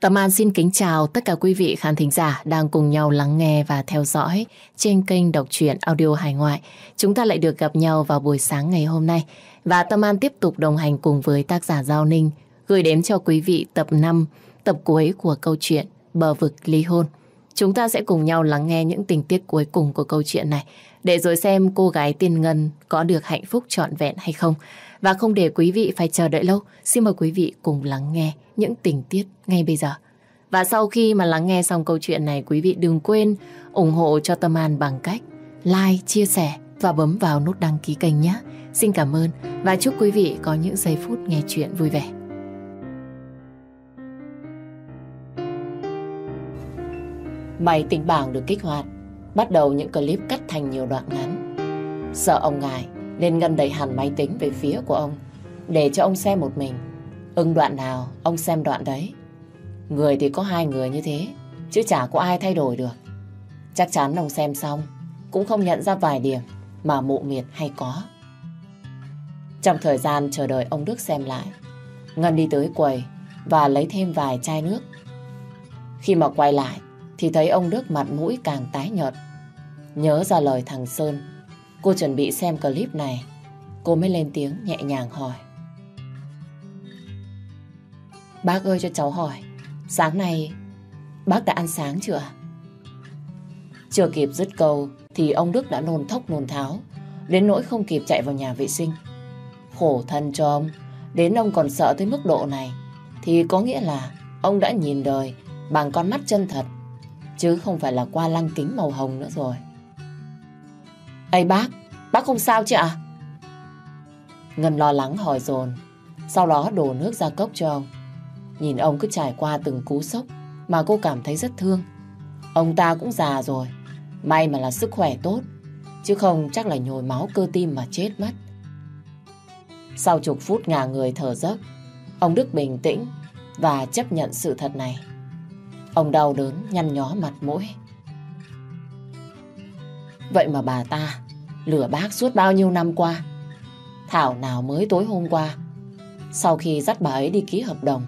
Tâm An xin kính chào tất cả quý vị khán thính giả đang cùng nhau lắng nghe và theo dõi trên kênh đọc truyện audio hải ngoại. Chúng ta lại được gặp nhau vào buổi sáng ngày hôm nay và Tâm An tiếp tục đồng hành cùng với tác giả Giao Ninh gửi đến cho quý vị tập 5, tập cuối của câu chuyện Bờ vực ly hôn. Chúng ta sẽ cùng nhau lắng nghe những tình tiết cuối cùng của câu chuyện này để rồi xem cô gái tiên ngân có được hạnh phúc trọn vẹn hay không. Và không để quý vị phải chờ đợi lâu, xin mời quý vị cùng lắng nghe những tình tiết ngay bây giờ. Và sau khi mà lắng nghe xong câu chuyện này, quý vị đừng quên ủng hộ cho Tâm An bằng cách like, chia sẻ và bấm vào nút đăng ký kênh nhé. Xin cảm ơn và chúc quý vị có những giây phút nghe chuyện vui vẻ. Máy tính bảng được kích hoạt, bắt đầu những clip cắt thành nhiều đoạn ngắn. Sợ ông ngài nên Ngân đẩy hẳn máy tính về phía của ông để cho ông xem một mình. Ưng đoạn nào, ông xem đoạn đấy. Người thì có hai người như thế, chứ chả có ai thay đổi được. Chắc chắn ông xem xong, cũng không nhận ra vài điểm mà mụ miệt hay có. Trong thời gian chờ đợi ông Đức xem lại, Ngân đi tới quầy và lấy thêm vài chai nước. Khi mà quay lại, thì thấy ông Đức mặt mũi càng tái nhợt. Nhớ ra lời thằng Sơn, cô chuẩn bị xem clip này, cô mới lên tiếng nhẹ nhàng hỏi. Bác ơi cho cháu hỏi, sáng nay bác đã ăn sáng chưa Chưa kịp dứt câu thì ông Đức đã nôn thốc nôn tháo, đến nỗi không kịp chạy vào nhà vệ sinh. Khổ thân cho ông, đến ông còn sợ tới mức độ này, thì có nghĩa là ông đã nhìn đời bằng con mắt chân thật, chứ không phải là qua lăng kính màu hồng nữa rồi. Ây bác, bác không sao chứ ạ? Ngân lo lắng hỏi dồn, sau đó đổ nước ra cốc cho ông. Nhìn ông cứ trải qua từng cú sốc mà cô cảm thấy rất thương. Ông ta cũng già rồi, may mà là sức khỏe tốt, chứ không chắc là nhồi máu cơ tim mà chết mất. Sau chục phút ngả người thở dốc, ông Đức bình tĩnh và chấp nhận sự thật này. Ông đau đớn nhăn nhó mặt mũi. Vậy mà bà ta lừa bác suốt bao nhiêu năm qua. Thảo nào mới tối hôm qua, sau khi dắt bà ấy đi ký hợp đồng,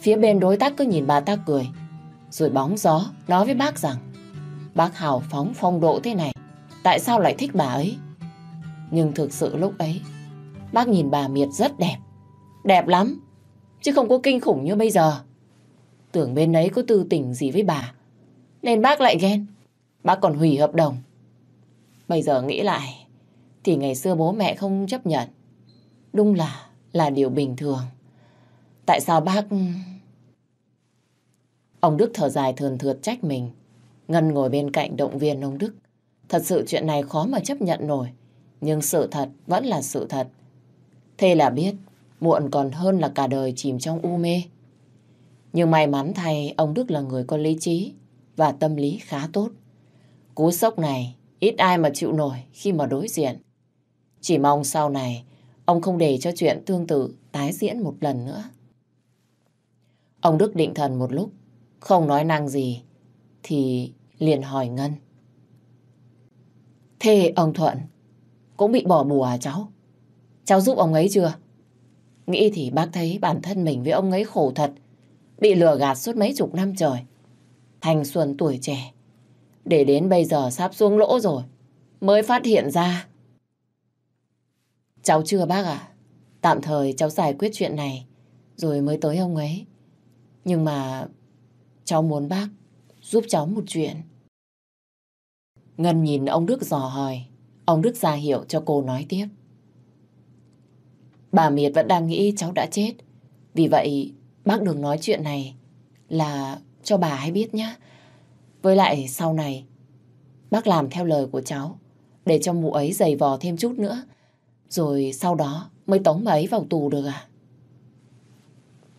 phía bên đối tác cứ nhìn bà ta cười, rồi bóng gió nói với bác rằng bác hào phóng phong độ thế này, tại sao lại thích bà ấy? Nhưng thực sự lúc ấy, bác nhìn bà Miệt rất đẹp, đẹp lắm, chứ không có kinh khủng như bây giờ. Tưởng bên ấy có tư tình gì với bà, nên bác lại ghen, bác còn hủy hợp đồng. Bây giờ nghĩ lại, thì ngày xưa bố mẹ không chấp nhận. Đúng là, là điều bình thường. Tại sao bác... Ông Đức thở dài thườn thượt trách mình. Ngân ngồi bên cạnh động viên ông Đức. Thật sự chuyện này khó mà chấp nhận nổi. Nhưng sự thật vẫn là sự thật. Thế là biết, muộn còn hơn là cả đời chìm trong u mê. Nhưng may mắn thay, ông Đức là người có lý trí và tâm lý khá tốt. Cú sốc này ít ai mà chịu nổi khi mà đối diện. Chỉ mong sau này ông không để cho chuyện tương tự tái diễn một lần nữa. Ông Đức định thần một lúc, không nói năng gì, thì liền hỏi Ngân. Thế ông Thuận cũng bị bỏ bùa à cháu? Cháu giúp ông ấy chưa? Nghĩ thì bác thấy bản thân mình với ông ấy khổ thật, bị lừa gạt suốt mấy chục năm trời. thành xuân tuổi trẻ, để đến bây giờ sắp xuống lỗ rồi, mới phát hiện ra. Cháu chưa bác à? Tạm thời cháu giải quyết chuyện này, rồi mới tới ông ấy. Nhưng mà cháu muốn bác giúp cháu một chuyện. Ngân nhìn ông Đức dò hỏi, ông Đức ra hiệu cho cô nói tiếp. Bà Miệt vẫn đang nghĩ cháu đã chết, vì vậy bác đừng nói chuyện này là cho bà hay biết nhé. Với lại sau này, bác làm theo lời của cháu, để cho mụ ấy giày vò thêm chút nữa, rồi sau đó mới tống bà ấy vào tù được à?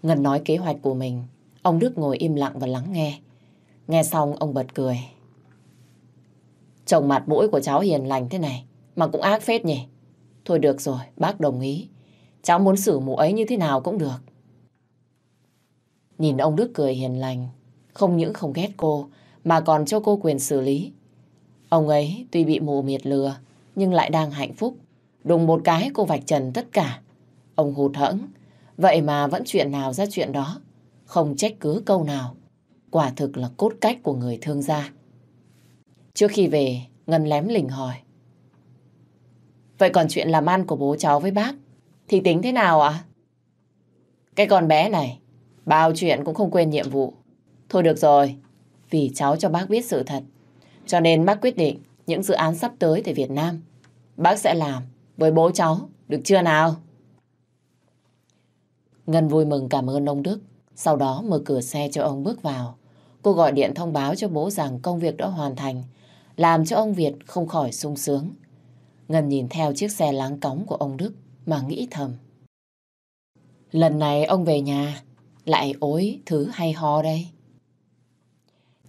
Ngân nói kế hoạch của mình, ông Đức ngồi im lặng và lắng nghe. Nghe xong ông bật cười. Chồng mặt mũi của cháu hiền lành thế này, mà cũng ác phết nhỉ? Thôi được rồi, bác đồng ý. Cháu muốn xử mụ ấy như thế nào cũng được. Nhìn ông Đức cười hiền lành, không những không ghét cô, mà còn cho cô quyền xử lý. Ông ấy tuy bị mù miệt lừa, nhưng lại đang hạnh phúc. Đùng một cái cô vạch trần tất cả. Ông hụt hẫng, vậy mà vẫn chuyện nào ra chuyện đó. không trách cứ câu nào. Quả thực là cốt cách của người thương gia. Trước khi về, Ngân lém lỉnh hỏi. Vậy còn chuyện làm ăn của bố cháu với bác thì tính thế nào ạ? Cái con bé này, bao chuyện cũng không quên nhiệm vụ. Thôi được rồi, vì cháu cho bác biết sự thật. Cho nên bác quyết định những dự án sắp tới tại Việt Nam. Bác sẽ làm với bố cháu, được chưa nào? Ngân vui mừng cảm ơn ông Đức. Sau đó mở cửa xe cho ông bước vào. Cô gọi điện thông báo cho bố rằng công việc đã hoàn thành, làm cho ông Việt không khỏi sung sướng. Ngân nhìn theo chiếc xe láng cóng của ông Đức mà nghĩ thầm. Lần này ông về nhà, lại ối thứ hay ho đây.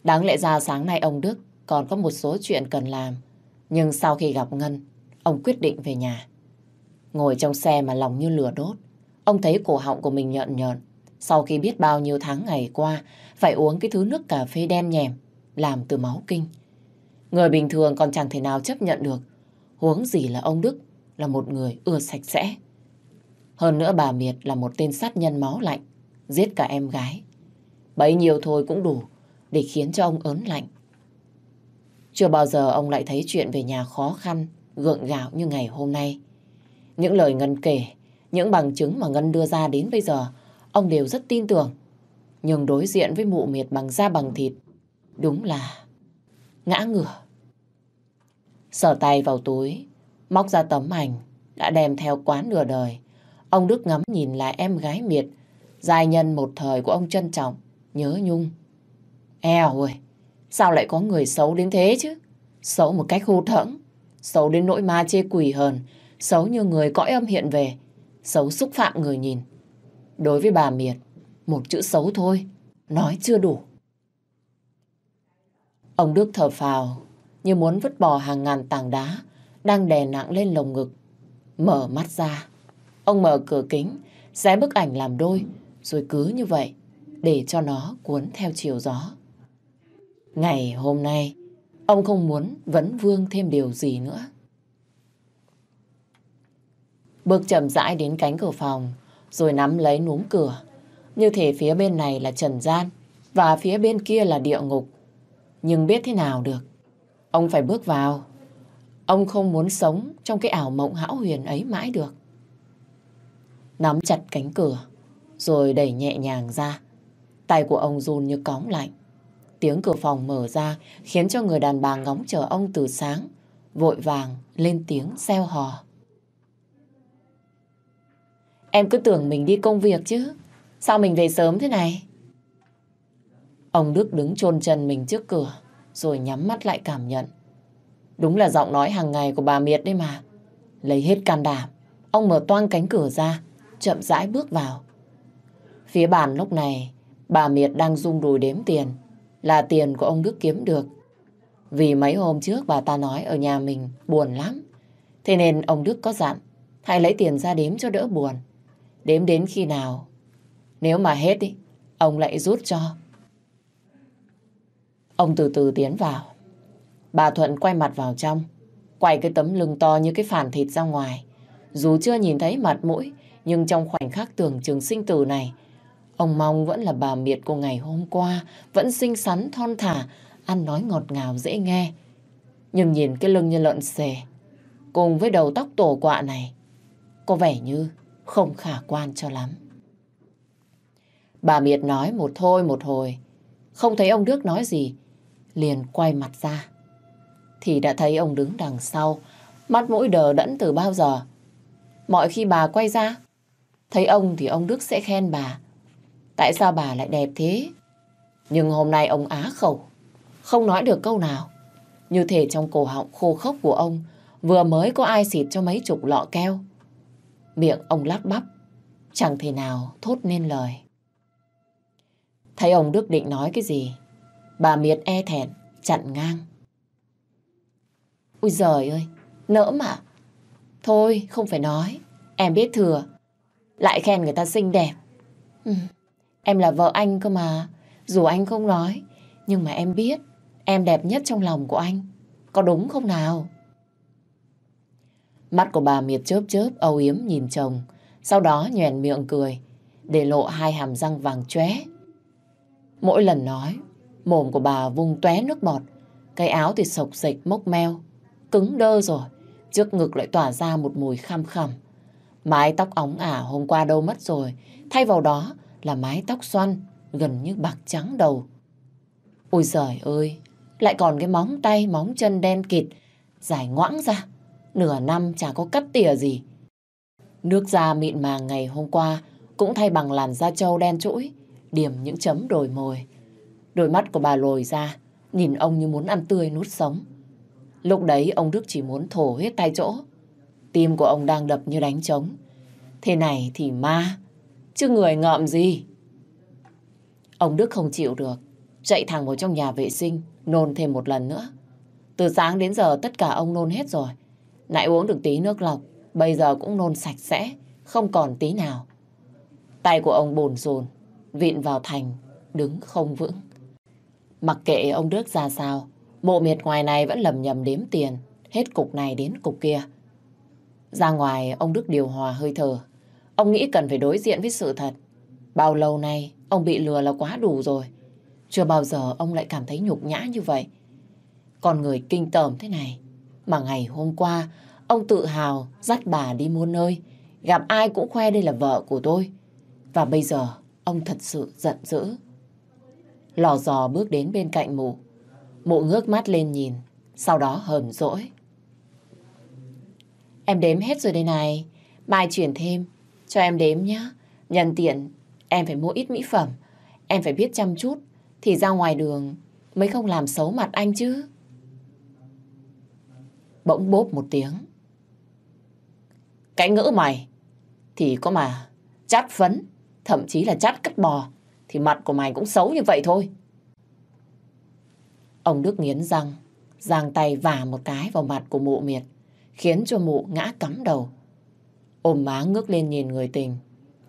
Đáng lẽ ra sáng nay ông Đức còn có một số chuyện cần làm. Nhưng sau khi gặp Ngân, ông quyết định về nhà. Ngồi trong xe mà lòng như lửa đốt, ông thấy cổ họng của mình nhợn nhợn. Sau khi biết bao nhiêu tháng ngày qua, phải uống cái thứ nước cà phê đen nhèm, làm từ máu kinh. Người bình thường còn chẳng thể nào chấp nhận được. Huống gì là ông Đức là một người ưa sạch sẽ. Hơn nữa bà Miệt là một tên sát nhân máu lạnh, giết cả em gái. Bấy nhiêu thôi cũng đủ để khiến cho ông ớn lạnh. Chưa bao giờ ông lại thấy chuyện về nhà khó khăn, gượng gạo như ngày hôm nay. Những lời Ngân kể, những bằng chứng mà Ngân đưa ra đến bây giờ, ông đều rất tin tưởng. Nhưng đối diện với mụ miệt bằng da bằng thịt, đúng là ngã ngửa. Sở tay vào túi, móc ra tấm ảnh, đã đem theo quán nửa đời. Ông Đức ngắm nhìn lại em gái miệt, giai nhân một thời của ông trân trọng, nhớ nhung. Eo ơi, sao lại có người xấu đến thế chứ? Xấu một cách hô thẫn, xấu đến nỗi ma chê quỷ hờn, xấu như người cõi âm hiện về, xấu xúc phạm người nhìn. Đối với bà Miệt, một chữ xấu thôi, nói chưa đủ. Ông Đức thở phào, như muốn vứt bỏ hàng ngàn tảng đá đang đè nặng lên lồng ngực. Mở mắt ra, ông mở cửa kính, xé bức ảnh làm đôi, rồi cứ như vậy, để cho nó cuốn theo chiều gió. Ngày hôm nay, ông không muốn vấn vương thêm điều gì nữa. Bước chậm rãi đến cánh cửa phòng, rồi nắm lấy núm cửa. Như thể phía bên này là trần gian, và phía bên kia là địa ngục. Nhưng biết thế nào được, ông phải bước vào. Ông không muốn sống trong cái ảo mộng hão huyền ấy mãi được. Nắm chặt cánh cửa, rồi đẩy nhẹ nhàng ra. Tay của ông run như cóng lạnh. Tiếng cửa phòng mở ra khiến cho người đàn bà ngóng chờ ông từ sáng, vội vàng lên tiếng xeo hò. Em cứ tưởng mình đi công việc chứ, sao mình về sớm thế này? Ông Đức đứng chôn chân mình trước cửa, rồi nhắm mắt lại cảm nhận. Đúng là giọng nói hàng ngày của bà Miệt đấy mà. Lấy hết can đảm, ông mở toang cánh cửa ra, chậm rãi bước vào. Phía bàn lúc này, bà Miệt đang rung đùi đếm tiền, là tiền của ông Đức kiếm được. Vì mấy hôm trước bà ta nói ở nhà mình buồn lắm. Thế nên ông Đức có dặn, hãy lấy tiền ra đếm cho đỡ buồn. Đếm đến khi nào, nếu mà hết ý, ông lại rút cho. Ông từ từ tiến vào. Bà Thuận quay mặt vào trong, quay cái tấm lưng to như cái phản thịt ra ngoài. Dù chưa nhìn thấy mặt mũi, nhưng trong khoảnh khắc tưởng chừng sinh tử này, Ông mong vẫn là bà miệt của ngày hôm qua, vẫn xinh xắn, thon thả, ăn nói ngọt ngào dễ nghe. Nhưng nhìn cái lưng như lợn xề, cùng với đầu tóc tổ quạ này, có vẻ như không khả quan cho lắm. Bà miệt nói một thôi một hồi, không thấy ông Đức nói gì, liền quay mặt ra. Thì đã thấy ông đứng đằng sau, mắt mũi đờ đẫn từ bao giờ. Mọi khi bà quay ra, thấy ông thì ông Đức sẽ khen bà, Tại sao bà lại đẹp thế? Nhưng hôm nay ông á khẩu, không nói được câu nào. Như thể trong cổ họng khô khốc của ông vừa mới có ai xịt cho mấy chục lọ keo. Miệng ông lắp bắp, chẳng thể nào thốt nên lời. Thấy ông Đức định nói cái gì, bà Miệt e thẹn, chặn ngang. Ui giời ơi, nỡ mà. Thôi, không phải nói, em biết thừa. Lại khen người ta xinh đẹp. Ừ. Em là vợ anh cơ mà. Dù anh không nói, nhưng mà em biết em đẹp nhất trong lòng của anh. Có đúng không nào? Mắt của bà miệt chớp chớp âu yếm nhìn chồng, sau đó nhoèn miệng cười, để lộ hai hàm răng vàng chóe. Mỗi lần nói, mồm của bà vung tóe nước bọt, cái áo thì sộc sịch mốc meo, cứng đơ rồi, trước ngực lại tỏa ra một mùi khăm khằm. Mái tóc óng ả hôm qua đâu mất rồi, thay vào đó là mái tóc xoăn, gần như bạc trắng đầu. Ôi giời ơi, lại còn cái móng tay, móng chân đen kịt, dài ngoãng ra, nửa năm chả có cắt tỉa gì. Nước da mịn màng ngày hôm qua cũng thay bằng làn da trâu đen chuỗi, điểm những chấm đồi mồi. Đôi mắt của bà lồi ra, nhìn ông như muốn ăn tươi nuốt sống. Lúc đấy ông Đức chỉ muốn thổ hết tay chỗ. Tim của ông đang đập như đánh trống. Thế này thì ma, chứ người ngợm gì. Ông Đức không chịu được, chạy thẳng vào trong nhà vệ sinh, nôn thêm một lần nữa. Từ sáng đến giờ tất cả ông nôn hết rồi. Nãy uống được tí nước lọc, bây giờ cũng nôn sạch sẽ, không còn tí nào. Tay của ông bồn rồn, vịn vào thành, đứng không vững. Mặc kệ ông Đức ra sao, bộ miệt ngoài này vẫn lầm nhầm đếm tiền, hết cục này đến cục kia. Ra ngoài, ông Đức điều hòa hơi thở. Ông nghĩ cần phải đối diện với sự thật. Bao lâu nay, ông bị lừa là quá đủ rồi. Chưa bao giờ ông lại cảm thấy nhục nhã như vậy. Còn người kinh tởm thế này. Mà ngày hôm qua, ông tự hào dắt bà đi muôn nơi. Gặp ai cũng khoe đây là vợ của tôi. Và bây giờ, ông thật sự giận dữ. Lò dò bước đến bên cạnh mụ. Mụ ngước mắt lên nhìn, sau đó hờn dỗi. Em đếm hết rồi đây này. Mai chuyển thêm, cho em đếm nhá, Nhân tiện, em phải mua ít mỹ phẩm. Em phải biết chăm chút, thì ra ngoài đường mới không làm xấu mặt anh chứ. Bỗng bốp một tiếng. Cái ngữ mày thì có mà chát phấn, thậm chí là chát cắt bò, thì mặt của mày cũng xấu như vậy thôi. Ông Đức nghiến răng, giang tay vả một cái vào mặt của mụ miệt, khiến cho mụ ngã cắm đầu. Ôm má ngước lên nhìn người tình.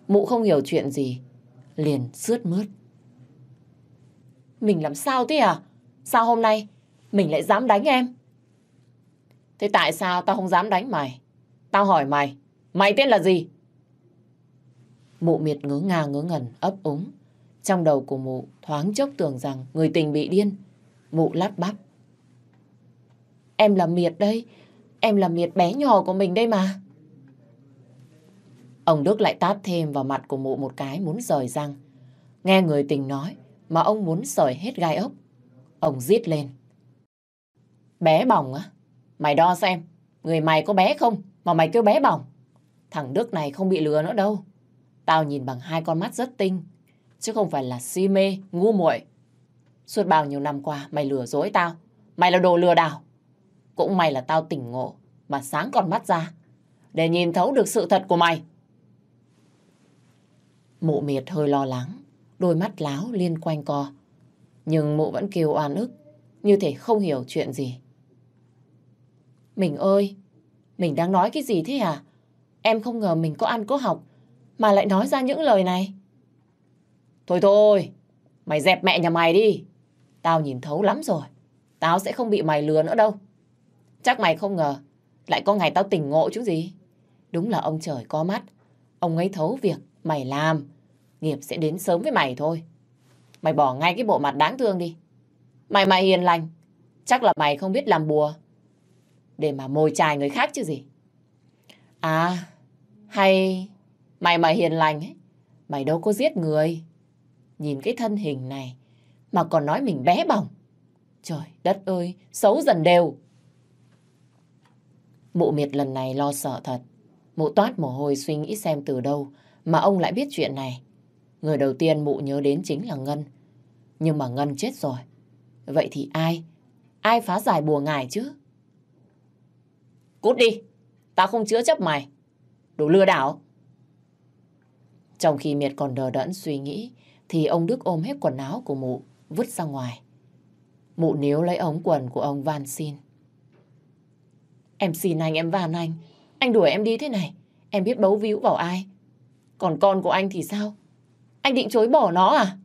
Mụ không hiểu chuyện gì, liền sướt mướt. Mình làm sao thế à? Sao hôm nay mình lại dám đánh em? Thế tại sao tao không dám đánh mày? Tao hỏi mày, mày tên là gì? Mụ miệt ngớ nga ngớ ngẩn ấp úng. Trong đầu của mụ thoáng chốc tưởng rằng người tình bị điên. Mụ lắp bắp. Em là miệt đây. Em là miệt bé nhỏ của mình đây mà. Ông Đức lại tát thêm vào mặt của mụ một cái muốn rời răng. Nghe người tình nói mà ông muốn sởi hết gai ốc. Ông giết lên. Bé bỏng á? Mày đo xem, người mày có bé không mà mày kêu bé bỏng. Thằng Đức này không bị lừa nữa đâu. Tao nhìn bằng hai con mắt rất tinh, chứ không phải là si mê, ngu muội. Suốt bao nhiêu năm qua mày lừa dối tao, mày là đồ lừa đảo. Cũng may là tao tỉnh ngộ mà sáng con mắt ra để nhìn thấu được sự thật của mày. Mụ miệt hơi lo lắng, đôi mắt láo liên quanh co. Nhưng mụ vẫn kêu oan ức, như thể không hiểu chuyện gì. Mình ơi, mình đang nói cái gì thế à? Em không ngờ mình có ăn có học, mà lại nói ra những lời này. Thôi thôi, mày dẹp mẹ nhà mày đi. Tao nhìn thấu lắm rồi. Tao sẽ không bị mày lừa nữa đâu. Chắc mày không ngờ, lại có ngày tao tỉnh ngộ chứ gì. Đúng là ông trời có mắt. Ông ấy thấu việc mày làm, nghiệp sẽ đến sớm với mày thôi. Mày bỏ ngay cái bộ mặt đáng thương đi. Mày mày hiền lành, chắc là mày không biết làm bùa. Để mà mồi chài người khác chứ gì. À, hay mày mà hiền lành ấy, mày đâu có giết người. Nhìn cái thân hình này mà còn nói mình bé bỏng. Trời đất ơi, xấu dần đều. Mụ miệt lần này lo sợ thật. Mụ toát mồ hôi suy nghĩ xem từ đâu mà ông lại biết chuyện này. Người đầu tiên mụ nhớ đến chính là Ngân. Nhưng mà Ngân chết rồi. Vậy thì ai? Ai phá giải bùa ngải chứ? Cút đi! Tao không chứa chấp mày. Đồ lừa đảo. Trong khi Miệt còn đờ đẫn suy nghĩ, thì ông Đức ôm hết quần áo của mụ, vứt ra ngoài. Mụ níu lấy ống quần của ông van xin. Em xin anh, em van anh. Anh đuổi em đi thế này. Em biết bấu víu vào ai. Còn con của anh thì sao? Anh định chối bỏ nó à?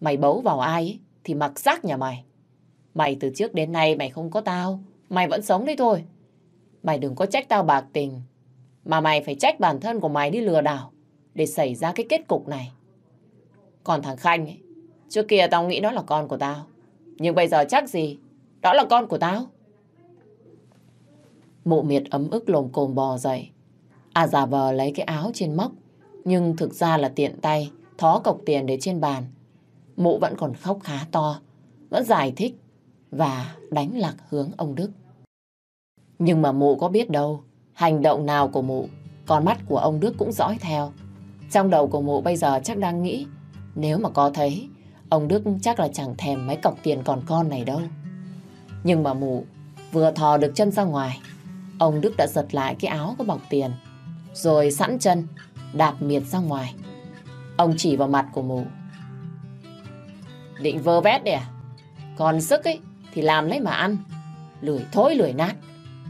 Mày bấu vào ai ấy, thì mặc xác nhà mày. Mày từ trước đến nay mày không có tao. Mày vẫn sống đấy thôi. Mày đừng có trách tao bạc tình. Mà mày phải trách bản thân của mày đi lừa đảo. Để xảy ra cái kết cục này. Còn thằng Khanh ấy, trước kia tao nghĩ nó là con của tao. Nhưng bây giờ chắc gì, đó là con của tao. Mụ miệt ấm ức lồm cồm bò dậy. À giả vờ lấy cái áo trên móc, nhưng thực ra là tiện tay, thó cọc tiền để trên bàn. Mụ vẫn còn khóc khá to, vẫn giải thích và đánh lạc hướng ông Đức. Nhưng mà mụ có biết đâu, hành động nào của mụ, con mắt của ông Đức cũng dõi theo. Trong đầu của mụ bây giờ chắc đang nghĩ, nếu mà có thấy, ông Đức chắc là chẳng thèm mấy cọc tiền còn con này đâu. Nhưng mà mụ vừa thò được chân ra ngoài, ông Đức đã giật lại cái áo có bọc tiền, rồi sẵn chân, đạp miệt ra ngoài. Ông chỉ vào mặt của mụ. Định vơ vét đi à? Còn sức ấy thì làm lấy mà ăn. Lười thối lười nát.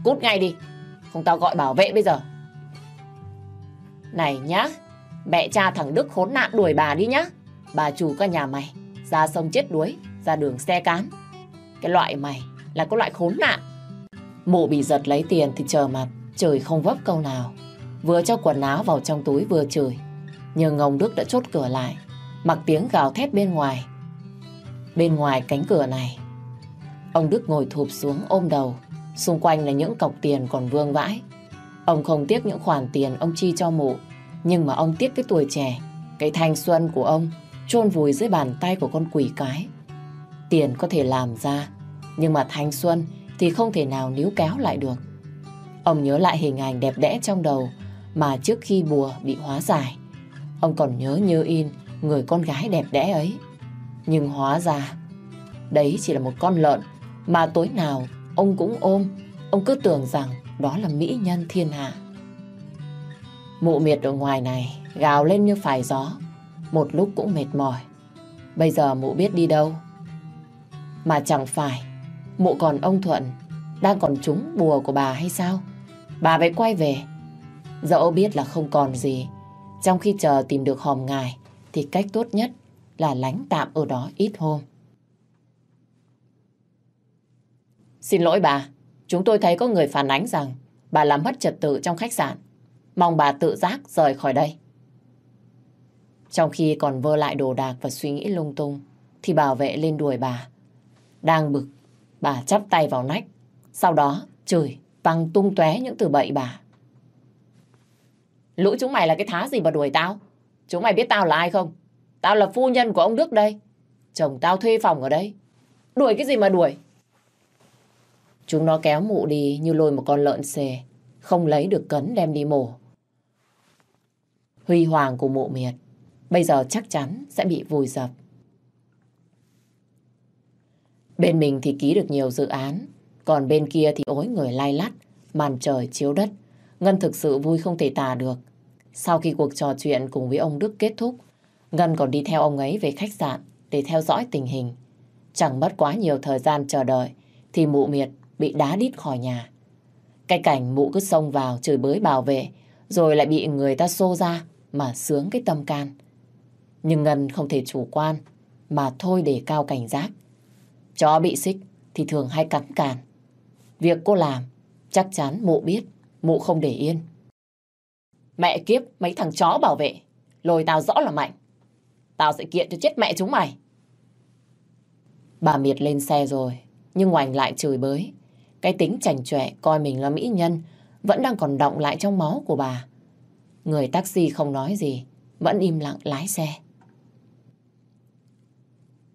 Cút ngay đi. Không tao gọi bảo vệ bây giờ. Này nhá. Mẹ cha thằng Đức khốn nạn đuổi bà đi nhá. Bà chủ cả nhà mày. Ra sông chết đuối. Ra đường xe cán. Cái loại mày là có loại khốn nạn. Mụ bị giật lấy tiền thì chờ mặt. Trời không vấp câu nào. Vừa cho quần áo vào trong túi vừa chửi. Nhưng ông Đức đã chốt cửa lại. Mặc tiếng gào thét bên ngoài. Bên ngoài cánh cửa này, Ông Đức ngồi thụp xuống ôm đầu Xung quanh là những cọc tiền còn vương vãi Ông không tiếc những khoản tiền ông chi cho mụ, Nhưng mà ông tiếc cái tuổi trẻ, Cái thanh xuân của ông chôn vùi dưới bàn tay của con quỷ cái Tiền có thể làm ra, Nhưng mà thanh xuân Thì không thể nào níu kéo lại được Ông nhớ lại hình ảnh đẹp đẽ trong đầu mà trước khi bùa bị hóa giải Ông còn nhớ như in Người con gái đẹp đẽ ấy Nhưng hóa ra Đấy chỉ là một con lợn mà tối nào ông cũng ôm, ông cứ tưởng rằng đó là mỹ nhân thiên hạ. Mụ miệt ở ngoài này gào lên như phải gió, một lúc cũng mệt mỏi. Bây giờ mụ biết đi đâu. Mà chẳng phải, mụ còn ông Thuận đang còn trúng bùa của bà hay sao? Bà phải quay về. Dẫu biết là không còn gì, trong khi chờ tìm được hòm ngài thì cách tốt nhất là lánh tạm ở đó ít hôm. Xin lỗi bà, chúng tôi thấy có người phản ánh rằng bà làm mất trật tự trong khách sạn. Mong bà tự giác rời khỏi đây. Trong khi còn vơ lại đồ đạc và suy nghĩ lung tung, thì bảo vệ lên đuổi bà. Đang bực, bà chắp tay vào nách. Sau đó, chửi, văng tung tóe những từ bậy bà. Lũ chúng mày là cái thá gì mà đuổi tao? Chúng mày biết tao là ai không? Tao là phu nhân của ông Đức đây. Chồng tao thuê phòng ở đây. Đuổi cái gì mà đuổi? Chúng nó kéo mụ đi như lôi một con lợn xề, không lấy được cấn đem đi mổ. Huy hoàng của mụ miệt, bây giờ chắc chắn sẽ bị vùi dập. Bên mình thì ký được nhiều dự án, còn bên kia thì ối người lai lắt, màn trời chiếu đất. Ngân thực sự vui không thể tả được. Sau khi cuộc trò chuyện cùng với ông Đức kết thúc, Ngân còn đi theo ông ấy về khách sạn để theo dõi tình hình. Chẳng mất quá nhiều thời gian chờ đợi, thì mụ miệt bị đá đít khỏi nhà. Cái cảnh mụ cứ xông vào chửi bới bảo vệ, rồi lại bị người ta xô ra mà sướng cái tâm can. Nhưng Ngân không thể chủ quan, mà thôi để cao cảnh giác. Chó bị xích thì thường hay cắn càn. Việc cô làm, chắc chắn mụ biết, mụ không để yên. Mẹ kiếp, mấy thằng chó bảo vệ, lôi tao rõ là mạnh. Tao sẽ kiện cho chết mẹ chúng mày. Bà Miệt lên xe rồi, nhưng ngoảnh lại chửi bới. Cái tính chảnh chọe coi mình là mỹ nhân vẫn đang còn động lại trong máu của bà. Người taxi không nói gì, vẫn im lặng lái xe.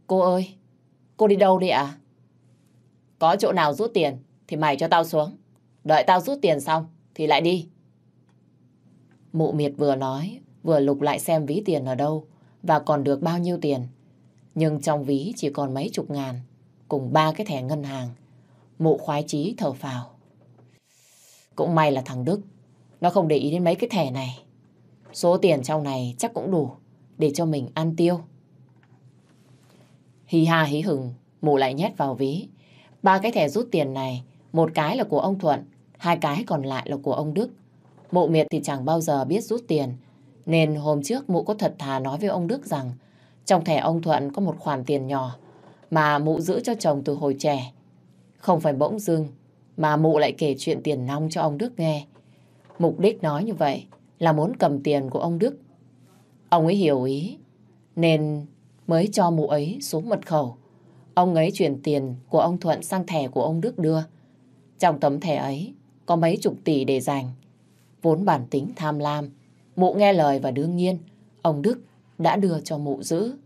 Cô ơi, cô đi đâu đi ạ? Có chỗ nào rút tiền thì mày cho tao xuống. Đợi tao rút tiền xong thì lại đi. Mụ miệt vừa nói, vừa lục lại xem ví tiền ở đâu và còn được bao nhiêu tiền. Nhưng trong ví chỉ còn mấy chục ngàn, cùng ba cái thẻ ngân hàng Mụ khoái chí thở phào. Cũng may là thằng Đức. Nó không để ý đến mấy cái thẻ này. Số tiền trong này chắc cũng đủ để cho mình ăn tiêu. Hì ha hí hừng, mụ lại nhét vào ví. Ba cái thẻ rút tiền này, một cái là của ông Thuận, hai cái còn lại là của ông Đức. Mụ miệt thì chẳng bao giờ biết rút tiền, nên hôm trước mụ có thật thà nói với ông Đức rằng trong thẻ ông Thuận có một khoản tiền nhỏ mà mụ giữ cho chồng từ hồi trẻ không phải bỗng dưng, mà mụ lại kể chuyện tiền nong cho ông Đức nghe. Mục đích nói như vậy là muốn cầm tiền của ông Đức. Ông ấy hiểu ý, nên mới cho mụ ấy số mật khẩu. Ông ấy chuyển tiền của ông Thuận sang thẻ của ông Đức đưa. Trong tấm thẻ ấy có mấy chục tỷ để dành. Vốn bản tính tham lam, mụ nghe lời và đương nhiên ông Đức đã đưa cho mụ giữ.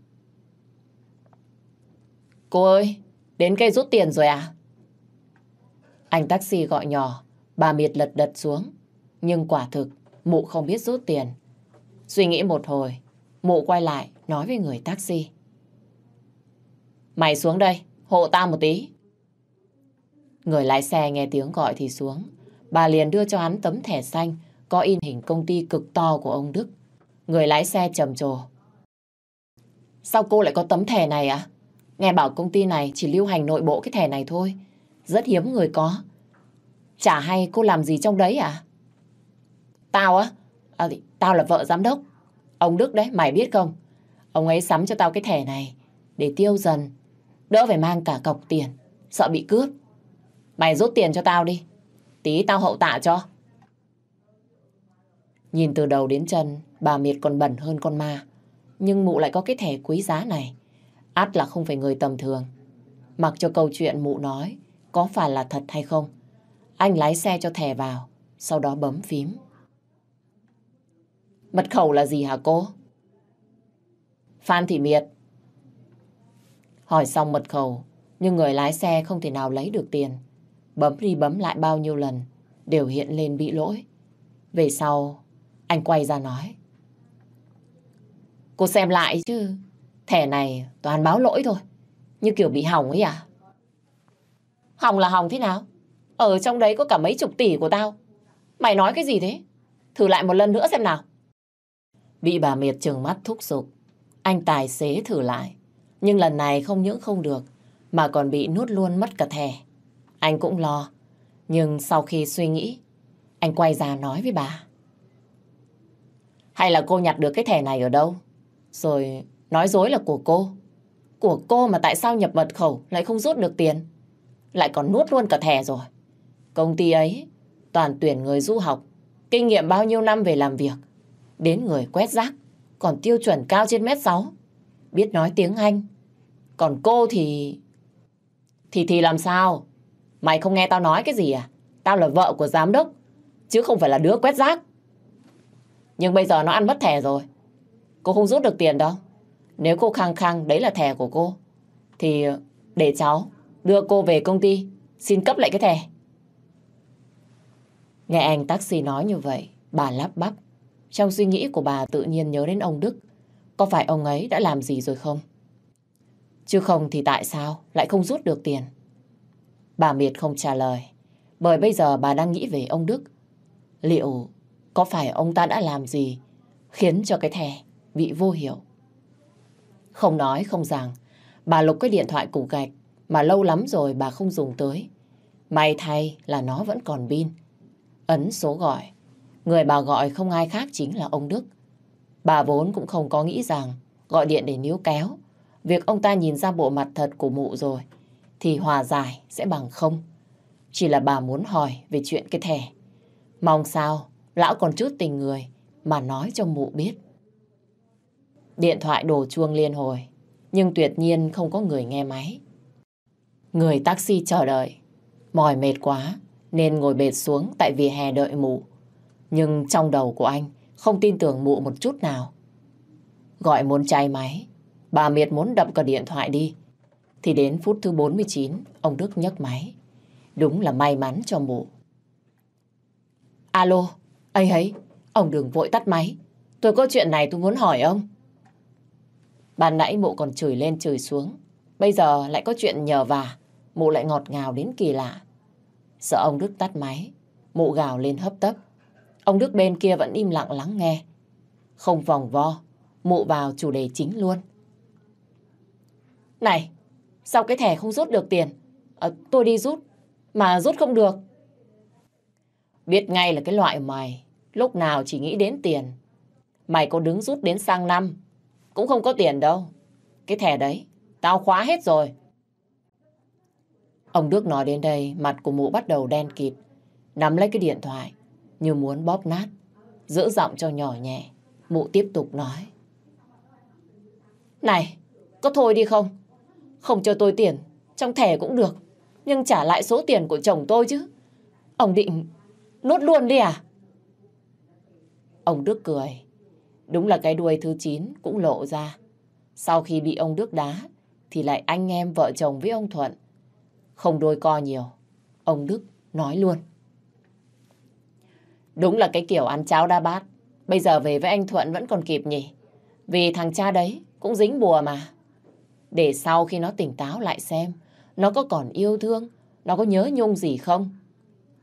Cô ơi, đến cây rút tiền rồi à? Anh taxi gọi nhỏ, bà Miệt lật đật xuống. Nhưng quả thực, mụ không biết rút tiền. Suy nghĩ một hồi, mụ quay lại nói với người taxi. Mày xuống đây, hộ tao một tí. Người lái xe nghe tiếng gọi thì xuống. Bà liền đưa cho hắn tấm thẻ xanh có in hình công ty cực to của ông Đức. Người lái xe trầm trồ. Sao cô lại có tấm thẻ này à? Nghe bảo công ty này chỉ lưu hành nội bộ cái thẻ này thôi. Rất hiếm người có. Chả hay cô làm gì trong đấy à? Tao á? À, tao là vợ giám đốc. Ông Đức đấy, mày biết không? Ông ấy sắm cho tao cái thẻ này để tiêu dần. Đỡ phải mang cả cọc tiền, sợ bị cướp. Mày rút tiền cho tao đi. Tí tao hậu tạ cho. Nhìn từ đầu đến chân, bà Miệt còn bẩn hơn con ma. Nhưng mụ lại có cái thẻ quý giá này. Át là không phải người tầm thường. Mặc cho câu chuyện mụ nói có phải là thật hay không. Anh lái xe cho thẻ vào, sau đó bấm phím. Mật khẩu là gì hả cô? Phan Thị Miệt. Hỏi xong mật khẩu, nhưng người lái xe không thể nào lấy được tiền. Bấm đi bấm lại bao nhiêu lần, đều hiện lên bị lỗi. Về sau, anh quay ra nói. Cô xem lại chứ, thẻ này toàn báo lỗi thôi. Như kiểu bị hỏng ấy à? Hỏng là hỏng thế nào? Ở trong đấy có cả mấy chục tỷ của tao. Mày nói cái gì thế? Thử lại một lần nữa xem nào. Bị bà Miệt trừng mắt thúc giục. Anh tài xế thử lại. Nhưng lần này không những không được, mà còn bị nuốt luôn mất cả thẻ. Anh cũng lo. Nhưng sau khi suy nghĩ, anh quay ra nói với bà. Hay là cô nhặt được cái thẻ này ở đâu? Rồi nói dối là của cô. Của cô mà tại sao nhập mật khẩu lại không rút được tiền? Lại còn nuốt luôn cả thẻ rồi. Công ty ấy toàn tuyển người du học, kinh nghiệm bao nhiêu năm về làm việc. Đến người quét rác, còn tiêu chuẩn cao trên mét 6. Biết nói tiếng Anh. Còn cô thì... Thì thì làm sao? Mày không nghe tao nói cái gì à? Tao là vợ của giám đốc, chứ không phải là đứa quét rác. Nhưng bây giờ nó ăn mất thẻ rồi. Cô không rút được tiền đâu. Nếu cô khăng khăng đấy là thẻ của cô, thì để cháu đưa cô về công ty, xin cấp lại cái thẻ. Nghe anh taxi nói như vậy, bà lắp bắp. Trong suy nghĩ của bà tự nhiên nhớ đến ông Đức. Có phải ông ấy đã làm gì rồi không? Chứ không thì tại sao lại không rút được tiền? Bà Miệt không trả lời. Bởi bây giờ bà đang nghĩ về ông Đức. Liệu có phải ông ta đã làm gì khiến cho cái thẻ bị vô hiệu? Không nói không rằng, bà lục cái điện thoại củ gạch mà lâu lắm rồi bà không dùng tới. May thay là nó vẫn còn pin. Ấn số gọi. Người bà gọi không ai khác chính là ông Đức. Bà vốn cũng không có nghĩ rằng gọi điện để níu kéo. Việc ông ta nhìn ra bộ mặt thật của mụ rồi thì hòa giải sẽ bằng không. Chỉ là bà muốn hỏi về chuyện cái thẻ. Mong sao lão còn chút tình người mà nói cho mụ biết. Điện thoại đổ chuông liên hồi nhưng tuyệt nhiên không có người nghe máy. Người taxi chờ đợi. Mỏi mệt quá nên ngồi bệt xuống tại vỉa hè đợi mụ. Nhưng trong đầu của anh không tin tưởng mụ một chút nào. Gọi muốn chay máy, bà Miệt muốn đập cả điện thoại đi. Thì đến phút thứ 49, ông Đức nhấc máy. Đúng là may mắn cho mụ. Alo, ấy ấy, ông đừng vội tắt máy. Tôi có chuyện này tôi muốn hỏi ông. Ban nãy mụ còn chửi lên chửi xuống. Bây giờ lại có chuyện nhờ vả. Mụ lại ngọt ngào đến kỳ lạ. Sợ ông Đức tắt máy. Mụ gào lên hấp tấp. Ông Đức bên kia vẫn im lặng lắng nghe. Không vòng vo. Mụ vào chủ đề chính luôn. Này, sao cái thẻ không rút được tiền? À, tôi đi rút, mà rút không được. Biết ngay là cái loại mày, lúc nào chỉ nghĩ đến tiền. Mày có đứng rút đến sang năm, cũng không có tiền đâu. Cái thẻ đấy, tao khóa hết rồi. Ông Đức nói đến đây, mặt của mụ bắt đầu đen kịt. Nắm lấy cái điện thoại, như muốn bóp nát. Giữ giọng cho nhỏ nhẹ, mụ tiếp tục nói. Này, có thôi đi không? Không cho tôi tiền, trong thẻ cũng được. Nhưng trả lại số tiền của chồng tôi chứ. Ông định nốt luôn đi à? Ông Đức cười. Đúng là cái đuôi thứ 9 cũng lộ ra. Sau khi bị ông Đức đá, thì lại anh em vợ chồng với ông Thuận. Không đôi co nhiều. Ông Đức nói luôn. Đúng là cái kiểu ăn cháo đa bát. Bây giờ về với anh Thuận vẫn còn kịp nhỉ. Vì thằng cha đấy cũng dính bùa mà. Để sau khi nó tỉnh táo lại xem, nó có còn yêu thương, nó có nhớ nhung gì không?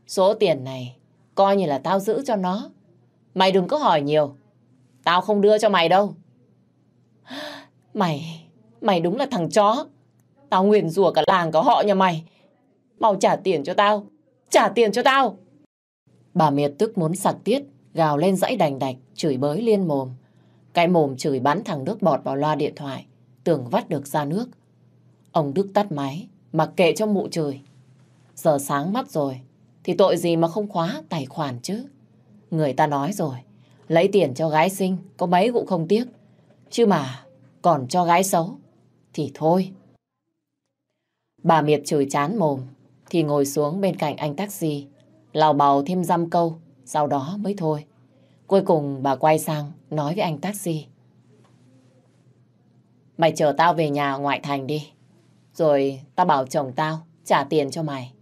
Số tiền này, coi như là tao giữ cho nó. Mày đừng có hỏi nhiều. Tao không đưa cho mày đâu. Mày, mày đúng là thằng chó. Tao nguyền rủa cả làng có họ nhà mày. Mau trả tiền cho tao. Trả tiền cho tao. Bà Miệt tức muốn sặc tiết, gào lên dãy đành đạch, chửi bới liên mồm. Cái mồm chửi bắn thằng nước bọt vào loa điện thoại, tưởng vắt được ra nước. Ông Đức tắt máy, mặc kệ cho mụ trời Giờ sáng mắt rồi, thì tội gì mà không khóa tài khoản chứ. Người ta nói rồi, lấy tiền cho gái sinh, có mấy cũng không tiếc. Chứ mà còn cho gái xấu, thì thôi. Bà Miệt chửi chán mồm, thì ngồi xuống bên cạnh anh taxi, lào bào thêm dăm câu, sau đó mới thôi. Cuối cùng bà quay sang nói với anh taxi. Mày chờ tao về nhà ngoại thành đi. Rồi tao bảo chồng tao trả tiền cho mày.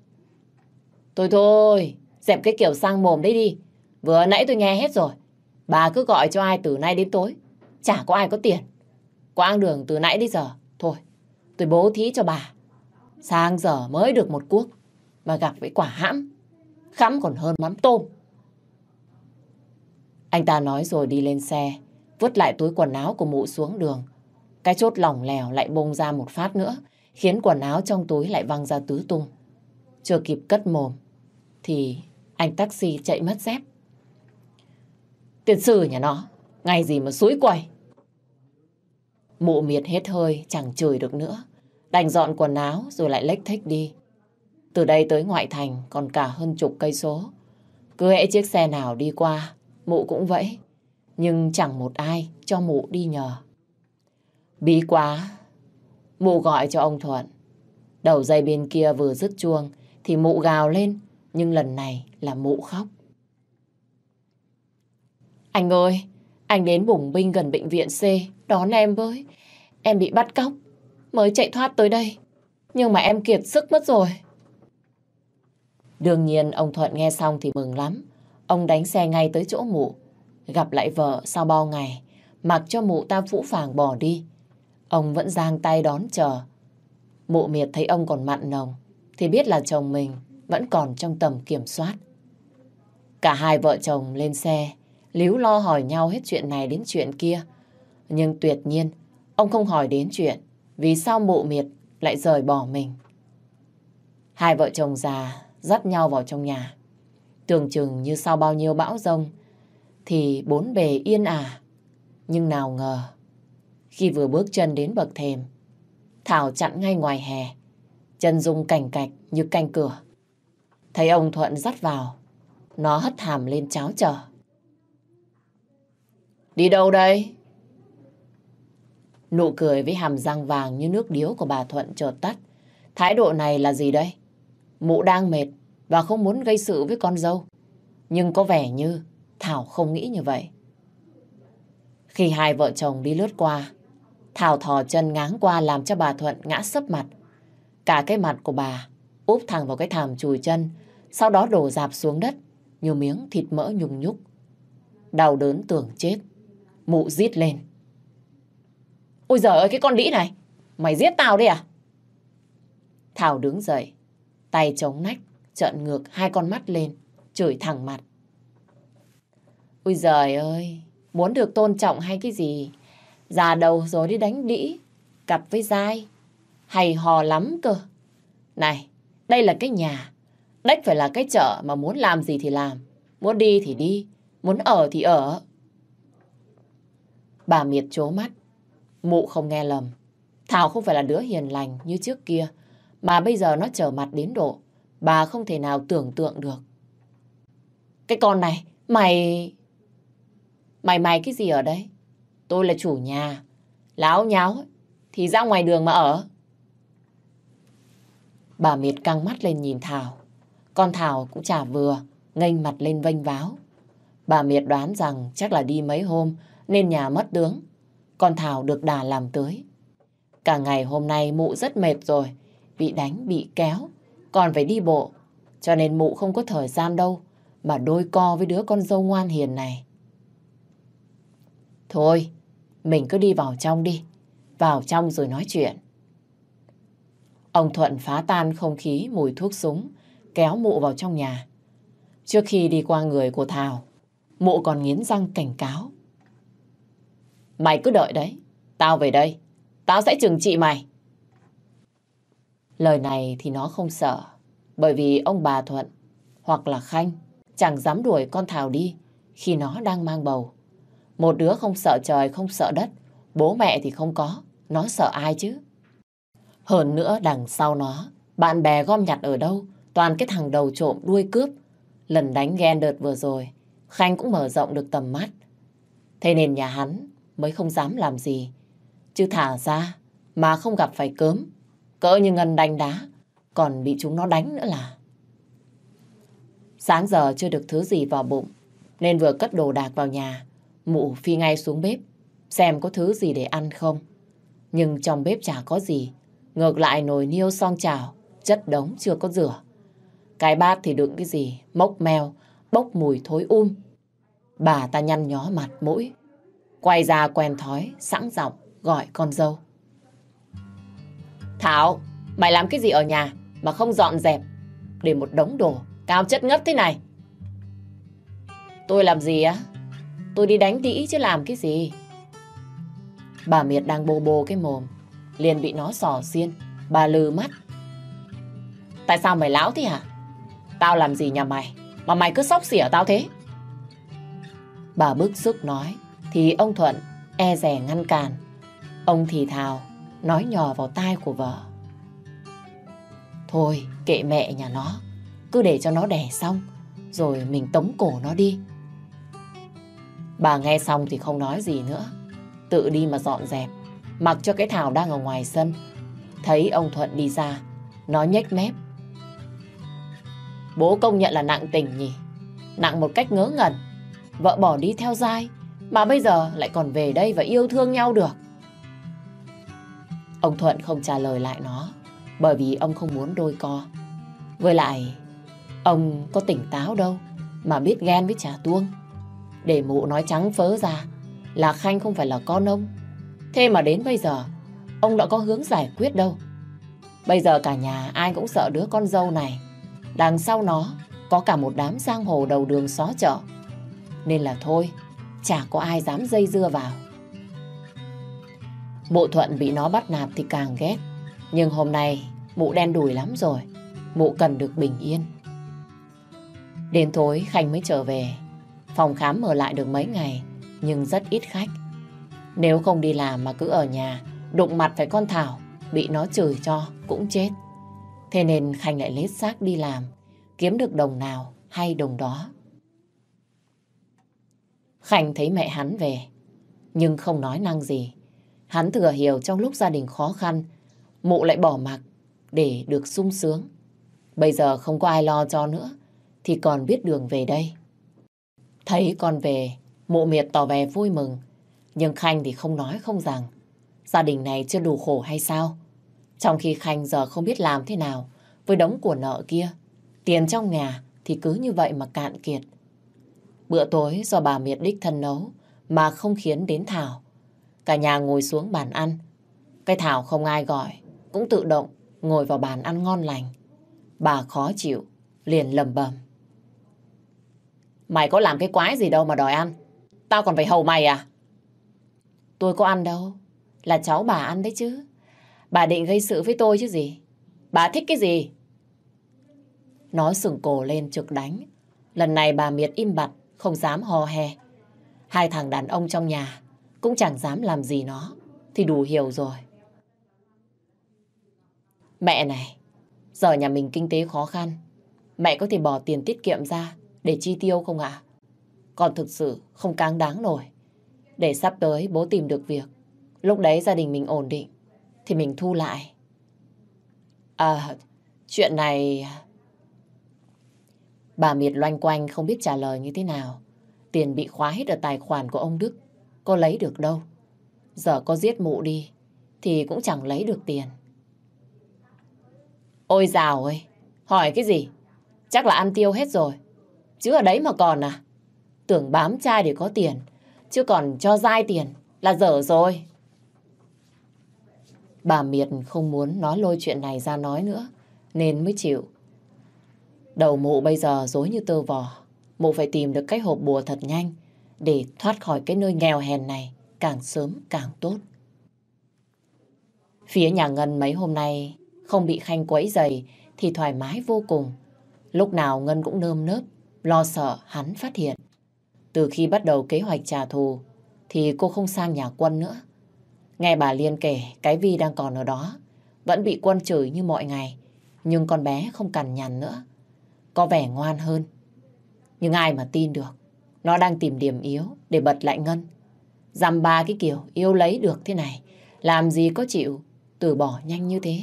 Thôi thôi, dẹp cái kiểu sang mồm đấy đi. Vừa nãy tôi nghe hết rồi. Bà cứ gọi cho ai từ nay đến tối. Chả có ai có tiền. Quãng đường từ nãy đến giờ. Thôi, tôi bố thí cho bà. Sang giờ mới được một cuốc. Mà gặp với quả hãm. Khắm còn hơn mắm tôm. Anh ta nói rồi đi lên xe. Vứt lại túi quần áo của mụ xuống đường. Cái chốt lỏng lẻo lại bông ra một phát nữa. Khiến quần áo trong túi lại văng ra tứ tung. Chưa kịp cất mồm. Thì anh taxi chạy mất dép. Tiền sử nhà nó. Ngày gì mà suối quầy. Mụ miệt hết hơi, chẳng chửi được nữa. Đành dọn quần áo rồi lại lếch thách đi. Từ đây tới ngoại thành còn cả hơn chục cây số. Cứ hễ chiếc xe nào đi qua, mụ cũng vậy. Nhưng chẳng một ai cho mụ đi nhờ. Bí quá. Mụ gọi cho ông Thuận. Đầu dây bên kia vừa dứt chuông thì mụ gào lên. Nhưng lần này là mụ khóc. Anh ơi, anh đến bùng binh gần bệnh viện C đón em với. Em bị bắt cóc, mới chạy thoát tới đây. Nhưng mà em kiệt sức mất rồi. Đương nhiên ông Thuận nghe xong thì mừng lắm. Ông đánh xe ngay tới chỗ mụ. Gặp lại vợ sau bao ngày, mặc cho mụ ta phũ phàng bỏ đi. Ông vẫn giang tay đón chờ. Mộ miệt thấy ông còn mặn nồng, thì biết là chồng mình vẫn còn trong tầm kiểm soát. Cả hai vợ chồng lên xe, líu lo hỏi nhau hết chuyện này đến chuyện kia. Nhưng tuyệt nhiên, ông không hỏi đến chuyện vì sao mộ miệt lại rời bỏ mình. Hai vợ chồng già dắt nhau vào trong nhà. Tưởng chừng như sau bao nhiêu bão rông thì bốn bề yên ả. Nhưng nào ngờ, khi vừa bước chân đến bậc thềm, Thảo chặn ngay ngoài hè, chân dung cảnh cạch như canh cửa. Thấy ông Thuận dắt vào, nó hất hàm lên cháo chờ. Đi đâu đây? Nụ cười với hàm răng vàng như nước điếu của bà Thuận chợt tắt. Thái độ này là gì đây? Mụ đang mệt và không muốn gây sự với con dâu. Nhưng có vẻ như Thảo không nghĩ như vậy. Khi hai vợ chồng đi lướt qua, Thảo thò chân ngáng qua làm cho bà Thuận ngã sấp mặt. Cả cái mặt của bà úp thẳng vào cái thảm chùi chân, sau đó đổ dạp xuống đất nhiều miếng thịt mỡ nhung nhúc. Đau đớn tưởng chết. Mụ rít lên. Ôi giời ơi cái con đĩ này, mày giết tao đi à? Thảo đứng dậy, tay chống nách, trợn ngược hai con mắt lên, chửi thẳng mặt. Ôi giời ơi, muốn được tôn trọng hay cái gì? Già đầu rồi đi đánh đĩ, cặp với dai. Hay hò lắm cơ. Này, đây là cái nhà. Đách phải là cái chợ mà muốn làm gì thì làm. Muốn đi thì đi, muốn ở thì ở. Bà miệt chố mắt. Mụ không nghe lầm. Thảo không phải là đứa hiền lành như trước kia. Mà bây giờ nó trở mặt đến độ. Bà không thể nào tưởng tượng được. Cái con này, mày... Mày mày cái gì ở đây? Tôi là chủ nhà. Láo nháo, thì ra ngoài đường mà ở. Bà Miệt căng mắt lên nhìn Thảo. Con Thảo cũng chả vừa, nghênh mặt lên vênh váo. Bà Miệt đoán rằng chắc là đi mấy hôm nên nhà mất tướng. Con Thảo được đà làm tới. Cả ngày hôm nay mụ rất mệt rồi, bị đánh, bị kéo, còn phải đi bộ. Cho nên mụ không có thời gian đâu mà đôi co với đứa con dâu ngoan hiền này. Thôi, mình cứ đi vào trong đi. Vào trong rồi nói chuyện. Ông Thuận phá tan không khí mùi thuốc súng, kéo mụ vào trong nhà. Trước khi đi qua người của Thảo, mụ còn nghiến răng cảnh cáo. Mày cứ đợi đấy, tao về đây, tao sẽ trừng trị mày. Lời này thì nó không sợ, bởi vì ông bà Thuận hoặc là Khanh chẳng dám đuổi con Thảo đi khi nó đang mang bầu. Một đứa không sợ trời, không sợ đất, bố mẹ thì không có, nó sợ ai chứ? Hơn nữa đằng sau nó, bạn bè gom nhặt ở đâu, toàn cái thằng đầu trộm đuôi cướp. Lần đánh ghen đợt vừa rồi, Khanh cũng mở rộng được tầm mắt. Thế nên nhà hắn mới không dám làm gì. Chứ thả ra mà không gặp phải cớm, cỡ như ngân đánh đá, còn bị chúng nó đánh nữa là. Sáng giờ chưa được thứ gì vào bụng, nên vừa cất đồ đạc vào nhà, mụ phi ngay xuống bếp, xem có thứ gì để ăn không. Nhưng trong bếp chả có gì, ngược lại nồi niêu son chảo, chất đống chưa có rửa. Cái bát thì đựng cái gì, mốc mèo, bốc mùi thối um. Bà ta nhăn nhó mặt mũi, quay ra quen thói, sẵn giọng gọi con dâu. Thảo, mày làm cái gì ở nhà mà không dọn dẹp để một đống đồ cao chất ngất thế này? Tôi làm gì á? Tôi đi đánh đĩ chứ làm cái gì? Bà Miệt đang bô bô cái mồm, liền bị nó sò xiên. Bà lừ mắt. Tại sao mày láo thế hả? Tao làm gì nhà mày? Mà mày cứ sóc xỉa tao thế? Bà bức xúc nói, thì ông Thuận e rẻ ngăn cản. Ông thì thào, nói nhỏ vào tai của vợ. Thôi, kệ mẹ nhà nó, cứ để cho nó đẻ xong, rồi mình tống cổ nó đi. Bà nghe xong thì không nói gì nữa. Tự đi mà dọn dẹp. Mặc cho cái Thảo đang ở ngoài sân. Thấy ông Thuận đi ra. Nó nhếch mép. Bố công nhận là nặng tình nhỉ. Nặng một cách ngớ ngẩn. Vợ bỏ đi theo dai. Mà bây giờ lại còn về đây và yêu thương nhau được. Ông Thuận không trả lời lại nó. Bởi vì ông không muốn đôi co. Với lại, ông có tỉnh táo đâu mà biết ghen với trà tuông. Để mụ nói trắng phớ ra là Khanh không phải là con ông. Thế mà đến bây giờ, ông đã có hướng giải quyết đâu. Bây giờ cả nhà ai cũng sợ đứa con dâu này. Đằng sau nó có cả một đám giang hồ đầu đường xó chợ. Nên là thôi, chả có ai dám dây dưa vào. Mụ Thuận bị nó bắt nạt thì càng ghét. Nhưng hôm nay mụ đen đủi lắm rồi. Mụ cần được bình yên. Đến tối Khanh mới trở về. Phòng khám mở lại được mấy ngày, nhưng rất ít khách. Nếu không đi làm mà cứ ở nhà, đụng mặt phải con Thảo, bị nó chửi cho, cũng chết. Thế nên Khanh lại lết xác đi làm, kiếm được đồng nào hay đồng đó. Khanh thấy mẹ hắn về, nhưng không nói năng gì. Hắn thừa hiểu trong lúc gia đình khó khăn, mụ lại bỏ mặc để được sung sướng. Bây giờ không có ai lo cho nữa, thì còn biết đường về đây. Thấy con về, mụ miệt tỏ vẻ vui mừng. Nhưng Khanh thì không nói không rằng. Gia đình này chưa đủ khổ hay sao? Trong khi Khanh giờ không biết làm thế nào với đống của nợ kia. Tiền trong nhà thì cứ như vậy mà cạn kiệt. Bữa tối do bà miệt đích thân nấu mà không khiến đến Thảo. Cả nhà ngồi xuống bàn ăn. Cái Thảo không ai gọi, cũng tự động ngồi vào bàn ăn ngon lành. Bà khó chịu, liền lầm bầm. Mày có làm cái quái gì đâu mà đòi ăn. Tao còn phải hầu mày à? Tôi có ăn đâu. Là cháu bà ăn đấy chứ. Bà định gây sự với tôi chứ gì. Bà thích cái gì? Nói sừng cổ lên trực đánh. Lần này bà miệt im bặt, không dám hò he. Hai thằng đàn ông trong nhà cũng chẳng dám làm gì nó. Thì đủ hiểu rồi. Mẹ này, giờ nhà mình kinh tế khó khăn. Mẹ có thể bỏ tiền tiết kiệm ra để chi tiêu không ạ? Còn thực sự không cáng đáng nổi. Để sắp tới bố tìm được việc. Lúc đấy gia đình mình ổn định. thì mình thu lại. À, chuyện này... Bà Miệt loanh quanh không biết trả lời như thế nào. Tiền bị khóa hết ở tài khoản của ông Đức. Có lấy được đâu. Giờ có giết mụ đi thì cũng chẳng lấy được tiền. Ôi dào ơi, hỏi cái gì? Chắc là ăn tiêu hết rồi. Chứ ở đấy mà còn à? Tưởng bám trai để có tiền, chứ còn cho dai tiền là dở rồi. Bà Miệt không muốn nói lôi chuyện này ra nói nữa, nên mới chịu. Đầu mụ bây giờ dối như tơ vò. Mụ phải tìm được cách hộp bùa thật nhanh để thoát khỏi cái nơi nghèo hèn này càng sớm càng tốt. Phía nhà Ngân mấy hôm nay không bị Khanh quấy dày thì thoải mái vô cùng. Lúc nào Ngân cũng nơm nớp, lo sợ hắn phát hiện. Từ khi bắt đầu kế hoạch trả thù thì cô không sang nhà quân nữa. Nghe bà Liên kể cái Vi đang còn ở đó, vẫn bị quân chửi như mọi ngày, nhưng con bé không cằn nhằn nữa. Có vẻ ngoan hơn. Nhưng ai mà tin được, nó đang tìm điểm yếu để bật lại Ngân. Dằm ba cái kiểu yêu lấy được thế này, làm gì có chịu từ bỏ nhanh như thế.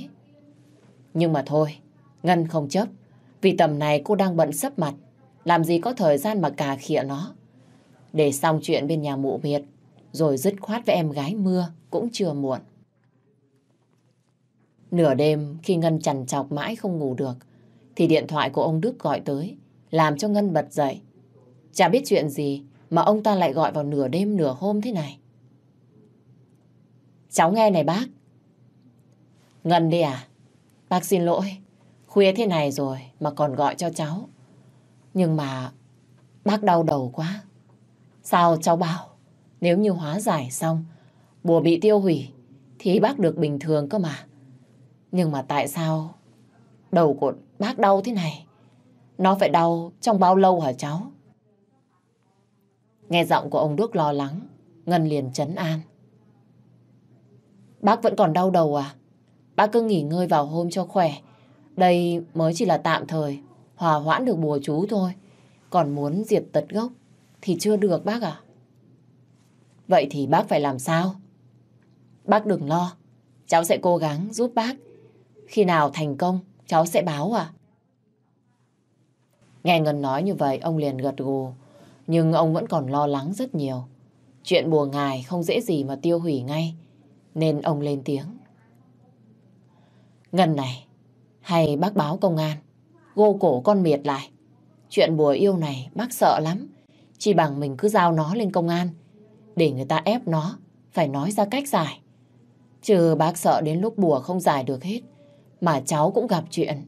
Nhưng mà thôi, Ngân không chấp, vì tầm này cô đang bận sấp mặt, làm gì có thời gian mà cà khịa nó. Để xong chuyện bên nhà mụ miệt, rồi dứt khoát với em gái mưa cũng chưa muộn. Nửa đêm khi Ngân chằn chọc mãi không ngủ được, thì điện thoại của ông Đức gọi tới, làm cho Ngân bật dậy. Chả biết chuyện gì mà ông ta lại gọi vào nửa đêm nửa hôm thế này. Cháu nghe này bác. Ngân đi à? Bác xin lỗi, khuya thế này rồi mà còn gọi cho cháu. Nhưng mà bác đau đầu quá. Sao cháu bảo, nếu như hóa giải xong, bùa bị tiêu hủy, thì bác được bình thường cơ mà. Nhưng mà tại sao đầu của bác đau thế này? Nó phải đau trong bao lâu hả cháu? Nghe giọng của ông Đức lo lắng, Ngân liền chấn an. Bác vẫn còn đau đầu à? Bác cứ nghỉ ngơi vào hôm cho khỏe. Đây mới chỉ là tạm thời, hòa hoãn được bùa chú thôi. Còn muốn diệt tật gốc thì chưa được bác à? Vậy thì bác phải làm sao? Bác đừng lo, cháu sẽ cố gắng giúp bác. Khi nào thành công, cháu sẽ báo à? Nghe Ngân nói như vậy, ông liền gật gù. Nhưng ông vẫn còn lo lắng rất nhiều. Chuyện bùa ngài không dễ gì mà tiêu hủy ngay. Nên ông lên tiếng. Ngân này, hay bác báo công an, gô cổ con miệt lại. Chuyện bùa yêu này bác sợ lắm. Chỉ bằng mình cứ giao nó lên công an, để người ta ép nó, phải nói ra cách giải. Chứ bác sợ đến lúc bùa không giải được hết, mà cháu cũng gặp chuyện.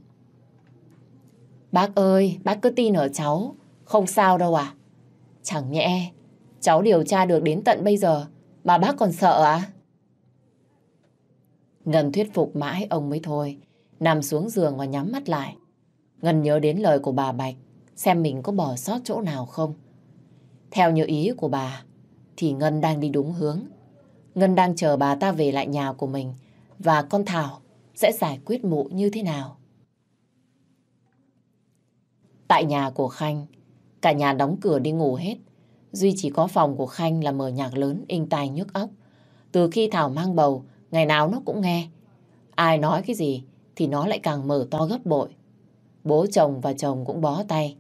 Bác ơi, bác cứ tin ở cháu, không sao đâu à. Chẳng nhẽ, cháu điều tra được đến tận bây giờ, mà bác còn sợ à? Ngân thuyết phục mãi ông mới thôi, nằm xuống giường và nhắm mắt lại. Ngân nhớ đến lời của bà Bạch, xem mình có bỏ sót chỗ nào không. Theo như ý của bà, thì Ngân đang đi đúng hướng. Ngân đang chờ bà ta về lại nhà của mình và con Thảo sẽ giải quyết mụ như thế nào. Tại nhà của Khanh, cả nhà đóng cửa đi ngủ hết. Duy chỉ có phòng của Khanh là mở nhạc lớn, inh tai nhức óc. Từ khi Thảo mang bầu, ngày nào nó cũng nghe. Ai nói cái gì thì nó lại càng mở to gấp bội. Bố chồng và chồng cũng bó tay.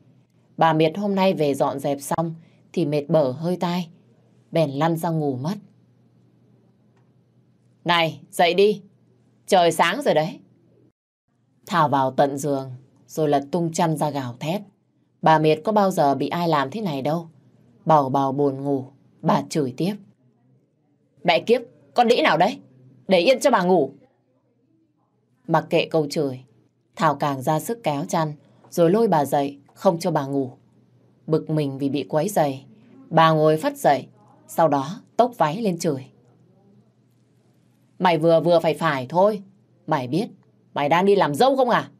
Bà Miệt hôm nay về dọn dẹp xong thì mệt bở hơi tai. Bèn lăn ra ngủ mất. Này, dậy đi. Trời sáng rồi đấy. Thảo vào tận giường, rồi lật tung chăn ra gào thét. Bà Miệt có bao giờ bị ai làm thế này đâu. Bảo bảo buồn ngủ, bà chửi tiếp. Mẹ kiếp, con đĩ nào đấy? Để yên cho bà ngủ. Mặc kệ câu chửi, Thảo càng ra sức kéo chăn, rồi lôi bà dậy, không cho bà ngủ. Bực mình vì bị quấy dậy, bà ngồi phát dậy, sau đó tốc váy lên chửi. Mày vừa vừa phải phải thôi. Mày biết, mày đang đi làm dâu không à?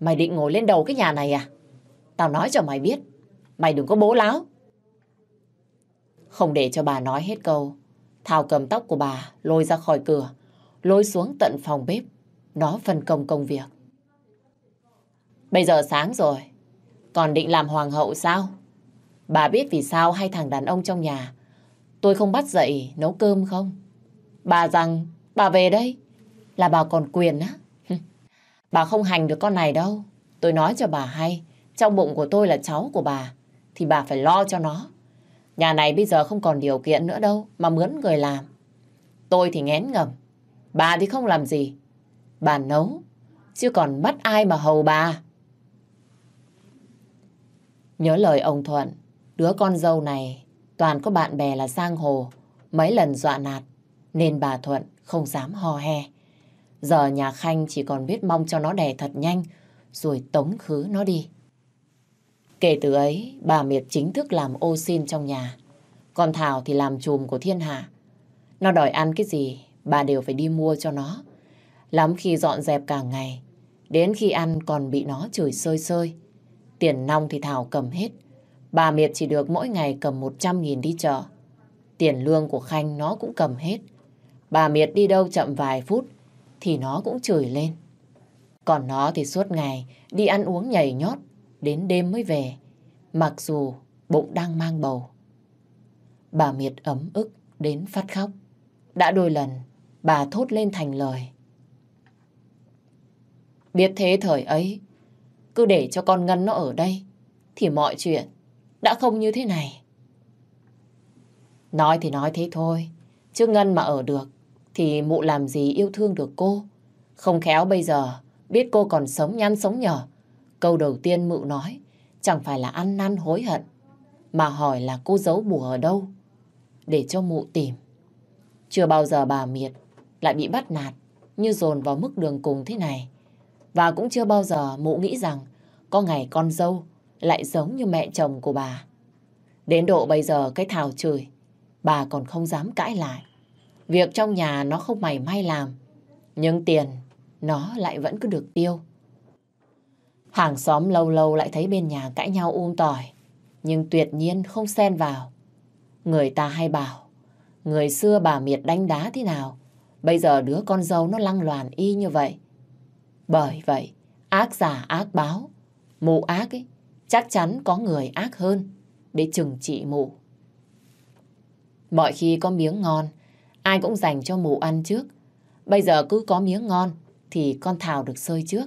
Mày định ngồi lên đầu cái nhà này à? Tao nói cho mày biết, mày đừng có bố láo. Không để cho bà nói hết câu, Thảo cầm tóc của bà lôi ra khỏi cửa, lôi xuống tận phòng bếp. Nó phân công công việc. Bây giờ sáng rồi, còn định làm hoàng hậu sao? Bà biết vì sao hai thằng đàn ông trong nhà tôi không bắt dậy nấu cơm không? Bà rằng bà về đây là bà còn quyền á. bà không hành được con này đâu. Tôi nói cho bà hay, trong bụng của tôi là cháu của bà, thì bà phải lo cho nó. Nhà này bây giờ không còn điều kiện nữa đâu mà mướn người làm. Tôi thì ngén ngầm, bà thì không làm gì. Bà nấu, chứ còn bắt ai mà hầu bà. Nhớ lời ông Thuận, đứa con dâu này toàn có bạn bè là sang hồ, mấy lần dọa nạt, nên bà Thuận không dám ho he. Giờ nhà Khanh chỉ còn biết mong cho nó đẻ thật nhanh, rồi tống khứ nó đi. Kể từ ấy, bà Miệt chính thức làm ô xin trong nhà. Còn Thảo thì làm chùm của thiên hạ. Nó đòi ăn cái gì, bà đều phải đi mua cho nó. Lắm khi dọn dẹp cả ngày, đến khi ăn còn bị nó chửi sơi sơi. Tiền nong thì Thảo cầm hết. Bà Miệt chỉ được mỗi ngày cầm 100 nghìn đi chợ. Tiền lương của Khanh nó cũng cầm hết. Bà Miệt đi đâu chậm vài phút thì nó cũng chửi lên. Còn nó thì suốt ngày đi ăn uống nhảy nhót đến đêm mới về. Mặc dù bụng đang mang bầu. Bà Miệt ấm ức đến phát khóc. Đã đôi lần bà thốt lên thành lời. Biết thế thời ấy, cứ để cho con Ngân nó ở đây, thì mọi chuyện đã không như thế này. Nói thì nói thế thôi, chứ Ngân mà ở được, thì mụ làm gì yêu thương được cô. Không khéo bây giờ, biết cô còn sống nhăn sống nhở. Câu đầu tiên mụ nói, chẳng phải là ăn năn hối hận, mà hỏi là cô giấu bùa ở đâu, để cho mụ tìm. Chưa bao giờ bà Miệt lại bị bắt nạt, như dồn vào mức đường cùng thế này. Và cũng chưa bao giờ mụ nghĩ rằng có ngày con dâu lại giống như mẹ chồng của bà. Đến độ bây giờ cái thảo chửi, bà còn không dám cãi lại. Việc trong nhà nó không mày may làm, nhưng tiền nó lại vẫn cứ được tiêu. Hàng xóm lâu lâu lại thấy bên nhà cãi nhau um tỏi, nhưng tuyệt nhiên không xen vào. Người ta hay bảo, người xưa bà miệt đánh đá thế nào, bây giờ đứa con dâu nó lăng loàn y như vậy. Bởi vậy, ác giả ác báo, mụ ác ấy, chắc chắn có người ác hơn để trừng trị mụ. Mọi khi có miếng ngon, ai cũng dành cho mụ ăn trước. Bây giờ cứ có miếng ngon thì con Thảo được sơi trước.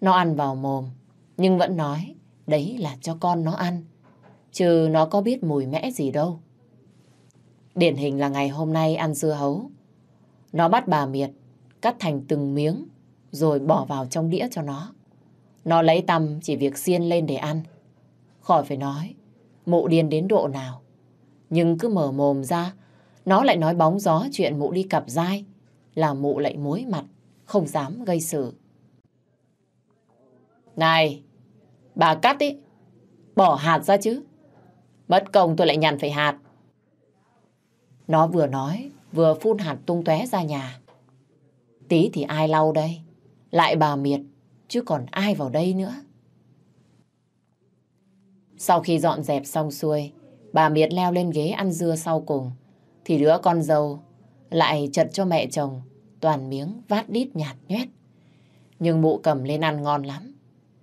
Nó ăn vào mồm, nhưng vẫn nói đấy là cho con nó ăn. Chứ nó có biết mùi mẽ gì đâu. Điển hình là ngày hôm nay ăn dưa hấu. Nó bắt bà Miệt cắt thành từng miếng rồi bỏ vào trong đĩa cho nó. Nó lấy tăm chỉ việc xiên lên để ăn. Khỏi phải nói, mụ điên đến độ nào. Nhưng cứ mở mồm ra, nó lại nói bóng gió chuyện mụ đi cặp dai, là mụ lại muối mặt, không dám gây sự. Này, bà cắt ý, bỏ hạt ra chứ. Mất công tôi lại nhằn phải hạt. Nó vừa nói, vừa phun hạt tung tóe ra nhà. Tí thì ai lau đây? Lại bà Miệt, chứ còn ai vào đây nữa. Sau khi dọn dẹp xong xuôi, bà Miệt leo lên ghế ăn dưa sau cùng, thì đứa con dâu lại chật cho mẹ chồng toàn miếng vát đít nhạt nhét. Nhưng mụ cầm lên ăn ngon lắm.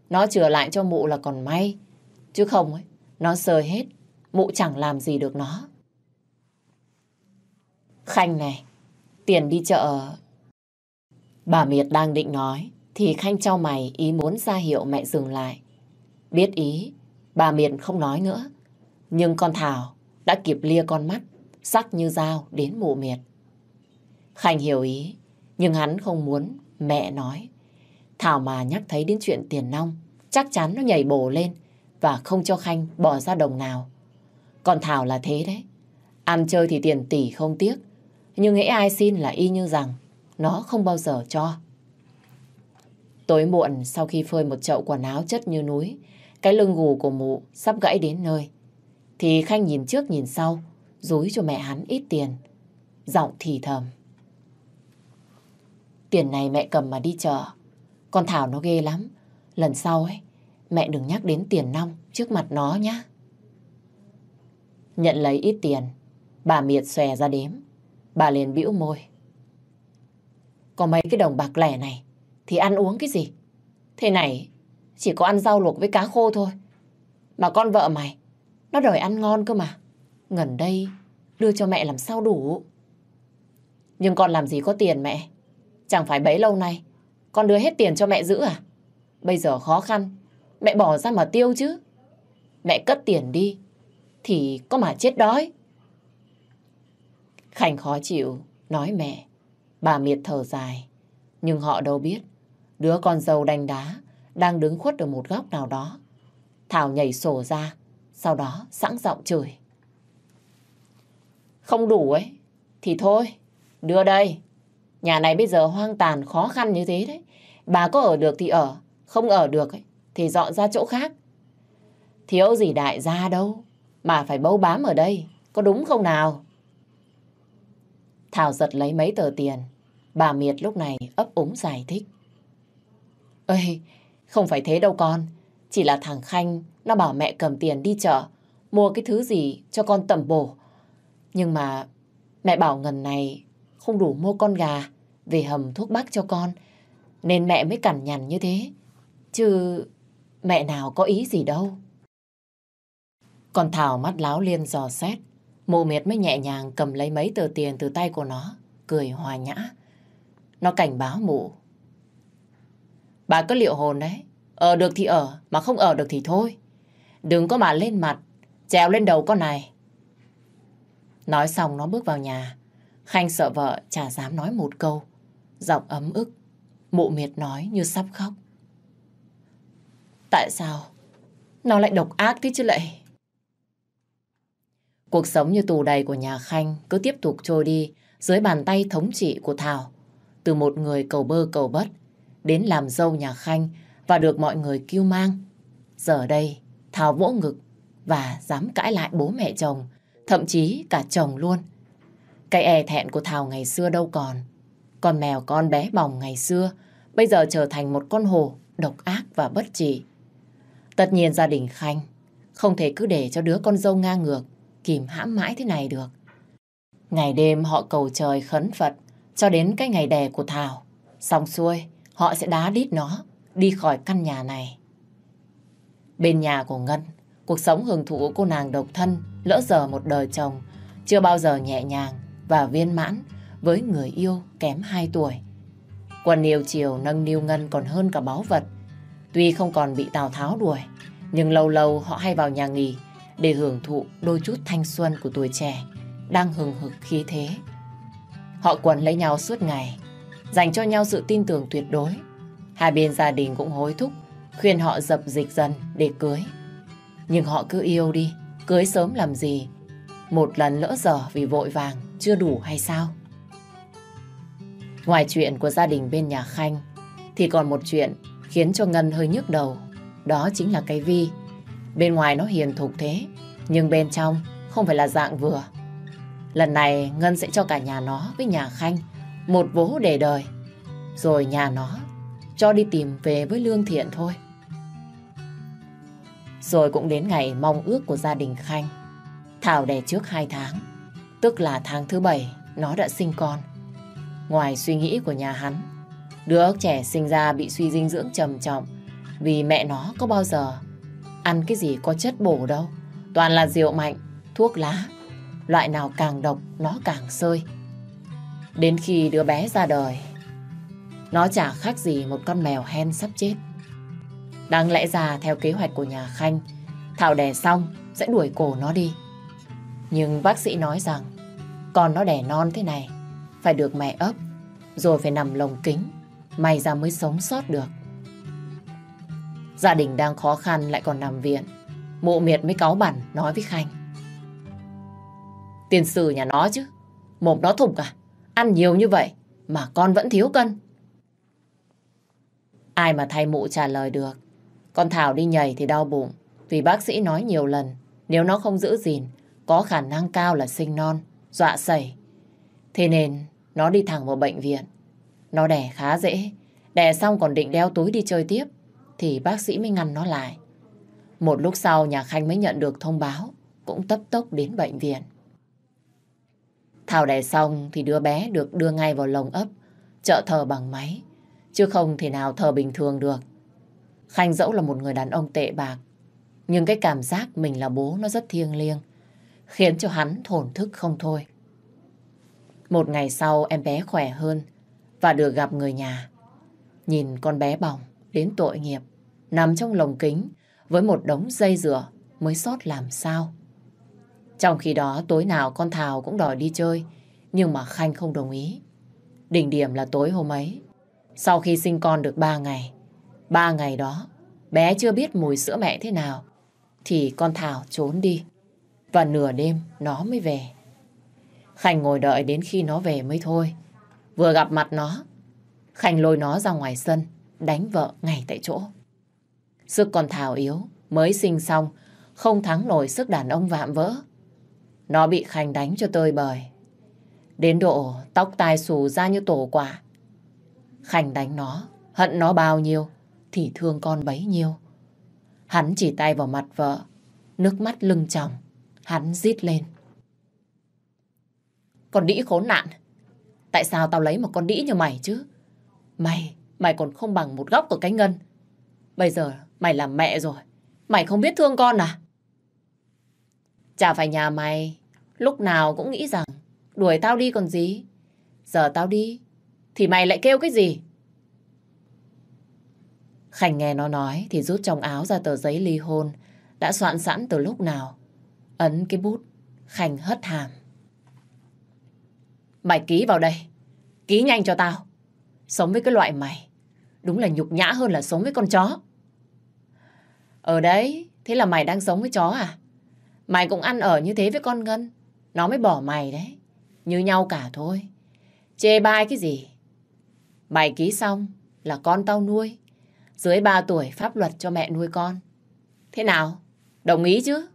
Nó chừa lại cho mụ là còn may, chứ không ấy, nó sơi hết, mụ chẳng làm gì được nó. Khanh này, tiền đi chợ Bà Miệt đang định nói, thì Khanh trao mày ý muốn ra hiệu mẹ dừng lại. Biết ý, bà Miệt không nói nữa. Nhưng con Thảo đã kịp lia con mắt, sắc như dao đến mụ Miệt. Khanh hiểu ý, nhưng hắn không muốn mẹ nói. Thảo mà nhắc thấy đến chuyện tiền nong, chắc chắn nó nhảy bổ lên và không cho Khanh bỏ ra đồng nào. Còn Thảo là thế đấy. Ăn chơi thì tiền tỷ không tiếc, nhưng nghĩ ai xin là y như rằng nó không bao giờ cho. Tối muộn sau khi phơi một chậu quần áo chất như núi, cái lưng gù của mụ sắp gãy đến nơi. Thì Khanh nhìn trước nhìn sau, dúi cho mẹ hắn ít tiền. Giọng thì thầm. Tiền này mẹ cầm mà đi chợ. Con Thảo nó ghê lắm. Lần sau ấy, mẹ đừng nhắc đến tiền nong trước mặt nó nhá. Nhận lấy ít tiền, bà miệt xòe ra đếm. Bà liền bĩu môi. Có mấy cái đồng bạc lẻ này thì ăn uống cái gì? Thế này chỉ có ăn rau luộc với cá khô thôi. Mà con vợ mày nó đòi ăn ngon cơ mà. Ngần đây đưa cho mẹ làm sao đủ. Nhưng con làm gì có tiền mẹ. Chẳng phải bấy lâu nay, con đưa hết tiền cho mẹ giữ à? Bây giờ khó khăn, mẹ bỏ ra mà tiêu chứ. Mẹ cất tiền đi, thì có mà chết đói. khánh khó chịu, nói mẹ. Bà miệt thở dài. Nhưng họ đâu biết, đứa con dâu đanh đá đang đứng khuất ở một góc nào đó. Thảo nhảy sổ ra, sau đó sẵn giọng chửi. Không đủ ấy, thì thôi, đưa đây. Nhà này bây giờ hoang tàn khó khăn như thế đấy. Bà có ở được thì ở, không ở được ấy, thì dọn ra chỗ khác. Thiếu gì đại gia đâu, mà phải bấu bám ở đây, có đúng không nào? Thảo giật lấy mấy tờ tiền, bà Miệt lúc này ấp úng giải thích. ơi không phải thế đâu con, chỉ là thằng Khanh nó bảo mẹ cầm tiền đi chợ, mua cái thứ gì cho con tẩm bổ. Nhưng mà mẹ bảo ngần này không đủ mua con gà về hầm thuốc bắc cho con, nên mẹ mới cằn nhằn như thế. Chứ mẹ nào có ý gì đâu. Còn Thảo mắt láo liên dò xét. Mộ miệt mới nhẹ nhàng cầm lấy mấy tờ tiền từ tay của nó, cười hòa nhã. Nó cảnh báo mụ. Bà có liệu hồn đấy. Ở được thì ở, mà không ở được thì thôi. Đừng có mà lên mặt, trèo lên đầu con này. Nói xong nó bước vào nhà. Khanh sợ vợ chả dám nói một câu. Giọng ấm ức. Mụ miệt nói như sắp khóc. Tại sao? Nó lại độc ác thế chứ lại? Cuộc sống như tù đầy của nhà Khanh cứ tiếp tục trôi đi dưới bàn tay thống trị của Thảo. Từ một người cầu bơ cầu bất đến làm dâu nhà Khanh và được mọi người kêu mang. Giờ đây, Thảo vỗ ngực và dám cãi lại bố mẹ chồng, thậm chí cả chồng luôn. Cái e thẹn của Thảo ngày xưa đâu còn. Con mèo con bé bỏng ngày xưa bây giờ trở thành một con hổ độc ác và bất trị. Tất nhiên gia đình Khanh không thể cứ để cho đứa con dâu ngang ngược kìm hãm mãi thế này được. Ngày đêm họ cầu trời khấn Phật cho đến cái ngày đẻ của Thảo. Xong xuôi, họ sẽ đá đít nó đi khỏi căn nhà này. Bên nhà của Ngân, cuộc sống hưởng thụ của cô nàng độc thân lỡ giờ một đời chồng chưa bao giờ nhẹ nhàng và viên mãn với người yêu kém 2 tuổi. Quần yêu chiều nâng niu Ngân còn hơn cả báu vật. Tuy không còn bị Tào Tháo đuổi, nhưng lâu lâu họ hay vào nhà nghỉ để hưởng thụ đôi chút thanh xuân của tuổi trẻ đang hừng hực khí thế. Họ quần lấy nhau suốt ngày, dành cho nhau sự tin tưởng tuyệt đối. Hai bên gia đình cũng hối thúc, khuyên họ dập dịch dần để cưới. Nhưng họ cứ yêu đi, cưới sớm làm gì? Một lần lỡ dở vì vội vàng, chưa đủ hay sao? Ngoài chuyện của gia đình bên nhà Khanh, thì còn một chuyện khiến cho Ngân hơi nhức đầu. Đó chính là cái Vi. Bên ngoài nó hiền thục thế, nhưng bên trong không phải là dạng vừa. Lần này Ngân sẽ cho cả nhà nó với nhà Khanh một vố để đời. Rồi nhà nó cho đi tìm về với lương thiện thôi. Rồi cũng đến ngày mong ước của gia đình Khanh. Thảo đẻ trước 2 tháng, tức là tháng thứ bảy nó đã sinh con. Ngoài suy nghĩ của nhà hắn, đứa trẻ sinh ra bị suy dinh dưỡng trầm trọng vì mẹ nó có bao giờ ăn cái gì có chất bổ đâu. Toàn là rượu mạnh, thuốc lá. Loại nào càng độc, nó càng sơi. Đến khi đứa bé ra đời, nó chả khác gì một con mèo hen sắp chết. Đáng lẽ ra theo kế hoạch của nhà Khanh, Thảo đẻ xong sẽ đuổi cổ nó đi. Nhưng bác sĩ nói rằng con nó đẻ non thế này phải được mẹ ấp rồi phải nằm lồng kính may ra mới sống sót được. Gia đình đang khó khăn lại còn nằm viện. Mụ miệt mới cáu bẩn nói với Khanh. Tiền sử nhà nó chứ. Mồm nó thùng à? Ăn nhiều như vậy mà con vẫn thiếu cân. Ai mà thay mụ trả lời được. Con Thảo đi nhảy thì đau bụng. Vì bác sĩ nói nhiều lần nếu nó không giữ gìn có khả năng cao là sinh non, dọa sẩy. Thế nên nó đi thẳng vào bệnh viện. Nó đẻ khá dễ. Đẻ xong còn định đeo túi đi chơi tiếp thì bác sĩ mới ngăn nó lại. Một lúc sau nhà Khanh mới nhận được thông báo, cũng tấp tốc đến bệnh viện. Thảo đẻ xong thì đứa bé được đưa ngay vào lồng ấp, trợ thờ bằng máy, chứ không thể nào thờ bình thường được. Khanh dẫu là một người đàn ông tệ bạc, nhưng cái cảm giác mình là bố nó rất thiêng liêng, khiến cho hắn thổn thức không thôi. Một ngày sau em bé khỏe hơn và được gặp người nhà. Nhìn con bé bỏng đến tội nghiệp, nằm trong lồng kính với một đống dây dừa mới sót làm sao. Trong khi đó tối nào con Thảo cũng đòi đi chơi, nhưng mà Khanh không đồng ý. Đỉnh điểm là tối hôm ấy, sau khi sinh con được 3 ngày, 3 ngày đó, bé chưa biết mùi sữa mẹ thế nào, thì con Thảo trốn đi, và nửa đêm nó mới về. Khanh ngồi đợi đến khi nó về mới thôi. Vừa gặp mặt nó, Khanh lôi nó ra ngoài sân, đánh vợ ngay tại chỗ. Sức con Thảo yếu, mới sinh xong, không thắng nổi sức đàn ông vạm vỡ. Nó bị Khanh đánh cho tơi bời. Đến độ tóc tai xù ra như tổ quả. Khanh đánh nó, hận nó bao nhiêu, thì thương con bấy nhiêu. Hắn chỉ tay vào mặt vợ, nước mắt lưng tròng, hắn rít lên. Con đĩ khốn nạn, tại sao tao lấy một con đĩ như mày chứ? Mày, mày còn không bằng một góc của cái ngân. Bây giờ mày làm mẹ rồi, mày không biết thương con à? Chả phải nhà mày, lúc nào cũng nghĩ rằng đuổi tao đi còn gì. Giờ tao đi, thì mày lại kêu cái gì? Khánh nghe nó nói thì rút trong áo ra tờ giấy ly hôn đã soạn sẵn từ lúc nào. Ấn cái bút, Khánh hất hàm. Mày ký vào đây, ký nhanh cho tao. Sống với cái loại mày, đúng là nhục nhã hơn là sống với con chó. Ở đấy, thế là mày đang sống với chó à? Mày cũng ăn ở như thế với con Ngân, nó mới bỏ mày đấy. Như nhau cả thôi. Chê bai cái gì? Mày ký xong là con tao nuôi. Dưới 3 tuổi pháp luật cho mẹ nuôi con. Thế nào? Đồng ý chứ?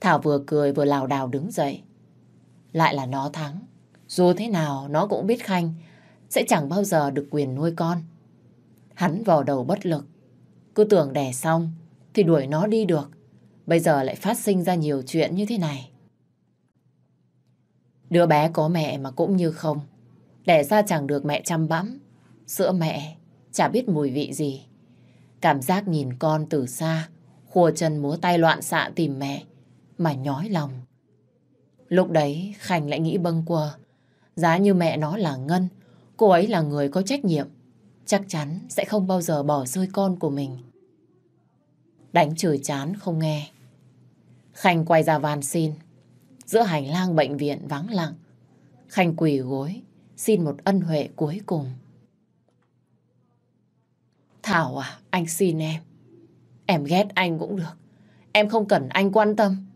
Thảo vừa cười vừa lào đào đứng dậy. Lại là nó thắng. Dù thế nào nó cũng biết Khanh sẽ chẳng bao giờ được quyền nuôi con. Hắn vào đầu bất lực. Cứ tưởng đẻ xong thì đuổi nó đi được. Bây giờ lại phát sinh ra nhiều chuyện như thế này. Đứa bé có mẹ mà cũng như không. Đẻ ra chẳng được mẹ chăm bẵm. Sữa mẹ chả biết mùi vị gì. Cảm giác nhìn con từ xa, khua chân múa tay loạn xạ tìm mẹ, mà nhói lòng. Lúc đấy Khanh lại nghĩ bâng quơ. Giá như mẹ nó là Ngân, cô ấy là người có trách nhiệm. Chắc chắn sẽ không bao giờ bỏ rơi con của mình. Đánh chửi chán không nghe. Khanh quay ra van xin. Giữa hành lang bệnh viện vắng lặng. Khanh quỳ gối, xin một ân huệ cuối cùng. Thảo à, anh xin em. Em ghét anh cũng được. Em không cần anh quan tâm.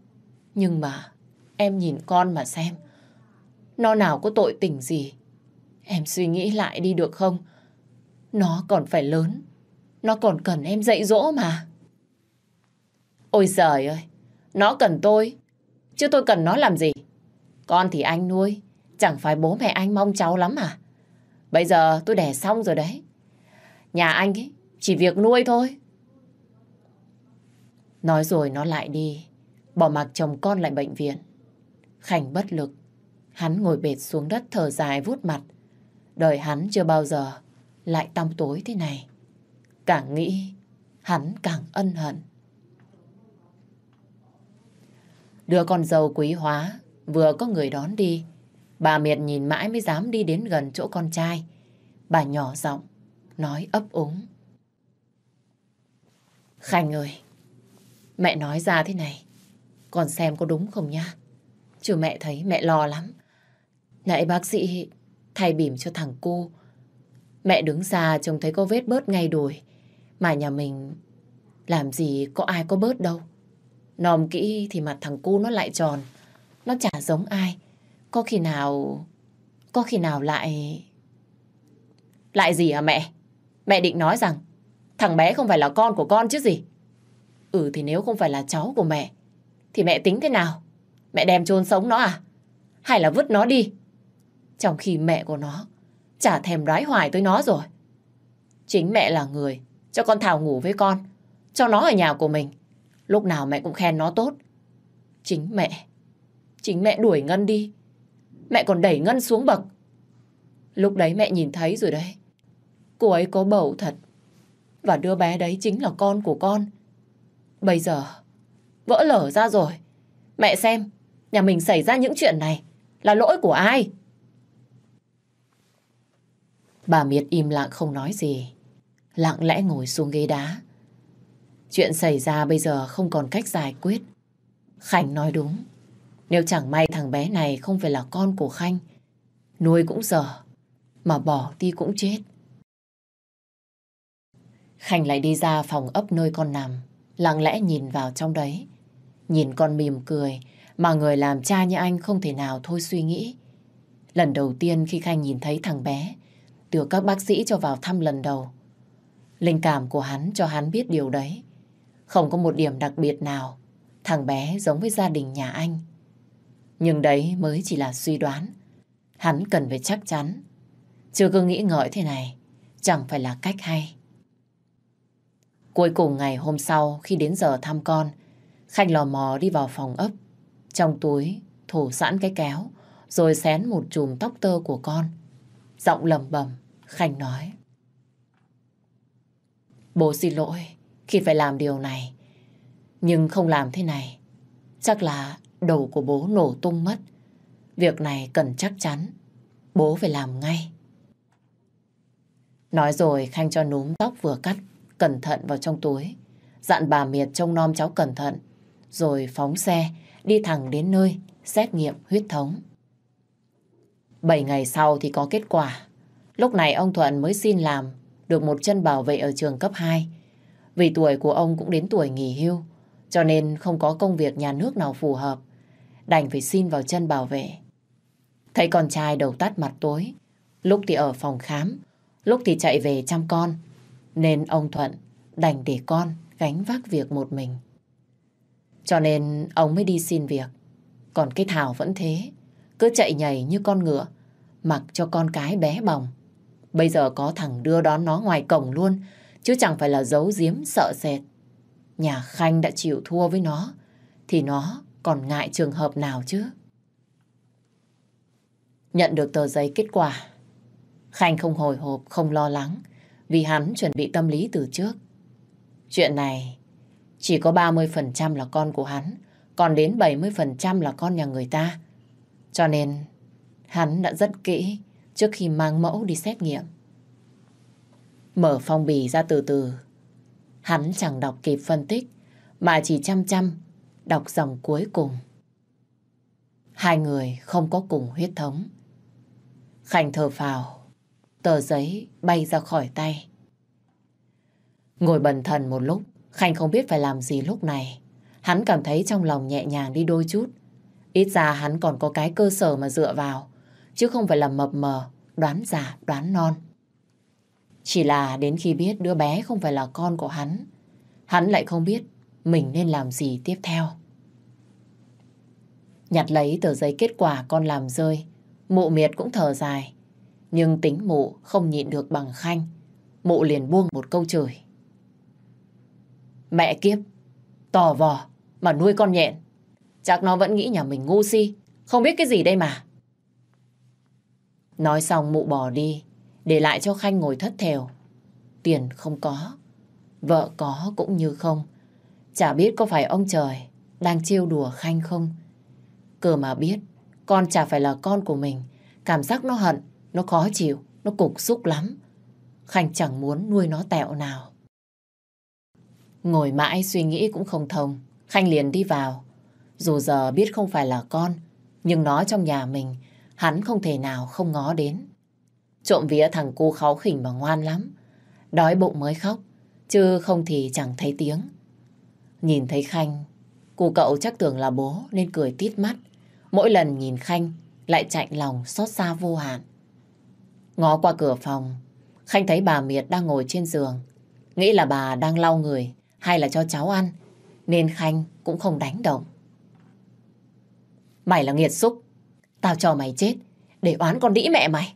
Nhưng mà em nhìn con mà xem. Nó nào có tội tình gì. Em suy nghĩ lại đi được không? Nó còn phải lớn. Nó còn cần em dạy dỗ mà. Ôi giời ơi, nó cần tôi. Chứ tôi cần nó làm gì? Con thì anh nuôi. Chẳng phải bố mẹ anh mong cháu lắm à? Bây giờ tôi đẻ xong rồi đấy. Nhà anh ấy chỉ việc nuôi thôi. Nói rồi nó lại đi, bỏ mặc chồng con lại bệnh viện. Khảnh bất lực, hắn ngồi bệt xuống đất thở dài vuốt mặt. Đời hắn chưa bao giờ lại tăm tối thế này. Càng nghĩ, hắn càng ân hận. Đưa con dâu quý hóa, vừa có người đón đi. Bà Miệt nhìn mãi mới dám đi đến gần chỗ con trai. Bà nhỏ giọng, nói ấp úng. Khanh ơi, mẹ nói ra thế này, con xem có đúng không nha? Chứ mẹ thấy mẹ lo lắm. Nãy bác sĩ thay bỉm cho thằng cô. Mẹ đứng xa trông thấy có vết bớt ngay đùi. Mà nhà mình làm gì có ai có bớt đâu. Nòm kỹ thì mặt thằng cu nó lại tròn. Nó chả giống ai. Có khi nào... Có khi nào lại... Lại gì hả mẹ? Mẹ định nói rằng Thằng bé không phải là con của con chứ gì. Ừ thì nếu không phải là cháu của mẹ, thì mẹ tính thế nào? Mẹ đem chôn sống nó à? Hay là vứt nó đi? Trong khi mẹ của nó chả thèm đoái hoài tới nó rồi. Chính mẹ là người cho con Thảo ngủ với con, cho nó ở nhà của mình. Lúc nào mẹ cũng khen nó tốt. Chính mẹ, chính mẹ đuổi Ngân đi. Mẹ còn đẩy Ngân xuống bậc. Lúc đấy mẹ nhìn thấy rồi đấy. Cô ấy có bầu thật. Và đứa bé đấy chính là con của con. Bây giờ, vỡ lở ra rồi. Mẹ xem, nhà mình xảy ra những chuyện này là lỗi của ai? Bà Miệt im lặng không nói gì. Lặng lẽ ngồi xuống ghế đá. Chuyện xảy ra bây giờ không còn cách giải quyết. khánh nói đúng. Nếu chẳng may thằng bé này không phải là con của Khanh, nuôi cũng dở, mà bỏ đi cũng chết. Khanh lại đi ra phòng ấp nơi con nằm, lặng lẽ nhìn vào trong đấy. Nhìn con mỉm cười, mà người làm cha như anh không thể nào thôi suy nghĩ. Lần đầu tiên khi Khanh nhìn thấy thằng bé, được các bác sĩ cho vào thăm lần đầu. Linh cảm của hắn cho hắn biết điều đấy. Không có một điểm đặc biệt nào, thằng bé giống với gia đình nhà anh. Nhưng đấy mới chỉ là suy đoán. Hắn cần phải chắc chắn. Chưa cứ nghĩ ngợi thế này, chẳng phải là cách hay. Cuối cùng ngày hôm sau khi đến giờ thăm con, Khanh lò mò đi vào phòng ấp. Trong túi thủ sẵn cái kéo, rồi xén một chùm tóc tơ của con. Giọng lầm bầm, Khanh nói. Bố xin lỗi khi phải làm điều này. Nhưng không làm thế này, chắc là đầu của bố nổ tung mất. Việc này cần chắc chắn, bố phải làm ngay. Nói rồi Khanh cho núm tóc vừa cắt, cẩn thận vào trong túi. Dặn bà Miệt trông nom cháu cẩn thận, rồi phóng xe đi thẳng đến nơi xét nghiệm huyết thống. Bảy ngày sau thì có kết quả. Lúc này ông Thuận mới xin làm được một chân bảo vệ ở trường cấp 2. Vì tuổi của ông cũng đến tuổi nghỉ hưu, cho nên không có công việc nhà nước nào phù hợp. Đành phải xin vào chân bảo vệ. Thấy con trai đầu tắt mặt tối, lúc thì ở phòng khám, lúc thì chạy về chăm con, nên ông Thuận đành để con gánh vác việc một mình. Cho nên ông mới đi xin việc. Còn cái Thảo vẫn thế, cứ chạy nhảy như con ngựa, mặc cho con cái bé bỏng. Bây giờ có thằng đưa đón nó ngoài cổng luôn, chứ chẳng phải là giấu giếm sợ sệt. Nhà Khanh đã chịu thua với nó, thì nó còn ngại trường hợp nào chứ? Nhận được tờ giấy kết quả, Khanh không hồi hộp, không lo lắng, vì hắn chuẩn bị tâm lý từ trước. Chuyện này chỉ có 30% là con của hắn, còn đến 70% là con nhà người ta. Cho nên hắn đã rất kỹ trước khi mang mẫu đi xét nghiệm. Mở phong bì ra từ từ, hắn chẳng đọc kịp phân tích, mà chỉ chăm chăm đọc dòng cuối cùng. Hai người không có cùng huyết thống. Khanh thở phào, tờ giấy bay ra khỏi tay. Ngồi bần thần một lúc, Khanh không biết phải làm gì lúc này. Hắn cảm thấy trong lòng nhẹ nhàng đi đôi chút. Ít ra hắn còn có cái cơ sở mà dựa vào, chứ không phải là mập mờ, đoán giả, đoán non. Chỉ là đến khi biết đứa bé không phải là con của hắn, hắn lại không biết mình nên làm gì tiếp theo. Nhặt lấy tờ giấy kết quả con làm rơi, mụ miệt cũng thở dài. Nhưng tính mụ không nhịn được bằng khanh. Mụ liền buông một câu chửi. Mẹ kiếp, tò vò mà nuôi con nhện. Chắc nó vẫn nghĩ nhà mình ngu si, không biết cái gì đây mà. Nói xong mụ bỏ đi, để lại cho Khanh ngồi thất thèo. Tiền không có, vợ có cũng như không. Chả biết có phải ông trời đang trêu đùa Khanh không. cờ mà biết, con chả phải là con của mình. Cảm giác nó hận, nó khó chịu, nó cục xúc lắm. Khanh chẳng muốn nuôi nó tẹo nào. Ngồi mãi suy nghĩ cũng không thông. Khanh liền đi vào. Dù giờ biết không phải là con, nhưng nó trong nhà mình, hắn không thể nào không ngó đến. Trộm vía thằng cu kháu khỉnh mà ngoan lắm. Đói bụng mới khóc, chứ không thì chẳng thấy tiếng. Nhìn thấy Khanh, cu cậu chắc tưởng là bố nên cười tít mắt. Mỗi lần nhìn Khanh lại chạnh lòng xót xa vô hạn. Ngó qua cửa phòng, Khanh thấy bà Miệt đang ngồi trên giường. Nghĩ là bà đang lau người hay là cho cháu ăn, nên Khanh cũng không đánh động. Mày là nghiệt xúc, tao cho mày chết, để oán con đĩ mẹ mày.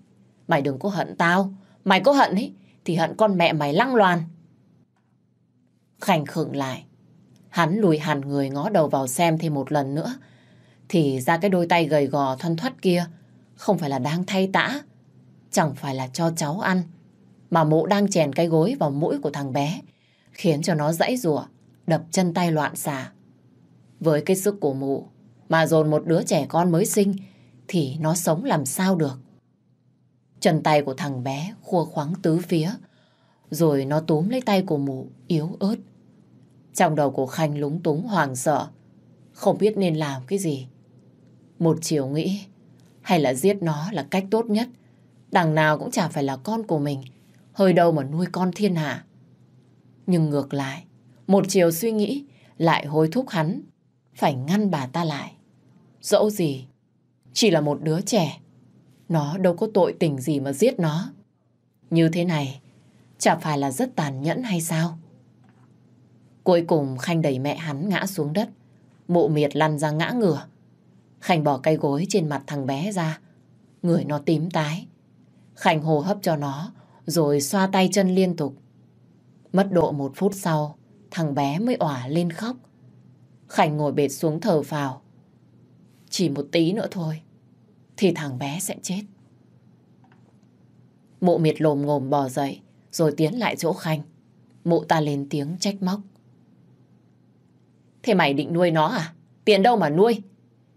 Mày đừng có hận tao, mày có hận ấy, thì hận con mẹ mày lăng loàn. Khanh khựng lại, hắn lùi hẳn người ngó đầu vào xem thêm một lần nữa, thì ra cái đôi tay gầy gò thoăn thoắt kia không phải là đang thay tã, chẳng phải là cho cháu ăn, mà mụ đang chèn cái gối vào mũi của thằng bé, khiến cho nó dãy rủa đập chân tay loạn xà Với cái sức của mụ, mà dồn một đứa trẻ con mới sinh, thì nó sống làm sao được. Chân tay của thằng bé khua khoáng tứ phía. Rồi nó túm lấy tay của mụ yếu ớt. Trong đầu của Khanh lúng túng hoàng sợ. Không biết nên làm cái gì. Một chiều nghĩ hay là giết nó là cách tốt nhất. Đằng nào cũng chả phải là con của mình. Hơi đâu mà nuôi con thiên hạ. Nhưng ngược lại, một chiều suy nghĩ lại hối thúc hắn phải ngăn bà ta lại. Dẫu gì, chỉ là một đứa trẻ. Nó đâu có tội tình gì mà giết nó. Như thế này, chả phải là rất tàn nhẫn hay sao? Cuối cùng Khanh đẩy mẹ hắn ngã xuống đất. mộ miệt lăn ra ngã ngửa. Khanh bỏ cây gối trên mặt thằng bé ra. Người nó tím tái. Khanh hồ hấp cho nó, rồi xoa tay chân liên tục. Mất độ một phút sau, thằng bé mới òa lên khóc. Khanh ngồi bệt xuống thở phào. Chỉ một tí nữa thôi, thì thằng bé sẽ chết. Mụ miệt lồm ngồm bò dậy, rồi tiến lại chỗ Khanh. Mụ ta lên tiếng trách móc. Thế mày định nuôi nó à? Tiền đâu mà nuôi?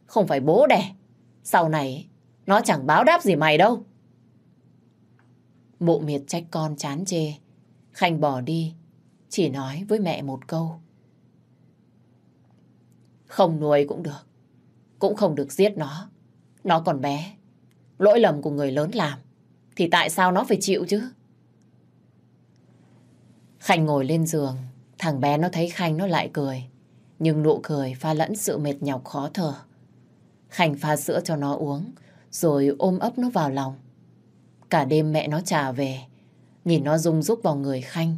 Không phải bố đẻ. Sau này, nó chẳng báo đáp gì mày đâu. Mụ miệt trách con chán chê. Khanh bỏ đi, chỉ nói với mẹ một câu. Không nuôi cũng được, cũng không được giết nó. Nó còn bé, lỗi lầm của người lớn làm, thì tại sao nó phải chịu chứ? Khanh ngồi lên giường, thằng bé nó thấy Khanh nó lại cười. Nhưng nụ cười pha lẫn sự mệt nhọc khó thở. Khanh pha sữa cho nó uống, rồi ôm ấp nó vào lòng. Cả đêm mẹ nó trả về, nhìn nó rung rúc vào người Khanh.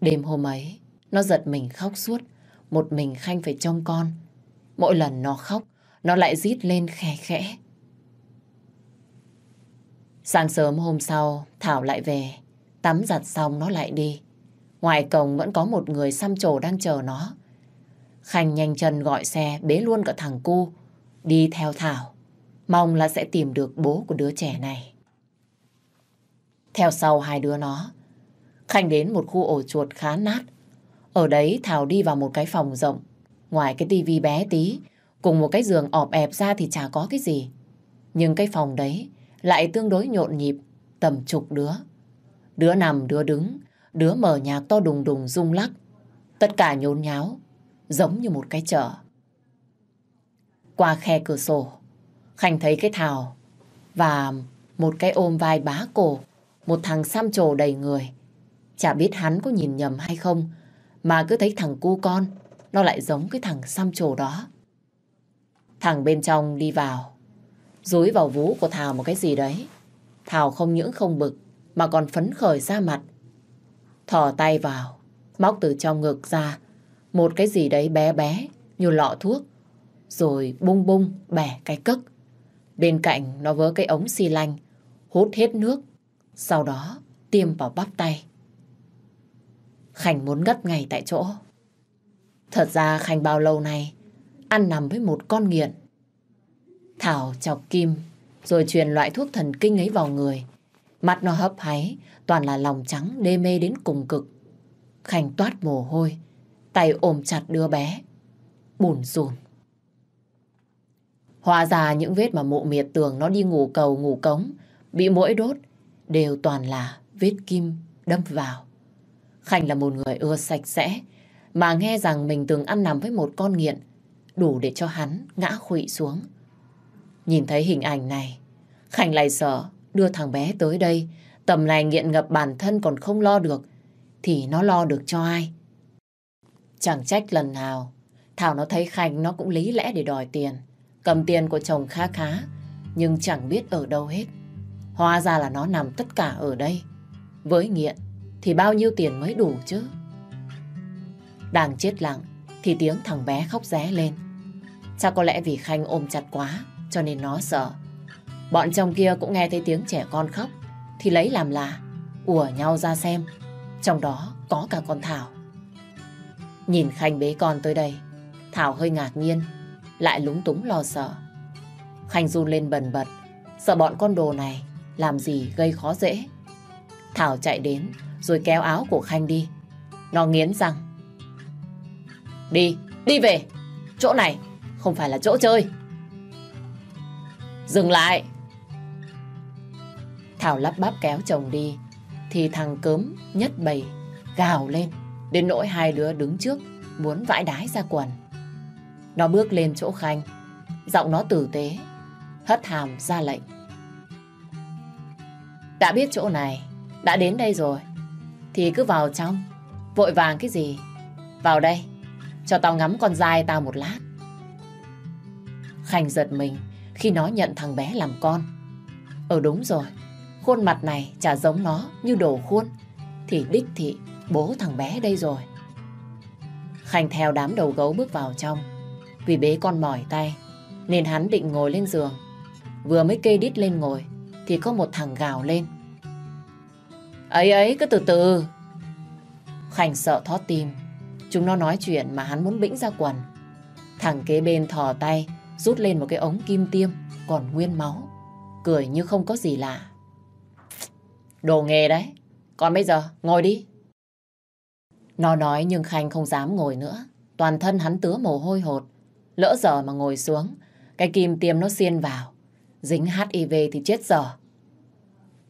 Đêm hôm ấy, nó giật mình khóc suốt, một mình Khanh phải trông con. Mỗi lần nó khóc, nó lại rít lên khẽ khẽ. Sáng sớm hôm sau, Thảo lại về. Tắm giặt xong nó lại đi. Ngoài cổng vẫn có một người xăm trổ đang chờ nó. Khanh nhanh chân gọi xe bế luôn cả thằng cu đi theo Thảo. Mong là sẽ tìm được bố của đứa trẻ này. Theo sau hai đứa nó, Khanh đến một khu ổ chuột khá nát. Ở đấy Thảo đi vào một cái phòng rộng. Ngoài cái tivi bé tí, cùng một cái giường ọp ẹp ra thì chả có cái gì. Nhưng cái phòng đấy lại tương đối nhộn nhịp, tầm chục đứa. Đứa nằm, đứa đứng, đứa mở nhạc to đùng đùng rung lắc. Tất cả nhốn nháo, giống như một cái chợ. Qua khe cửa sổ, Khanh thấy cái thảo và một cái ôm vai bá cổ, một thằng xăm trổ đầy người. Chả biết hắn có nhìn nhầm hay không, mà cứ thấy thằng cu con, nó lại giống cái thằng xăm trổ đó. Thằng bên trong đi vào, dúi vào vú của Thảo một cái gì đấy. Thảo không những không bực, mà còn phấn khởi ra mặt. Thỏ tay vào, móc từ trong ngực ra một cái gì đấy bé bé như lọ thuốc, rồi bung bung bẻ cái cất. Bên cạnh nó vớ cái ống xi lanh, hút hết nước, sau đó tiêm vào bắp tay. Khánh muốn ngất ngay tại chỗ. Thật ra khanh bao lâu nay ăn nằm với một con nghiện. Thảo chọc kim rồi truyền loại thuốc thần kinh ấy vào người. Mắt nó hấp háy, toàn là lòng trắng đê mê đến cùng cực. khanh toát mồ hôi, tay ôm chặt đứa bé, bùn rùn. Hóa ra những vết mà mụ miệt tường nó đi ngủ cầu ngủ cống, bị mũi đốt, đều toàn là vết kim đâm vào. Khanh là một người ưa sạch sẽ, mà nghe rằng mình từng ăn nằm với một con nghiện, đủ để cho hắn ngã khụy xuống. Nhìn thấy hình ảnh này, khánh lại sợ đưa thằng bé tới đây, tầm này nghiện ngập bản thân còn không lo được, thì nó lo được cho ai? Chẳng trách lần nào, Thảo nó thấy khánh nó cũng lý lẽ để đòi tiền. Cầm tiền của chồng khá khá, nhưng chẳng biết ở đâu hết. Hóa ra là nó nằm tất cả ở đây. Với nghiện thì bao nhiêu tiền mới đủ chứ? Đang chết lặng thì tiếng thằng bé khóc ré lên. Chắc có lẽ vì Khanh ôm chặt quá cho nên nó sợ. Bọn chồng kia cũng nghe thấy tiếng trẻ con khóc thì lấy làm lạ, ùa nhau ra xem. Trong đó có cả con Thảo. Nhìn Khanh bế con tới đây, Thảo hơi ngạc nhiên, lại lúng túng lo sợ. Khanh run lên bần bật, sợ bọn con đồ này làm gì gây khó dễ. Thảo chạy đến, rồi kéo áo của Khanh đi. Nó nghiến răng. Đi, đi về. Chỗ này không phải là chỗ chơi. Dừng lại. Thảo lắp bắp kéo chồng đi, thì thằng cớm nhất bầy gào lên, đến nỗi hai đứa đứng trước muốn vãi đái ra quần. Nó bước lên chỗ Khanh, giọng nó tử tế, hất hàm ra lệnh. Đã biết chỗ này, đã đến đây rồi, thì cứ vào trong, vội vàng cái gì. Vào đây, cho tao ngắm con dai tao một lát. Khanh giật mình khi nó nhận thằng bé làm con. Ờ đúng rồi, khuôn mặt này chả giống nó như đồ khuôn. Thì đích thị bố thằng bé đây rồi. Khanh theo đám đầu gấu bước vào trong. Vì bế con mỏi tay, nên hắn định ngồi lên giường. Vừa mới kê đít lên ngồi, thì có một thằng gào lên. Ấy ấy, cứ từ từ. Khanh sợ thót tim. Chúng nó nói chuyện mà hắn muốn bĩnh ra quần. Thằng kế bên thò tay, rút lên một cái ống kim tiêm, còn nguyên máu. Cười như không có gì lạ. Đồ nghề đấy. Còn bây giờ, ngồi đi. Nó nói nhưng Khanh không dám ngồi nữa. Toàn thân hắn tứa mồ hôi hột. Lỡ giờ mà ngồi xuống, cái kim tiêm nó xiên vào. Dính HIV thì chết giờ.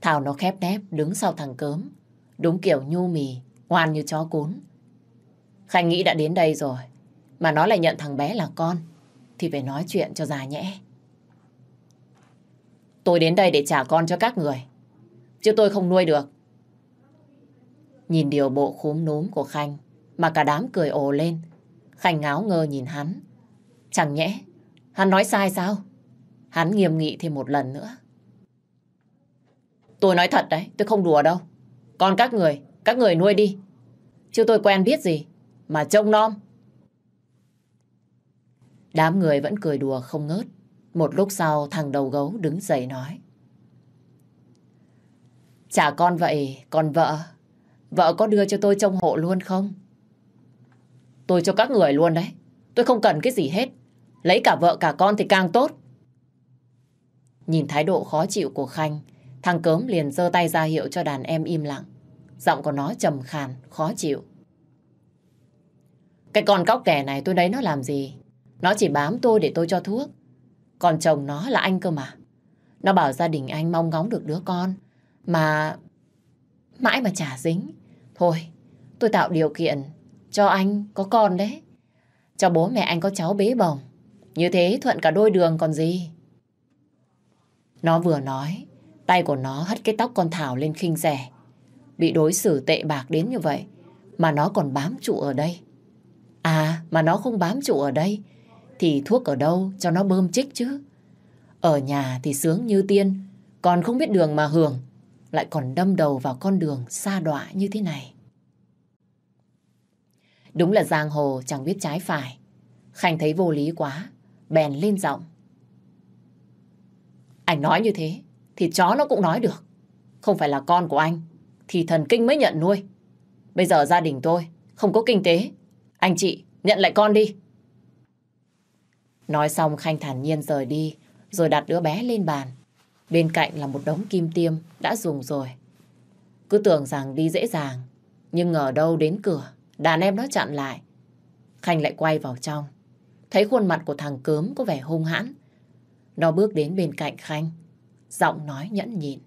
Thảo nó khép nép đứng sau thằng cớm. Đúng kiểu nhu mì, ngoan như chó cún. Khanh nghĩ đã đến đây rồi. Mà nó lại nhận thằng bé là con. Thì phải nói chuyện cho già nhẽ. Tôi đến đây để trả con cho các người. Chứ tôi không nuôi được. Nhìn điều bộ khúm núm của Khanh mà cả đám cười ồ lên. Khanh ngáo ngơ nhìn hắn. Chẳng nhẽ, hắn nói sai sao? Hắn nghiêm nghị thêm một lần nữa. Tôi nói thật đấy, tôi không đùa đâu. Còn các người, các người nuôi đi. Chứ tôi quen biết gì, mà trông non. Đám người vẫn cười đùa không ngớt. Một lúc sau thằng đầu gấu đứng dậy nói. Chả con vậy, còn vợ. Vợ có đưa cho tôi trông hộ luôn không? Tôi cho các người luôn đấy. Tôi không cần cái gì hết. Lấy cả vợ cả con thì càng tốt. Nhìn thái độ khó chịu của Khanh, thằng cớm liền giơ tay ra hiệu cho đàn em im lặng. Giọng của nó trầm khàn, khó chịu. Cái con cóc kẻ này tôi đấy nó làm gì? Nó chỉ bám tôi để tôi cho thuốc. Còn chồng nó là anh cơ mà. Nó bảo gia đình anh mong ngóng được đứa con. Mà mãi mà chả dính. Thôi, tôi tạo điều kiện cho anh có con đấy. Cho bố mẹ anh có cháu bế bồng. Như thế thuận cả đôi đường còn gì. Nó vừa nói, tay của nó hất cái tóc con Thảo lên khinh rẻ. Bị đối xử tệ bạc đến như vậy, mà nó còn bám trụ ở đây. À, mà nó không bám trụ ở đây, thì thuốc ở đâu cho nó bơm chích chứ. Ở nhà thì sướng như tiên, còn không biết đường mà hưởng, lại còn đâm đầu vào con đường xa đọa như thế này. Đúng là giang hồ chẳng biết trái phải. Khanh thấy vô lý quá, bèn lên giọng. Anh nói như thế, thì chó nó cũng nói được. Không phải là con của anh, thì thần kinh mới nhận nuôi. Bây giờ gia đình tôi không có kinh tế. Anh chị, nhận lại con đi. Nói xong Khanh thản nhiên rời đi, rồi đặt đứa bé lên bàn. Bên cạnh là một đống kim tiêm đã dùng rồi. Cứ tưởng rằng đi dễ dàng, nhưng ngờ đâu đến cửa, đàn em nó chặn lại. Khanh lại quay vào trong, thấy khuôn mặt của thằng cớm có vẻ hung hãn. Nó bước đến bên cạnh Khanh, giọng nói nhẫn nhịn.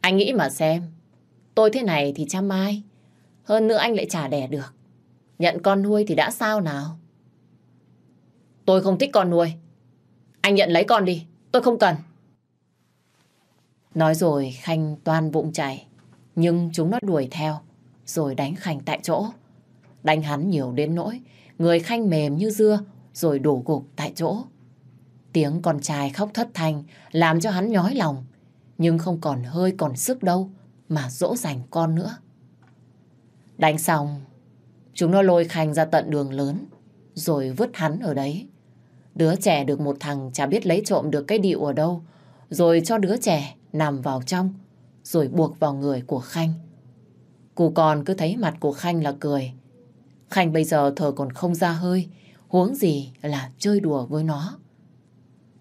Anh nghĩ mà xem, tôi thế này thì chăm ai. Hơn nữa anh lại trả đẻ được. Nhận con nuôi thì đã sao nào? Tôi không thích con nuôi. Anh nhận lấy con đi, tôi không cần. Nói rồi Khanh toan bụng chạy. Nhưng chúng nó đuổi theo, rồi đánh Khanh tại chỗ. Đánh hắn nhiều đến nỗi, người Khanh mềm như dưa, rồi đổ gục tại chỗ. Tiếng con trai khóc thất thanh làm cho hắn nhói lòng, nhưng không còn hơi còn sức đâu mà dỗ dành con nữa. Đánh xong, chúng nó lôi Khanh ra tận đường lớn, rồi vứt hắn ở đấy. Đứa trẻ được một thằng chả biết lấy trộm được cái điệu ở đâu, rồi cho đứa trẻ nằm vào trong, rồi buộc vào người của Khanh. Cụ còn cứ thấy mặt của Khanh là cười. Khanh bây giờ thở còn không ra hơi, huống gì là chơi đùa với nó.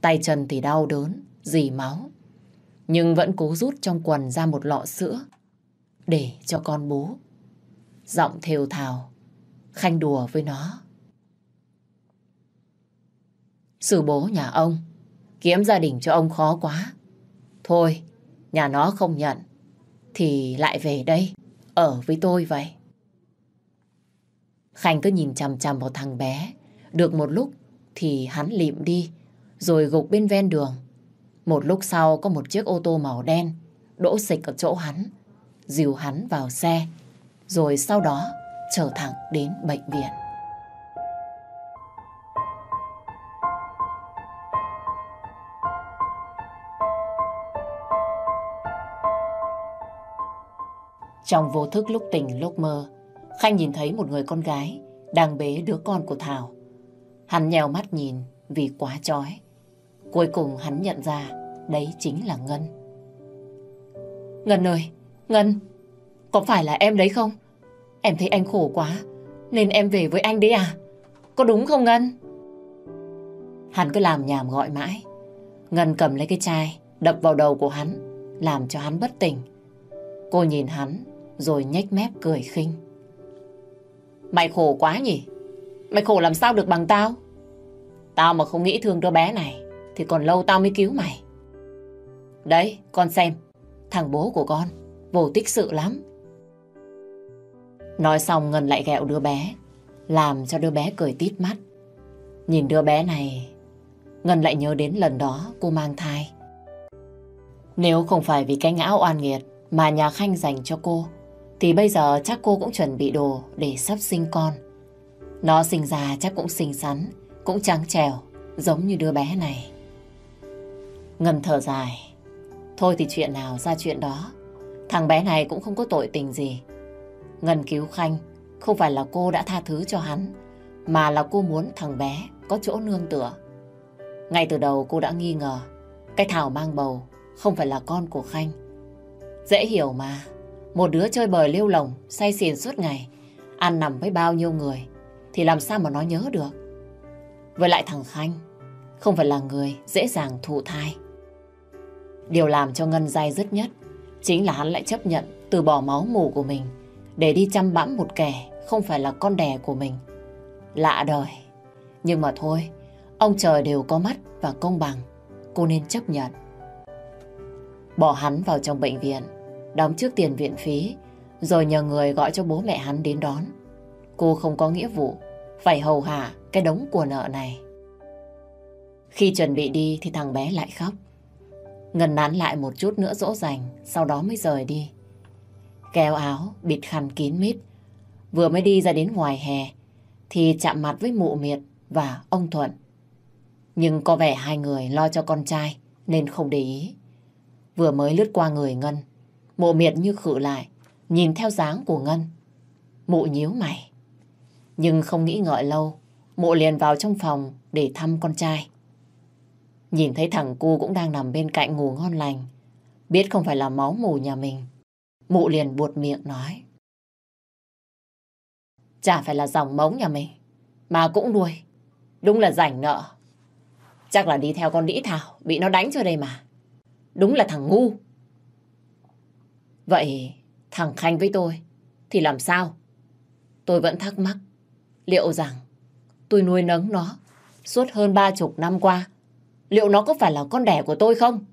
Tay chân thì đau đớn, dì máu, nhưng vẫn cố rút trong quần ra một lọ sữa để cho con bú. Giọng thều thào, Khanh đùa với nó. Sư bố nhà ông, kiếm gia đình cho ông khó quá. Thôi, nhà nó không nhận, thì lại về đây, ở với tôi vậy. Khanh cứ nhìn chằm chằm vào thằng bé. Được một lúc thì hắn lịm đi, rồi gục bên ven đường. Một lúc sau có một chiếc ô tô màu đen đỗ xịch ở chỗ hắn, dìu hắn vào xe, rồi sau đó trở thẳng đến bệnh viện. Trong vô thức lúc tỉnh lúc mơ, Khanh nhìn thấy một người con gái đang bế đứa con của Thảo. Hắn nhèo mắt nhìn vì quá chói. Cuối cùng hắn nhận ra đấy chính là Ngân. Ngân ơi, Ngân, có phải là em đấy không? Em thấy anh khổ quá, nên em về với anh đấy à? Có đúng không Ngân? Hắn cứ làm nhảm gọi mãi. Ngân cầm lấy cái chai, đập vào đầu của hắn, làm cho hắn bất tỉnh. Cô nhìn hắn, rồi nhếch mép cười khinh. Mày khổ quá nhỉ? Mày khổ làm sao được bằng tao? Tao mà không nghĩ thương đứa bé này, thì còn lâu tao mới cứu mày. Đấy, con xem, thằng bố của con, vô tích sự lắm. Nói xong Ngân lại ghẹo đứa bé, làm cho đứa bé cười tít mắt. Nhìn đứa bé này, Ngân lại nhớ đến lần đó cô mang thai. Nếu không phải vì cái ngã oan nghiệt mà nhà Khanh dành cho cô, thì bây giờ chắc cô cũng chuẩn bị đồ để sắp sinh con. Nó sinh ra chắc cũng xinh xắn, cũng trắng trèo, giống như đứa bé này. Ngân thở dài. Thôi thì chuyện nào ra chuyện đó. Thằng bé này cũng không có tội tình gì. Ngân cứu Khanh không phải là cô đã tha thứ cho hắn, mà là cô muốn thằng bé có chỗ nương tựa. Ngay từ đầu cô đã nghi ngờ cái Thảo mang bầu không phải là con của Khanh. Dễ hiểu mà, một đứa chơi bời lêu lồng, say xỉn suốt ngày, ăn nằm với bao nhiêu người, thì làm sao mà nó nhớ được. Với lại thằng Khanh, không phải là người dễ dàng thụ thai. Điều làm cho Ngân dai dứt nhất chính là hắn lại chấp nhận từ bỏ máu mủ của mình để đi chăm bẵm một kẻ không phải là con đẻ của mình. Lạ đời. Nhưng mà thôi, ông trời đều có mắt và công bằng. Cô nên chấp nhận. Bỏ hắn vào trong bệnh viện, đóng trước tiền viện phí, rồi nhờ người gọi cho bố mẹ hắn đến đón. Cô không có nghĩa vụ phải hầu hạ cái đống của nợ này. Khi chuẩn bị đi thì thằng bé lại khóc. Ngân nán lại một chút nữa dỗ dành, sau đó mới rời đi. Kéo áo, bịt khăn kín mít. Vừa mới đi ra đến ngoài hè, thì chạm mặt với mụ miệt và ông Thuận. Nhưng có vẻ hai người lo cho con trai nên không để ý. Vừa mới lướt qua người Ngân, mụ miệt như khử lại, nhìn theo dáng của Ngân. Mụ nhíu mày. Nhưng không nghĩ ngợi lâu, mụ liền vào trong phòng để thăm con trai. Nhìn thấy thằng cu cũng đang nằm bên cạnh ngủ ngon lành. Biết không phải là máu mù nhà mình. Mụ liền buột miệng nói. Chả phải là dòng mống nhà mình. Mà cũng nuôi. Đúng là rảnh nợ. Chắc là đi theo con đĩ thảo. Bị nó đánh cho đây mà. Đúng là thằng ngu. Vậy thằng Khanh với tôi thì làm sao? Tôi vẫn thắc mắc. Liệu rằng tôi nuôi nấng nó suốt hơn ba chục năm qua liệu nó có phải là con đẻ của tôi không?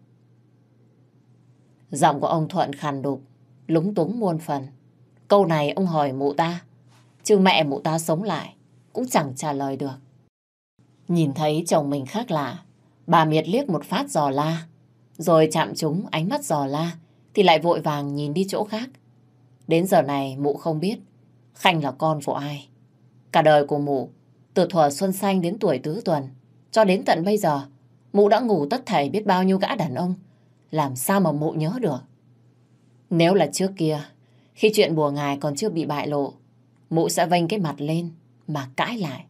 Giọng của ông Thuận khàn đục, lúng túng muôn phần. Câu này ông hỏi mụ ta, chứ mẹ mụ ta sống lại, cũng chẳng trả lời được. Nhìn thấy chồng mình khác lạ, bà Miệt liếc một phát giò la, rồi chạm trúng ánh mắt giò la, thì lại vội vàng nhìn đi chỗ khác. Đến giờ này mụ không biết Khanh là con của ai. Cả đời của mụ, từ thuở xuân xanh đến tuổi tứ tuần, cho đến tận bây giờ, Mụ đã ngủ tất thảy biết bao nhiêu gã đàn ông. Làm sao mà mụ nhớ được? Nếu là trước kia, khi chuyện bùa ngài còn chưa bị bại lộ, mụ sẽ vênh cái mặt lên mà cãi lại.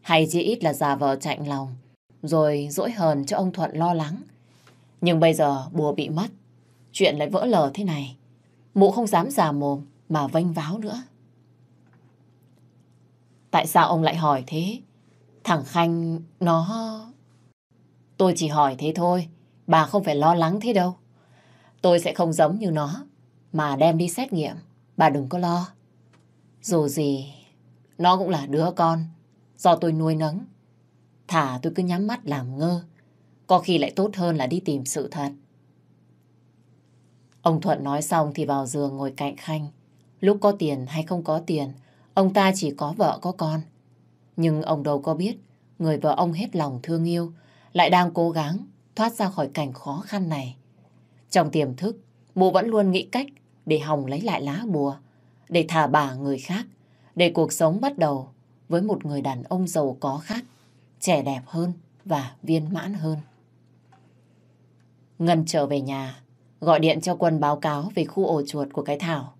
Hay chỉ ít là già vợ chạnh lòng, rồi dỗi hờn cho ông Thuận lo lắng. Nhưng bây giờ bùa bị mất, chuyện lại vỡ lở thế này. Mụ không dám già mồm mà vênh váo nữa. Tại sao ông lại hỏi thế? Thằng Khanh nó... Tôi chỉ hỏi thế thôi, bà không phải lo lắng thế đâu. Tôi sẽ không giống như nó, mà đem đi xét nghiệm, bà đừng có lo. Dù gì, nó cũng là đứa con, do tôi nuôi nấng. Thả tôi cứ nhắm mắt làm ngơ, có khi lại tốt hơn là đi tìm sự thật. Ông Thuận nói xong thì vào giường ngồi cạnh Khanh. Lúc có tiền hay không có tiền, ông ta chỉ có vợ có con. Nhưng ông đâu có biết, người vợ ông hết lòng thương yêu, lại đang cố gắng thoát ra khỏi cảnh khó khăn này. Trong tiềm thức, mụ vẫn luôn nghĩ cách để Hồng lấy lại lá bùa, để thả bà người khác, để cuộc sống bắt đầu với một người đàn ông giàu có khác, trẻ đẹp hơn và viên mãn hơn. Ngân trở về nhà, gọi điện cho Quân báo cáo về khu ổ chuột của cái Thảo.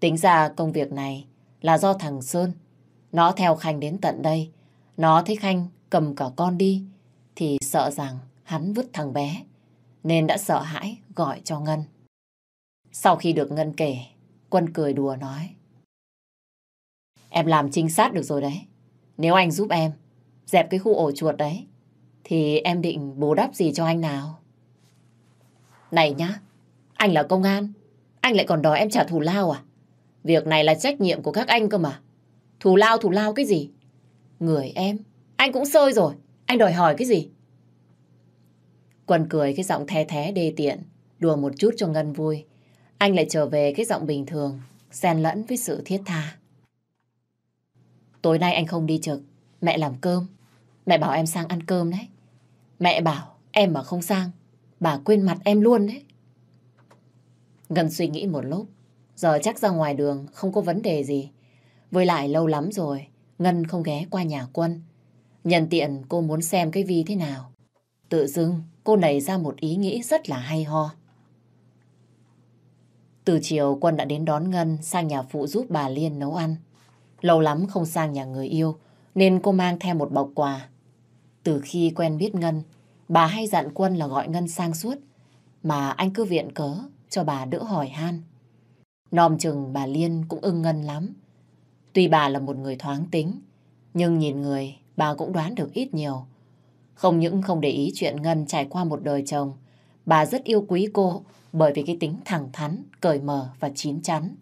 Tính ra công việc này là do thằng Sơn. Nó theo Khanh đến tận đây. Nó thấy Khanh cầm cả con đi thì sợ rằng hắn vứt thằng bé. Nên đã sợ hãi gọi cho Ngân. Sau khi được Ngân kể, Quân cười đùa nói. Em làm trinh sát được rồi đấy. Nếu anh giúp em dẹp cái khu ổ chuột đấy, thì em định bù đắp gì cho anh nào? Này nhá, anh là công an, anh lại còn đòi em trả thù lao à? Việc này là trách nhiệm của các anh cơ mà. Thù lao thù lao cái gì? Người em, anh cũng sơi rồi, anh đòi hỏi cái gì? Quân cười cái giọng the thế đê tiện, đùa một chút cho Ngân vui. Anh lại trở về cái giọng bình thường, xen lẫn với sự thiết tha. Tối nay anh không đi trực, mẹ làm cơm. Mẹ bảo em sang ăn cơm đấy. Mẹ bảo em mà không sang, bà quên mặt em luôn đấy. Ngân suy nghĩ một lúc, giờ chắc ra ngoài đường không có vấn đề gì. Với lại lâu lắm rồi, Ngân không ghé qua nhà quân. Nhân tiện cô muốn xem cái vi thế nào. Tự dưng cô nảy ra một ý nghĩ rất là hay ho. Từ chiều Quân đã đến đón Ngân sang nhà phụ giúp bà Liên nấu ăn. Lâu lắm không sang nhà người yêu nên cô mang theo một bọc quà. Từ khi quen biết Ngân, bà hay dặn Quân là gọi Ngân sang suốt mà anh cứ viện cớ cho bà đỡ hỏi han. Nòm chừng bà Liên cũng ưng Ngân lắm. Tuy bà là một người thoáng tính, nhưng nhìn người bà cũng đoán được ít nhiều. Không những không để ý chuyện Ngân trải qua một đời chồng, bà rất yêu quý cô bởi vì cái tính thẳng thắn, cởi mở và chín chắn.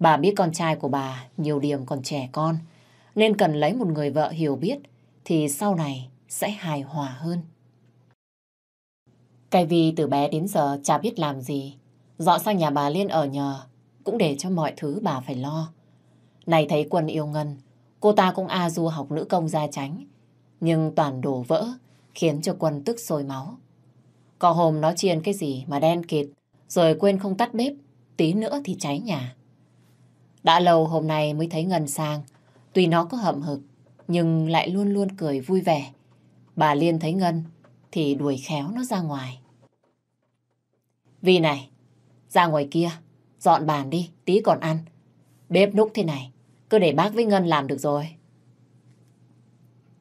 Bà biết con trai của bà nhiều điểm còn trẻ con, nên cần lấy một người vợ hiểu biết thì sau này sẽ hài hòa hơn. Cái vì từ bé đến giờ chả biết làm gì, dọn sang nhà bà Liên ở nhờ, cũng để cho mọi thứ bà phải lo. Này thấy Quân yêu Ngân, cô ta cũng a du học nữ công gia tránh, nhưng toàn đổ vỡ, khiến cho Quân tức sôi máu. Có hôm nó chiên cái gì mà đen kịt, rồi quên không tắt bếp, tí nữa thì cháy nhà. Đã lâu hôm nay mới thấy Ngân sang, tuy nó có hậm hực, nhưng lại luôn luôn cười vui vẻ. Bà Liên thấy Ngân thì đuổi khéo nó ra ngoài. Vì này, ra ngoài kia, dọn bàn đi, tí còn ăn. Bếp núc thế này, cứ để bác với Ngân làm được rồi.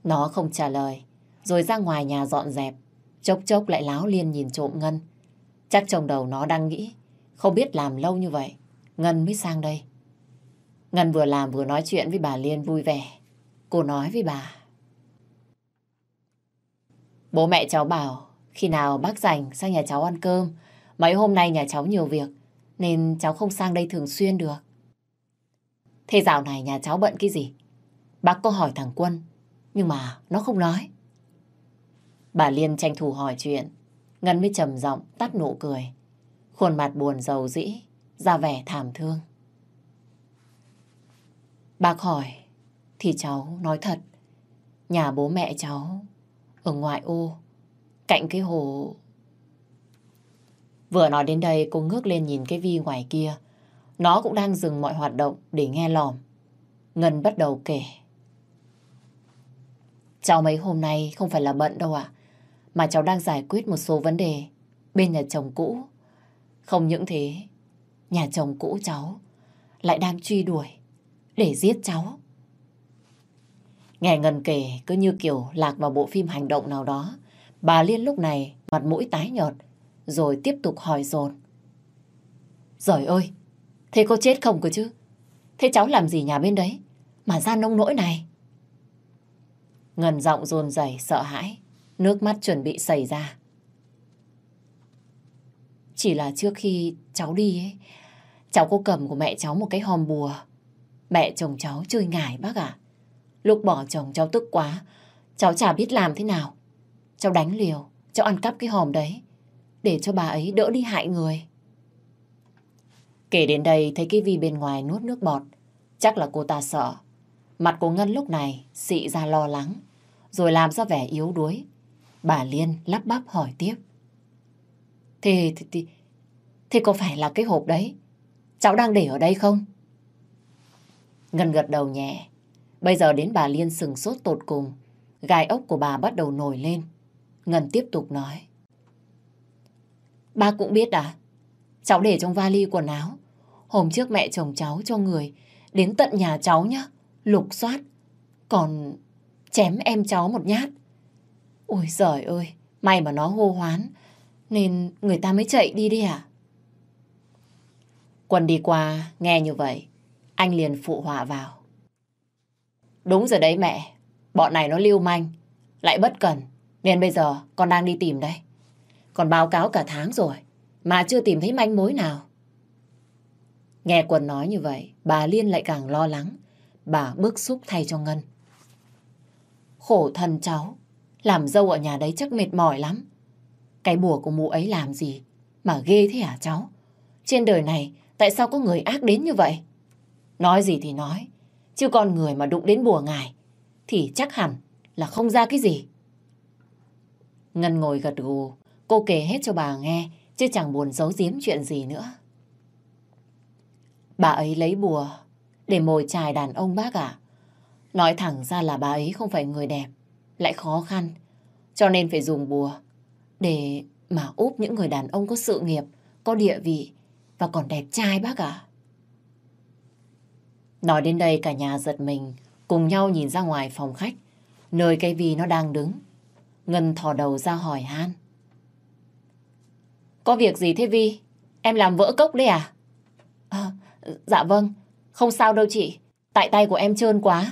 Nó không trả lời, rồi ra ngoài nhà dọn dẹp. Chốc chốc lại láo liên nhìn trộm Ngân. Chắc trong đầu nó đang nghĩ, không biết làm lâu như vậy, Ngân mới sang đây. Ngân vừa làm vừa nói chuyện với bà Liên vui vẻ. Cô nói với bà. Bố mẹ cháu bảo khi nào bác rảnh sang nhà cháu ăn cơm. Mấy hôm nay nhà cháu nhiều việc nên cháu không sang đây thường xuyên được. Thế dạo này nhà cháu bận cái gì? Bác có hỏi thằng Quân nhưng mà nó không nói. Bà Liên tranh thủ hỏi chuyện. Ngân mới trầm giọng tắt nụ cười. Khuôn mặt buồn rầu dĩ ra vẻ thảm thương. Bác hỏi, thì cháu nói thật. Nhà bố mẹ cháu ở ngoại ô, cạnh cái hồ... Vừa nói đến đây cô ngước lên nhìn cái vi ngoài kia. Nó cũng đang dừng mọi hoạt động để nghe lòm. Ngân bắt đầu kể. Cháu mấy hôm nay không phải là bận đâu ạ. Mà cháu đang giải quyết một số vấn đề bên nhà chồng cũ. Không những thế, nhà chồng cũ cháu lại đang truy đuổi để giết cháu. Nghe Ngân kể cứ như kiểu lạc vào bộ phim hành động nào đó. Bà Liên lúc này mặt mũi tái nhợt, rồi tiếp tục hỏi dồn. Giời ơi, thế có chết không cơ chứ? Thế cháu làm gì nhà bên đấy mà ra nông nỗi này? Ngân giọng rồn rẩy sợ hãi, nước mắt chuẩn bị xảy ra. Chỉ là trước khi cháu đi ấy, cháu có cầm của mẹ cháu một cái hòm bùa. Mẹ chồng cháu chơi ngải bác ạ. Lúc bỏ chồng cháu tức quá, cháu chả biết làm thế nào. Cháu đánh liều, cháu ăn cắp cái hòm đấy, để cho bà ấy đỡ đi hại người. Kể đến đây thấy cái Vi bên ngoài nuốt nước bọt. Chắc là cô ta sợ. Mặt của Ngân lúc này xị ra lo lắng. Rồi làm ra vẻ yếu đuối. Bà Liên lắp bắp hỏi tiếp. Thì, thì, thì, thì có phải là cái hộp đấy? Cháu đang để ở đây không? Ngân gật đầu nhẹ. Bây giờ đến bà Liên sừng sốt tột cùng. Gai ốc của bà bắt đầu nổi lên. Ngân tiếp tục nói. Ba cũng biết à? Cháu để trong vali quần áo. Hôm trước mẹ chồng cháu cho người đến tận nhà cháu nhá. Lục soát. Còn chém em cháu một nhát. Ôi giời ơi, may mà nó hô hoán. Nên người ta mới chạy đi đi à? Quân đi qua, nghe như vậy. Anh liền phụ họa vào. Đúng rồi đấy mẹ. Bọn này nó lưu manh. Lại bất cần. Nên bây giờ con đang đi tìm đây. Còn báo cáo cả tháng rồi. Mà chưa tìm thấy manh mối nào. Nghe Quân nói như vậy, bà Liên lại càng lo lắng. Bà bức xúc thay cho Ngân. Khổ thân cháu. Làm dâu ở nhà đấy chắc mệt mỏi lắm. Cái bùa của mụ ấy làm gì mà ghê thế hả cháu? Trên đời này tại sao có người ác đến như vậy? Nói gì thì nói, chứ con người mà đụng đến bùa ngài thì chắc hẳn là không ra cái gì. Ngân ngồi gật gù, cô kể hết cho bà nghe, chứ chẳng buồn giấu giếm chuyện gì nữa. Bà ấy lấy bùa để mồi chài đàn ông bác ạ. Nói thẳng ra là bà ấy không phải người đẹp, lại khó khăn, cho nên phải dùng bùa để mà úp những người đàn ông có sự nghiệp, có địa vị và còn đẹp trai bác ạ. Nói đến đây cả nhà giật mình, cùng nhau nhìn ra ngoài phòng khách, nơi cây vì nó đang đứng. Ngân thò đầu ra hỏi Han. Có việc gì thế Vi? Em làm vỡ cốc đấy à? à? Dạ vâng, không sao đâu chị. Tại tay của em trơn quá.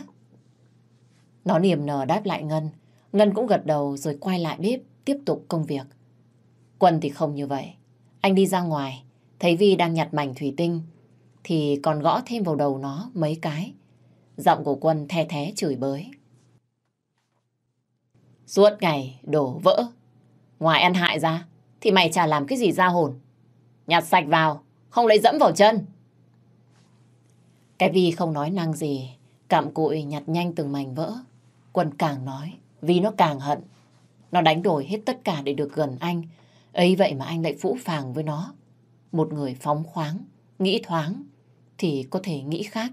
Nó niềm nở đáp lại Ngân. Ngân cũng gật đầu rồi quay lại bếp tiếp tục công việc. Quân thì không như vậy. Anh đi ra ngoài, thấy Vi đang nhặt mảnh thủy tinh thì còn gõ thêm vào đầu nó mấy cái. Giọng của Quân the thế chửi bới. Suốt ngày đổ vỡ. Ngoài ăn hại ra, thì mày chả làm cái gì ra hồn. Nhặt sạch vào, không lấy dẫm vào chân. Cái Vi không nói năng gì, cạm cụi nhặt nhanh từng mảnh vỡ. Quân càng nói, Vi nó càng hận. Nó đánh đổi hết tất cả để được gần anh. ấy vậy mà anh lại phũ phàng với nó. Một người phóng khoáng, nghĩ thoáng, thì có thể nghĩ khác.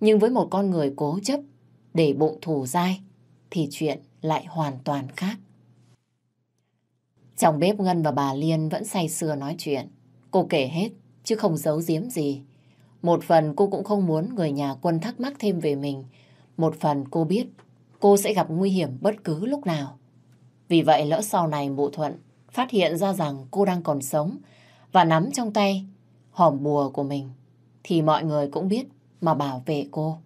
Nhưng với một con người cố chấp, để bụng thù dai, thì chuyện lại hoàn toàn khác. Trong bếp Ngân và bà Liên vẫn say sưa nói chuyện. Cô kể hết, chứ không giấu giếm gì. Một phần cô cũng không muốn người nhà quân thắc mắc thêm về mình. Một phần cô biết cô sẽ gặp nguy hiểm bất cứ lúc nào. Vì vậy lỡ sau này mụ thuận phát hiện ra rằng cô đang còn sống và nắm trong tay hòm bùa của mình thì mọi người cũng biết mà bảo vệ cô.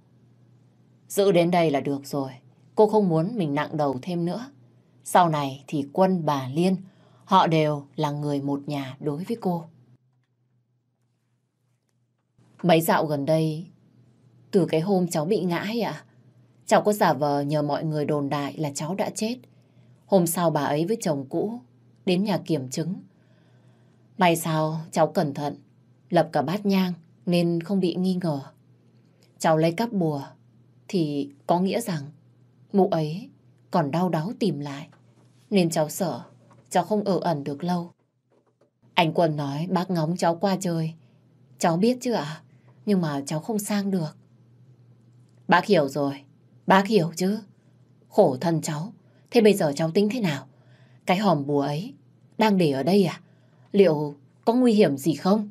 Giữ đến đây là được rồi. Cô không muốn mình nặng đầu thêm nữa. Sau này thì quân bà Liên, họ đều là người một nhà đối với cô. Mấy dạo gần đây, từ cái hôm cháu bị ngã ấy ạ, cháu có giả vờ nhờ mọi người đồn đại là cháu đã chết. Hôm sau bà ấy với chồng cũ đến nhà kiểm chứng. May sao cháu cẩn thận, lập cả bát nhang nên không bị nghi ngờ. Cháu lấy cắp bùa thì có nghĩa rằng mụ ấy còn đau đáu tìm lại. Nên cháu sợ cháu không ở ẩn được lâu. Anh Quân nói bác ngóng cháu qua chơi. Cháu biết chứ ạ? Nhưng mà cháu không sang được. Bác hiểu rồi. Bác hiểu chứ. Khổ thân cháu. Thế bây giờ cháu tính thế nào? Cái hòm bùa ấy đang để ở đây à? Liệu có nguy hiểm gì không?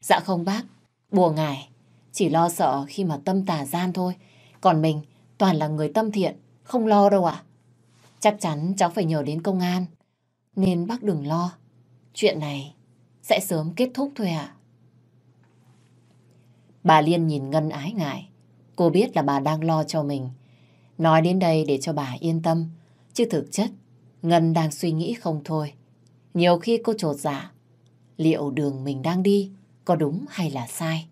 Dạ không bác. Bùa ngài chỉ lo sợ khi mà tâm tà gian thôi. Còn mình toàn là người tâm thiện, không lo đâu ạ. Chắc chắn cháu phải nhờ đến công an. Nên bác đừng lo. Chuyện này sẽ sớm kết thúc thôi ạ. Bà Liên nhìn Ngân ái ngại. Cô biết là bà đang lo cho mình. Nói đến đây để cho bà yên tâm. Chứ thực chất, Ngân đang suy nghĩ không thôi. Nhiều khi cô trột dạ. Liệu đường mình đang đi có đúng hay là sai?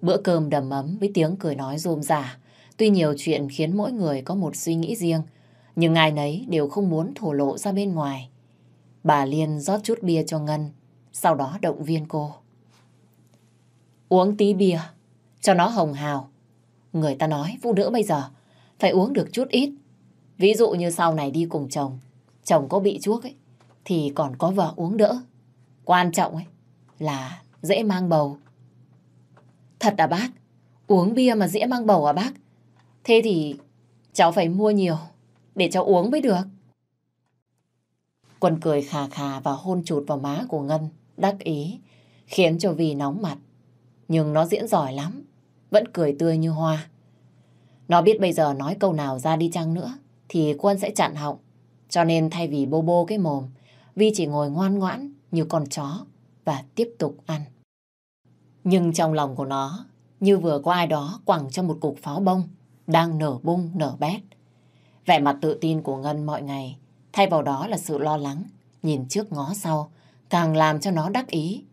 Bữa cơm đầm ấm với tiếng cười nói rôm rả. Tuy nhiều chuyện khiến mỗi người có một suy nghĩ riêng, nhưng ai nấy đều không muốn thổ lộ ra bên ngoài. Bà Liên rót chút bia cho Ngân, sau đó động viên cô. Uống tí bia, cho nó hồng hào. Người ta nói phụ nữ bây giờ phải uống được chút ít. Ví dụ như sau này đi cùng chồng, chồng có bị chuốc ấy, thì còn có vợ uống đỡ. Quan trọng ấy là dễ mang bầu. Thật à bác? Uống bia mà dễ mang bầu à bác? Thế thì cháu phải mua nhiều để cháu uống mới được. Quân cười khà khà và hôn chụt vào má của Ngân, đắc ý, khiến cho Vi nóng mặt. Nhưng nó diễn giỏi lắm, vẫn cười tươi như hoa. Nó biết bây giờ nói câu nào ra đi chăng nữa, thì Quân sẽ chặn họng. Cho nên thay vì bô bô cái mồm, Vi chỉ ngồi ngoan ngoãn như con chó và tiếp tục ăn. Nhưng trong lòng của nó, như vừa có ai đó quẳng cho một cục pháo bông, đang nở bung nở bét. Vẻ mặt tự tin của Ngân mọi ngày, thay vào đó là sự lo lắng, nhìn trước ngó sau, càng làm cho nó đắc ý.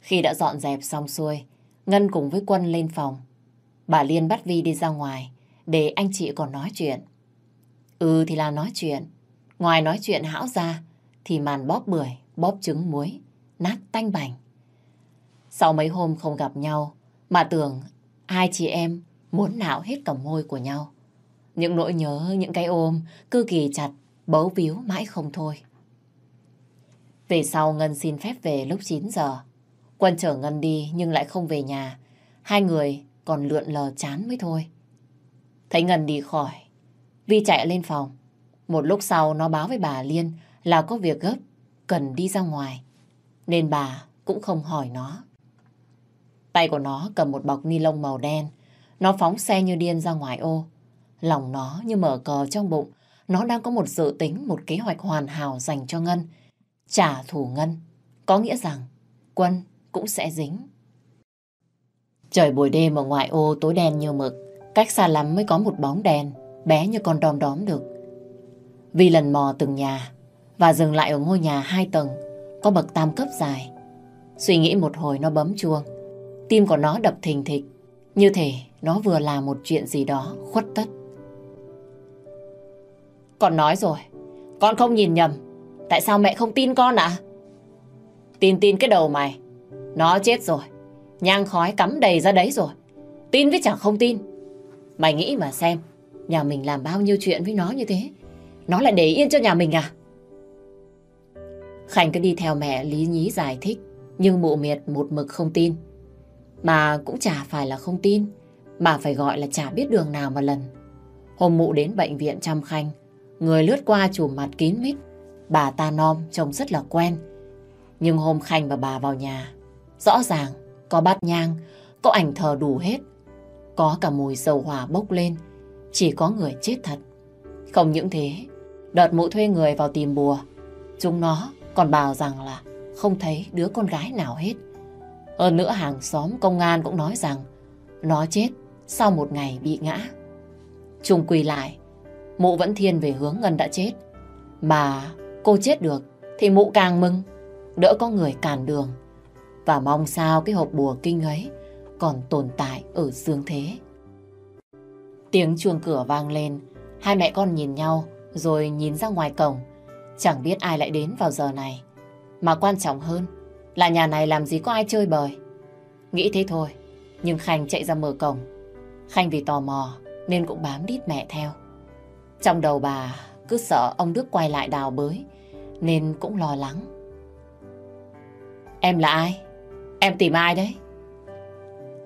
Khi đã dọn dẹp xong xuôi, Ngân cùng với Quân lên phòng. Bà Liên bắt Vi đi ra ngoài, để anh chị còn nói chuyện. Ừ thì là nói chuyện. Ngoài nói chuyện hão ra, thì màn bóp bưởi, bóp trứng muối, nát tanh bành. Sau mấy hôm không gặp nhau, mà tưởng hai chị em muốn nạo hết cả môi của nhau. Những nỗi nhớ, những cái ôm cứ kỳ chặt, bấu víu mãi không thôi. Về sau Ngân xin phép về lúc 9 giờ. Quân chở Ngân đi nhưng lại không về nhà. Hai người còn lượn lờ chán mới thôi. Thấy Ngân đi khỏi, Vi chạy lên phòng. Một lúc sau nó báo với bà Liên là có việc gấp, cần đi ra ngoài. Nên bà cũng không hỏi nó. Tay của nó cầm một bọc ni lông màu đen. Nó phóng xe như điên ra ngoài ô. Lòng nó như mở cờ trong bụng. Nó đang có một dự tính, một kế hoạch hoàn hảo dành cho Ngân. Trả thù Ngân. Có nghĩa rằng Quân cũng sẽ dính. Trời buổi đêm ở ngoài ô tối đen như mực. Cách xa lắm mới có một bóng đèn. Bé như con đom đóm được. Vi lần mò từng nhà và dừng lại ở ngôi nhà hai tầng, có bậc tam cấp dài. Suy nghĩ một hồi nó bấm chuông. Tim của nó đập thình thịch. Như thể nó vừa làm một chuyện gì đó khuất tất. Con nói rồi. Con không nhìn nhầm. Tại sao mẹ không tin con ạ? Tin tin cái đầu mày. Nó chết rồi. Nhang khói cắm đầy ra đấy rồi. Tin với chẳng không tin. Mày nghĩ mà xem. Nhà mình làm bao nhiêu chuyện với nó như thế. Nó lại để yên cho nhà mình à? Khánh cứ đi theo mẹ lý nhí giải thích. Nhưng mụ miệt một mực không tin. Mà cũng chả phải là không tin, mà phải gọi là chả biết đường nào mà lần. Hôm mụ đến bệnh viện chăm Khanh, người lướt qua chùm mặt kín mít, bà ta non trông rất là quen. Nhưng hôm Khanh và bà vào nhà, rõ ràng có bát nhang, có ảnh thờ đủ hết. Có cả mùi dầu hỏa bốc lên, chỉ có người chết thật. Không những thế, đợt mụ thuê người vào tìm bùa, chúng nó còn bảo rằng là không thấy đứa con gái nào hết. Hơn nữa hàng xóm công an cũng nói rằng nó chết sau một ngày bị ngã. Trung quỳ lại, mụ vẫn thiên về hướng Ngân đã chết. Mà cô chết được thì mụ càng mừng, đỡ có người cản đường. Và mong sao cái hộp bùa kinh ấy còn tồn tại ở dương thế. Tiếng chuông cửa vang lên, hai mẹ con nhìn nhau rồi nhìn ra ngoài cổng. Chẳng biết ai lại đến vào giờ này. Mà quan trọng hơn là nhà này làm gì có ai chơi bời. Nghĩ thế thôi, nhưng Khanh chạy ra mở cổng. Khanh vì tò mò nên cũng bám đít mẹ theo. Trong đầu bà cứ sợ ông Đức quay lại đào bới, nên cũng lo lắng. Em là ai? Em tìm ai đấy?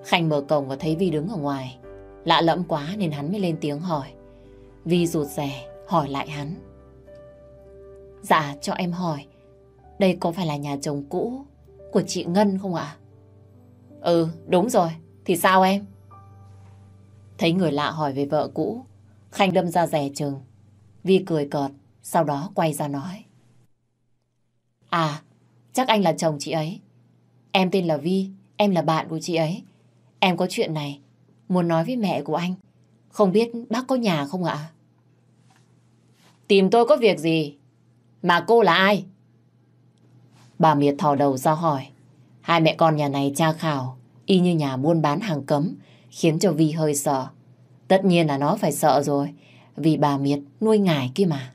Khanh mở cổng và thấy Vi đứng ở ngoài. Lạ lẫm quá nên hắn mới lên tiếng hỏi. Vi rụt rè hỏi lại hắn. Dạ cho em hỏi, đây có phải là nhà chồng cũ của chị Ngân không ạ? Ừ, đúng rồi. Thì sao em? Thấy người lạ hỏi về vợ cũ, Khanh đâm ra rè chừng. Vi cười cợt, sau đó quay ra nói. À, chắc anh là chồng chị ấy. Em tên là Vi, em là bạn của chị ấy. Em có chuyện này, muốn nói với mẹ của anh. Không biết bác có nhà không ạ? Tìm tôi có việc gì? Mà cô là ai? Bà Miệt thò đầu ra hỏi. Hai mẹ con nhà này tra khảo, y như nhà buôn bán hàng cấm, khiến cho Vi hơi sợ. Tất nhiên là nó phải sợ rồi, vì bà Miệt nuôi ngài kia mà.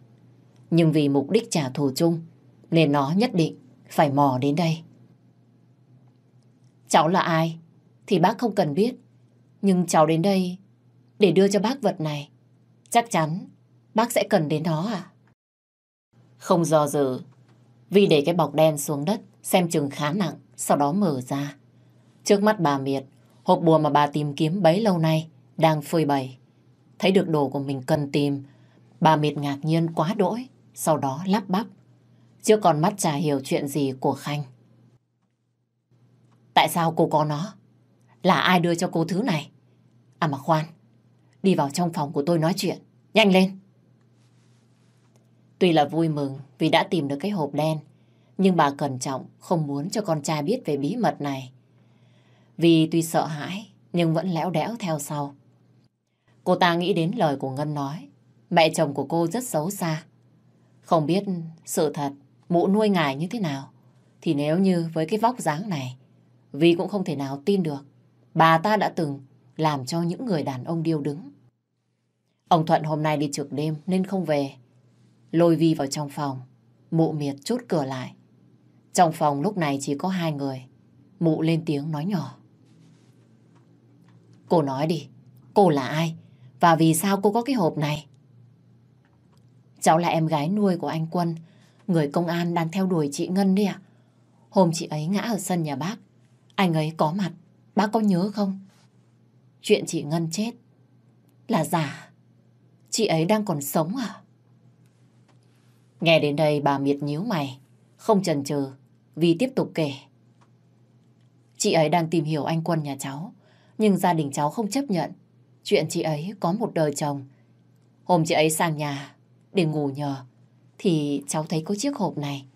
Nhưng vì mục đích trả thù chung, nên nó nhất định phải mò đến đây. Cháu là ai thì bác không cần biết. Nhưng cháu đến đây để đưa cho bác vật này. Chắc chắn bác sẽ cần đến nó à? Không do dự, Vi để cái bọc đen xuống đất, xem chừng khá nặng, sau đó mở ra. Trước mắt bà Miệt, hộp bùa mà bà tìm kiếm bấy lâu nay đang phơi bày. Thấy được đồ của mình cần tìm, bà Miệt ngạc nhiên quá đỗi, sau đó lắp bắp. Chưa còn mắt chả hiểu chuyện gì của Khanh. Tại sao cô có nó? Là ai đưa cho cô thứ này? À mà khoan, đi vào trong phòng của tôi nói chuyện. Nhanh lên! Tuy là vui mừng vì đã tìm được cái hộp đen, nhưng bà cẩn trọng không muốn cho con trai biết về bí mật này. Vì tuy sợ hãi, nhưng vẫn lẽo đẽo theo sau. Cô ta nghĩ đến lời của Ngân nói, mẹ chồng của cô rất xấu xa. Không biết sự thật mụ nuôi ngài như thế nào, thì nếu như với cái vóc dáng này, Vi cũng không thể nào tin được. Bà ta đã từng làm cho những người đàn ông điêu đứng. Ông Thuận hôm nay đi trực đêm nên không về. Lôi Vi vào trong phòng, mụ miệt chốt cửa lại. Trong phòng lúc này chỉ có hai người. Mụ lên tiếng nói nhỏ. Cô nói đi, cô là ai? Và vì sao cô có cái hộp này? Cháu là em gái nuôi của anh Quân, người công an đang theo đuổi chị Ngân đi ạ. Hôm chị ấy ngã ở sân nhà bác, anh ấy có mặt, bác có nhớ không? Chuyện chị Ngân chết là giả. Chị ấy đang còn sống à? Nghe đến đây bà miệt nhíu mày, không chần chừ vì tiếp tục kể. Chị ấy đang tìm hiểu anh Quân nhà cháu, nhưng gia đình cháu không chấp nhận chuyện chị ấy có một đời chồng. Hôm chị ấy sang nhà để ngủ nhờ, thì cháu thấy có chiếc hộp này.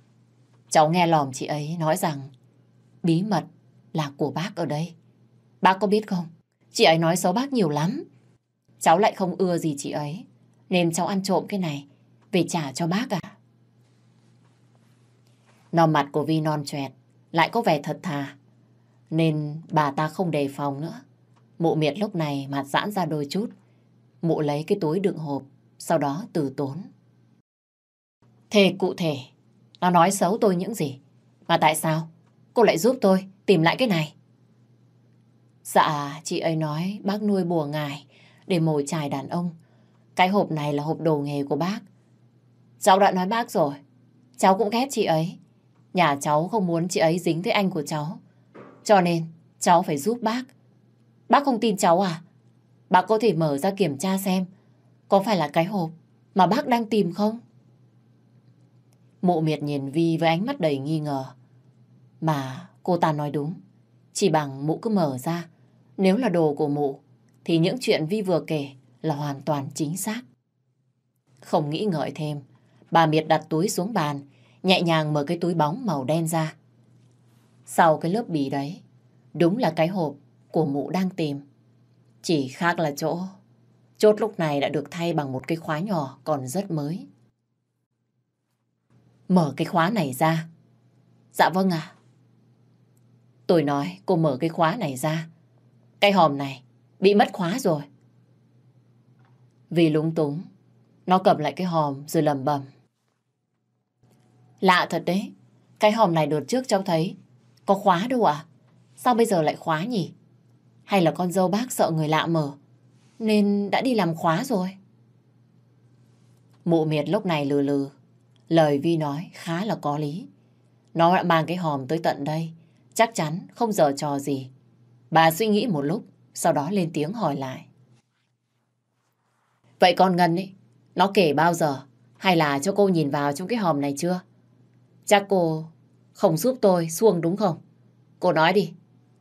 Cháu nghe lòm chị ấy nói rằng bí mật là của bác ở đây. Bác có biết không? Chị ấy nói xấu bác nhiều lắm. Cháu lại không ưa gì chị ấy. Nên cháu ăn trộm cái này về trả cho bác à? Non mặt của Vi non choẹt lại có vẻ thật thà. Nên bà ta không đề phòng nữa. Mụ miệt lúc này mặt giãn ra đôi chút. Mụ lấy cái túi đựng hộp, sau đó từ tốn. Thế cụ thể, nó nói xấu tôi những gì? Mà tại sao? Cô lại giúp tôi tìm lại cái này. Dạ, chị ấy nói bác nuôi bùa ngài để mồi chài đàn ông. Cái hộp này là hộp đồ nghề của bác. Cháu đã nói bác rồi. Cháu cũng ghét chị ấy. Nhà cháu không muốn chị ấy dính tới anh của cháu. Cho nên cháu phải giúp bác. Bác không tin cháu à? Bác có thể mở ra kiểm tra xem có phải là cái hộp mà bác đang tìm không? Mộ miệt nhìn Vi với ánh mắt đầy nghi ngờ. Mà cô ta nói đúng. Chỉ bằng mụ cứ mở ra. Nếu là đồ của mụ, thì những chuyện Vi vừa kể là hoàn toàn chính xác. Không nghĩ ngợi thêm, bà Miệt đặt túi xuống bàn, nhẹ nhàng mở cái túi bóng màu đen ra. Sau cái lớp bì đấy, đúng là cái hộp của mụ đang tìm. Chỉ khác là chỗ, chốt lúc này đã được thay bằng một cái khóa nhỏ còn rất mới. Mở cái khóa này ra. Dạ vâng ạ. Tôi nói cô mở cái khóa này ra. Cái hòm này bị mất khóa rồi. Vì lúng túng, nó cầm lại cái hòm rồi lầm bầm. Lạ thật đấy, cái hòm này đợt trước cháu thấy có khóa đâu ạ? Sao bây giờ lại khóa nhỉ? Hay là con dâu bác sợ người lạ mở, nên đã đi làm khóa rồi? Mụ miệt lúc này lừ lừ, lời Vi nói khá là có lý. Nó đã mang cái hòm tới tận đây, chắc chắn không giờ trò gì. Bà suy nghĩ một lúc, sau đó lên tiếng hỏi lại. Vậy con Ngân ấy, nó kể bao giờ? Hay là cho cô nhìn vào trong cái hòm này chưa? Chắc cô không giúp tôi xuông đúng không? Cô nói đi,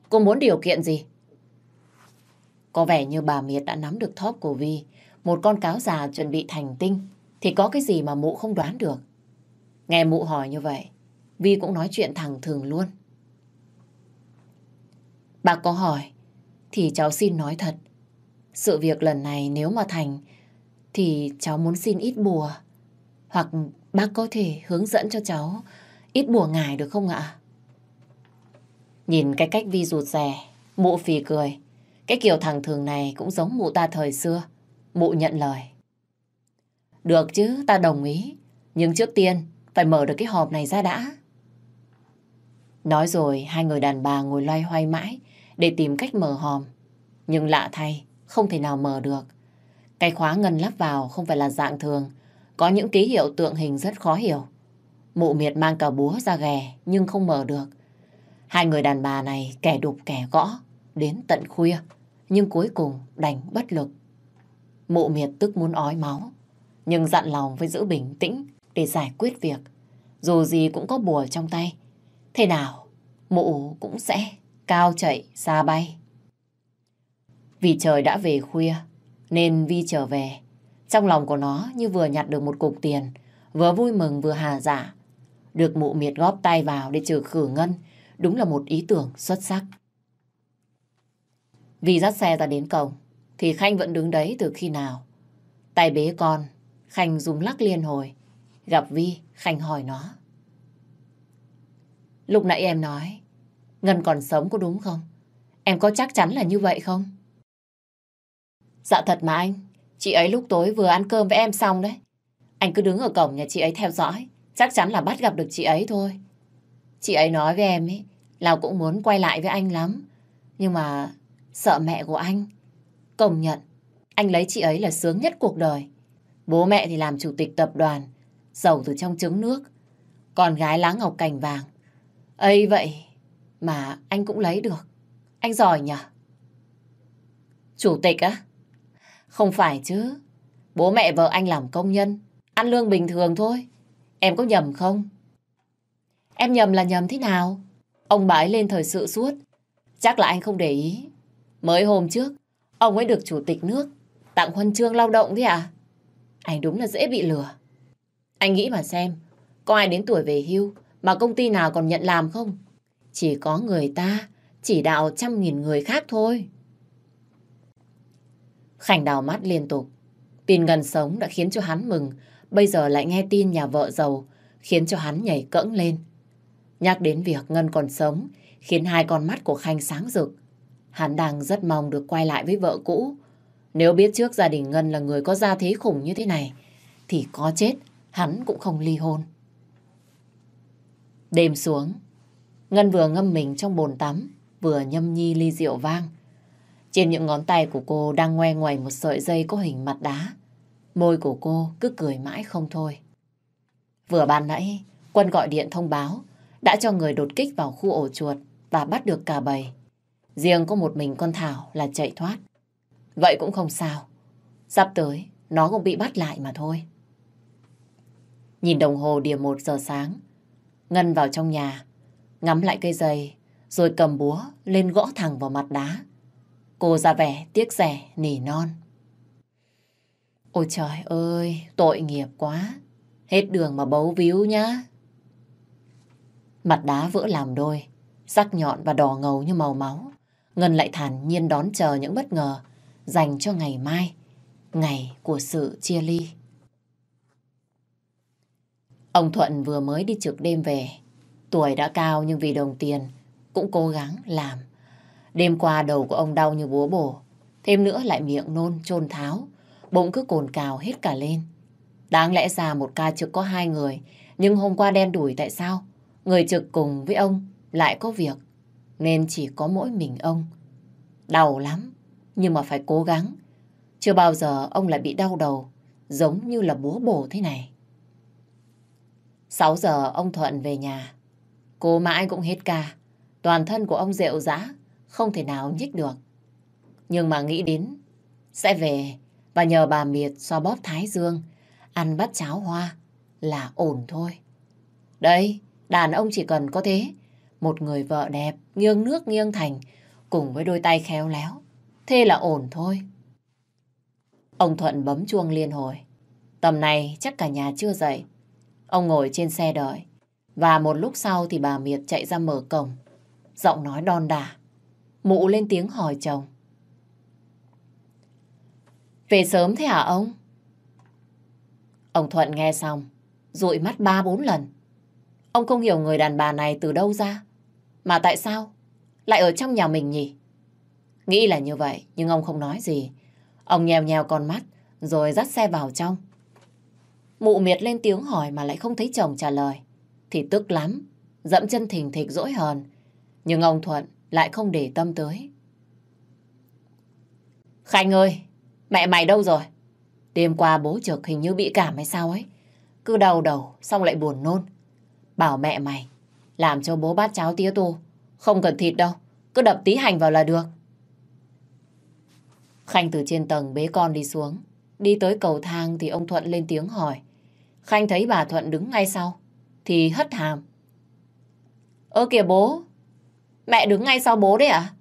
cô muốn điều kiện gì? Có vẻ như bà Miệt đã nắm được thóp của Vi, một con cáo già chuẩn bị thành tinh, thì có cái gì mà mụ không đoán được. Nghe mụ hỏi như vậy, Vi cũng nói chuyện thẳng thường luôn. Bà có hỏi, thì cháu xin nói thật. Sự việc lần này nếu mà thành, thì cháu muốn xin ít bùa. Hoặc bác có thể hướng dẫn cho cháu ít bùa ngài được không ạ? Nhìn cái cách Vi rụt rè, mụ phì cười. Cái kiểu thằng thường này cũng giống mụ ta thời xưa. Mụ nhận lời. Được chứ, ta đồng ý. Nhưng trước tiên, phải mở được cái hộp này ra đã. Nói rồi hai người đàn bà ngồi loay hoay mãi để tìm cách mở hòm. Nhưng lạ thay, không thể nào mở được. Cái khóa ngân lắp vào không phải là dạng thường, có những ký hiệu tượng hình rất khó hiểu. Mụ miệt mang cả búa ra ghè nhưng không mở được. Hai người đàn bà này kẻ đục kẻ gõ, đến tận khuya, nhưng cuối cùng đành bất lực. Mụ miệt tức muốn ói máu, nhưng dặn lòng phải giữ bình tĩnh để giải quyết việc. Dù gì cũng có bùa trong tay. Thế nào, mụ cũng sẽ cao chạy xa bay. Vì trời đã về khuya, nên Vi trở về. Trong lòng của nó như vừa nhặt được một cục tiền, vừa vui mừng vừa hà giả. Được mụ miệt góp tay vào để trừ khử ngân, đúng là một ý tưởng xuất sắc. Vi dắt xe ra đến cổng, thì Khanh vẫn đứng đấy từ khi nào. Tay bế con, Khanh dùng lắc liên hồi. Gặp Vi, Khanh hỏi nó. Lúc nãy em nói, Ngân còn sống có đúng không? Em có chắc chắn là như vậy không? Dạ thật mà anh. Chị ấy lúc tối vừa ăn cơm với em xong đấy. Anh cứ đứng ở cổng nhà chị ấy theo dõi. Chắc chắn là bắt gặp được chị ấy thôi. Chị ấy nói với em ấy là cũng muốn quay lại với anh lắm. Nhưng mà sợ mẹ của anh. Công nhận, anh lấy chị ấy là sướng nhất cuộc đời. Bố mẹ thì làm chủ tịch tập đoàn, giàu từ trong trứng nước. Con gái lá ngọc cành vàng. ấy vậy mà anh cũng lấy được. Anh giỏi nhỉ? Chủ tịch á? Không phải chứ. Bố mẹ vợ anh làm công nhân, ăn lương bình thường thôi. Em có nhầm không? Em nhầm là nhầm thế nào? Ông bà ấy lên thời sự suốt. Chắc là anh không để ý. Mới hôm trước, ông ấy được chủ tịch nước tặng huân chương lao động thế à? Anh đúng là dễ bị lừa. Anh nghĩ mà xem, có ai đến tuổi về hưu mà công ty nào còn nhận làm không? Chỉ có người ta chỉ đạo trăm nghìn người khác thôi. Khảnh đào mắt liên tục. Tin gần sống đã khiến cho hắn mừng, bây giờ lại nghe tin nhà vợ giàu, khiến cho hắn nhảy cẫng lên. Nhắc đến việc Ngân còn sống, khiến hai con mắt của Khanh sáng rực. Hắn đang rất mong được quay lại với vợ cũ. Nếu biết trước gia đình Ngân là người có gia thế khủng như thế này, thì có chết, hắn cũng không ly hôn. Đêm xuống, Ngân vừa ngâm mình trong bồn tắm, vừa nhâm nhi ly rượu vang. Trên những ngón tay của cô đang ngoe ngoài một sợi dây có hình mặt đá. Môi của cô cứ cười mãi không thôi. Vừa ban nãy, Quân gọi điện thông báo đã cho người đột kích vào khu ổ chuột và bắt được cả bầy. Riêng có một mình con Thảo là chạy thoát. Vậy cũng không sao. Sắp tới, nó cũng bị bắt lại mà thôi. Nhìn đồng hồ điểm một giờ sáng, Ngân vào trong nhà, ngắm lại cây giày, rồi cầm búa lên gõ thẳng vào mặt đá. Cô ra vẻ tiếc rẻ, nỉ non. Ôi trời ơi, tội nghiệp quá. Hết đường mà bấu víu nhá. Mặt đá vỡ làm đôi, sắc nhọn và đỏ ngầu như màu máu. Ngân lại thản nhiên đón chờ những bất ngờ dành cho ngày mai, ngày của sự chia ly. Ông Thuận vừa mới đi trực đêm về. Tuổi đã cao nhưng vì đồng tiền cũng cố gắng làm. Đêm qua đầu của ông đau như búa bổ. Thêm nữa lại miệng nôn, trôn tháo. Bụng cứ cồn cào hết cả lên. Đáng lẽ ra một ca trực có hai người. Nhưng hôm qua đen đủi tại sao? Người trực cùng với ông lại có việc. Nên chỉ có mỗi mình ông. Đau lắm. Nhưng mà phải cố gắng. Chưa bao giờ ông lại bị đau đầu. Giống như là búa bổ thế này. 6 giờ ông Thuận về nhà cố mãi cũng hết ca. Toàn thân của ông rệu rã, không thể nào nhích được. Nhưng mà nghĩ đến, sẽ về và nhờ bà Miệt xoa bóp thái dương, ăn bát cháo hoa là ổn thôi. Đây, đàn ông chỉ cần có thế, một người vợ đẹp, nghiêng nước nghiêng thành, cùng với đôi tay khéo léo, thế là ổn thôi. Ông Thuận bấm chuông liên hồi. Tầm này chắc cả nhà chưa dậy. Ông ngồi trên xe đợi. Và một lúc sau thì bà Miệt chạy ra mở cổng. Giọng nói đon đà. Mụ lên tiếng hỏi chồng. Về sớm thế hả ông? Ông Thuận nghe xong, dụi mắt ba bốn lần. Ông không hiểu người đàn bà này từ đâu ra. Mà tại sao? Lại ở trong nhà mình nhỉ? Nghĩ là như vậy, nhưng ông không nói gì. Ông nhèo nhèo con mắt, rồi dắt xe vào trong. Mụ miệt lên tiếng hỏi mà lại không thấy chồng trả lời. Thì tức lắm. dẫm chân thình thịch dỗi hờn. Nhưng ông Thuận lại không để tâm tới. Khanh ơi, mẹ mày đâu rồi? Đêm qua bố trực hình như bị cảm hay sao ấy. Cứ đau đầu, xong lại buồn nôn. Bảo mẹ mày, làm cho bố bát cháo tía tô. Không cần thịt đâu, cứ đập tí hành vào là được. Khanh từ trên tầng bế con đi xuống. Đi tới cầu thang thì ông Thuận lên tiếng hỏi. Khanh thấy bà Thuận đứng ngay sau, thì hất hàm. Ơ kìa bố, mẹ đứng ngay sau bố đấy à?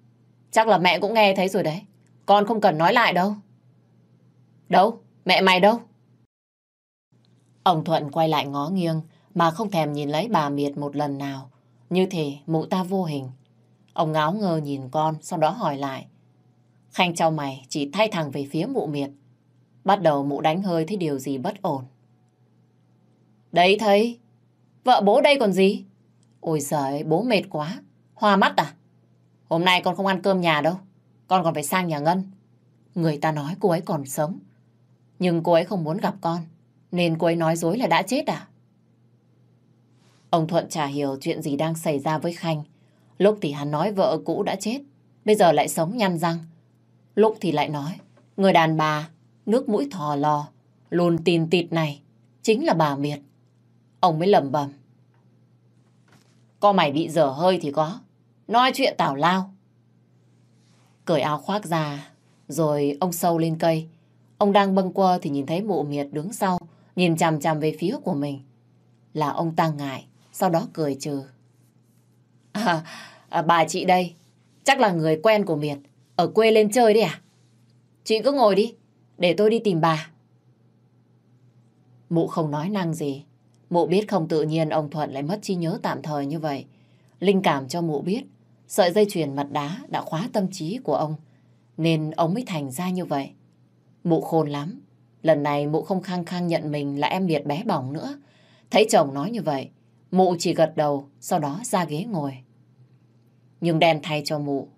Chắc là mẹ cũng nghe thấy rồi đấy. Con không cần nói lại đâu. Đâu? Mẹ mày đâu? Ông Thuận quay lại ngó nghiêng mà không thèm nhìn lấy bà Miệt một lần nào. Như thế mụ ta vô hình. Ông ngáo ngơ nhìn con, sau đó hỏi lại. Khanh trao mày chỉ thay thẳng về phía mụ Miệt. Bắt đầu mụ đánh hơi thấy điều gì bất ổn. Đấy thấy, vợ bố đây còn gì? Ôi giời, bố mệt quá. Hoa mắt à? Hôm nay con không ăn cơm nhà đâu. Con còn phải sang nhà Ngân. Người ta nói cô ấy còn sống. Nhưng cô ấy không muốn gặp con. Nên cô ấy nói dối là đã chết à? Ông Thuận chả hiểu chuyện gì đang xảy ra với Khanh. Lúc thì hắn nói vợ cũ đã chết. Bây giờ lại sống nhăn răng. Lúc thì lại nói người đàn bà nước mũi thò lò lùn tin tịt này chính là bà Miệt. Ông mới lầm bầm. Có mày bị dở hơi thì có. Nói chuyện tào lao. Cởi áo khoác ra, rồi ông sâu lên cây. Ông đang bâng quơ thì nhìn thấy mụ miệt đứng sau, nhìn chằm chằm về phía của mình. Là ông ta ngại, sau đó cười trừ. À, à, bà chị đây, chắc là người quen của miệt, ở quê lên chơi đấy à? Chị cứ ngồi đi, để tôi đi tìm bà. Mụ không nói năng gì. Mụ biết không tự nhiên ông Thuận lại mất trí nhớ tạm thời như vậy. Linh cảm cho mụ biết sợi dây chuyền mặt đá đã khóa tâm trí của ông nên ông mới thành ra như vậy. Mụ khôn lắm. Lần này mụ không khăng khăng nhận mình là em liệt bé bỏng nữa. Thấy chồng nói như vậy, mụ chỉ gật đầu, sau đó ra ghế ngồi. Nhưng đen thay cho mụ.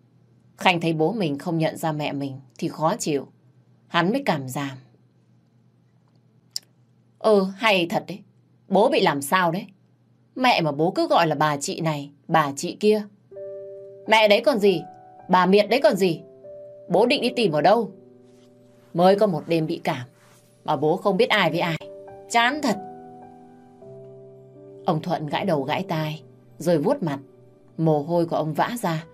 Khanh thấy bố mình không nhận ra mẹ mình thì khó chịu. Hắn mới cảm giảm. Ừ, hay thật đấy. Bố bị làm sao đấy? Mẹ mà bố cứ gọi là bà chị này, bà chị kia. Mẹ đấy còn gì? Bà miệt đấy còn gì? Bố định đi tìm ở đâu? Mới có một đêm bị cảm, mà bố không biết ai với ai. Chán thật. Ông Thuận gãi đầu gãi tai, rồi vuốt mặt. Mồ hôi của ông vã ra.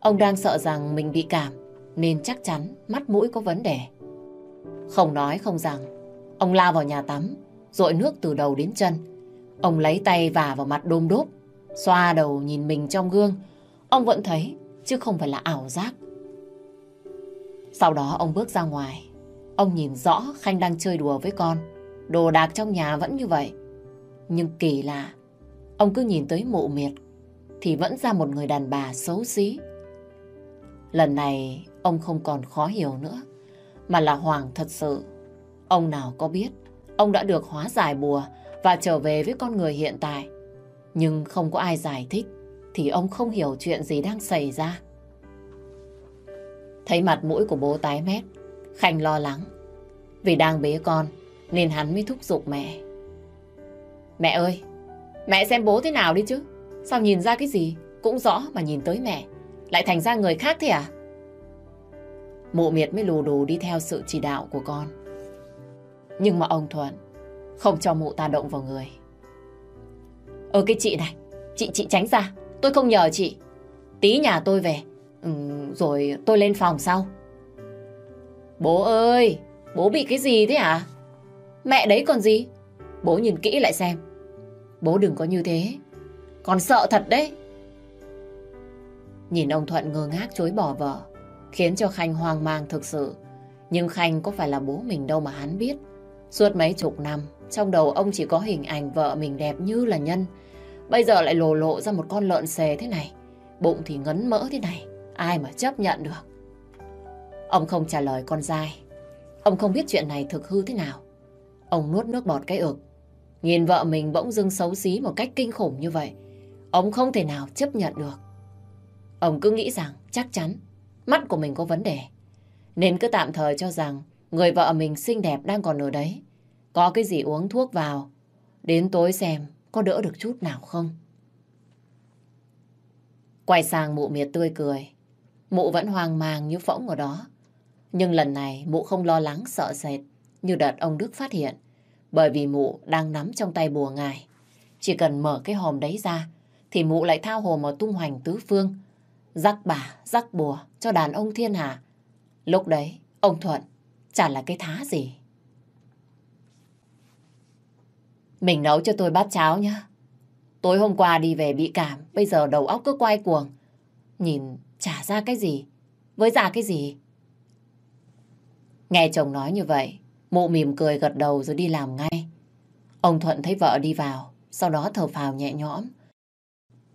Ông đang sợ rằng mình bị cảm, nên chắc chắn mắt mũi có vấn đề. Không nói không rằng, ông lao vào nhà tắm, rội nước từ đầu đến chân. Ông lấy tay vả vào mặt đôm đốp, xoa đầu nhìn mình trong gương. Ông vẫn thấy, chứ không phải là ảo giác. Sau đó ông bước ra ngoài. Ông nhìn rõ Khanh đang chơi đùa với con. Đồ đạc trong nhà vẫn như vậy. Nhưng kỳ lạ, ông cứ nhìn tới mụ miệt, thì vẫn ra một người đàn bà xấu xí. Lần này, ông không còn khó hiểu nữa, mà là Hoàng thật sự. Ông nào có biết, ông đã được hóa giải bùa và trở về với con người hiện tại. Nhưng không có ai giải thích, thì ông không hiểu chuyện gì đang xảy ra. Thấy mặt mũi của bố tái mét, Khanh lo lắng. Vì đang bế con, nên hắn mới thúc giục mẹ. Mẹ ơi, mẹ xem bố thế nào đi chứ. Sao nhìn ra cái gì, cũng rõ mà nhìn tới mẹ. Lại thành ra người khác thế à? Mộ miệt mới lù đù đi theo sự chỉ đạo của con. Nhưng mà ông Thuận không cho mụ ta động vào người. Ờ cái chị này, chị chị tránh ra, tôi không nhờ chị. Tí nhà tôi về, ừ, rồi tôi lên phòng sau. Bố ơi, bố bị cái gì thế hả? Mẹ đấy còn gì? Bố nhìn kỹ lại xem. Bố đừng có như thế. Còn sợ thật đấy. Nhìn ông Thuận ngơ ngác chối bỏ vợ, khiến cho Khanh hoang mang thực sự. Nhưng Khanh có phải là bố mình đâu mà hắn biết. Suốt mấy chục năm, trong đầu ông chỉ có hình ảnh vợ mình đẹp như là nhân. Bây giờ lại lồ lộ ra một con lợn xề thế này. Bụng thì ngấn mỡ thế này. Ai mà chấp nhận được. Ông không trả lời con dai. Ông không biết chuyện này thực hư thế nào. Ông nuốt nước bọt cái ực. Nhìn vợ mình bỗng dưng xấu xí một cách kinh khủng như vậy. Ông không thể nào chấp nhận được. Ông cứ nghĩ rằng chắc chắn mắt của mình có vấn đề. Nên cứ tạm thời cho rằng người vợ mình xinh đẹp đang còn ở đấy. Có cái gì uống thuốc vào. Đến tối xem có đỡ được chút nào không. Quay sang mụ miệt tươi cười. Mụ vẫn hoang mang như phỗng ở đó. Nhưng lần này mụ không lo lắng sợ sệt như đợt ông Đức phát hiện. Bởi vì mụ đang nắm trong tay bùa ngài. Chỉ cần mở cái hòm đấy ra thì mụ lại thao hồ mà tung hoành tứ phương. Rắc bà, rắc bùa cho đàn ông thiên hạ. Lúc đấy, ông Thuận chả là cái thá gì. Mình nấu cho tôi bát cháo nhá. Tối hôm qua đi về bị cảm, bây giờ đầu óc cứ quay cuồng. Nhìn trả ra cái gì, với ra cái gì. Nghe chồng nói như vậy, mụ mỉm cười gật đầu rồi đi làm ngay. Ông Thuận thấy vợ đi vào, sau đó thở phào nhẹ nhõm.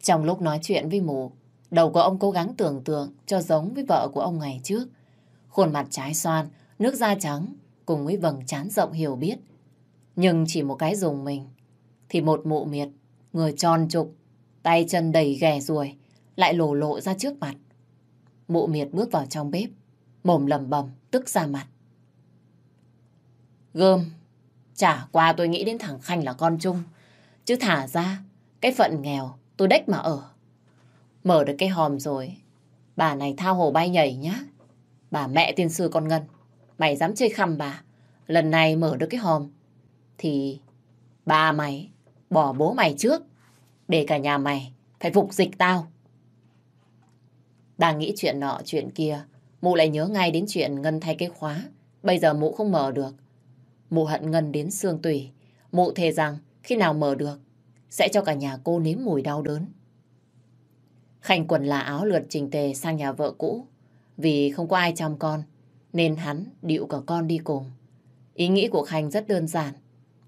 Trong lúc nói chuyện với mụ, đầu của ông cố gắng tưởng tượng cho giống với vợ của ông ngày trước. Khuôn mặt trái xoan, nước da trắng, cùng với vầng trán rộng hiểu biết. Nhưng chỉ một cái dùng mình, thì một mụ miệt, người tròn trục, tay chân đầy ghè ruồi, lại lổ lộ ra trước mặt. Mụ miệt bước vào trong bếp, mồm lầm bầm, tức ra mặt. Gơm, chả qua tôi nghĩ đến thằng Khanh là con chung, chứ thả ra, cái phận nghèo, tôi đếch mà ở. Mở được cái hòm rồi, bà này thao hồ bay nhảy nhá. Bà mẹ tiên sư con Ngân, mày dám chơi khăm bà, lần này mở được cái hòm, thì bà mày bỏ bố mày trước, để cả nhà mày phải phục dịch tao. Đang nghĩ chuyện nọ chuyện kia, mụ lại nhớ ngay đến chuyện Ngân thay cái khóa. Bây giờ mụ không mở được. Mụ hận Ngân đến xương tủy. Mụ thề rằng khi nào mở được, sẽ cho cả nhà cô nếm mùi đau đớn. Khanh quần là áo lượt trình tề sang nhà vợ cũ. Vì không có ai chăm con, nên hắn điệu cả con đi cùng. Ý nghĩ của Khanh rất đơn giản.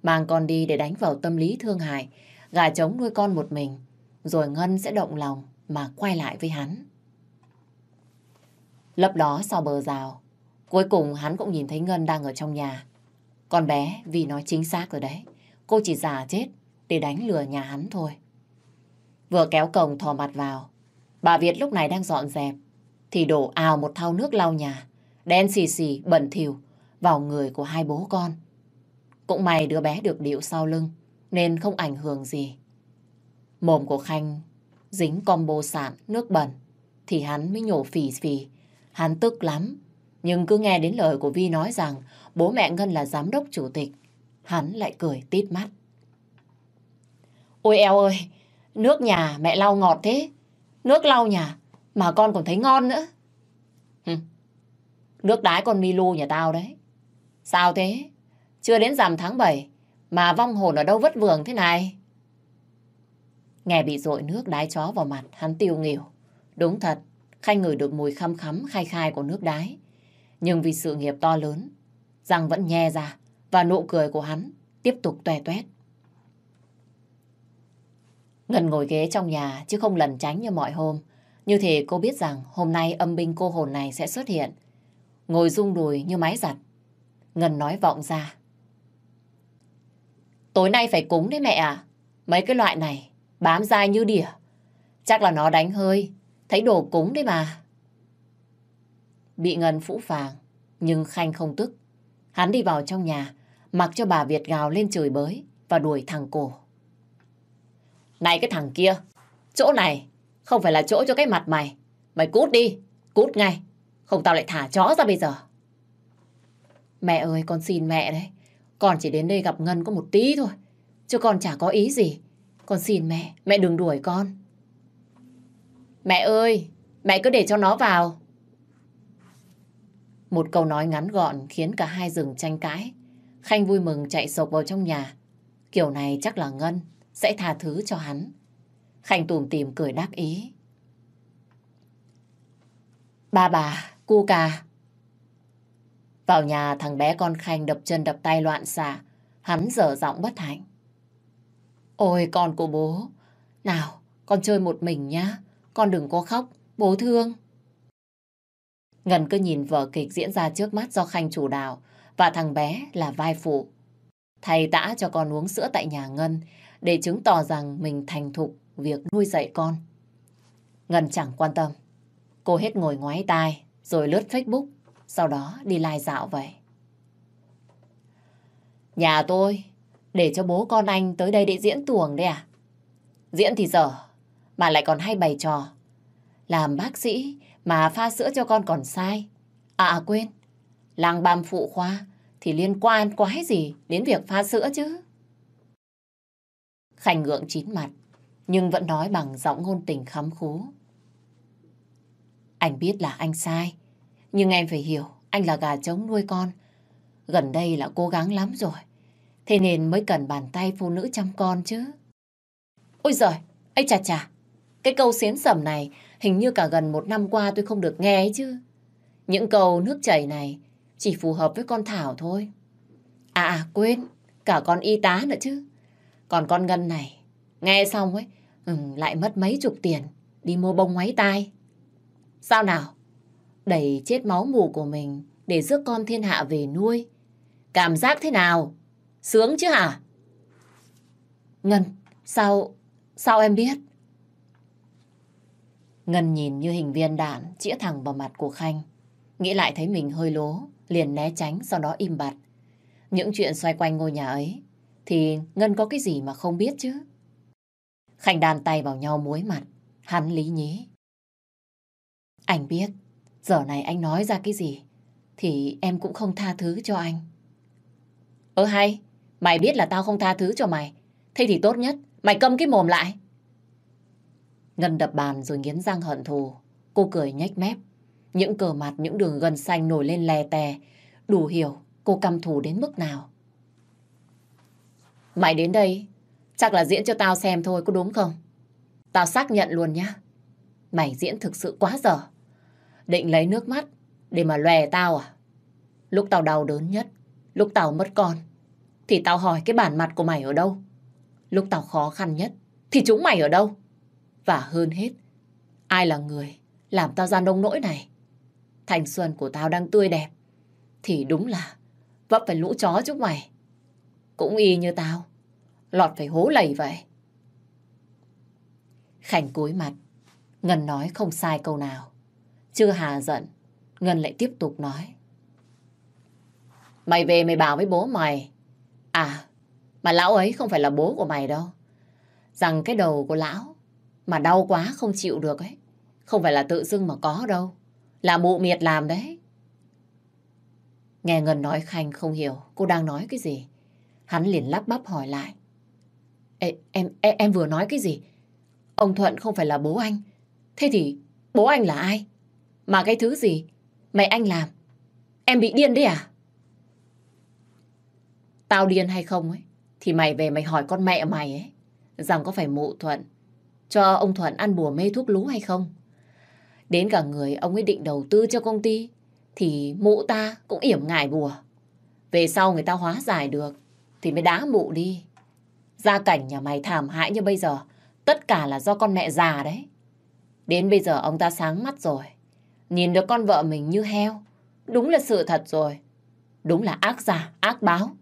Mang con đi để đánh vào tâm lý thương hại, gà trống nuôi con một mình. Rồi Ngân sẽ động lòng mà quay lại với hắn. lập đó sau bờ rào, cuối cùng hắn cũng nhìn thấy Ngân đang ở trong nhà. Con bé vì nói chính xác rồi đấy, cô chỉ giả chết để đánh lừa nhà hắn thôi. Vừa kéo cổng thò mặt vào, bà Việt lúc này đang dọn dẹp, thì đổ ào một thau nước lau nhà, đen xì xì, bẩn thỉu vào người của hai bố con. Cũng may đứa bé được điệu sau lưng, nên không ảnh hưởng gì. Mồm của Khanh dính combo sạn, nước bẩn, thì hắn mới nhổ phì phì. Hắn tức lắm, nhưng cứ nghe đến lời của Vi nói rằng bố mẹ Ngân là giám đốc chủ tịch, hắn lại cười tít mắt. Ôi eo ơi, nước nhà mẹ lau ngọt thế. Nước lau nhà mà con còn thấy ngon nữa. Nước đái con Milu nhà tao đấy. Sao thế? Chưa đến rằm tháng 7 mà vong hồn ở đâu vất vưởng thế này? Nghe bị dội nước đái chó vào mặt, hắn tiêu nghỉu. Đúng thật, Khanh ngửi được mùi khăm khắm khai khai của nước đái. Nhưng vì sự nghiệp to lớn, răng vẫn nhe ra và nụ cười của hắn tiếp tục toe toét. Ngân ngồi ghế trong nhà chứ không lần tránh như mọi hôm. Như thế cô biết rằng hôm nay âm binh cô hồn này sẽ xuất hiện. Ngồi rung đùi như máy giặt. Ngân nói vọng ra. Tối nay phải cúng đấy mẹ à. Mấy cái loại này, bám dai như đỉa. Chắc là nó đánh hơi. Thấy đồ cúng đấy mà. Bị Ngân phũ phàng. Nhưng Khanh không tức. Hắn đi vào trong nhà. Mặc cho bà Việt gào lên chửi bới. Và đuổi thằng cổ. Này cái thằng kia. Chỗ này không phải là chỗ cho cái mặt mày. Mày cút đi. Cút ngay. Không tao lại thả chó ra bây giờ. Mẹ ơi con xin mẹ đấy. Con chỉ đến đây gặp Ngân có một tí thôi. Chứ con chả có ý gì. Con xin mẹ, mẹ đừng đuổi con. Mẹ ơi, mẹ cứ để cho nó vào. Một câu nói ngắn gọn khiến cả hai dừng tranh cãi. Khanh vui mừng chạy sộc vào trong nhà. Kiểu này chắc là Ngân sẽ tha thứ cho hắn. Khanh tùm tìm cười đắc ý. Ba bà, cu cà. Vào nhà thằng bé con Khanh đập chân đập tay loạn xạ. Hắn dở giọng bất hạnh. Ôi con của bố. Nào, con chơi một mình nhá. Con đừng có khóc, bố thương. Ngân cứ nhìn vở kịch diễn ra trước mắt do Khanh chủ đạo và thằng bé là vai phụ. Thầy đã cho con uống sữa tại nhà Ngân để chứng tỏ rằng mình thành thục việc nuôi dạy con. Ngân chẳng quan tâm. Cô hết ngồi ngoái tai rồi lướt Facebook sau đó đi lai dạo vậy. Nhà tôi để cho bố con anh tới đây để diễn tuồng đấy à? Diễn thì dở, mà lại còn hay bày trò. làm bác sĩ mà pha sữa cho con còn sai. À, à quên, làng bàm phụ khoa thì liên quan quái gì đến việc pha sữa chứ? Khanh ngượng chín mặt, nhưng vẫn nói bằng giọng ngôn tình khắm khú. Anh biết là anh sai, nhưng em phải hiểu anh là gà trống nuôi con. Gần đây là cố gắng lắm rồi, thế nên mới cần bàn tay phụ nữ chăm con chứ. Ôi giời, ấy chà chà, cái câu xiến sẩm này hình như cả gần một năm qua tôi không được nghe ấy chứ. Những câu nước chảy này chỉ phù hợp với con Thảo thôi. À, à quên, cả con y tá nữa chứ. Còn con Ngân này, nghe xong ấy, ừ, lại mất mấy chục tiền đi mua bông ngoáy tai. Sao nào? Đẩy chết máu mù của mình để rước con thiên hạ về nuôi. Cảm giác thế nào? Sướng chứ hả? Ngân, sao, sao em biết? Ngân nhìn như hình viên đạn chĩa thẳng vào mặt của Khanh. Nghĩ lại thấy mình hơi lố, liền né tránh, sau đó im bặt. Những chuyện xoay quanh ngôi nhà ấy, thì Ngân có cái gì mà không biết chứ? Khanh đàn tay vào nhau muối mặt, hắn lý nhí. Anh biết, giờ này anh nói ra cái gì, thì em cũng không tha thứ cho anh. Ơ hay, mày biết là tao không tha thứ cho mày. Thế thì tốt nhất, mày câm cái mồm lại. Ngân đập bàn rồi nghiến răng hận thù. Cô cười nhếch mép. Những cờ mặt, những đường gân xanh nổi lên lè tè. Đủ hiểu cô căm thù đến mức nào. Mày đến đây, chắc là diễn cho tao xem thôi, có đúng không? Tao xác nhận luôn nhá. Mày diễn thực sự quá dở. Định lấy nước mắt để mà lòe tao à? Lúc tao đau đớn nhất, lúc tao mất con, thì tao hỏi cái bản mặt của mày ở đâu? Lúc tao khó khăn nhất, thì chúng mày ở đâu? Và hơn hết, ai là người làm tao ra nông nỗi này? Thành xuân của tao đang tươi đẹp, thì đúng là vấp phải lũ chó chúng mày. Cũng y như tao, lọt phải hố lầy vậy. Khảnh cúi mặt, Ngân nói không sai câu nào. Chưa hà giận, Ngân lại tiếp tục nói. Mày về mày bảo với bố mày. À, mà lão ấy không phải là bố của mày đâu. Rằng cái đầu của lão mà đau quá không chịu được ấy. Không phải là tự dưng mà có đâu. Là mụ miệt làm đấy. Nghe Ngân nói Khanh không hiểu cô đang nói cái gì. Hắn liền lắp bắp hỏi lại. Ê, em, em, em vừa nói cái gì? Ông Thuận không phải là bố anh. Thế thì bố anh là ai? Mà cái thứ gì? Mày anh làm. Em bị điên đấy à? Tao điên hay không ấy? Thì mày về mày hỏi con mẹ mày ấy. Rằng có phải mụ Thuận cho ông Thuận ăn bùa mê thuốc lú hay không? Đến cả người ông ấy định đầu tư cho công ty, thì mụ ta cũng yểm ngại bùa. Về sau người ta hóa giải được, thì mới đá mụ đi. Gia cảnh nhà mày thảm hại như bây giờ, tất cả là do con mẹ già đấy. Đến bây giờ ông ta sáng mắt rồi. Nhìn được con vợ mình như heo. Đúng là sự thật rồi. Đúng là ác giả, ác báo.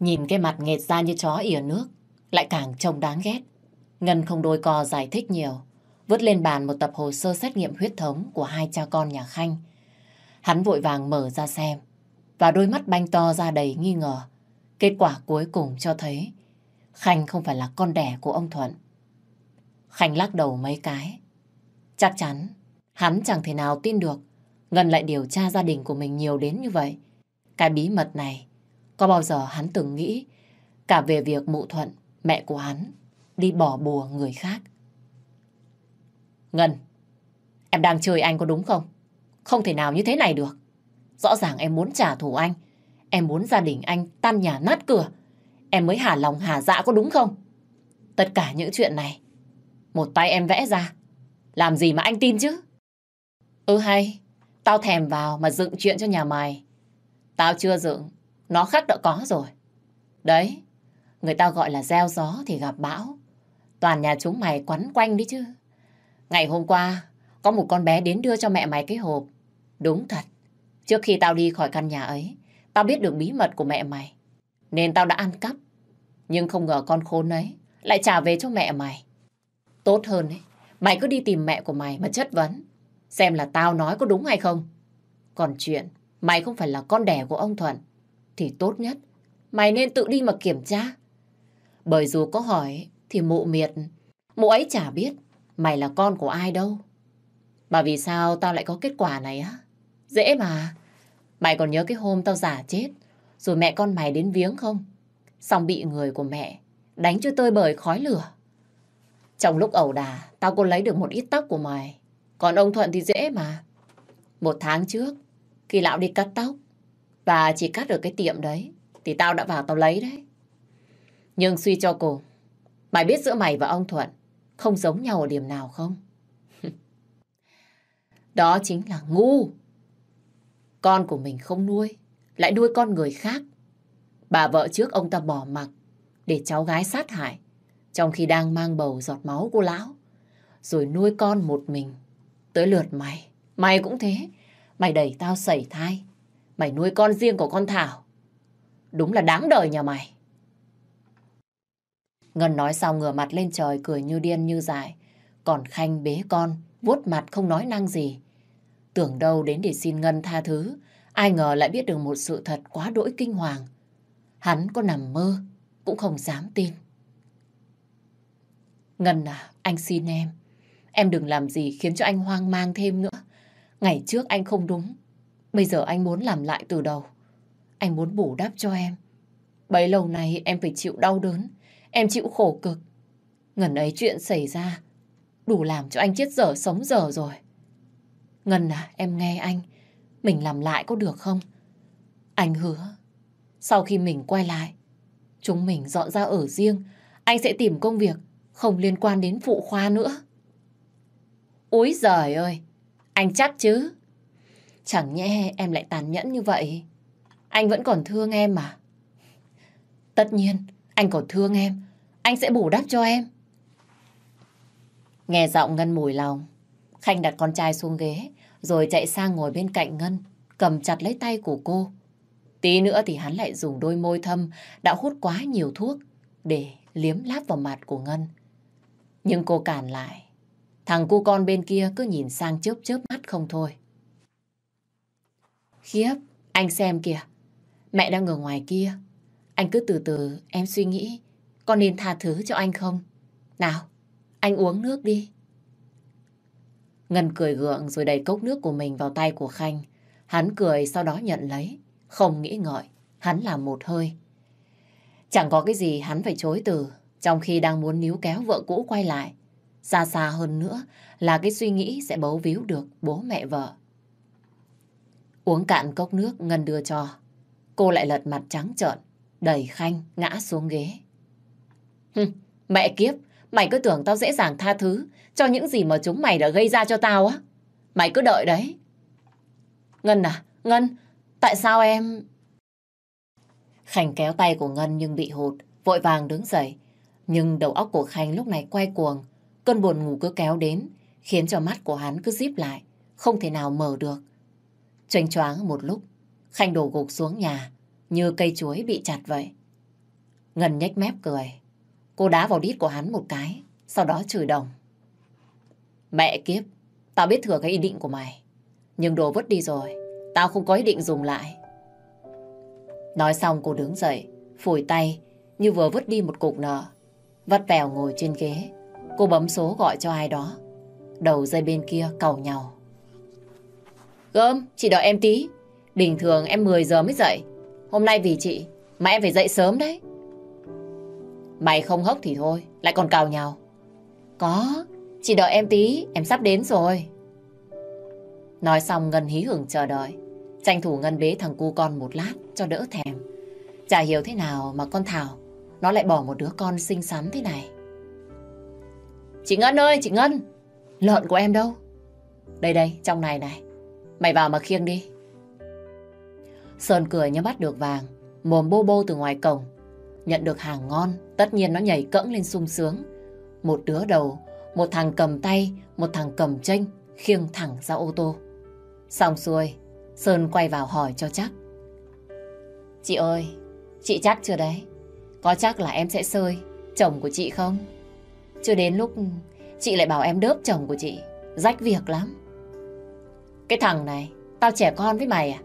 Nhìn cái mặt nghệt ra như chó ỉa nước lại càng trông đáng ghét. Ngân không đôi co giải thích nhiều, vứt lên bàn một tập hồ sơ xét nghiệm huyết thống của hai cha con nhà Khanh. Hắn vội vàng mở ra xem, và đôi mắt banh to ra đầy nghi ngờ. Kết quả cuối cùng cho thấy Khanh không phải là con đẻ của ông Thuận. Khanh lắc đầu mấy cái. Chắc chắn, hắn chẳng thể nào tin được Ngân lại điều tra gia đình của mình nhiều đến như vậy. Cái bí mật này, có bao giờ hắn từng nghĩ cả về việc mụ Thuận, mẹ của hắn, đi bỏ bùa người khác. Ngân, em đang chơi anh có đúng không? Không thể nào như thế này được. Rõ ràng em muốn trả thù anh. Em muốn gia đình anh tan nhà nát cửa. Em mới hả lòng hả dạ có đúng không? Tất cả những chuyện này, một tay em vẽ ra. Làm gì mà anh tin chứ? Ừ hay, tao thèm vào mà dựng chuyện cho nhà mày. Tao chưa dựng, nó khác đã có rồi. Đấy, người ta gọi là gieo gió thì gặp bão. Toàn nhà chúng mày quấn quanh đi chứ. Ngày hôm qua, có một con bé đến đưa cho mẹ mày cái hộp. Đúng thật. Trước khi tao đi khỏi căn nhà ấy, tao biết được bí mật của mẹ mày. Nên tao đã ăn cắp. Nhưng không ngờ con khốn ấy lại trả về cho mẹ mày. Tốt hơn ấy, mày cứ đi tìm mẹ của mày mà chất vấn. Xem là tao nói có đúng hay không. Còn chuyện mày không phải là con đẻ của ông Thuận, thì tốt nhất mày nên tự đi mà kiểm tra. Bởi dù có hỏi thì mụ miệt, mụ ấy chả biết mày là con của ai đâu. Mà vì sao tao lại có kết quả này á? Dễ mà. Mày còn nhớ cái hôm tao giả chết, rồi mẹ con mày đến viếng không? Xong bị người của mẹ đánh cho tơi bời khói lửa. Trong lúc ẩu đà, tao có lấy được một ít tóc của mày. Còn ông Thuận thì dễ mà. Một tháng trước, khi lão đi cắt tóc, và chỉ cắt ở cái tiệm đấy, thì tao đã vào tao lấy đấy. Nhưng suy cho cùng, mày biết giữa mày và ông Thuận không giống nhau ở điểm nào không? Đó chính là ngu. Con của mình không nuôi, lại nuôi con người khác. Bà vợ trước ông ta bỏ mặc để cháu gái sát hại, trong khi đang mang bầu giọt máu của lão. Rồi nuôi con một mình. Tới lượt mày, mày cũng thế. Mày đẩy tao sẩy thai. Mày nuôi con riêng của con Thảo. Đúng là đáng đời nhà mày. Ngân nói xong ngửa mặt lên trời cười như điên như dại. Còn Khanh bế con, vuốt mặt không nói năng gì. Tưởng đâu đến để xin Ngân tha thứ, ai ngờ lại biết được một sự thật quá đỗi kinh hoàng. Hắn có nằm mơ, cũng không dám tin. Ngân à, anh xin em. Em đừng làm gì khiến cho anh hoang mang thêm nữa. Ngày trước anh không đúng. Bây giờ anh muốn làm lại từ đầu. Anh muốn bù đắp cho em. Bấy lâu nay em phải chịu đau đớn. Em chịu khổ cực. Ngần ấy chuyện xảy ra. Đủ làm cho anh chết dở sống dở rồi. Ngân à, em nghe anh. Mình làm lại có được không? Anh hứa. Sau khi mình quay lại, chúng mình dọn ra ở riêng. Anh sẽ tìm công việc không liên quan đến phụ khoa nữa. Úi giời ơi, anh chắc chứ? Chẳng nhẽ em lại tàn nhẫn như vậy. Anh vẫn còn thương em mà. Tất nhiên, anh còn thương em. Anh sẽ bù đắp cho em. Nghe giọng Ngân mùi lòng. Khanh đặt con trai xuống ghế, rồi chạy sang ngồi bên cạnh Ngân, cầm chặt lấy tay của cô. Tí nữa thì hắn lại dùng đôi môi thâm đã hút quá nhiều thuốc để liếm láp vào mặt của Ngân. Nhưng cô cản lại. Thằng cu con bên kia cứ nhìn sang chớp chớp mắt không thôi. Khiếp, anh xem kìa. Mẹ đang ở ngoài kia. Anh cứ từ từ em suy nghĩ con nên tha thứ cho anh không? Nào, anh uống nước đi. Ngân cười gượng rồi đẩy cốc nước của mình vào tay của Khanh. Hắn cười sau đó nhận lấy. Không nghĩ ngợi, hắn làm một hơi. Chẳng có cái gì hắn phải chối từ, trong khi đang muốn níu kéo vợ cũ quay lại. Xa xa hơn nữa là cái suy nghĩ sẽ bấu víu được bố mẹ vợ. Uống cạn cốc nước Ngân đưa cho. Cô lại lật mặt trắng trợn, đẩy Khanh ngã xuống ghế. Hừm, mẹ kiếp, mày cứ tưởng tao dễ dàng tha thứ cho những gì mà chúng mày đã gây ra cho tao á. Mày cứ đợi đấy. Ngân à, Ngân, tại sao em... Khanh kéo tay của Ngân nhưng bị hụt, vội vàng đứng dậy. Nhưng đầu óc của Khanh lúc này quay cuồng, cơn buồn ngủ cứ kéo đến, khiến cho mắt của hắn cứ díp lại, không thể nào mở được. Choanh choáng một lúc, Khanh đổ gục xuống nhà, như cây chuối bị chặt vậy. Ngân nhếch mép cười. Cô đá vào đít của hắn một cái, sau đó chửi đồng. Mẹ kiếp, tao biết thừa cái ý định của mày. Nhưng đồ vứt đi rồi, tao không có ý định dùng lại. Nói xong cô đứng dậy, phủi tay như vừa vứt đi một cục nợ. Vắt vèo ngồi trên ghế. Cô bấm số gọi cho ai đó. Đầu dây bên kia cầu nhau. Gơm, chị đợi em tí. Bình thường em 10 giờ mới dậy. Hôm nay vì chị mà em phải dậy sớm đấy. Mày không hốc thì thôi, lại còn cào nhau. Có, chị đợi em tí, em sắp đến rồi. Nói xong Ngân hí hưởng chờ đợi. Tranh thủ Ngân bế thằng cu con một lát cho đỡ thèm. Chả hiểu thế nào mà con Thảo nó lại bỏ một đứa con xinh xắn thế này. Chị Ngân ơi, chị Ngân! Lợn của em đâu? Đây đây, trong này này. Mày vào mà khiêng đi. Sơn cười như bắt được vàng, mồm bô bô từ ngoài cổng. Nhận được hàng ngon, tất nhiên nó nhảy cẫng lên sung sướng. Một đứa đầu, một thằng cầm tay, một thằng cầm tranh, khiêng thẳng ra ô tô. Xong xuôi, Sơn quay vào hỏi cho chắc. Chị ơi, chị chắc chưa đấy? Có chắc là em sẽ sơi chồng của chị không? Chưa đến lúc chị lại bảo em đớp chồng của chị. Rách việc lắm. Cái thằng này, tao trẻ con với mày à?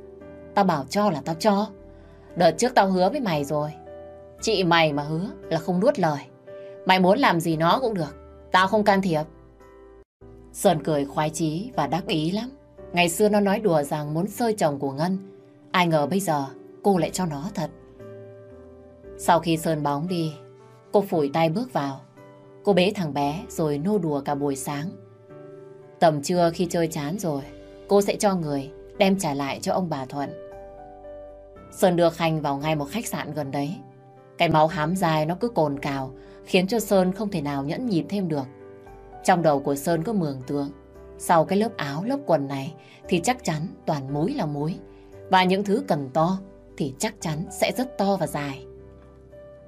Tao bảo cho là tao cho. Đợt trước tao hứa với mày rồi. Chị mày mà hứa là không nuốt lời. Mày muốn làm gì nó cũng được. Tao không can thiệp. Sơn cười khoái chí và đắc ý lắm. Ngày xưa nó nói đùa rằng muốn sơi chồng của Ngân. Ai ngờ bây giờ cô lại cho nó thật. Sau khi Sơn bóng đi, cô phủi tay bước vào. Cô bế thằng bé rồi nô đùa cả buổi sáng. Tầm trưa khi chơi chán rồi, cô sẽ cho người đem trả lại cho ông bà Thuận. Sơn đưa Khanh vào ngay một khách sạn gần đấy. Cái máu hám dài nó cứ cồn cào, khiến cho Sơn không thể nào nhẫn nhịn thêm được. Trong đầu của Sơn có mường tượng, sau cái lớp áo, lớp quần này thì chắc chắn toàn mối là mối. Và những thứ cần to thì chắc chắn sẽ rất to và dài.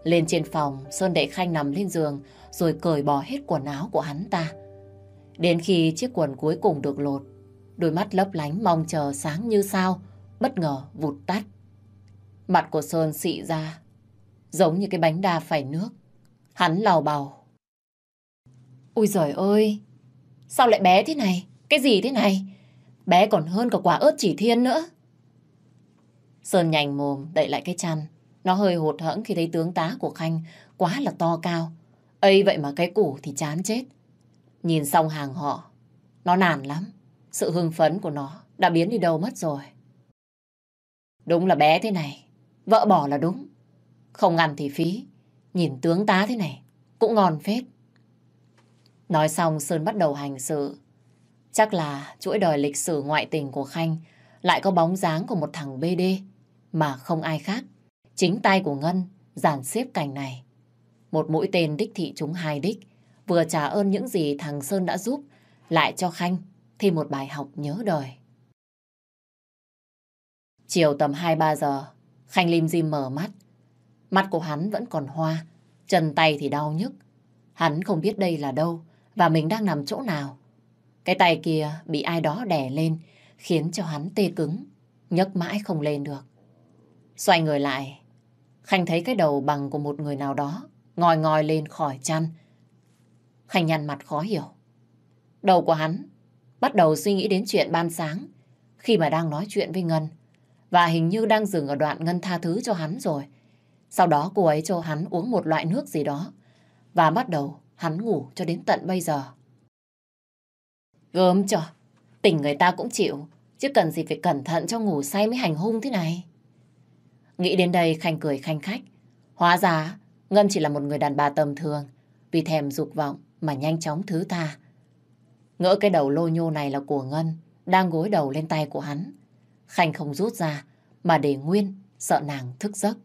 Lên trên phòng, Sơn để Khanh nằm lên giường rồi cởi bỏ hết quần áo của hắn ta. Đến khi chiếc quần cuối cùng được lột, đôi mắt lấp lánh mong chờ sáng như sao, bất ngờ vụt tắt. Mặt của Sơn xị ra, giống như cái bánh đa phải nước. Hắn lào bào. Ôi giời ơi, sao lại bé thế này? Cái gì thế này? Bé còn hơn cả quả ớt chỉ thiên nữa. Sơn nhành mồm đậy lại cái chăn. Nó hơi hụt hẫng khi thấy tướng tá của Khanh quá là to cao ấy vậy mà cái củ thì chán chết. Nhìn xong hàng họ, nó nản lắm. Sự hưng phấn của nó đã biến đi đâu mất rồi. Đúng là bé thế này, vợ bỏ là đúng. Không ăn thì phí, nhìn tướng tá thế này cũng ngon phết. Nói xong Sơn bắt đầu hành sự. Chắc là chuỗi đời lịch sử ngoại tình của Khanh lại có bóng dáng của một thằng BD mà không ai khác. Chính tay của Ngân dàn xếp cảnh này. Một mũi tên đích thị chúng hai đích, vừa trả ơn những gì thằng Sơn đã giúp, lại cho Khanh thêm một bài học nhớ đời. Chiều tầm 2-3 giờ, Khanh Lim Dim mở mắt. Mắt của hắn vẫn còn hoa, chân tay thì đau nhức. Hắn không biết đây là đâu và mình đang nằm chỗ nào. Cái tay kia bị ai đó đè lên, khiến cho hắn tê cứng, nhấc mãi không lên được. Xoay người lại, Khanh thấy cái đầu bằng của một người nào đó ngồi ngồi lên khỏi chăn. Khanh nhăn mặt khó hiểu. Đầu của hắn bắt đầu suy nghĩ đến chuyện ban sáng khi mà đang nói chuyện với Ngân và hình như đang dừng ở đoạn Ngân tha thứ cho hắn rồi. Sau đó cô ấy cho hắn uống một loại nước gì đó và bắt đầu hắn ngủ cho đến tận bây giờ. Gớm cho, tỉnh người ta cũng chịu, chứ cần gì phải cẩn thận cho ngủ say mới hành hung thế này. Nghĩ đến đây Khanh cười khanh khách. Hóa ra Ngân chỉ là một người đàn bà tầm thường vì thèm dục vọng mà nhanh chóng thứ tha. Ngỡ cái đầu lô nhô này là của Ngân đang gối đầu lên tay của hắn. Khanh không rút ra mà để nguyên sợ nàng thức giấc.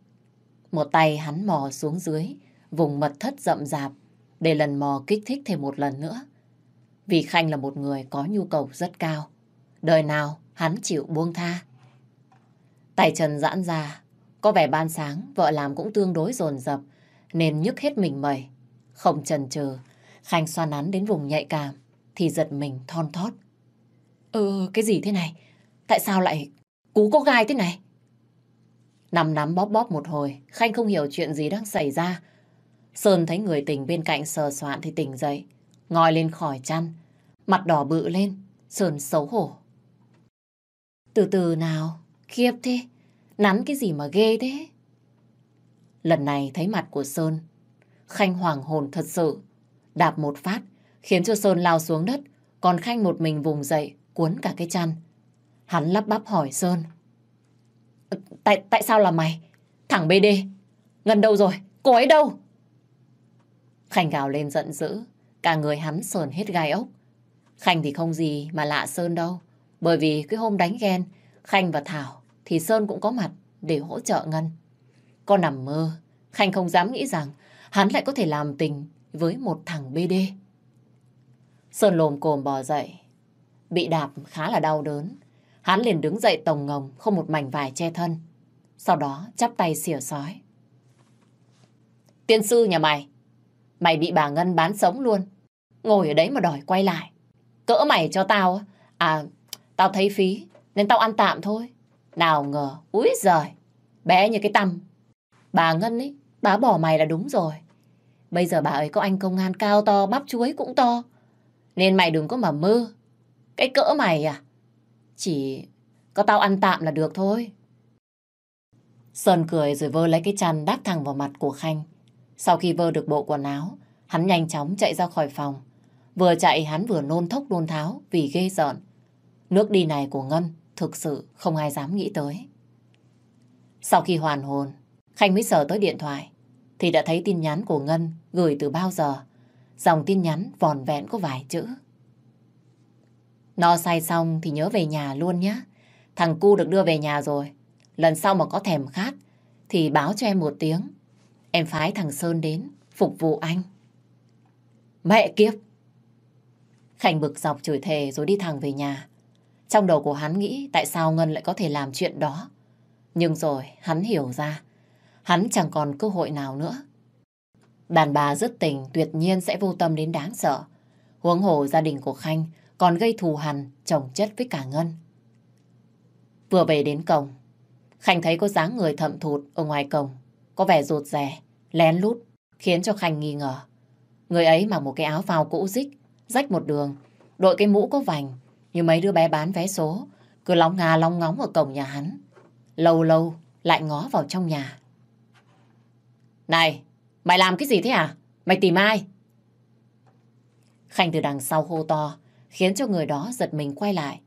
Một tay hắn mò xuống dưới vùng mật thất rậm rạp để lần mò kích thích thêm một lần nữa. Vì Khanh là một người có nhu cầu rất cao. Đời nào hắn chịu buông tha. Tay chân giãn ra, có vẻ ban sáng vợ làm cũng tương đối dồn dập nên nhức hết mình mẩy. Không chần chừ, Khanh xoa nắn đến vùng nhạy cảm thì giật mình thon thót. Ừ, cái gì thế này? Tại sao lại cú có gai thế này? Nằm nắm bóp bóp một hồi, Khanh không hiểu chuyện gì đang xảy ra. Sơn thấy người tình bên cạnh sờ soạn thì tỉnh dậy, ngồi lên khỏi chăn, mặt đỏ bự lên, Sơn xấu hổ. Từ từ nào, khiếp thế, nắn cái gì mà ghê thế? Lần này thấy mặt của Sơn, Khanh hoàng hồn thật sự, đạp một phát, khiến cho Sơn lao xuống đất, còn Khanh một mình vùng dậy, cuốn cả cái chăn. Hắn lắp bắp hỏi Sơn. Ờ, tại, tại sao là mày? Thằng BD. Ngân đâu rồi? Cô ấy đâu? Khanh gào lên giận dữ. Cả người hắn sờn hết gai ốc. Khanh thì không gì mà lạ Sơn đâu. Bởi vì cái hôm đánh ghen, Khanh và Thảo thì Sơn cũng có mặt để hỗ trợ Ngân con nằm mơ, Khanh không dám nghĩ rằng hắn lại có thể làm tình với một thằng BD. Sơn lồm cồm bò dậy, bị đạp khá là đau đớn. Hắn liền đứng dậy tổng ngồng, không một mảnh vải che thân. Sau đó chắp tay xỉa sói. Tiên sư nhà mày, mày bị bà Ngân bán sống luôn. Ngồi ở đấy mà đòi quay lại. Cỡ mày cho tao, à, tao thấy phí, nên tao ăn tạm thôi. Nào ngờ, úi giời, bé như cái tăm. Bà Ngân ấy, bà bỏ mày là đúng rồi. Bây giờ bà ấy có anh công an cao to, bắp chuối cũng to. Nên mày đừng có mà mơ. Cái cỡ mày à? Chỉ có tao ăn tạm là được thôi. Sơn cười rồi vơ lấy cái chăn đắp thẳng vào mặt của Khanh. Sau khi vơ được bộ quần áo, hắn nhanh chóng chạy ra khỏi phòng. Vừa chạy hắn vừa nôn thốc nôn tháo vì ghê giận. Nước đi này của Ngân thực sự không ai dám nghĩ tới. Sau khi hoàn hồn, Khanh mới sờ tới điện thoại thì đã thấy tin nhắn của Ngân gửi từ bao giờ. Dòng tin nhắn vòn vẹn có vài chữ. No say xong thì nhớ về nhà luôn nhé. Thằng cu được đưa về nhà rồi. Lần sau mà có thèm khát thì báo cho em một tiếng. Em phái thằng Sơn đến phục vụ anh. Mẹ kiếp! Khánh bực dọc chửi thề rồi đi thẳng về nhà. Trong đầu của hắn nghĩ tại sao Ngân lại có thể làm chuyện đó. Nhưng rồi hắn hiểu ra, hắn chẳng còn cơ hội nào nữa. Đàn bà rất tình tuyệt nhiên sẽ vô tâm đến đáng sợ. Huống hồ gia đình của Khanh còn gây thù hằn chồng chất với cả Ngân. Vừa về đến cổng, Khanh thấy có dáng người thậm thụt ở ngoài cổng, có vẻ rụt rè, lén lút, khiến cho Khanh nghi ngờ. Người ấy mặc một cái áo phao cũ rích, rách một đường, đội cái mũ có vành, như mấy đứa bé bán vé số, cứ lóng ngà lóng ngóng ở cổng nhà hắn. Lâu lâu lại ngó vào trong nhà. Này, mày làm cái gì thế à? Mày tìm ai? Khanh từ đằng sau hô to, khiến cho người đó giật mình quay lại.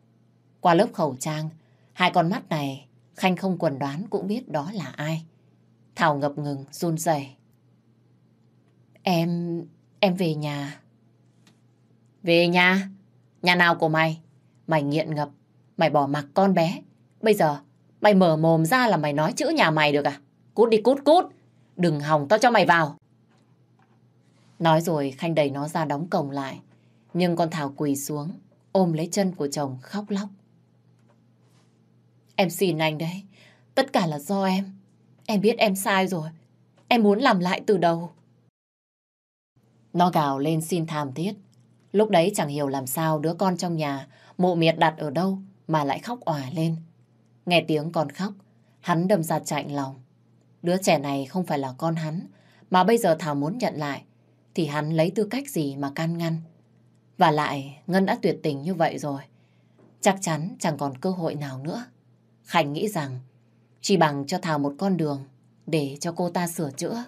Qua lớp khẩu trang, hai con mắt này Khanh không quần đoán cũng biết đó là ai. Thảo ngập ngừng, run rẩy. Em... em về nhà. Về nhà? Nhà nào của mày? Mày nghiện ngập, mày bỏ mặc con bé. Bây giờ, mày mở mồm ra là mày nói chữ nhà mày được à? Cút đi cút cút, đừng hòng tao cho mày vào. Nói rồi Khanh đẩy nó ra đóng cổng lại. Nhưng con Thảo quỳ xuống, ôm lấy chân của chồng khóc lóc. Em xin anh đấy, tất cả là do em. Em biết em sai rồi, em muốn làm lại từ đầu. Nó gào lên xin thảm thiết. Lúc đấy chẳng hiểu làm sao đứa con trong nhà mụ miệt đặt ở đâu mà lại khóc òa lên. Nghe tiếng con khóc, hắn đâm ra chạy lòng. Đứa trẻ này không phải là con hắn, mà bây giờ Thảo muốn nhận lại, thì hắn lấy tư cách gì mà can ngăn. Và lại, Ngân đã tuyệt tình như vậy rồi. Chắc chắn chẳng còn cơ hội nào nữa. Khánh nghĩ rằng, chỉ bằng cho Thảo một con đường để cho cô ta sửa chữa.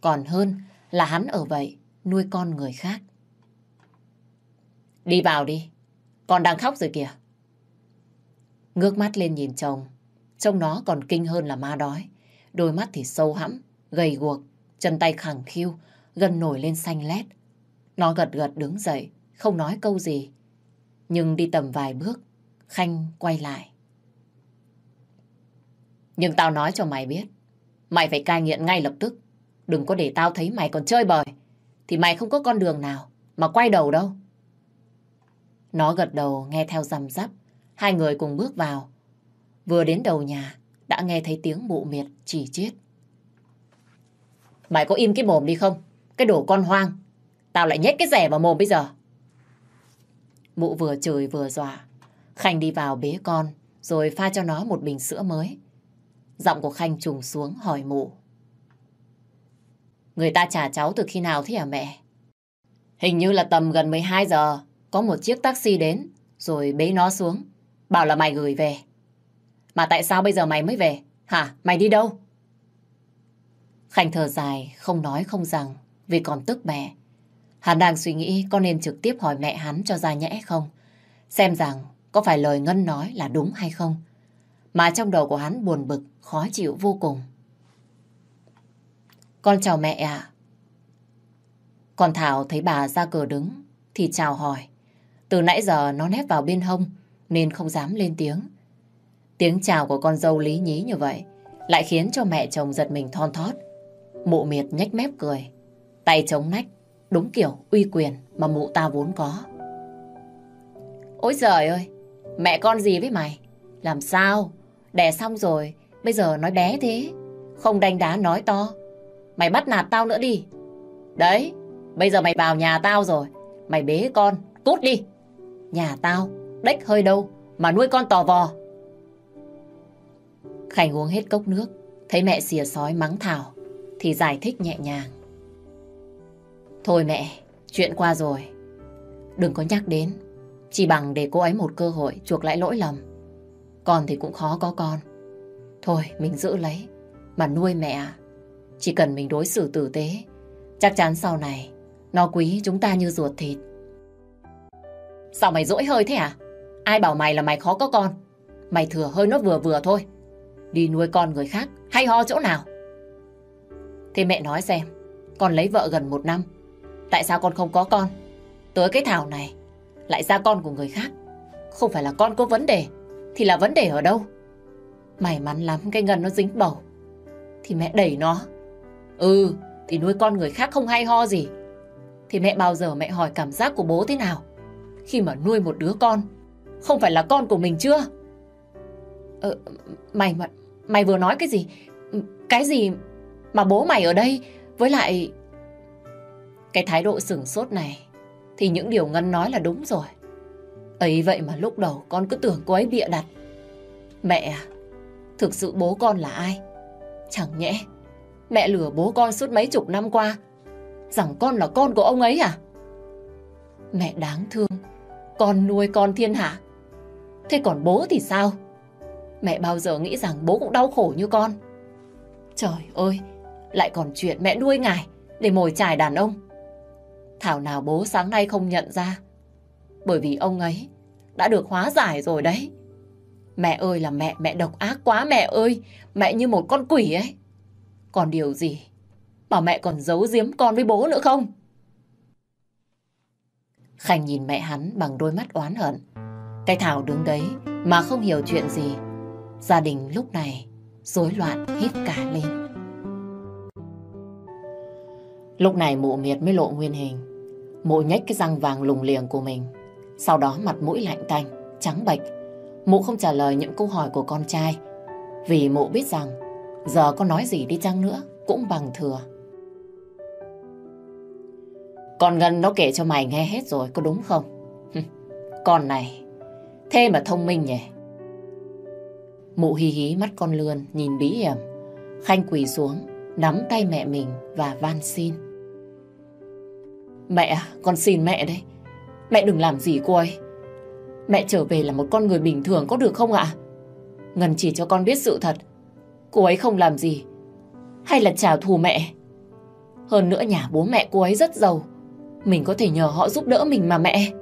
Còn hơn là hắn ở vậy, nuôi con người khác. Đi vào đi, con đang khóc rồi kìa. Ngước mắt lên nhìn chồng, trông nó còn kinh hơn là ma đói. Đôi mắt thì sâu hẫm, gầy guộc, chân tay khẳng khiu, gần nổi lên xanh lét. Nó gật gật đứng dậy, không nói câu gì. Nhưng đi tầm vài bước, Khanh quay lại. Nhưng tao nói cho mày biết, mày phải cai nghiện ngay lập tức. Đừng có để tao thấy mày còn chơi bời, thì mày không có con đường nào mà quay đầu đâu. Nó gật đầu nghe theo rằm rắp, hai người cùng bước vào. Vừa đến đầu nhà, đã nghe thấy tiếng mụ miệt chỉ chết Mày có im cái mồm đi không? Cái đồ con hoang. Tao lại nhét cái rẻ vào mồm bây giờ. Mụ vừa chửi vừa dọa. Khanh đi vào bế con, rồi pha cho nó một bình sữa mới. Giọng của Khanh trùng xuống hỏi mụ. Người ta trả cháu từ khi nào thế hả mẹ? Hình như là tầm gần 12 giờ, có một chiếc taxi đến, rồi bế nó xuống. Bảo là mày gửi về. Mà tại sao bây giờ mày mới về? Hả? Mày đi đâu? Khanh thở dài, không nói không rằng, vì còn tức mẹ. Hắn đang suy nghĩ có nên trực tiếp hỏi mẹ hắn cho ra nhẽ không? Xem rằng có phải lời Ngân nói là đúng hay không? Mà trong đầu của hắn buồn bực, khó chịu vô cùng. Con chào mẹ ạ. Con Thảo thấy bà ra cửa đứng, thì chào hỏi. Từ nãy giờ nó nép vào bên hông, nên không dám lên tiếng. Tiếng chào của con dâu lý nhí như vậy, lại khiến cho mẹ chồng giật mình thon thót. Mụ miệt nhếch mép cười, tay chống nách, đúng kiểu uy quyền mà mụ ta vốn có. Ôi giời ơi, mẹ con gì với mày? Làm sao? Đẻ xong rồi, bây giờ nói bé thế. Không đánh đá nói to. Mày bắt nạt tao nữa đi. Đấy, bây giờ mày vào nhà tao rồi. Mày bế con, cút đi. Nhà tao, đếch hơi đâu, mà nuôi con tò vò. Khánh uống hết cốc nước, thấy mẹ xìa sói mắng Thảo, thì giải thích nhẹ nhàng. Thôi mẹ, chuyện qua rồi. Đừng có nhắc đến, chỉ bằng để cô ấy một cơ hội chuộc lại lỗi lầm. Con thì cũng khó có con. Thôi, mình giữ lấy, mà nuôi mẹ Chỉ cần mình đối xử tử tế, chắc chắn sau này nó quý chúng ta như ruột thịt. Sao mày dỗi hơi thế à? Ai bảo mày là mày khó có con? Mày thừa hơi nó vừa vừa thôi. Đi nuôi con người khác, hay ho chỗ nào? Thế mẹ nói xem, con lấy vợ gần một năm. Tại sao con không có con? Tới cái thảo này, lại ra con của người khác. Không phải là con có vấn đề, thì là vấn đề ở đâu? May mắn lắm cái Ngân nó dính bầu. Thì mẹ đẩy nó. Ừ, thì nuôi con người khác không hay ho gì. Thì mẹ bao giờ mẹ hỏi cảm giác của bố thế nào? Khi mà nuôi một đứa con, không phải là con của mình chưa? Ờ, mày mà, mày vừa nói cái gì? Cái gì mà bố mày ở đây với lại... Cái thái độ sửng sốt này thì những điều Ngân nói là đúng rồi. Ấy vậy mà lúc đầu con cứ tưởng cô ấy bịa đặt. Mẹ à, thực sự bố con là ai? Chẳng nhẽ mẹ lừa bố con suốt mấy chục năm qua rằng con là con của ông ấy à? Mẹ đáng thương, con nuôi con thiên hạ. Thế còn bố thì sao? Mẹ bao giờ nghĩ rằng bố cũng đau khổ như con? Trời ơi, lại còn chuyện mẹ nuôi ngài để mồi chài đàn ông. Thảo nào bố sáng nay không nhận ra. Bởi vì ông ấy đã được hóa giải rồi đấy. Mẹ ơi là mẹ, mẹ độc ác quá mẹ ơi. Mẹ như một con quỷ ấy. Còn điều gì Bảo mẹ còn giấu giếm con với bố nữa không? Khanh nhìn mẹ hắn bằng đôi mắt oán hận. Cái Thảo đứng đấy mà không hiểu chuyện gì. Gia đình lúc này rối loạn hết cả lên. Lúc này mụ miệt mới lộ nguyên hình. Mụ nhếch cái răng vàng lùng liềng của mình. Sau đó mặt mũi lạnh tanh, trắng bệch. Mụ không trả lời những câu hỏi của con trai. Vì mụ biết rằng giờ có nói gì đi chăng nữa cũng bằng thừa. Con Ngân nó kể cho mày nghe hết rồi, có đúng không? con này, thế mà thông minh nhỉ? Mụ hí hí mắt con lươn, nhìn bí hiểm. Khanh quỳ xuống, nắm tay mẹ mình và van xin. Mẹ, con xin mẹ đây. Mẹ đừng làm gì cô ấy. Mẹ trở về là một con người bình thường có được không ạ? Ngân chỉ cho con biết sự thật. Cô ấy không làm gì. Hay là trả thù mẹ. Hơn nữa nhà bố mẹ cô ấy rất giàu. Mình có thể nhờ họ giúp đỡ mình mà mẹ.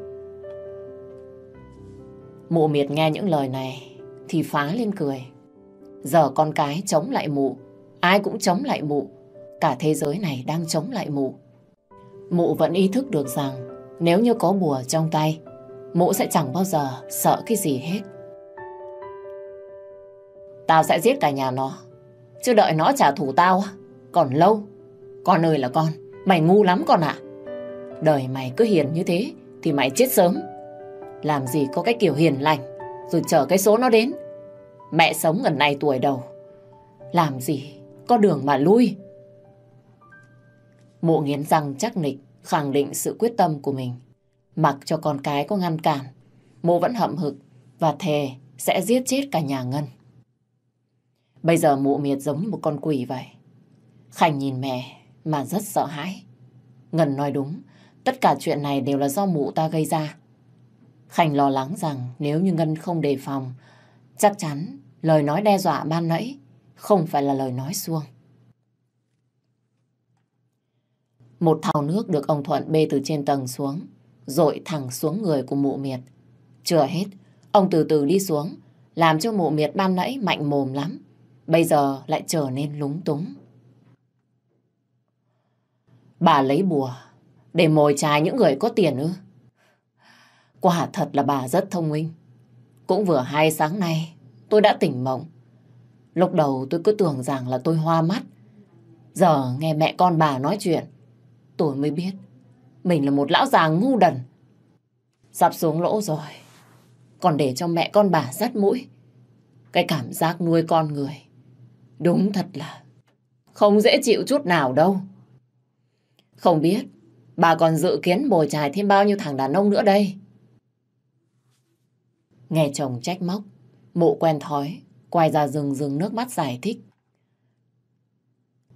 Mụ miệt nghe những lời này thì phá lên cười. Giờ con cái chống lại mụ, ai cũng chống lại mụ. Cả thế giới này đang chống lại mụ. Mụ vẫn ý thức được rằng nếu như có bùa trong tay, mụ sẽ chẳng bao giờ sợ cái gì hết. Tao sẽ giết cả nhà nó, chứ đợi nó trả thù tao còn lâu. Con ơi là con, mày ngu lắm con ạ. Đời mày cứ hiền như thế thì mày chết sớm. Làm gì có cái kiểu hiền lành rồi chờ cái số nó đến. Mẹ sống gần này tuổi đầu. Làm gì có đường mà lui. Mụ nghiến răng chắc nịch khẳng định sự quyết tâm của mình. Mặc cho con cái có ngăn cản, mụ vẫn hậm hực và thề sẽ giết chết cả nhà Ngân. Bây giờ mụ miệt giống như một con quỷ vậy. Khanh nhìn mẹ mà rất sợ hãi. Ngân nói đúng, Tất cả chuyện này đều là do mụ ta gây ra. Khanh lo lắng rằng nếu như Ngân không đề phòng, chắc chắn lời nói đe dọa ban nãy không phải là lời nói xuông. Một thau nước được ông Thuận bê từ trên tầng xuống, rồi thẳng xuống người của mụ miệt. Chưa hết, ông từ từ đi xuống, làm cho mụ miệt ban nãy mạnh mồm lắm. Bây giờ lại trở nên lúng túng. Bà lấy bùa để mồi chài những người có tiền ư? Quả thật là bà rất thông minh. Cũng vừa hai sáng nay, tôi đã tỉnh mộng. Lúc đầu tôi cứ tưởng rằng là tôi hoa mắt. Giờ nghe mẹ con bà nói chuyện, tôi mới biết mình là một lão già ngu đần. Sắp xuống lỗ rồi, còn để cho mẹ con bà dắt mũi. Cái cảm giác nuôi con người, đúng thật là không dễ chịu chút nào đâu. Không biết Bà còn dự kiến bồi trài thêm bao nhiêu thằng đàn ông nữa đây? Nghe chồng trách móc, mụ quen thói, quay ra rừng rừng nước mắt giải thích.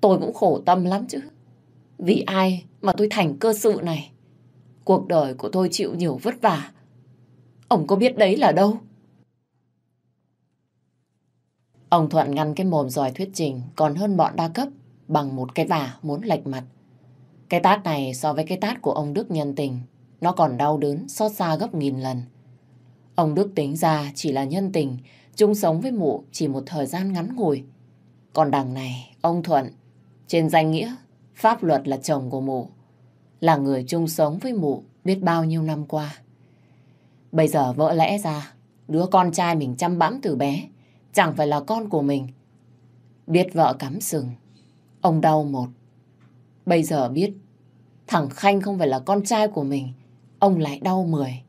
Tôi cũng khổ tâm lắm chứ. Vì ai mà tôi thành cơ sự này? Cuộc đời của tôi chịu nhiều vất vả. Ông có biết đấy là đâu? Ông Thuận ngăn cái mồm giỏi thuyết trình còn hơn bọn đa cấp bằng một cái vả muốn lệch mặt. Cái tát này so với cái tát của ông Đức nhân tình nó còn đau đớn, xót xa gấp nghìn lần. Ông Đức tính ra chỉ là nhân tình, chung sống với mụ chỉ một thời gian ngắn ngủi. Còn đằng này, ông Thuận, trên danh nghĩa, pháp luật là chồng của mụ, là người chung sống với mụ biết bao nhiêu năm qua. Bây giờ vỡ lẽ ra, đứa con trai mình chăm bẵm từ bé, chẳng phải là con của mình. Biết vợ cắm sừng, ông đau một. Bây giờ biết thằng Khanh không phải là con trai của mình, ông lại đau mười.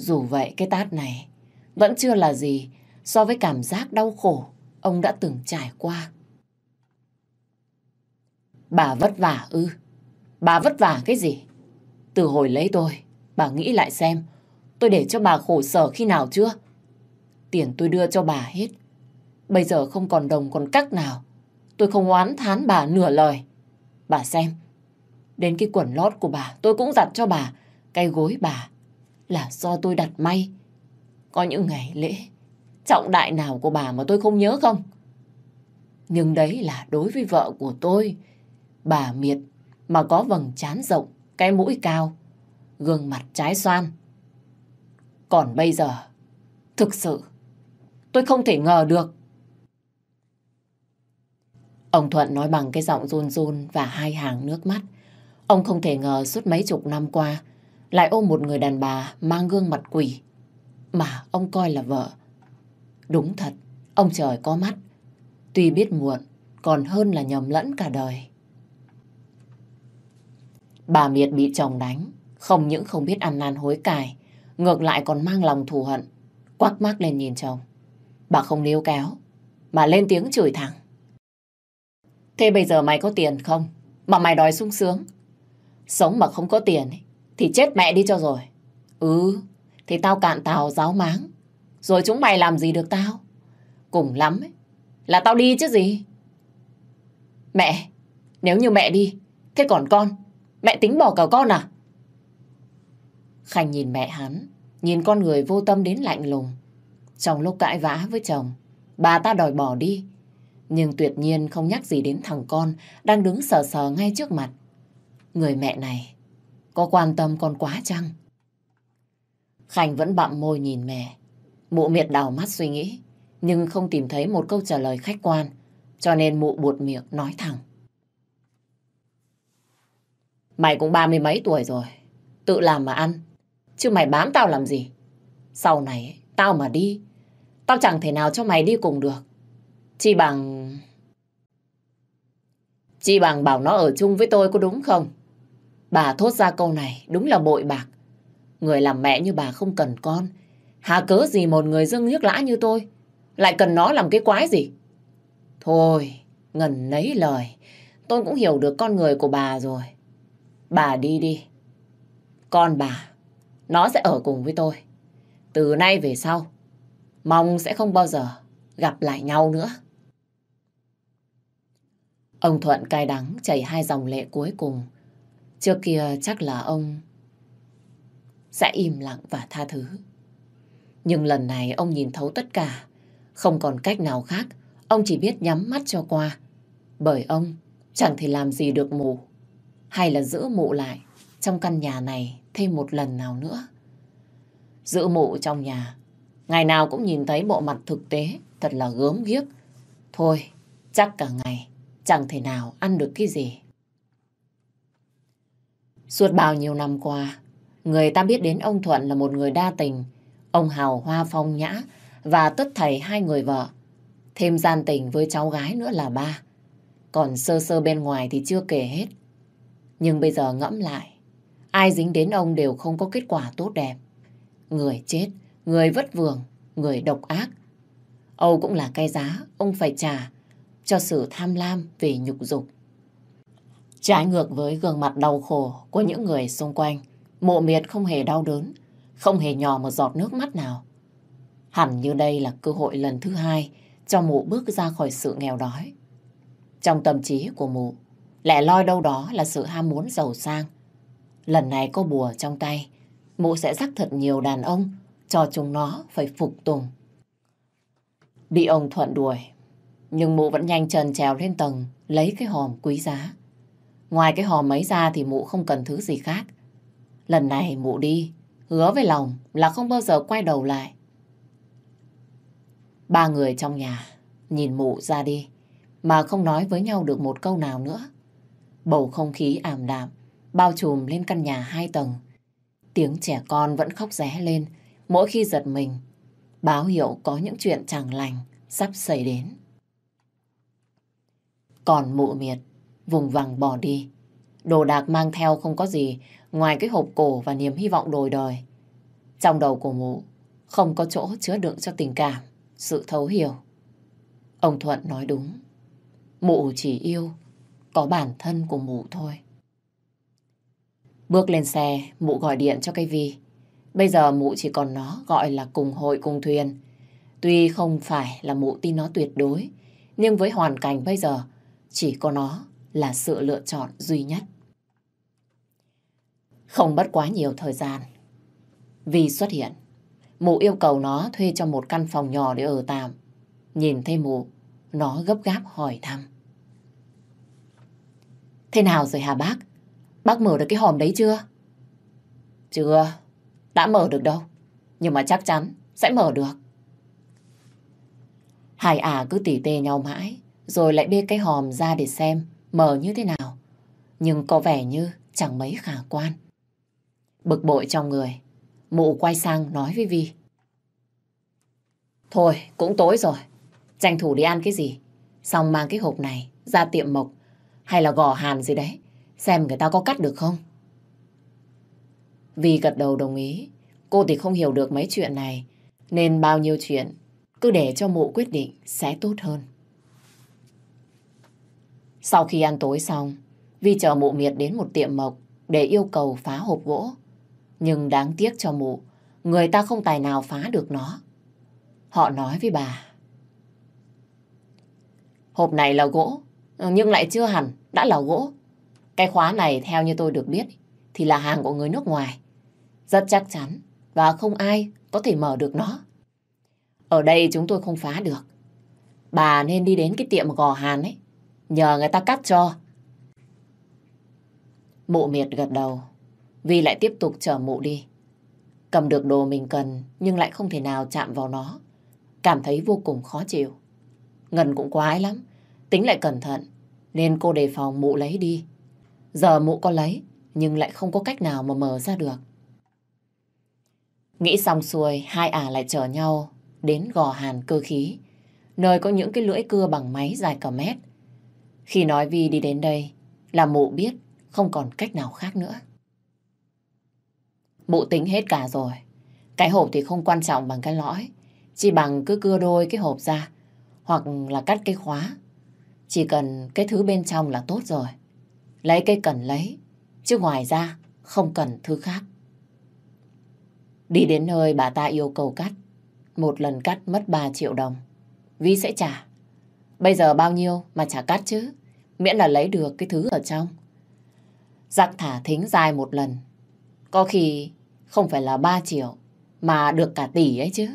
Dù vậy cái tát này vẫn chưa là gì so với cảm giác đau khổ ông đã từng trải qua. Bà vất vả ư? Bà vất vả cái gì? Từ hồi lấy tôi, bà nghĩ lại xem, tôi để cho bà khổ sở khi nào chưa? Tiền tôi đưa cho bà hết. Bây giờ không còn đồng còn cắc nào. Tôi không oán thán bà nửa lời. Bà xem, đến cái quần lót của bà tôi cũng giặt cho bà. Cái gối bà là do tôi đặt may. Có những ngày lễ trọng đại nào của bà mà tôi không nhớ không? Nhưng đấy là đối với vợ của tôi. Bà Miệt mà có vầng trán rộng, cái mũi cao, gương mặt trái xoan. Còn bây giờ, thực sự, tôi không thể ngờ được. Ông Thuận nói bằng cái giọng run run và hai hàng nước mắt. Ông không thể ngờ suốt mấy chục năm qua lại ôm một người đàn bà mang gương mặt quỷ mà ông coi là vợ. Đúng thật, ông trời có mắt. Tuy biết muộn, còn hơn là nhầm lẫn cả đời. Bà Miệt bị chồng đánh, không những không biết ăn năn hối cải, ngược lại còn mang lòng thù hận, quắc mắt lên nhìn chồng. Bà không níu kéo, mà lên tiếng chửi thẳng. Thế bây giờ mày có tiền không? Mà mày đòi sung sướng. Sống mà không có tiền ấy, thì chết mẹ đi cho rồi. Ừ, thì tao cạn tàu giáo máng. Rồi chúng mày làm gì được tao? Cùng lắm ấy, là tao đi chứ gì. Mẹ, nếu như mẹ đi, thế còn con? Mẹ tính bỏ cả con à? Khanh nhìn mẹ hắn, nhìn con người vô tâm đến lạnh lùng. Trong lúc cãi vã với chồng, bà ta đòi bỏ đi. Nhưng tuyệt nhiên không nhắc gì đến thằng con đang đứng sờ sờ ngay trước mặt. Người mẹ này có quan tâm con quá chăng? Khanh vẫn bặm môi nhìn mẹ. Mụ miệt đào mắt suy nghĩ, nhưng không tìm thấy một câu trả lời khách quan, cho nên mụ buột miệng nói thẳng. Mày cũng ba mươi mấy tuổi rồi, tự làm mà ăn, chứ mày bám tao làm gì? Sau này, tao mà đi, tao chẳng thể nào cho mày đi cùng được. Chỉ bằng... Chỉ bằng bảo nó ở chung với tôi có đúng không? Bà thốt ra câu này đúng là bội bạc. Người làm mẹ như bà không cần con. Hà cớ gì một người dưng hiếc lã như tôi lại cần nó làm cái quái gì? Thôi, ngần nấy lời. Tôi cũng hiểu được con người của bà rồi. Bà đi đi. Con bà, nó sẽ ở cùng với tôi. Từ nay về sau, mong sẽ không bao giờ gặp lại nhau nữa. Ông Thuận cay đắng chảy hai dòng lệ cuối cùng. Trước kia chắc là ông sẽ im lặng và tha thứ. Nhưng lần này ông nhìn thấu tất cả. Không còn cách nào khác, ông chỉ biết nhắm mắt cho qua. Bởi ông chẳng thể làm gì được mù hay là giữ mụ lại trong căn nhà này thêm một lần nào nữa. Giữ mụ trong nhà, ngày nào cũng nhìn thấy bộ mặt thực tế, thật là gớm ghiếc. Thôi, chắc cả ngày chẳng thể nào ăn được cái gì. Suốt bao nhiêu năm qua, người ta biết đến ông Thuận là một người đa tình, ông hào hoa phong nhã và tất thầy hai người vợ. Thêm gian tình với cháu gái nữa là ba. Còn sơ sơ bên ngoài thì chưa kể hết. Nhưng bây giờ ngẫm lại, ai dính đến ông đều không có kết quả tốt đẹp. Người chết, người vất vưởng, người độc ác. Âu cũng là cái giá ông phải trả cho sự tham lam về nhục dục. Trái ngược với gương mặt đau khổ của những người xung quanh, mộ miệt không hề đau đớn, không hề nhỏ một giọt nước mắt nào. Hẳn như đây là cơ hội lần thứ hai cho mụ bước ra khỏi sự nghèo đói. Trong tâm trí của mụ, lẻ loi đâu đó là sự ham muốn giàu sang. Lần này có bùa trong tay, mụ sẽ rắc thật nhiều đàn ông cho chúng nó phải phục tùng. Bị ông Thuận đuổi, nhưng mụ vẫn nhanh chân trèo lên tầng lấy cái hòm quý giá. Ngoài cái hòm ấy ra thì mụ không cần thứ gì khác. Lần này mụ đi, hứa với lòng là không bao giờ quay đầu lại. Ba người trong nhà nhìn mụ ra đi mà không nói với nhau được một câu nào nữa. Bầu không khí ảm đạm bao trùm lên căn nhà hai tầng. Tiếng trẻ con vẫn khóc ré lên mỗi khi giật mình. Báo hiệu có những chuyện chẳng lành sắp xảy đến. Còn mụ miệt, vùng vằng bỏ đi. Đồ đạc mang theo không có gì ngoài cái hộp cổ và niềm hy vọng đổi đời. Trong đầu của mụ không có chỗ chứa đựng cho tình cảm, sự thấu hiểu. Ông Thuận nói đúng. Mụ chỉ yêu có bản thân của mụ thôi. Bước lên xe, mụ gọi điện cho cây Vi. Bây giờ mụ chỉ còn nó gọi là cùng hội cùng thuyền. Tuy không phải là mụ tin nó tuyệt đối, nhưng với hoàn cảnh bây giờ, chỉ có nó là sự lựa chọn duy nhất. Không mất quá nhiều thời gian. Vì xuất hiện. Mụ yêu cầu nó thuê cho một căn phòng nhỏ để ở tạm. Nhìn thấy mụ, nó gấp gáp hỏi thăm. Thế nào rồi hả bác? Bác mở được cái hòm đấy chưa? Chưa, đã mở được đâu. Nhưng mà chắc chắn sẽ mở được. Hai ả cứ tỉ tê nhau mãi, rồi lại bê cái hòm ra để xem mở như thế nào. Nhưng có vẻ như chẳng mấy khả quan. Bực bội trong người, mụ quay sang nói với Vi. Thôi, cũng tối rồi. Tranh thủ đi ăn cái gì. Xong mang cái hộp này ra tiệm mộc hay là gò hàn gì đấy. Xem người ta có cắt được không? Vi gật đầu đồng ý. Cô thì không hiểu được mấy chuyện này. Nên bao nhiêu chuyện cứ để cho mụ quyết định sẽ tốt hơn. Sau khi ăn tối xong, Vi chờ mụ miệt đến một tiệm mộc để yêu cầu phá hộp gỗ. Nhưng đáng tiếc cho mụ, người ta không tài nào phá được nó. Họ nói với bà. Hộp này là gỗ, nhưng lại chưa hẳn đã là gỗ. Cái khóa này theo như tôi được biết thì là hàng của người nước ngoài. Rất chắc chắn và không ai có thể mở được nó. Ở đây chúng tôi không phá được. Bà nên đi đến cái tiệm gò hàn ấy, nhờ người ta cắt cho. Mụ miệt gật đầu, Vi lại tiếp tục chở mụ đi. Cầm được đồ mình cần nhưng lại không thể nào chạm vào nó. Cảm thấy vô cùng khó chịu. Ngân cũng quái lắm, tính lại cẩn thận, nên cô đề phòng mụ lấy đi. Giờ mụ có lấy, nhưng lại không có cách nào mà mở ra được. Nghĩ xong xuôi, hai ả lại chở nhau đến gò hàn cơ khí, nơi có những cái lưỡi cưa bằng máy dài cả mét. Khi nói Vi đi đến đây, là mụ biết không còn cách nào khác nữa. Mụ tính hết cả rồi. Cái hộp thì không quan trọng bằng cái lõi, chỉ bằng cứ cưa đôi cái hộp ra, hoặc là cắt cái khóa. Chỉ cần cái thứ bên trong là tốt rồi. Lấy cái cần lấy, chứ ngoài ra không cần thứ khác. Đi đến nơi bà ta yêu cầu cắt, một lần cắt mất 3 triệu đồng. Vi sẽ trả. Bây giờ bao nhiêu mà trả cắt chứ? Miễn là lấy được cái thứ ở trong. Giặc thả thính dài một lần. Có khi không phải là 3 triệu, mà được cả tỷ ấy chứ.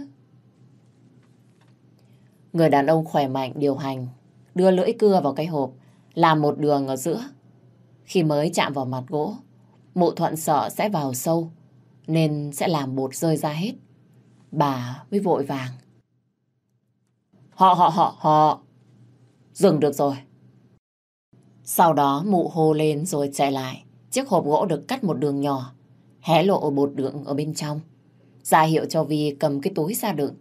Người đàn ông khỏe mạnh điều hành, đưa lưỡi cưa vào cái hộp, làm một đường ở giữa. Khi mới chạm vào mặt gỗ, mụ thuận sợ sẽ vào sâu, nên sẽ làm bột rơi ra hết. Bà mới vội vàng. Họ họ họ họ. Dừng được rồi. Sau đó mụ hô lên rồi chạy lại. Chiếc hộp gỗ được cắt một đường nhỏ, hé lộ bột đựng ở bên trong. ra hiệu cho Vi cầm cái túi ra đựng.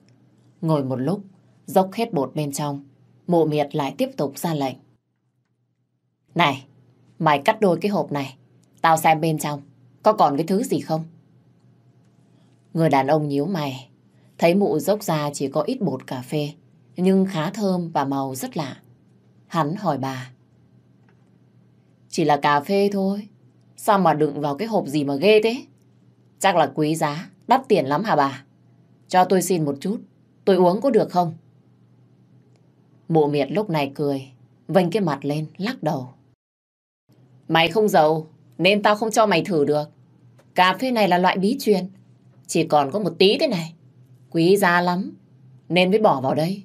Ngồi một lúc, dốc hết bột bên trong. Mụ miệt lại tiếp tục ra lệnh. Này, mày cắt đôi cái hộp này. Tao xem bên trong, có còn cái thứ gì không? Người đàn ông nhíu mày, thấy mụ dốc ra chỉ có ít bột cà phê, nhưng khá thơm và màu rất lạ. Hắn hỏi bà. Chỉ là cà phê thôi, sao mà đựng vào cái hộp gì mà ghê thế? Chắc là quý giá, đắt tiền lắm hả bà? Cho tôi xin một chút, tôi uống có được không? Mụ miệt lúc này cười, vênh cái mặt lên, lắc đầu. Mày không giàu, nên tao không cho mày thử được. Cà phê này là loại bí truyền, chỉ còn có một tí thế này. Quý giá lắm, nên mới bỏ vào đây.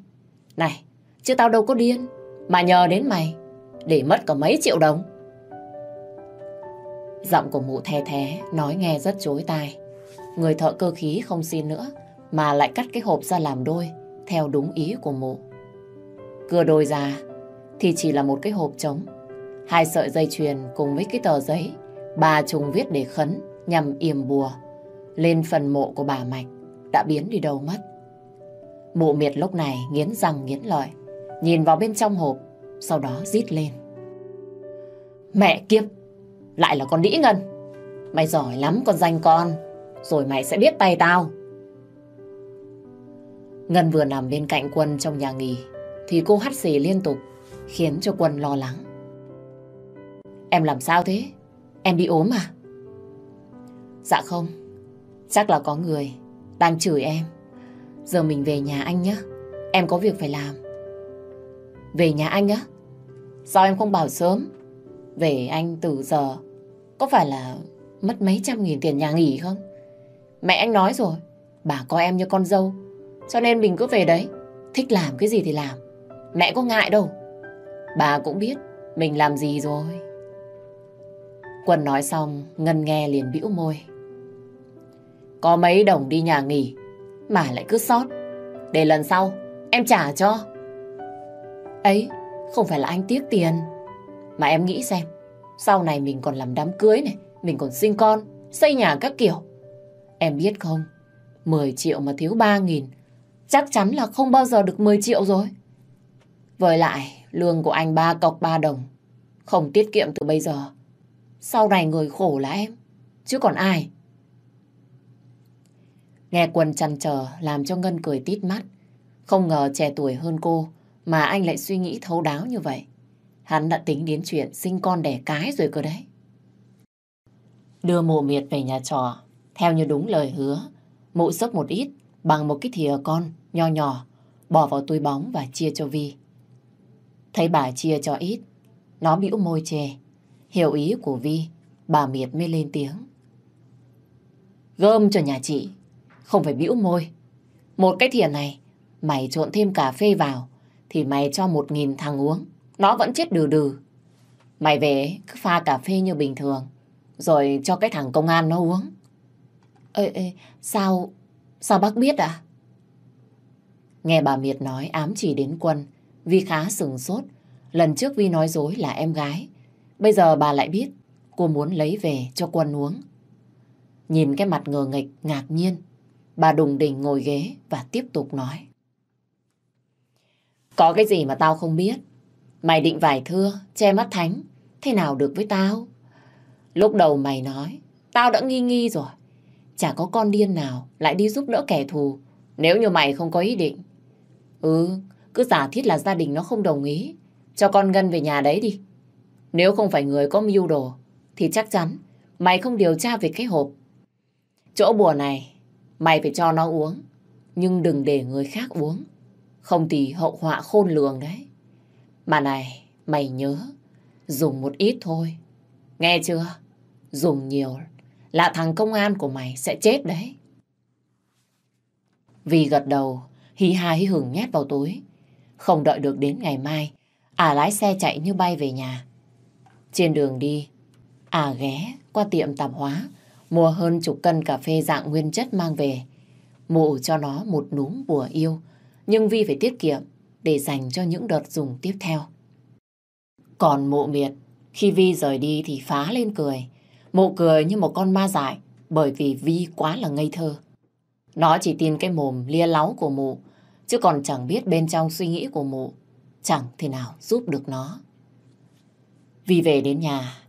Này, chứ tao đâu có điên, mà nhờ đến mày, để mất cả mấy triệu đồng. Giọng của mụ the thế, nói nghe rất chối tai. Người thợ cơ khí không xin nữa, mà lại cắt cái hộp ra làm đôi, theo đúng ý của mụ. Cưa đôi ra, thì chỉ là một cái hộp trống. Hai sợi dây chuyền cùng với cái tờ giấy, bà trùng viết để khấn, nhằm yểm bùa. Lên phần mộ của bà Mạch, đã biến đi đâu mất. Mụ miệt lúc này nghiến răng nghiến lợi, nhìn vào bên trong hộp, sau đó rít lên. Mẹ kiếp, lại là con đĩ ngân. Mày giỏi lắm con danh con, rồi mày sẽ biết tay tao. Ngân vừa nằm bên cạnh Quân trong nhà nghỉ, thì cô hắt xì liên tục, khiến cho Quân lo lắng. Em làm sao thế? Em bị ốm à? Dạ không, chắc là có người đang chửi em. Giờ mình về nhà anh nhé, em có việc phải làm. Về nhà anh á? Sao em không bảo sớm? Về anh từ giờ, có phải là mất mấy trăm nghìn tiền nhà nghỉ không? Mẹ anh nói rồi, bà coi em như con dâu, cho nên mình cứ về đấy, thích làm cái gì thì làm. Mẹ có ngại đâu. Bà cũng biết mình làm gì rồi. Quân nói xong, Ngân nghe liền bĩu môi. Có mấy đồng đi nhà nghỉ, mà lại cứ sót. Để lần sau, em trả cho. Ấy, không phải là anh tiếc tiền. Mà em nghĩ xem, sau này mình còn làm đám cưới này, mình còn sinh con, xây nhà các kiểu. Em biết không, 10 triệu mà thiếu 3 nghìn, chắc chắn là không bao giờ được 10 triệu rồi. Với lại, lương của anh ba cọc 3 đồng, không tiết kiệm từ bây giờ. Sau này người khổ là em, chứ còn ai. Nghe quần chăn trở làm cho Ngân cười tít mắt. Không ngờ trẻ tuổi hơn cô mà anh lại suy nghĩ thấu đáo như vậy. Hắn đã tính đến chuyện sinh con đẻ cái rồi cơ đấy. Đưa mụ miệt về nhà trọ, theo như đúng lời hứa, mụ sốc một ít bằng một cái thìa con nho nhỏ, bỏ vào túi bóng và chia cho Vi. Thấy bà chia cho ít, nó bĩu môi chề. Hiểu ý của Vi, bà miệt mới lên tiếng. Gơm cho nhà chị, không phải bĩu môi. Một cái thìa này, mày trộn thêm cà phê vào, thì mày cho một nghìn thằng uống. Nó vẫn chết đừ đừ. Mày về cứ pha cà phê như bình thường, rồi cho cái thằng công an nó uống. Ê, ê, sao, sao bác biết à? Nghe bà Miệt nói ám chỉ đến quân, Vi khá sừng sốt. Lần trước Vi nói dối là em gái. Bây giờ bà lại biết cô muốn lấy về cho quân uống. Nhìn cái mặt ngờ nghịch, ngạc nhiên, bà đùng đỉnh ngồi ghế và tiếp tục nói. Có cái gì mà tao không biết. Mày định vải thưa, che mắt thánh, thế nào được với tao? Lúc đầu mày nói, tao đã nghi nghi rồi. Chả có con điên nào lại đi giúp đỡ kẻ thù nếu như mày không có ý định. Ừ, cứ giả thiết là gia đình nó không đồng ý. Cho con Ngân về nhà đấy đi. Nếu không phải người có mưu đồ, thì chắc chắn mày không điều tra về cái hộp. Chỗ bùa này, mày phải cho nó uống. Nhưng đừng để người khác uống. Không thì hậu họa khôn lường đấy. Mà này, mày nhớ, dùng một ít thôi. Nghe chưa? Dùng nhiều là thằng công an của mày sẽ chết đấy. Vì gật đầu, hí hà hí hửng nhét vào túi. Không đợi được đến ngày mai, à lái xe chạy như bay về nhà. Trên đường đi, à ghé qua tiệm tạp hóa, mua hơn chục cân cà phê dạng nguyên chất mang về. Mụ cho nó một núm bùa yêu, nhưng Vi phải tiết kiệm để dành cho những đợt dùng tiếp theo. Còn mộ miệt, khi Vi rời đi thì phá lên cười. mộ cười như một con ma dại bởi vì Vi quá là ngây thơ. Nó chỉ tin cái mồm lia láu của mụ, chứ còn chẳng biết bên trong suy nghĩ của mụ, chẳng thể nào giúp được nó. Vi về đến nhà,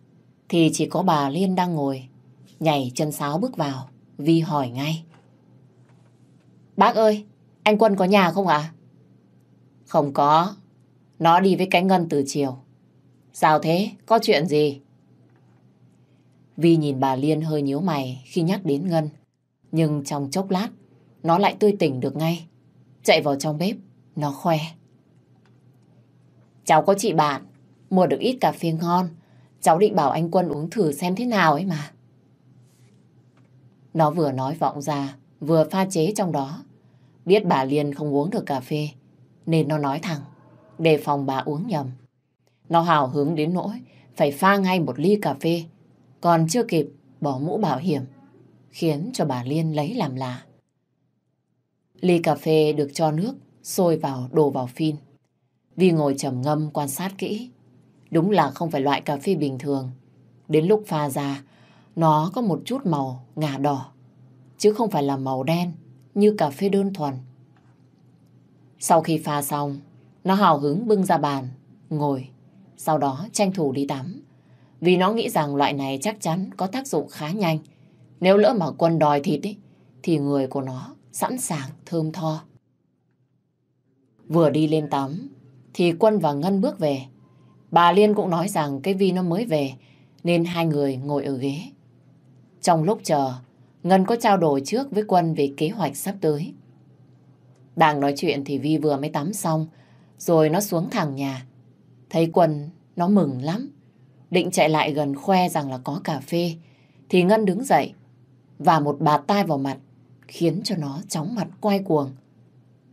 thì chỉ có bà Liên đang ngồi, nhảy chân sáo bước vào, Vi hỏi ngay. Bác ơi, anh Quân có nhà không ạ? Không có, nó đi với cái ngân từ chiều. Sao thế? Có chuyện gì? Vi nhìn bà Liên hơi nhíu mày khi nhắc đến Ngân. Nhưng trong chốc lát, nó lại tươi tỉnh được ngay. Chạy vào trong bếp, nó khoe. Cháu có chị bạn, mua được ít cà phê ngon. Cháu định bảo anh Quân uống thử xem thế nào ấy mà. Nó vừa nói vọng ra, vừa pha chế trong đó. Biết bà Liên không uống được cà phê, nên nó nói thẳng, đề phòng bà uống nhầm. Nó hào hứng đến nỗi phải pha ngay một ly cà phê còn chưa kịp bỏ mũ bảo hiểm, khiến cho bà Liên lấy làm lạ. Ly cà phê được cho nước, sôi vào, đổ vào phin. Vi ngồi trầm ngâm quan sát kỹ. Đúng là không phải loại cà phê bình thường. Đến lúc pha ra, nó có một chút màu ngà đỏ, chứ không phải là màu đen như cà phê đơn thuần. Sau khi pha xong, nó hào hứng bưng ra bàn, ngồi, sau đó tranh thủ đi tắm. Vì nó nghĩ rằng loại này chắc chắn có tác dụng khá nhanh. Nếu lỡ mà quân đòi thịt ấy, thì người của nó sẵn sàng thơm tho. Vừa đi lên tắm, thì Quân và Ngân bước về. Bà Liên cũng nói rằng cái Vi nó mới về, nên hai người ngồi ở ghế. Trong lúc chờ, Ngân có trao đổi trước với Quân về kế hoạch sắp tới. Đang nói chuyện thì Vi vừa mới tắm xong, rồi nó xuống thẳng nhà. Thấy Quân, nó mừng lắm. Định chạy lại gần khoe rằng là có cà phê, thì Ngân đứng dậy và một bạt tai vào mặt, khiến cho nó chóng mặt quay cuồng.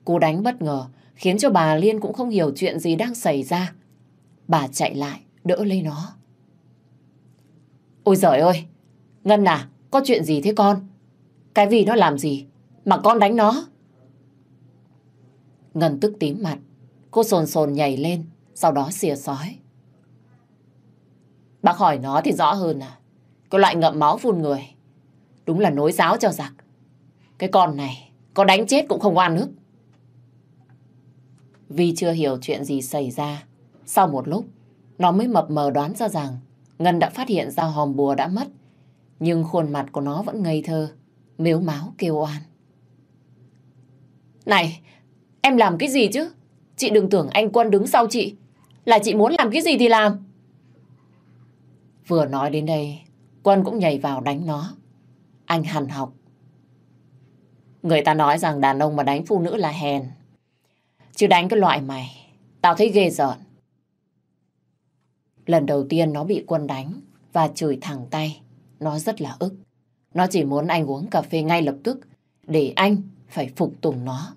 Cú đánh bất ngờ, khiến cho bà Liên cũng không hiểu chuyện gì đang xảy ra. Bà chạy lại, đỡ lấy nó. Ôi giời ơi, Ngân à, có chuyện gì thế con? Cái vì nó làm gì mà con đánh nó? Ngân tức tím mặt, cô sồn sồn nhảy lên, sau đó xìa sói. Bác hỏi nó thì rõ hơn à. Cái loại ngậm máu phun người. Đúng là nối giáo cho giặc. Cái con này, có đánh chết cũng không oan nước. Vì chưa hiểu chuyện gì xảy ra, sau một lúc, nó mới mập mờ đoán ra rằng Ngân đã phát hiện ra hòm bùa đã mất. Nhưng khuôn mặt của nó vẫn ngây thơ, mếu máu kêu oan. Này, em làm cái gì chứ? Chị đừng tưởng anh Quân đứng sau chị. Là chị muốn làm cái gì thì làm. Vừa nói đến đây, Quân cũng nhảy vào đánh nó. Anh hằn học. Người ta nói rằng đàn ông mà đánh phụ nữ là hèn. Chứ đánh cái loại mày, tao thấy ghê rợn. Lần đầu tiên nó bị quân đánh và chửi thẳng tay. Nó rất là ức. Nó chỉ muốn anh uống cà phê ngay lập tức để anh phải phục tùng nó.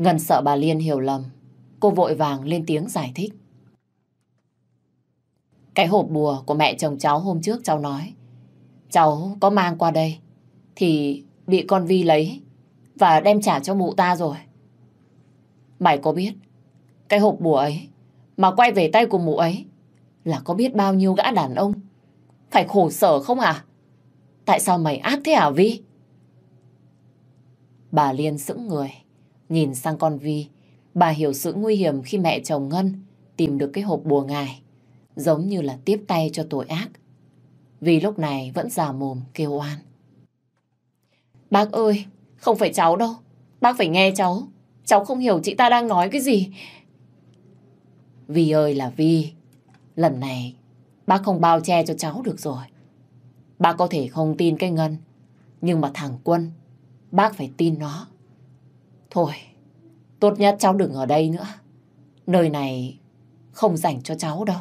Ngân sợ bà Liên hiểu lầm. Cô vội vàng lên tiếng giải thích. Cái hộp bùa của mẹ chồng cháu hôm trước cháu nói. Cháu có mang qua đây thì bị con Vi lấy và đem trả cho mụ ta rồi. Mày có biết cái hộp bùa ấy mà quay về tay của mụ ấy là có biết bao nhiêu gã đàn ông phải khổ sở không à? Tại sao mày ác thế hả Vi? Bà Liên sững người, nhìn sang con Vi. Bà hiểu sự nguy hiểm khi mẹ chồng Ngân tìm được cái hộp bùa ngài, giống như là tiếp tay cho tội ác. Vì lúc này vẫn già mồm kêu oan. Bác ơi, không phải cháu đâu. Bác phải nghe cháu. Cháu không hiểu chị ta đang nói cái gì. Vi ơi là Vi. Lần này bác không bao che cho cháu được rồi. Bác có thể không tin cái Ngân. Nhưng mà thằng Quân, bác phải tin nó. Thôi, tốt nhất cháu đừng ở đây nữa. Nơi này không dành cho cháu đâu.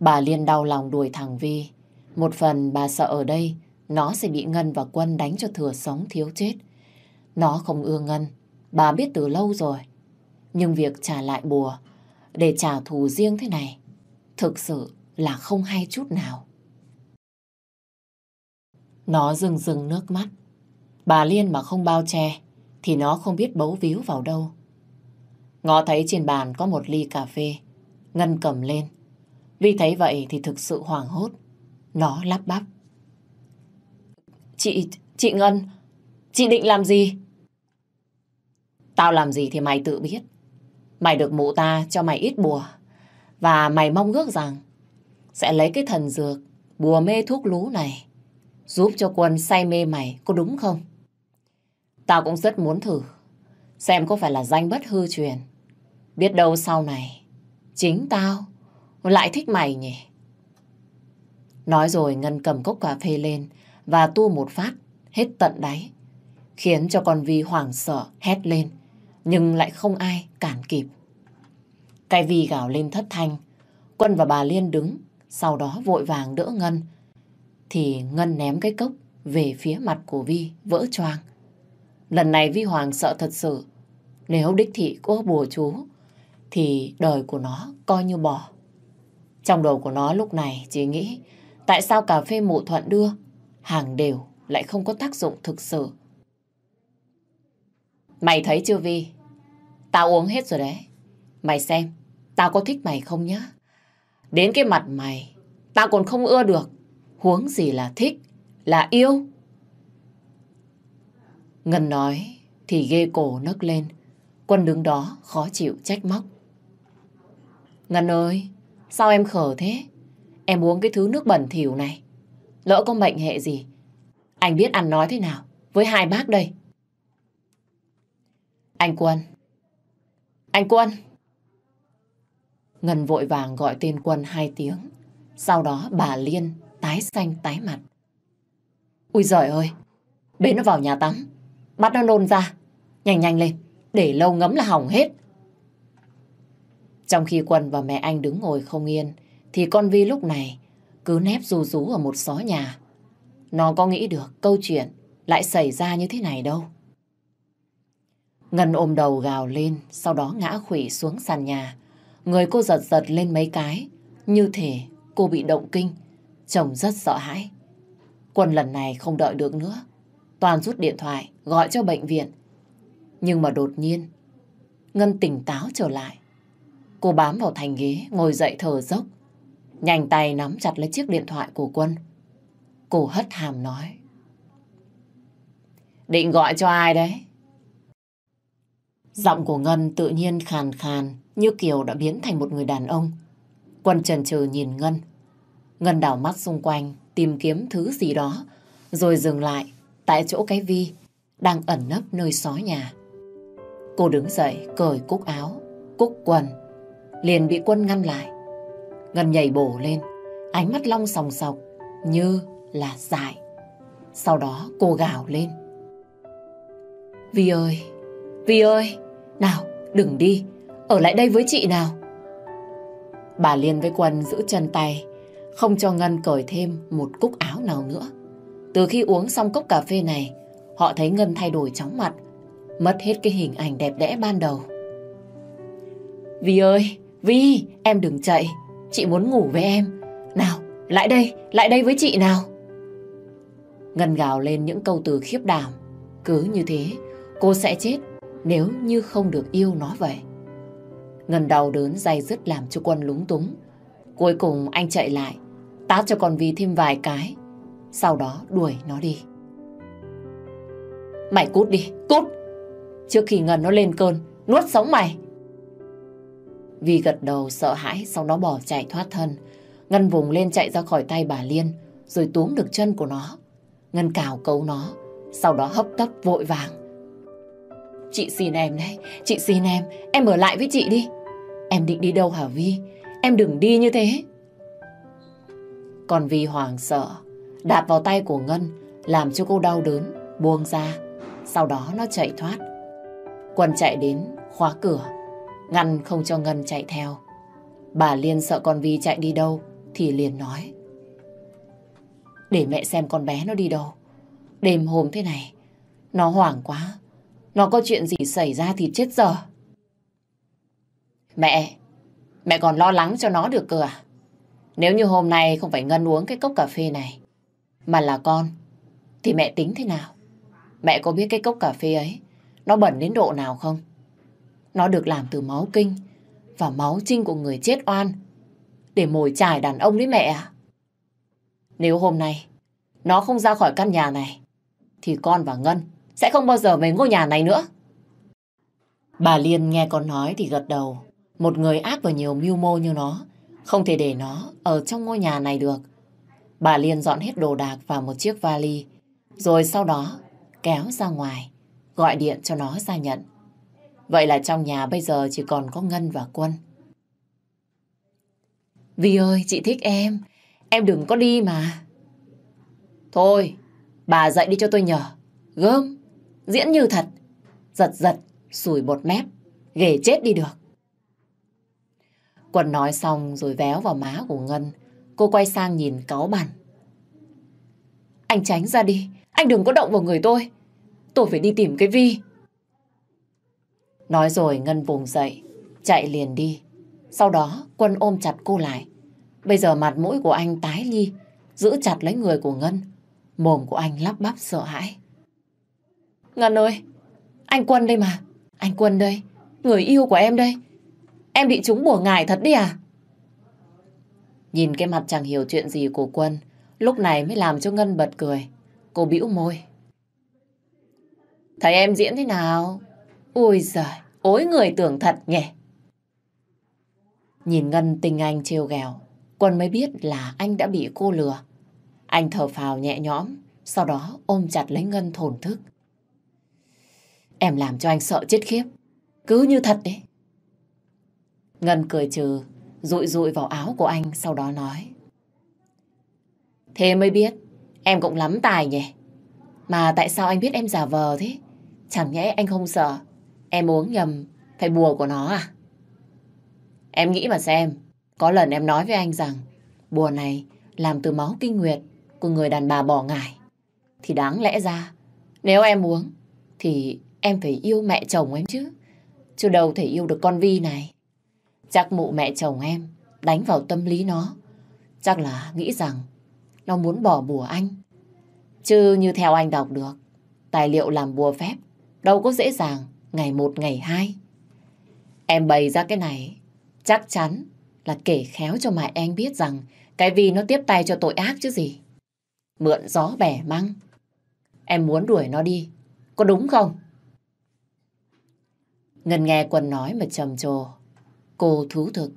Bà Liên đau lòng đuổi thằng Vi. Một phần bà sợ ở đây nó sẽ bị Ngân và Quân đánh cho thừa sống thiếu chết. Nó không ưa Ngân, bà biết từ lâu rồi. Nhưng việc trả lại bùa để trả thù riêng thế này thực sự là không hay chút nào. Nó rừng rừng nước mắt. Bà Liên mà không bao che thì nó không biết bấu víu vào đâu. Ngó thấy trên bàn có một ly cà phê. Ngân cầm lên. Vì thấy vậy thì thực sự hoảng hốt. Nó lắp bắp. Chị, chị Ngân, chị định làm gì? Tao làm gì thì mày tự biết. Mày được mụ ta cho mày ít bùa. Và mày mong ước rằng sẽ lấy cái thần dược bùa mê thuốc lú này giúp cho quân say mê mày, có đúng không? Tao cũng rất muốn thử xem có phải là danh bất hư truyền. Biết đâu sau này, chính tao lại thích mày nhỉ? Nói rồi Ngân cầm cốc cà phê lên và tu một phát, hết tận đáy, khiến cho con Vi hoảng sợ, hét lên, nhưng lại không ai cản kịp. Cái Vi gào lên thất thanh, Quân và bà Liên đứng, sau đó vội vàng đỡ Ngân thì Ngân ném cái cốc về phía mặt của Vi, vỡ choang. Lần này Vi Hoàng sợ thật sự nếu đích thị có bùa chú thì đời của nó coi như bỏ. Trong đầu của nó lúc này chỉ nghĩ tại sao cà phê mụ thuận đưa hàng đều lại không có tác dụng thực sự. Mày thấy chưa Vi? Tao uống hết rồi đấy. Mày xem, tao có thích mày không nhá? Đến cái mặt mày, tao còn không ưa được. Huống gì là thích, là yêu. Ngân nói thì ghê cổ nấc lên. Quân đứng đó khó chịu trách móc. Ngân ơi, sao em khở thế? Em uống cái thứ nước bẩn thỉu này. Lỡ có mệnh hệ gì? Anh biết ăn nói thế nào với hai bác đây. Anh Quân. Anh Quân. Ngân vội vàng gọi tên Quân hai tiếng. Sau đó bà Liên tái xanh tái mặt. Ui giời ơi, bế nó vào nhà tắm. Bắt nó nôn ra. Nhanh nhanh lên, để lâu ngấm là hỏng hết. Trong khi Quân và mẹ anh đứng ngồi không yên, thì con Vi lúc này cứ nép rú rú ở một xó nhà. Nó có nghĩ được câu chuyện lại xảy ra như thế này đâu. Ngân ôm đầu gào lên, sau đó ngã khủy xuống sàn nhà. Người cô giật giật lên mấy cái, như thể cô bị động kinh. Chồng rất sợ hãi. Quân lần này không đợi được nữa. Toàn rút điện thoại, gọi cho bệnh viện. Nhưng mà đột nhiên, Ngân tỉnh táo trở lại. Cô bám vào thành ghế, ngồi dậy thở dốc. Nhanh tay nắm chặt lấy chiếc điện thoại của Quân. Cô hất hàm nói. Định gọi cho ai đấy? Giọng của Ngân tự nhiên khàn khàn, như kiểu đã biến thành một người đàn ông. Quân trần trừ nhìn Ngân. Ngân đảo mắt xung quanh, tìm kiếm thứ gì đó, rồi dừng lại tại chỗ cái vi đang ẩn nấp nơi xó nhà. Cô đứng dậy, cởi cúc áo, cúc quần, liền bị quân ngăn lại. Ngân nhảy bổ lên, ánh mắt long sòng sọc như là dại. Sau đó cô gào lên. Vi ơi, Vi ơi, nào, đừng đi, ở lại đây với chị nào. Bà Liên với Quân giữ chân tay, không cho Ngân cởi thêm một cúc áo nào nữa. Từ khi uống xong cốc cà phê này, họ thấy Ngân thay đổi chóng mặt, mất hết cái hình ảnh đẹp đẽ ban đầu. Vi ơi, Vi, em đừng chạy, chị muốn ngủ với em. Nào, lại đây, lại đây với chị nào. Ngân gào lên những câu từ khiếp đảm. Cứ như thế, cô sẽ chết nếu như không được yêu nó vậy. Ngân đau đớn dày dứt làm cho quân lúng túng. Cuối cùng anh chạy lại, tát cho con Vi thêm vài cái, sau đó đuổi nó đi. Mày cút đi, cút! Trước khi Ngân nó lên cơn, nuốt sống mày! vì gật đầu sợ hãi, sau đó bỏ chạy thoát thân. Ngân vùng lên chạy ra khỏi tay bà Liên, rồi túm được chân của nó. Ngân cào cấu nó, sau đó hấp tấp vội vàng. Chị xin em đấy, chị xin em, em ở lại với chị đi. Em định đi đâu hả Vi? Em đừng đi như thế. Còn Vi hoàng sợ, đạp vào tay của Ngân, làm cho cô đau đớn, buông ra. Sau đó nó chạy thoát. Quân chạy đến, khóa cửa, ngăn không cho Ngân chạy theo. Bà Liên sợ con Vi chạy đi đâu, thì liền nói. Để mẹ xem con bé nó đi đâu. Đêm hôm thế này, nó hoảng quá. Nó có chuyện gì xảy ra thì chết giờ. Mẹ, mẹ còn lo lắng cho nó được cơ à? Nếu như hôm nay không phải Ngân uống cái cốc cà phê này, mà là con, thì mẹ tính thế nào? Mẹ có biết cái cốc cà phê ấy, nó bẩn đến độ nào không? Nó được làm từ máu kinh và máu trinh của người chết oan để mồi chài đàn ông đấy mẹ à. Nếu hôm nay nó không ra khỏi căn nhà này, thì con và Ngân sẽ không bao giờ về ngôi nhà này nữa. Bà Liên nghe con nói thì gật đầu. Một người ác và nhiều mưu mô như nó, không thể để nó ở trong ngôi nhà này được. Bà Liên dọn hết đồ đạc vào một chiếc vali, rồi sau đó kéo ra ngoài, gọi điện cho nó ra nhận. Vậy là trong nhà bây giờ chỉ còn có Ngân và Quân. Vi ơi, chị thích em. Em đừng có đi mà. Thôi, bà dậy đi cho tôi nhờ. Gớm, diễn như thật. Giật giật, sủi bột mép, ghề chết đi được. Quân nói xong rồi véo vào má của Ngân. Cô quay sang nhìn cáo bản. Anh tránh ra đi, anh đừng có động vào người tôi. Tôi phải đi tìm cái Vi. Nói rồi Ngân vùng dậy, chạy liền đi. Sau đó Quân ôm chặt cô lại. Bây giờ mặt mũi của anh tái ly, giữ chặt lấy người của Ngân. Mồm của anh lắp bắp sợ hãi. Ngân ơi, anh Quân đây mà. Anh Quân đây, người yêu của em đây. Em bị trúng bùa ngải thật đi à? Nhìn cái mặt chẳng hiểu chuyện gì của Quân, lúc này mới làm cho Ngân bật cười. Cô bĩu môi. Thấy em diễn thế nào? ôi giời, ối người tưởng thật nhỉ. Nhìn Ngân tình anh trêu ghẹo Quân mới biết là anh đã bị cô lừa. Anh thở phào nhẹ nhõm, sau đó ôm chặt lấy Ngân thổn thức. Em làm cho anh sợ chết khiếp. Cứ như thật đấy. Ngân cười trừ, rụi rụi vào áo của anh, sau đó nói. Thế mới biết, em cũng lắm tài nhỉ. Mà tại sao anh biết em giả vờ thế? Chẳng nhẽ anh không sợ em uống nhầm phải bùa của nó à? Em nghĩ mà xem, có lần em nói với anh rằng bùa này làm từ máu kinh nguyệt của người đàn bà bỏ ngải. Thì đáng lẽ ra, nếu em uống, thì em phải yêu mẹ chồng em chứ. Chứ đâu thể yêu được con Vi này. Chắc mụ mẹ chồng em đánh vào tâm lý nó. Chắc là nghĩ rằng nó muốn bỏ bùa anh. Chứ như theo anh đọc được, tài liệu làm bùa phép đâu có dễ dàng ngày một ngày hai. Em bày ra cái này chắc chắn là kể khéo cho mẹ em biết rằng cái vì nó tiếp tay cho tội ác chứ gì. Mượn gió bẻ măng. Em muốn đuổi nó đi, có đúng không? Ngân nghe Quân nói mà trầm trồ. Cô thú thực.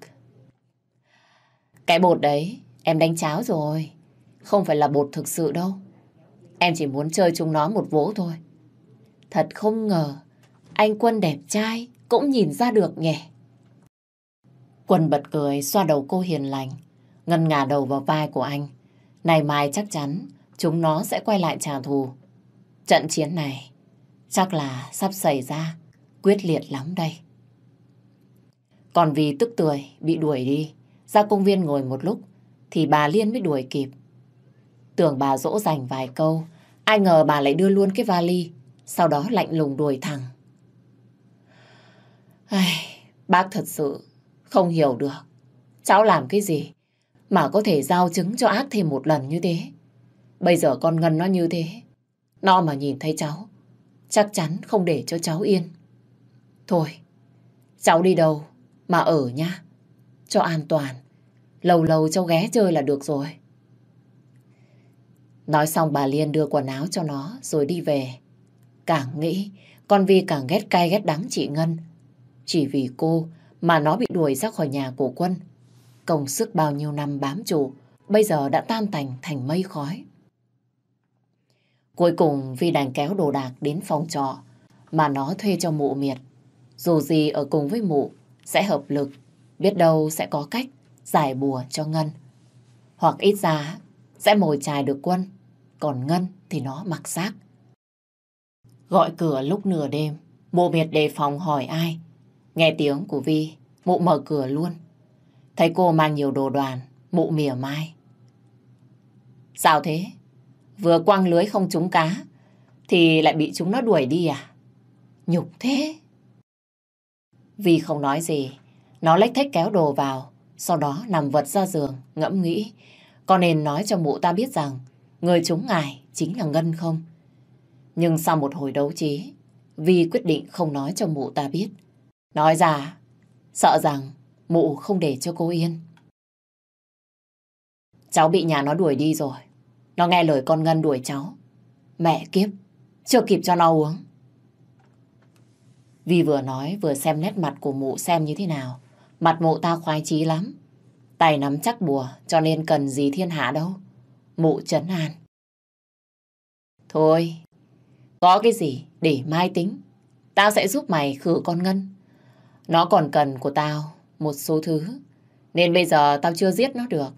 Cái bột đấy, em đánh cháo rồi. Không phải là bột thực sự đâu. Em chỉ muốn chơi chúng nó một vố thôi. Thật không ngờ, anh Quân đẹp trai cũng nhìn ra được nhỉ. Quân bật cười, xoa đầu cô hiền lành, ngân ngả đầu vào vai của anh. Này mai chắc chắn chúng nó sẽ quay lại trả thù. Trận chiến này chắc là sắp xảy ra quyết liệt lắm đây. Còn vì tức tuổi bị đuổi đi, ra công viên ngồi một lúc, thì bà Liên mới đuổi kịp. Tưởng bà dỗ dành vài câu, ai ngờ bà lại đưa luôn cái vali, sau đó lạnh lùng đuổi thẳng. Ai, bác thật sự không hiểu được. Cháu làm cái gì mà có thể giao chứng cho ác thêm một lần như thế. Bây giờ con Ngân nó như thế. Nó mà nhìn thấy cháu, chắc chắn không để cho cháu yên. Thôi, cháu đi đâu mà ở nha. Cho an toàn. Lâu lâu cháu ghé chơi là được rồi. Nói xong bà Liên đưa quần áo cho nó rồi đi về. Càng nghĩ, con Vi càng ghét cay ghét đắng chị Ngân. Chỉ vì cô mà nó bị đuổi ra khỏi nhà của quân. Công sức bao nhiêu năm bám trụ, bây giờ đã tan tành thành mây khói. Cuối cùng Vi đành kéo đồ đạc đến phòng trọ mà nó thuê cho mụ miệt. Dù gì ở cùng với mụ sẽ hợp lực, biết đâu sẽ có cách giải bùa cho Ngân. Hoặc ít ra sẽ mồi chài được quân, còn Ngân thì nó mặc xác. Gọi cửa lúc nửa đêm, mụ miệt đề phòng hỏi ai. Nghe tiếng của Vi, mụ mở cửa luôn. Thấy cô mang nhiều đồ đoàn, mụ mỉa mai. Sao thế? Vừa quăng lưới không trúng cá, thì lại bị chúng nó đuổi đi à? Nhục thế. Vi không nói gì, nó lách thách kéo đồ vào, sau đó nằm vật ra giường, ngẫm nghĩ. Có nên nói cho mụ ta biết rằng người chúng ngài chính là Ngân không? Nhưng sau một hồi đấu trí, Vi quyết định không nói cho mụ ta biết. Nói ra, sợ rằng mụ không để cho cô yên. Cháu bị nhà nó đuổi đi rồi. Nó nghe lời con Ngân đuổi cháu. Mẹ kiếp, chưa kịp cho nó uống. Vi vừa nói vừa xem nét mặt của mụ xem như thế nào. Mặt mụ ta khoái chí lắm. Tay nắm chắc bùa cho nên cần gì thiên hạ đâu. Mụ trấn an. Thôi, có cái gì để mai tính. Tao sẽ giúp mày khử con Ngân. Nó còn cần của tao một số thứ. Nên bây giờ tao chưa giết nó được.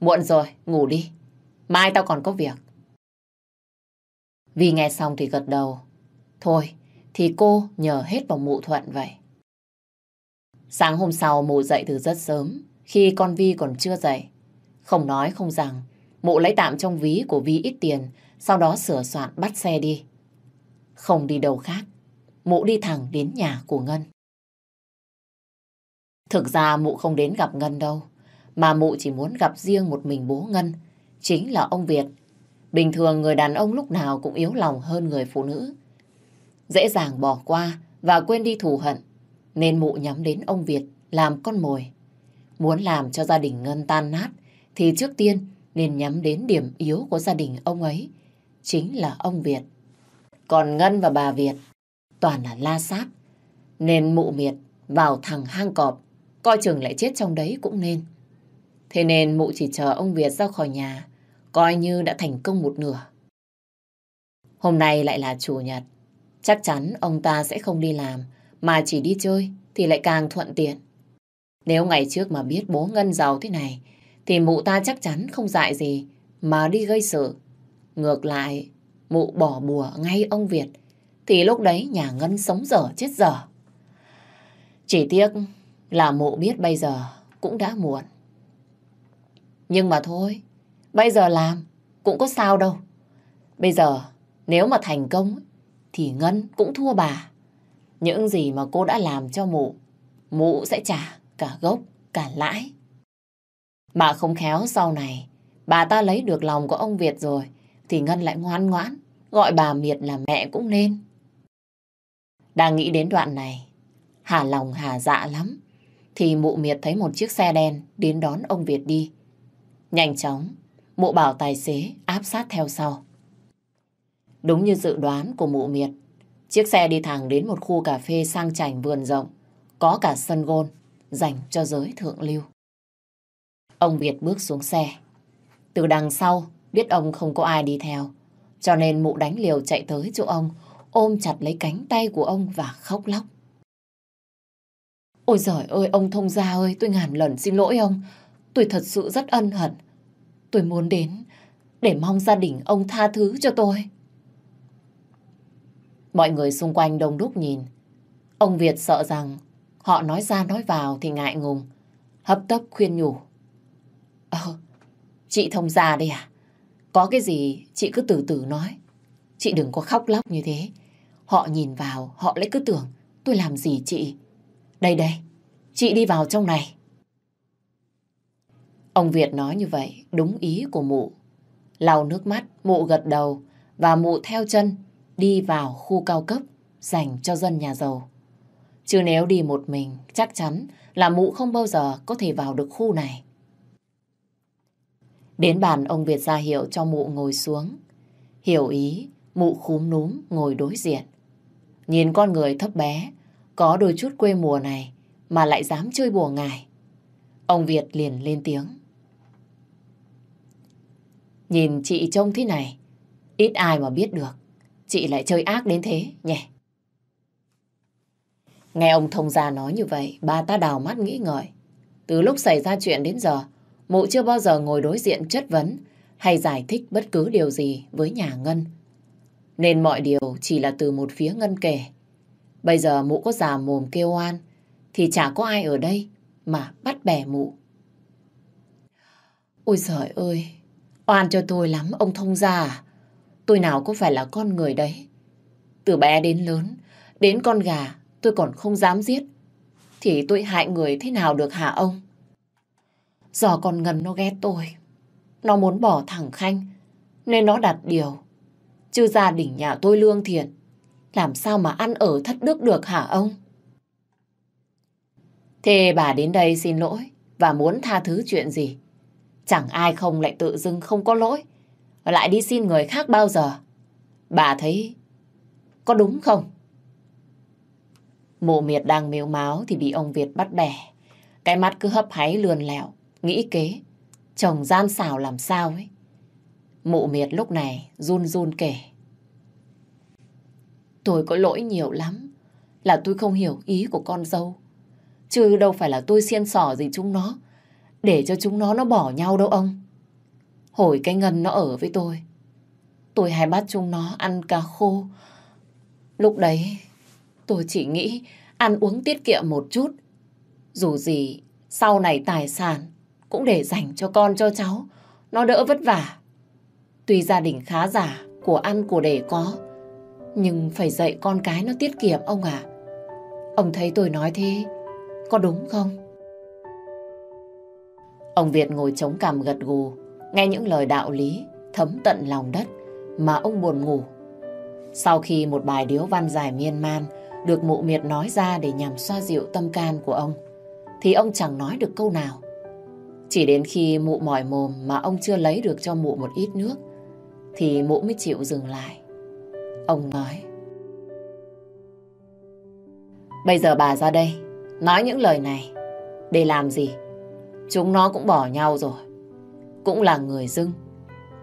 Muộn rồi, ngủ đi. Mai tao còn có việc. Vì nghe xong thì gật đầu. Thôi, thì cô nhờ hết vào mụ thuận vậy. Sáng hôm sau mụ dậy từ rất sớm, khi con Vi còn chưa dậy. Không nói không rằng, mụ lấy tạm trong ví của Vi ít tiền, sau đó sửa soạn bắt xe đi. Không đi đâu khác, mụ đi thẳng đến nhà của Ngân. Thực ra mụ không đến gặp Ngân đâu, Mà mụ chỉ muốn gặp riêng một mình bố Ngân, chính là ông Việt. Bình thường người đàn ông lúc nào cũng yếu lòng hơn người phụ nữ. Dễ dàng bỏ qua và quên đi thù hận, nên mụ nhắm đến ông Việt làm con mồi. Muốn làm cho gia đình Ngân tan nát, thì trước tiên nên nhắm đến điểm yếu của gia đình ông ấy, chính là ông Việt. Còn Ngân và bà Việt toàn là la sát, nên mụ miệt vào thằng hang cọp, coi chừng lại chết trong đấy cũng nên. Thế nên mụ chỉ chờ ông Việt ra khỏi nhà, coi như đã thành công một nửa. Hôm nay lại là chủ nhật, chắc chắn ông ta sẽ không đi làm, mà chỉ đi chơi thì lại càng thuận tiện. Nếu ngày trước mà biết bố Ngân giàu thế này, thì mụ ta chắc chắn không dại gì mà đi gây sự. Ngược lại, mụ bỏ bùa ngay ông Việt, thì lúc đấy nhà Ngân sống dở chết dở. Chỉ tiếc là mụ biết bây giờ cũng đã muộn. Nhưng mà thôi, bây giờ làm cũng có sao đâu. Bây giờ nếu mà thành công thì Ngân cũng thua bà. Những gì mà cô đã làm cho mụ, mụ sẽ trả cả gốc, cả lãi. Mà không khéo sau này, bà ta lấy được lòng của ông Việt rồi, thì Ngân lại ngoan ngoãn, gọi bà Miệt là mẹ cũng nên. Đang nghĩ đến đoạn này, hà lòng hà dạ lắm, thì mụ Miệt thấy một chiếc xe đen đến đón ông Việt đi. Nhanh chóng, mụ bảo tài xế áp sát theo sau. Đúng như dự đoán của mụ Miệt, chiếc xe đi thẳng đến một khu cà phê sang chảnh vườn rộng, có cả sân gôn dành cho giới thượng lưu. Ông Việt bước xuống xe. Từ đằng sau, biết ông không có ai đi theo, cho nên mụ đánh liều chạy tới chỗ ông, ôm chặt lấy cánh tay của ông và khóc lóc. Ôi giời ơi, ông thông gia ơi, tôi ngàn lần xin lỗi ông. Tôi thật sự rất ân hận. Tôi muốn đến để mong gia đình ông tha thứ cho tôi. Mọi người xung quanh đông đúc nhìn. Ông Việt sợ rằng họ nói ra nói vào thì ngại ngùng. Hấp tấp khuyên nhủ. Ờ, chị thông gia đây à? Có cái gì chị cứ từ từ nói. Chị đừng có khóc lóc như thế. Họ nhìn vào, họ lại cứ tưởng tôi làm gì chị. Đây đây, chị đi vào trong này. Ông Việt nói như vậy, đúng ý của mụ. Lau nước mắt, mụ gật đầu và mụ theo chân đi vào khu cao cấp dành cho dân nhà giàu. Chứ nếu đi một mình, chắc chắn là mụ không bao giờ có thể vào được khu này. Đến bàn ông Việt ra hiệu cho mụ ngồi xuống. Hiểu ý, mụ khúm núm ngồi đối diện. Nhìn con người thấp bé, có đôi chút quê mùa này mà lại dám chơi bùa ngài. Ông Việt liền lên tiếng. Nhìn chị trông thế này, ít ai mà biết được. Chị lại chơi ác đến thế nhỉ? Nghe ông thông gia nói như vậy, bà ta đào mắt nghĩ ngợi. Từ lúc xảy ra chuyện đến giờ, mụ chưa bao giờ ngồi đối diện chất vấn hay giải thích bất cứ điều gì với nhà Ngân. Nên mọi điều chỉ là từ một phía Ngân kể. Bây giờ mụ có già mồm kêu oan, thì chả có ai ở đây mà bắt bẻ mụ. Ôi giời ơi, oan cho tôi lắm ông thông gia à? Tôi nào có phải là con người đấy. Từ bé đến lớn, đến con gà tôi còn không dám giết. Thì tôi hại người thế nào được hả ông? Do con Ngân nó ghét tôi. Nó muốn bỏ thẳng Khanh. Nên nó đặt điều. Chứ gia đình nhà tôi lương thiện. Làm sao mà ăn ở thất đức được hả ông? Thế bà đến đây xin lỗi và muốn tha thứ chuyện gì? Chẳng ai không lại tự dưng không có lỗi. Lại đi xin người khác bao giờ. Bà thấy có đúng không? Mụ miệt đang mếu máu thì bị ông Việt bắt bẻ. Cái mắt cứ hấp háy lườn lẹo, nghĩ kế. Chồng gian xảo làm sao ấy. Mụ miệt lúc này run run kể. Tôi có lỗi nhiều lắm. Là tôi không hiểu ý của con dâu. Chứ đâu phải là tôi xiên sỏ gì chúng nó. Để cho chúng nó nó bỏ nhau đâu ông. Hồi cái ngân nó ở với tôi. Tôi hay bắt chúng nó ăn cá khô. Lúc đấy Tôi chỉ nghĩ ăn uống tiết kiệm một chút. Dù gì, sau này tài sản cũng để dành cho con cho cháu. Nó đỡ vất vả. Tuy gia đình khá giả, của ăn của để có. Nhưng phải dạy con cái nó tiết kiệm ông à. Ông thấy tôi nói thế, có đúng không? Ông Việt ngồi chống cằm gật gù, nghe những lời đạo lý thấm tận lòng đất mà ông buồn ngủ. Sau khi một bài điếu văn dài miên man được mụ miệt nói ra để nhằm xoa dịu tâm can của ông, thì ông chẳng nói được câu nào. Chỉ đến khi mụ mỏi mồm mà ông chưa lấy được cho mụ một ít nước, thì mụ mới chịu dừng lại. Ông nói. Bây giờ bà ra đây, nói những lời này, để làm gì? Chúng nó cũng bỏ nhau rồi. Cũng là người dưng.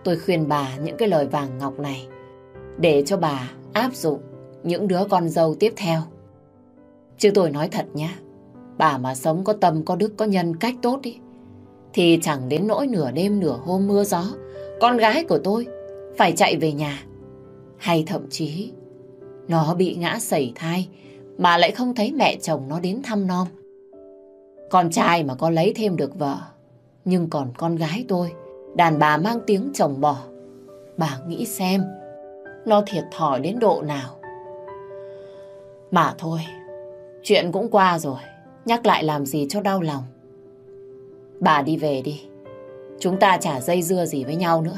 Tôi khuyên bà những cái lời vàng ngọc này, để cho bà áp dụng những đứa con dâu tiếp theo. Chứ tôi nói thật nhá, bà mà sống có tâm, có đức, có nhân cách tốt ý, thì chẳng đến nỗi nửa đêm nửa hôm mưa gió, con gái của tôi phải chạy về nhà. Hay thậm chí nó bị ngã sẩy thai mà lại không thấy mẹ chồng nó đến thăm non. Con trai mà có lấy thêm được vợ, nhưng còn con gái tôi, đàn bà mang tiếng chồng bỏ. Bà nghĩ xem, nó thiệt thòi đến độ nào. Mà thôi, chuyện cũng qua rồi, nhắc lại làm gì cho đau lòng. Bà đi về đi, chúng ta chả dây dưa gì với nhau nữa.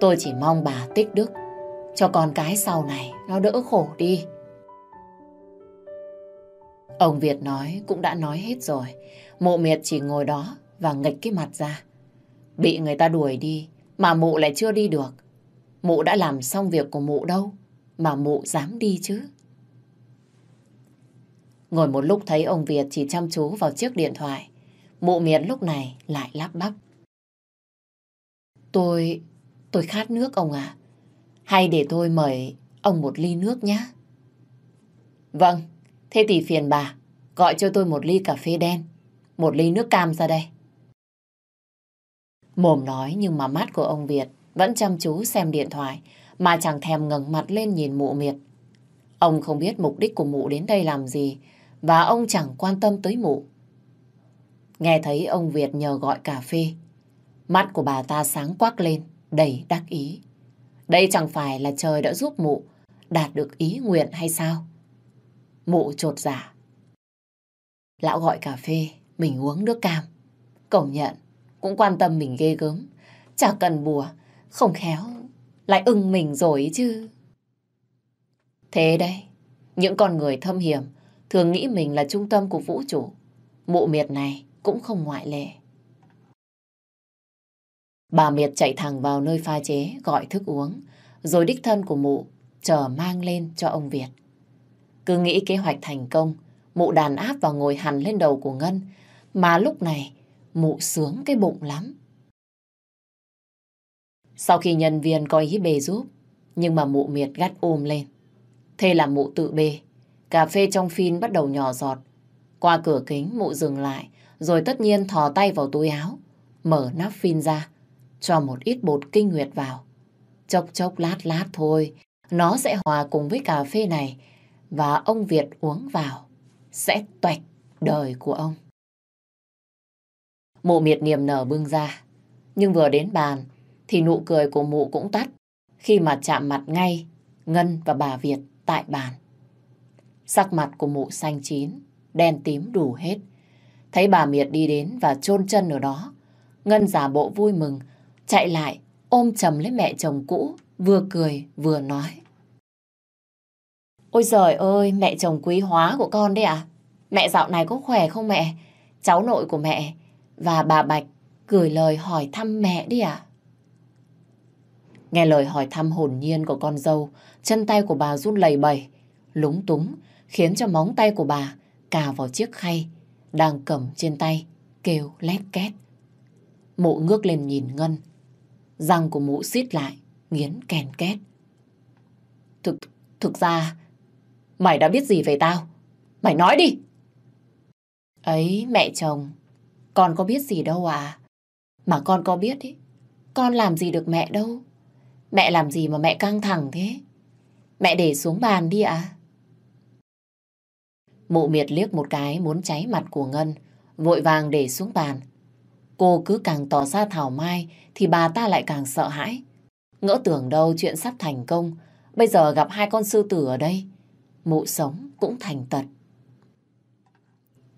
Tôi chỉ mong bà tích đức, cho con cái sau này nó đỡ khổ đi. Ông Việt nói cũng đã nói hết rồi. Mụ miệt chỉ ngồi đó và nghịch cái mặt ra. Bị người ta đuổi đi mà mụ lại chưa đi được. Mụ đã làm xong việc của mụ đâu mà mụ dám đi chứ. Ngồi một lúc thấy ông Việt chỉ chăm chú vào chiếc điện thoại. Mụ miệt lúc này lại lắp bắp. Tôi... tôi khát nước ông à. Hay để tôi mời ông một ly nước nhé. Vâng, thế thì phiền bà, gọi cho tôi một ly cà phê đen, một ly nước cam ra đây. Mồm nói nhưng mà mắt của ông Việt vẫn chăm chú xem điện thoại mà chẳng thèm ngẩng mặt lên nhìn mụ miệt. Ông không biết mục đích của mụ đến đây làm gì và ông chẳng quan tâm tới mụ. Nghe thấy ông Việt nhờ gọi cà phê, mắt của bà ta sáng quắc lên, đầy đắc ý. Đây chẳng phải là trời đã giúp mụ đạt được ý nguyện hay sao? Mụ trột giả. Lão gọi cà phê, mình uống nước cam. Cổng nhận, cũng quan tâm mình ghê gớm. Chả cần bùa, không khéo, lại ưng mình rồi chứ. Thế đây, những con người thâm hiểm thường nghĩ mình là trung tâm của vũ trụ. Mụ miệt này cũng không ngoại lệ. Bà Miệt chạy thẳng vào nơi pha chế, gọi thức uống, rồi đích thân của mụ chờ mang lên cho ông Việt. Cứ nghĩ kế hoạch thành công, mụ đàn áp và ngồi hẳn lên đầu của Ngân, mà lúc này mụ sướng cái bụng lắm. Sau khi nhân viên coi ý bề giúp, nhưng mà mụ miệt gắt ôm lên. Thế là mụ tự bê, cà phê trong phin bắt đầu nhỏ giọt. Qua cửa kính mụ dừng lại, rồi tất nhiên thò tay vào túi áo, mở nắp phin ra, cho một ít bột kinh nguyệt vào. Chốc chốc lát lát thôi, nó sẽ hòa cùng với cà phê này và ông Việt uống vào sẽ toạch đời của ông. Mụ miệt niềm nở bưng ra, nhưng vừa đến bàn thì nụ cười của mụ cũng tắt khi mà chạm mặt ngay Ngân và bà Việt tại bàn. Sắc mặt của mụ xanh chín, đen tím đủ hết. Thấy bà Miệt đi đến và chôn chân ở đó, Ngân giả bộ vui mừng, chạy lại ôm chầm lấy mẹ chồng cũ, vừa cười vừa nói. Ôi giời ơi, mẹ chồng quý hóa của con đấy à? Mẹ dạo này có khỏe không mẹ? Cháu nội của mẹ và bà Bạch gửi lời hỏi thăm mẹ đi à? Nghe lời hỏi thăm hồn nhiên của con dâu, chân tay của bà run lẩy bẩy, lúng túng, khiến cho móng tay của bà cà vào chiếc khay đang cầm trên tay, kêu lét két. Mụ ngước lên nhìn Ngân, răng của mụ xít lại, nghiến kèn két. Thực, thực ra, mày đã biết gì về tao? Mày nói đi! Ấy, mẹ chồng, con có biết gì đâu à? Mà con có biết ý, con làm gì được mẹ đâu. Mẹ làm gì mà mẹ căng thẳng thế? Mẹ để xuống bàn đi à? Mụ miệt liếc một cái muốn cháy mặt của Ngân, vội vàng để xuống bàn. Cô cứ càng tỏ ra thảo mai thì bà ta lại càng sợ hãi. Ngỡ tưởng đâu chuyện sắp thành công, bây giờ gặp hai con sư tử ở đây. Mụ sống cũng thành tật.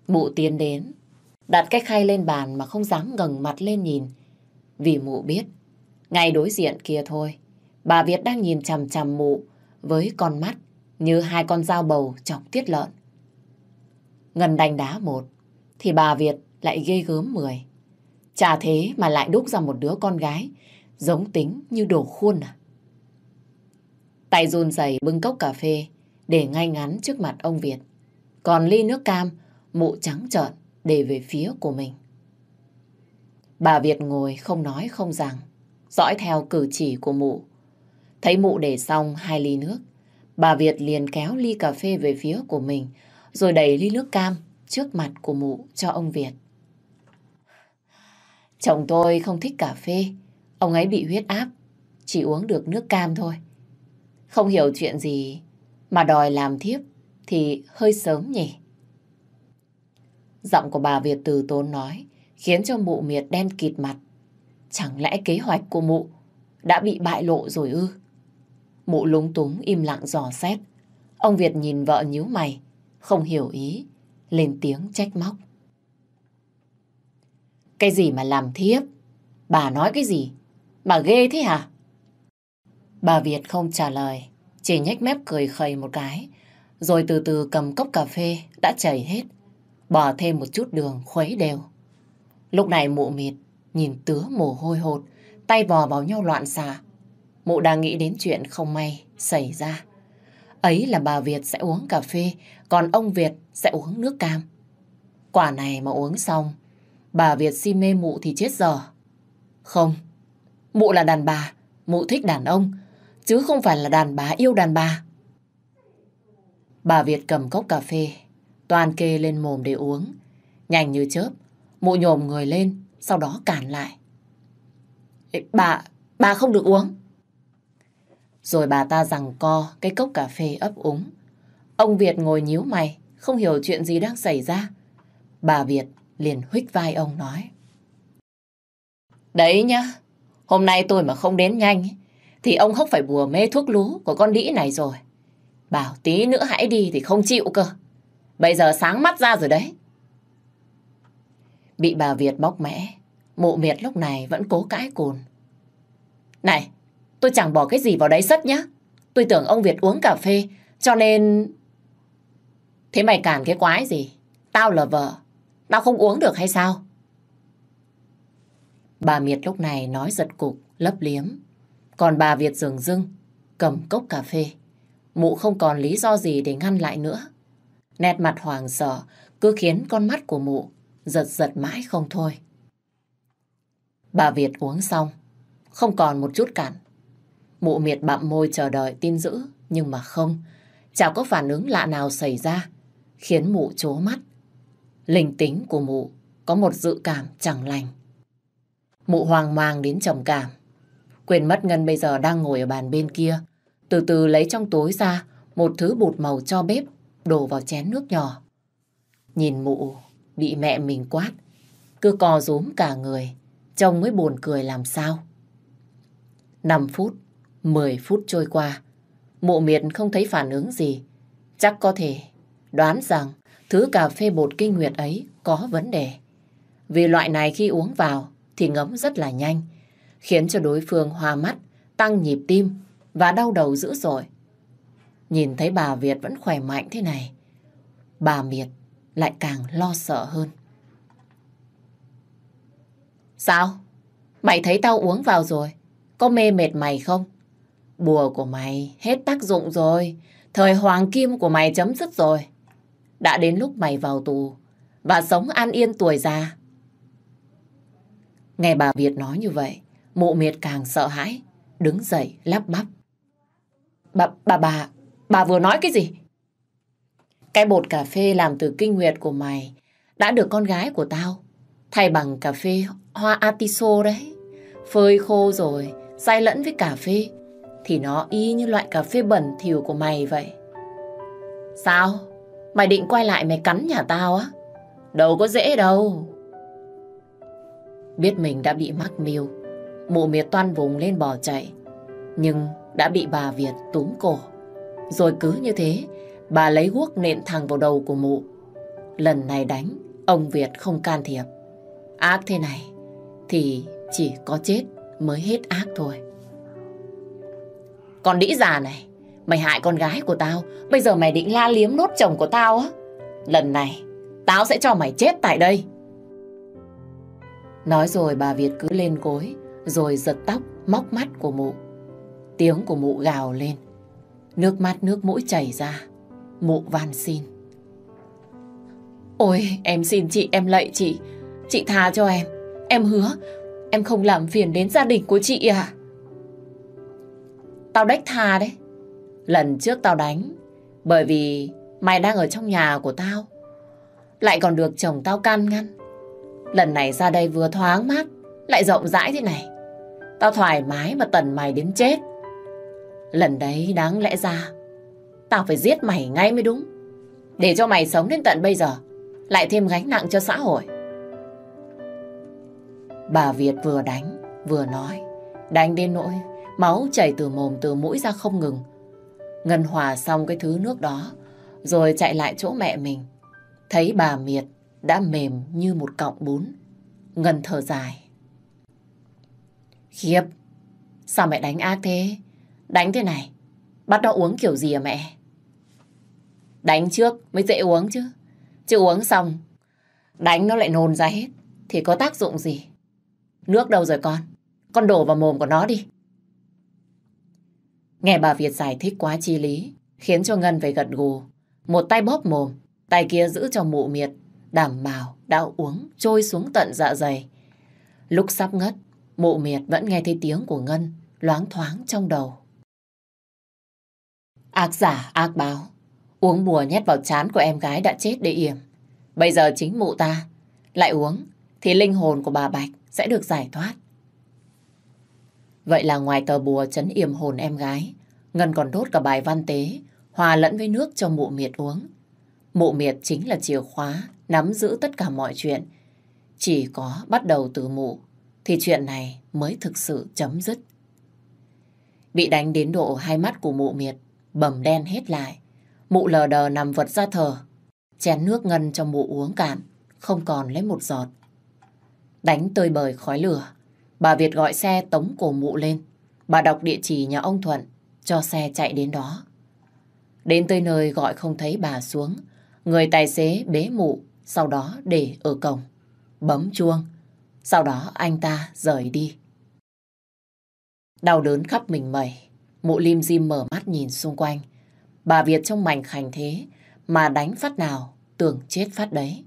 Mụ tiến đến, đặt cái khay lên bàn mà không dám ngẩng mặt lên nhìn. Vì mụ biết, ngay đối diện kia thôi, bà Việt đang nhìn chằm chằm mụ với con mắt như hai con dao bầu chọc tiết lợn. Ngân đánh đá một, thì bà Việt lại ghê gớm mười. Chả thế mà lại đúc ra một đứa con gái, giống tính như đồ khuôn à. Tay run rẩy bưng cốc cà phê, để ngay ngắn trước mặt ông Việt. Còn ly nước cam, mụ trắng trợn, để về phía của mình. Bà Việt ngồi không nói không rằng, dõi theo cử chỉ của mụ. Thấy mụ để xong hai ly nước, bà Việt liền kéo ly cà phê về phía của mình, rồi đẩy ly nước cam trước mặt của mụ cho ông Việt. Chồng tôi không thích cà phê, ông ấy bị huyết áp, chỉ uống được nước cam thôi. Không hiểu chuyện gì mà đòi làm thiếp thì hơi sớm nhỉ. Giọng của bà Việt từ tốn nói khiến cho mụ miệt đen kịt mặt. Chẳng lẽ kế hoạch của mụ đã bị bại lộ rồi ư? Mụ lúng túng im lặng dò xét. Ông Việt nhìn vợ nhíu mày, không hiểu ý, lên tiếng trách móc. Cái gì mà làm thiếp? Bà nói cái gì? Bà ghê thế hả? Bà Việt không trả lời, chỉ nhếch mép cười khẩy một cái, rồi từ từ cầm cốc cà phê đã chảy hết, bỏ thêm một chút đường khuấy đều. Lúc này mụ mịt, nhìn tứa mồ hôi hột, tay vò vào nhau loạn xạ. Mụ đang nghĩ đến chuyện không may xảy ra. Ấy là bà Việt sẽ uống cà phê, còn ông Việt sẽ uống nước cam. Quả này mà uống xong, bà Việt si mê mụ thì chết giờ. Không, mụ là đàn bà, mụ thích đàn ông, chứ không phải là đàn bà yêu đàn bà. Bà Việt cầm cốc cà phê, toàn kê lên mồm để uống. Nhanh như chớp, mụ nhổm người lên, sau đó cản lại. Ê, bà, bà không được uống. Rồi bà ta rằng co cái cốc cà phê ấp úng. Ông Việt ngồi nhíu mày, không hiểu chuyện gì đang xảy ra. Bà Việt liền huých vai ông nói. Đấy nhá, hôm nay tôi mà không đến nhanh thì ông hốc phải bùa mê thuốc lú của con đĩ này rồi. Bảo tí nữa hãy đi thì không chịu cơ. Bây giờ sáng mắt ra rồi đấy. Bị bà Việt bóc mẽ, mụ miệt lúc này vẫn cố cãi cồn. Này, tôi chẳng bỏ cái gì vào đấy sất nhá. Tôi tưởng ông Việt uống cà phê, cho nên... Thế mày cản cái quái gì? Tao là vợ, tao không uống được hay sao? Bà Miệt lúc này nói giật cục, lấp liếm. Còn bà Việt dường dưng, cầm cốc cà phê. Mụ không còn lý do gì để ngăn lại nữa. Nét mặt hoàng sợ cứ khiến con mắt của mụ giật giật mãi không thôi. Bà Việt uống xong, không còn một chút cản. Mụ miệt bặm môi chờ đợi tin dữ, nhưng mà không. Chả có phản ứng lạ nào xảy ra, khiến mụ chố mắt. Linh tính của mụ có một dự cảm chẳng lành. Mụ hoang mang đến trầm cảm. Quên mất Ngân bây giờ đang ngồi ở bàn bên kia. Từ từ lấy trong túi ra một thứ bột màu cho bếp, đổ vào chén nước nhỏ. Nhìn mụ bị mẹ mình quát, cứ co rúm cả người, trông mới buồn cười làm sao. 5 phút, 10 phút trôi qua, mụ miệt không thấy phản ứng gì. Chắc có thể đoán rằng thứ cà phê bột kinh nguyệt ấy có vấn đề. Vì loại này khi uống vào thì ngấm rất là nhanh, khiến cho đối phương hoa mắt, tăng nhịp tim và đau đầu dữ dội. Nhìn thấy bà Việt vẫn khỏe mạnh thế này, bà Miệt lại càng lo sợ hơn. Sao? Mày thấy tao uống vào rồi, có mê mệt mày không? Bùa của mày hết tác dụng rồi, thời hoàng kim của mày chấm dứt rồi. Đã đến lúc mày vào tù và sống an yên tuổi già. Nghe bà Việt nói như vậy, mụ miệt càng sợ hãi, đứng dậy lắp bắp. Bà, bà, bà, bà vừa nói cái gì? Cái bột cà phê làm từ kinh nguyệt của mày đã được con gái của tao thay bằng cà phê hoa atiso đấy. Phơi khô rồi, xay lẫn với cà phê thì nó y như loại cà phê bẩn thỉu của mày vậy. Sao? Mày định quay lại mày cắn nhà tao á? Đâu có dễ đâu. Biết mình đã bị mắc mưu, mụ miệt toan vùng lên bỏ chạy. Nhưng đã bị bà Việt túm cổ. Rồi cứ như thế, bà lấy guốc nện thẳng vào đầu của mụ. Lần này đánh Ông Việt không can thiệp. Ác thế này thì chỉ có chết mới hết ác thôi. Con đĩ già này, mày hại con gái của tao, bây giờ mày định la liếm nốt chồng của tao á. Lần này, tao sẽ cho mày chết tại đây. Nói rồi bà Việt cứ lên gối, rồi giật tóc, móc mắt của mụ. Tiếng của mụ gào lên. Nước mắt nước mũi chảy ra. Mụ van xin. Ôi, em xin chị, em lạy chị. Chị tha cho em. Em hứa, em không làm phiền đến gia đình của chị à. Tao đách tha đấy. Lần trước tao đánh, bởi vì mày đang ở trong nhà của tao. Lại còn được chồng tao can ngăn. Lần này ra đây vừa thoáng mát, lại rộng rãi thế này. Tao thoải mái mà tần mày đến chết. Lần đấy đáng lẽ ra, tao phải giết mày ngay mới đúng. Để cho mày sống đến tận bây giờ, lại thêm gánh nặng cho xã hội. Bà Việt vừa đánh, vừa nói. Đánh đến nỗi, máu chảy từ mồm từ mũi ra không ngừng. Ngân hòa xong cái thứ nước đó, rồi chạy lại chỗ mẹ mình. Thấy bà Miệt đã mềm như một cọng bún. Ngân thở dài. Khiếp, sao mẹ đánh ác thế? Đánh thế này, bắt nó uống kiểu gì à mẹ? Đánh trước mới dễ uống chứ. Chứ uống xong, đánh nó lại nôn ra hết, thì có tác dụng gì? Nước đâu rồi con? Con đổ vào mồm của nó đi. Nghe bà Việt giải thích quá chi lý, khiến cho Ngân phải gật gù. Một tay bóp mồm, tay kia giữ cho mụ miệt, đảm bảo đã uống trôi xuống tận dạ dày. Lúc sắp ngất, mụ miệt vẫn nghe thấy tiếng của Ngân loáng thoáng trong đầu. Ác giả, ác báo. Uống bùa nhét vào chán của em gái đã chết để yểm. Bây giờ chính mụ ta lại uống thì linh hồn của bà Bạch sẽ được giải thoát. Vậy là ngoài tờ bùa chấn yểm hồn em gái, Ngân còn đốt cả bài văn tế, hòa lẫn với nước cho mụ miệt uống. Mụ miệt chính là chìa khóa, nắm giữ tất cả mọi chuyện. Chỉ có bắt đầu từ mụ, thì chuyện này mới thực sự chấm dứt. Bị đánh đến độ hai mắt của mụ miệt, bầm đen hết lại. Mụ lờ đờ nằm vật ra thờ, chén nước ngân cho mụ uống cạn, không còn lấy một giọt. Đánh tơi bời khói lửa, bà Việt gọi xe tống cổ mụ lên. Bà đọc địa chỉ nhà ông Thuận, cho xe chạy đến đó. Đến tới nơi gọi không thấy bà xuống, người tài xế bế mụ, sau đó để ở cổng, bấm chuông. Sau đó anh ta rời đi. Đau đớn khắp mình mẩy, mụ lim dim mở mắt nhìn xung quanh. Bà Việt trong mảnh khảnh thế, mà đánh phát nào, tưởng chết phát đấy.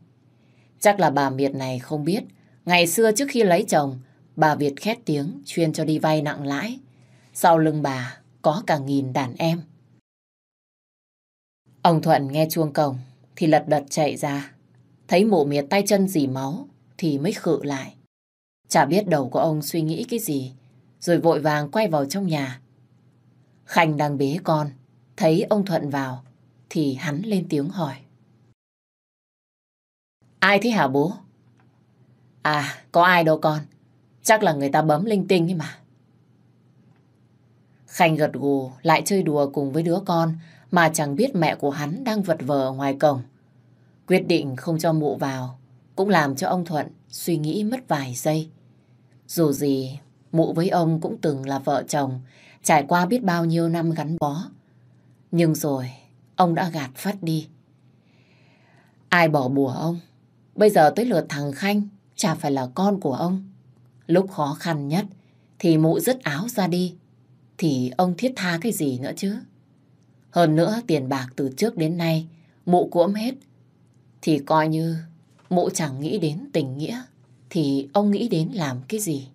Chắc là bà Miệt này không biết, ngày xưa trước khi lấy chồng, bà Việt khét tiếng chuyên cho đi vay nặng lãi. Sau lưng bà có cả nghìn đàn em. Ông Thuận nghe chuông cổng thì lật đật chạy ra. Thấy mụ miệt tay chân dì máu thì mới khự lại. Chả biết đầu của ông suy nghĩ cái gì, rồi vội vàng quay vào trong nhà. Khanh đang bế con, thấy ông Thuận vào thì hắn lên tiếng hỏi. Ai thế hả bố? À, có ai đâu con. Chắc là người ta bấm linh tinh ấy mà. Khanh gật gù lại chơi đùa cùng với đứa con mà chẳng biết mẹ của hắn đang vật vờ ngoài cổng. Quyết định không cho mụ vào cũng làm cho ông Thuận suy nghĩ mất vài giây. Dù gì, mụ với ông cũng từng là vợ chồng, trải qua biết bao nhiêu năm gắn bó. Nhưng rồi, ông đã gạt phát đi. Ai bỏ bùa ông? Bây giờ tới lượt thằng Khanh, chả phải là con của ông. Lúc khó khăn nhất, thì mụ dứt áo ra đi. Thì ông thiết tha cái gì nữa chứ? Hơn nữa, tiền bạc từ trước đến nay, mụ cuỗm hết. Thì coi như mụ chẳng nghĩ đến tình nghĩa, thì ông nghĩ đến làm cái gì?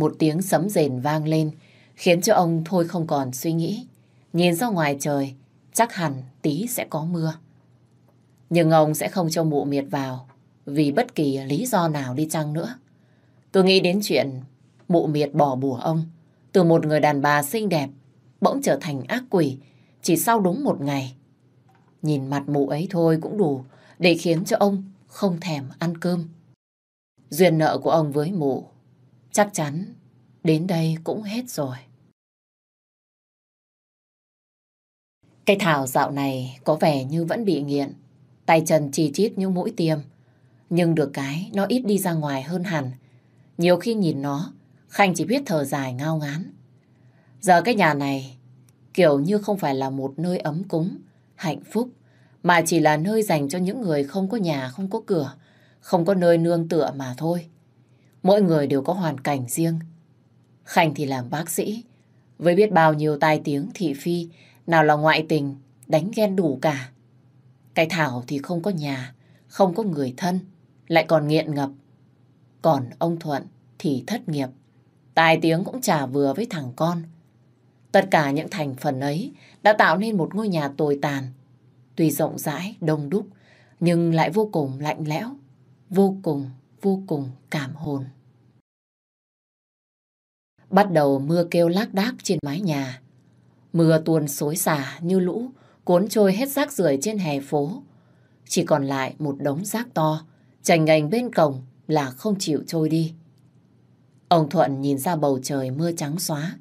Một tiếng sấm rền vang lên, khiến cho ông thôi không còn suy nghĩ. Nhìn ra ngoài trời, chắc hẳn tí sẽ có mưa. Nhưng ông sẽ không cho mụ miệt vào, vì bất kỳ lý do nào đi chăng nữa. Tôi nghĩ đến chuyện mụ miệt bỏ bùa ông, từ một người đàn bà xinh đẹp, bỗng trở thành ác quỷ, chỉ sau đúng một ngày. Nhìn mặt mụ ấy thôi cũng đủ để khiến cho ông không thèm ăn cơm. Duyên nợ của ông với mụ chắc chắn đến đây cũng hết rồi. Cây thảo dạo này có vẻ như vẫn bị nghiện. tay chân chi chít như mũi tiêm. Nhưng được cái nó ít đi ra ngoài hơn hẳn. Nhiều khi nhìn nó, Khanh chỉ biết thở dài ngao ngán. Giờ cái nhà này kiểu như không phải là một nơi ấm cúng, hạnh phúc, mà chỉ là nơi dành cho những người không có nhà, không có cửa, không có nơi nương tựa mà thôi. Mỗi người đều có hoàn cảnh riêng. Khanh thì làm bác sĩ, với biết bao nhiêu tai tiếng thị phi, nào là ngoại tình, đánh ghen đủ cả. Cái Thảo thì không có nhà, không có người thân, lại còn nghiện ngập. Còn ông Thuận thì thất nghiệp, tai tiếng cũng chả vừa với thằng con. Tất cả những thành phần ấy đã tạo nên một ngôi nhà tồi tàn. Tuy rộng rãi, đông đúc, nhưng lại vô cùng lạnh lẽo, vô cùng, vô cùng cảm hồn. Bắt đầu mưa kêu lác đác trên mái nhà. Mưa tuôn xối xả như lũ, cuốn trôi hết rác rưởi trên hè phố. Chỉ còn lại một đống rác to, chành ngành bên cổng là không chịu trôi đi. Ông Thuận nhìn ra bầu trời mưa trắng xóa,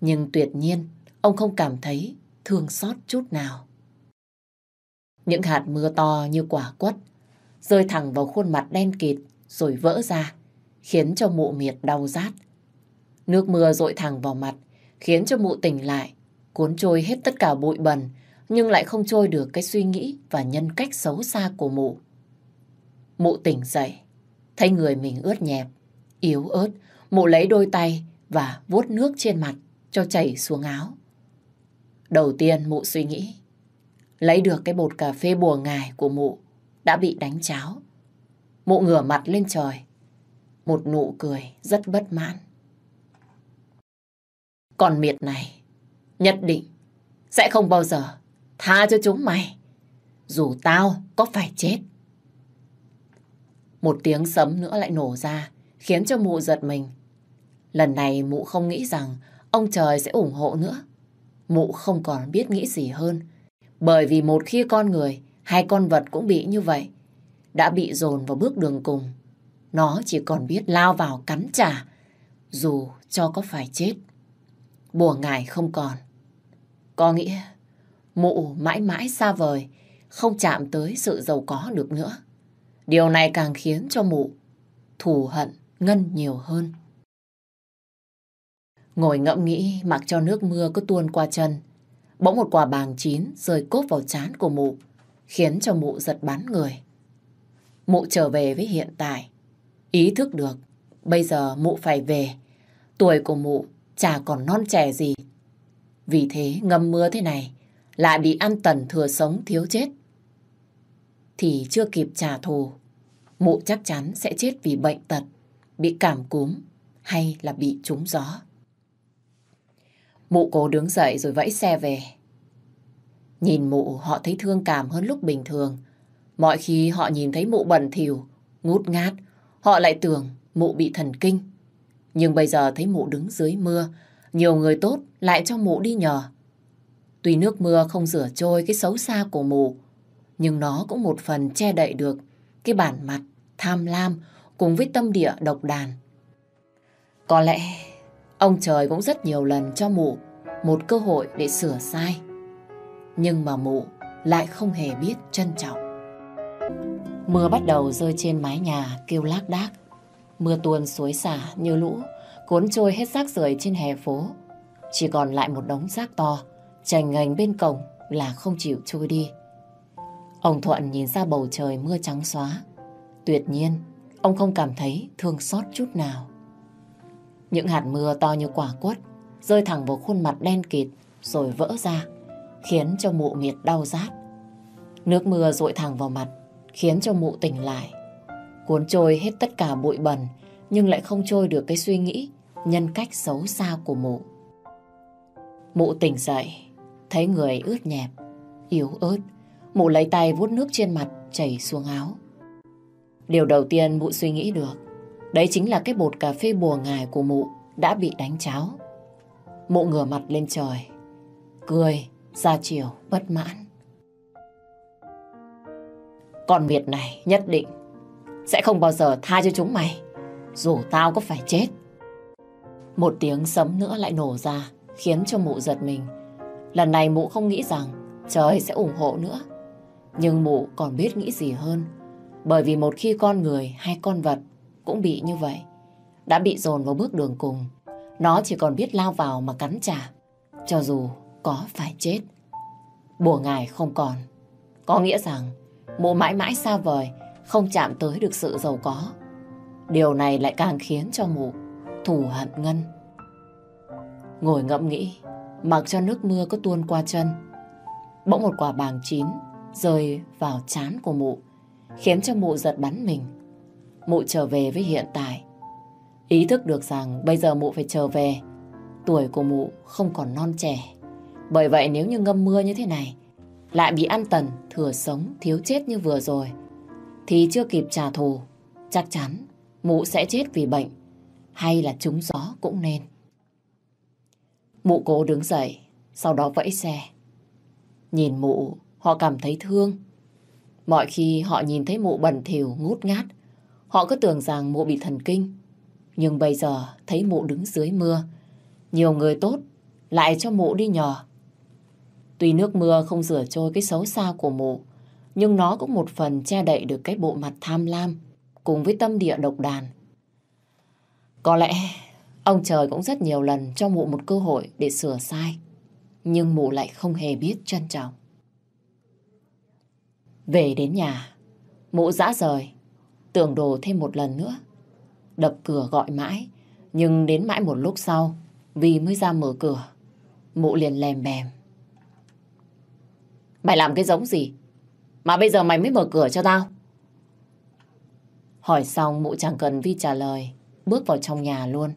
nhưng tuyệt nhiên ông không cảm thấy thương xót chút nào. Những hạt mưa to như quả quất, rơi thẳng vào khuôn mặt đen kịt rồi vỡ ra, khiến cho mụ miệt đau rát. Nước mưa rội thẳng vào mặt, khiến cho mụ tỉnh lại, cuốn trôi hết tất cả bụi bẩn, nhưng lại không trôi được cái suy nghĩ và nhân cách xấu xa của mụ. Mụ tỉnh dậy, thấy người mình ướt nhẹp, yếu ớt, mụ lấy đôi tay và vuốt nước trên mặt cho chảy xuống áo. Đầu tiên mụ suy nghĩ, lấy được cái bột cà phê bùa ngài của mụ đã bị đánh cháo. Mụ ngửa mặt lên trời, một nụ cười rất bất mãn. Còn miệt này, nhất định sẽ không bao giờ tha cho chúng mày. Dù tao có phải chết. Một tiếng sấm nữa lại nổ ra, khiến cho mụ giật mình. Lần này mụ không nghĩ rằng ông trời sẽ ủng hộ nữa. Mụ không còn biết nghĩ gì hơn. Bởi vì một khi con người hay con vật cũng bị như vậy, đã bị dồn vào bước đường cùng. Nó chỉ còn biết lao vào cắn trả, dù cho có phải chết. Bùa ngài không còn. Có nghĩa, mụ mãi mãi xa vời, không chạm tới sự giàu có được nữa. Điều này càng khiến cho mụ thù hận ngân nhiều hơn. Ngồi ngẫm nghĩ mặc cho nước mưa cứ tuôn qua chân. Bỗng một quả bàng chín rơi cốp vào chán của mụ, khiến cho mụ giật bắn người. Mụ trở về với hiện tại, ý thức được bây giờ mụ phải về. Tuổi của mụ chả còn non trẻ gì. Vì thế ngâm mưa thế này, lại bị ăn tần thừa sống thiếu chết. Thì chưa kịp trả thù, mụ chắc chắn sẽ chết vì bệnh tật, bị cảm cúm hay là bị trúng gió. Mụ cố đứng dậy rồi vẫy xe về. Nhìn mụ họ thấy thương cảm hơn lúc bình thường. Mọi khi họ nhìn thấy mụ bẩn thỉu, ngút ngát, họ lại tưởng mụ bị thần kinh. Nhưng bây giờ thấy mụ đứng dưới mưa, nhiều người tốt lại cho mụ đi nhờ. Tuy nước mưa không rửa trôi cái xấu xa của mụ, nhưng nó cũng một phần che đậy được cái bản mặt tham lam cùng với tâm địa độc đàn. Có lẽ ông trời cũng rất nhiều lần cho mụ một cơ hội để sửa sai. Nhưng mà mụ lại không hề biết trân trọng. Mưa bắt đầu rơi trên mái nhà kêu lác đác. Mưa tuôn suối xả như lũ, cuốn trôi hết rác rưởi trên hè phố. Chỉ còn lại một đống rác to, chành ngành bên cổng là không chịu trôi đi. Ông Thuận nhìn ra bầu trời mưa trắng xóa. Tuyệt nhiên, ông không cảm thấy thương xót chút nào. Những hạt mưa to như quả quất rơi thẳng vào khuôn mặt đen kịt rồi vỡ ra, khiến cho mụ miệt đau rát. Nước mưa rội thẳng vào mặt, khiến cho mụ tỉnh lại. Cuốn trôi hết tất cả bụi bẩn, nhưng lại không trôi được cái suy nghĩ, nhân cách xấu xa của mụ. Mụ tỉnh dậy, thấy người ướt nhẹp, yếu ớt. Mụ lấy tay vuốt nước trên mặt, chảy xuống áo. Điều đầu tiên mụ suy nghĩ được, đấy chính là cái bột cà phê bùa ngài của mụ đã bị đánh cháo. Mụ ngửa mặt lên trời, cười, ra chiều, bất mãn. Con miệt này nhất định sẽ không bao giờ tha cho chúng mày, dù tao có phải chết. Một tiếng sấm nữa lại nổ ra, khiến cho mụ giật mình. Lần này mụ không nghĩ rằng trời sẽ ủng hộ nữa. Nhưng mụ còn biết nghĩ gì hơn. Bởi vì một khi con người hay con vật cũng bị như vậy, đã bị dồn vào bước đường cùng, nó chỉ còn biết lao vào mà cắn trả, cho dù có phải chết. Bùa ngài không còn, có nghĩa rằng mụ mãi mãi xa vời, không chạm tới được sự giàu có. Điều này lại càng khiến cho mụ thù hận Ngân. Ngồi ngẫm nghĩ, mặc cho nước mưa có tuôn qua chân. Bỗng một quả bàng chín rơi vào chán của mụ, khiến cho mụ giật bắn mình. Mụ trở về với hiện tại. Ý thức được rằng bây giờ mụ phải trở về. Tuổi của mụ không còn non trẻ. Bởi vậy nếu như ngâm mưa như thế này, lại bị ăn tần, thừa sống, thiếu chết như vừa rồi, thì chưa kịp trả thù, chắc chắn mụ sẽ chết vì bệnh, hay là trúng gió cũng nên. Mụ cố đứng dậy, sau đó vẫy xe. Nhìn mụ, họ cảm thấy thương. Mọi khi họ nhìn thấy mụ bẩn thỉu ngút ngát, họ cứ tưởng rằng mụ bị thần kinh. Nhưng bây giờ thấy mụ đứng dưới mưa, nhiều người tốt lại cho mụ đi nhờ. Tuy nước mưa không rửa trôi cái xấu xa của mụ, nhưng nó cũng một phần che đậy được cái bộ mặt tham lam cùng với tâm địa độc đàn. Có lẽ ông trời cũng rất nhiều lần cho mụ một cơ hội để sửa sai, nhưng mụ lại không hề biết trân trọng. Về đến nhà, mụ dã rời, tưởng đồ thêm một lần nữa. Đập cửa gọi mãi, nhưng đến mãi một lúc sau, vì mới ra mở cửa, mụ liền lèm bèm. Mày làm cái giống gì? Mà bây giờ mày mới mở cửa cho tao. Hỏi xong mụ chẳng cần Vi trả lời, bước vào trong nhà luôn.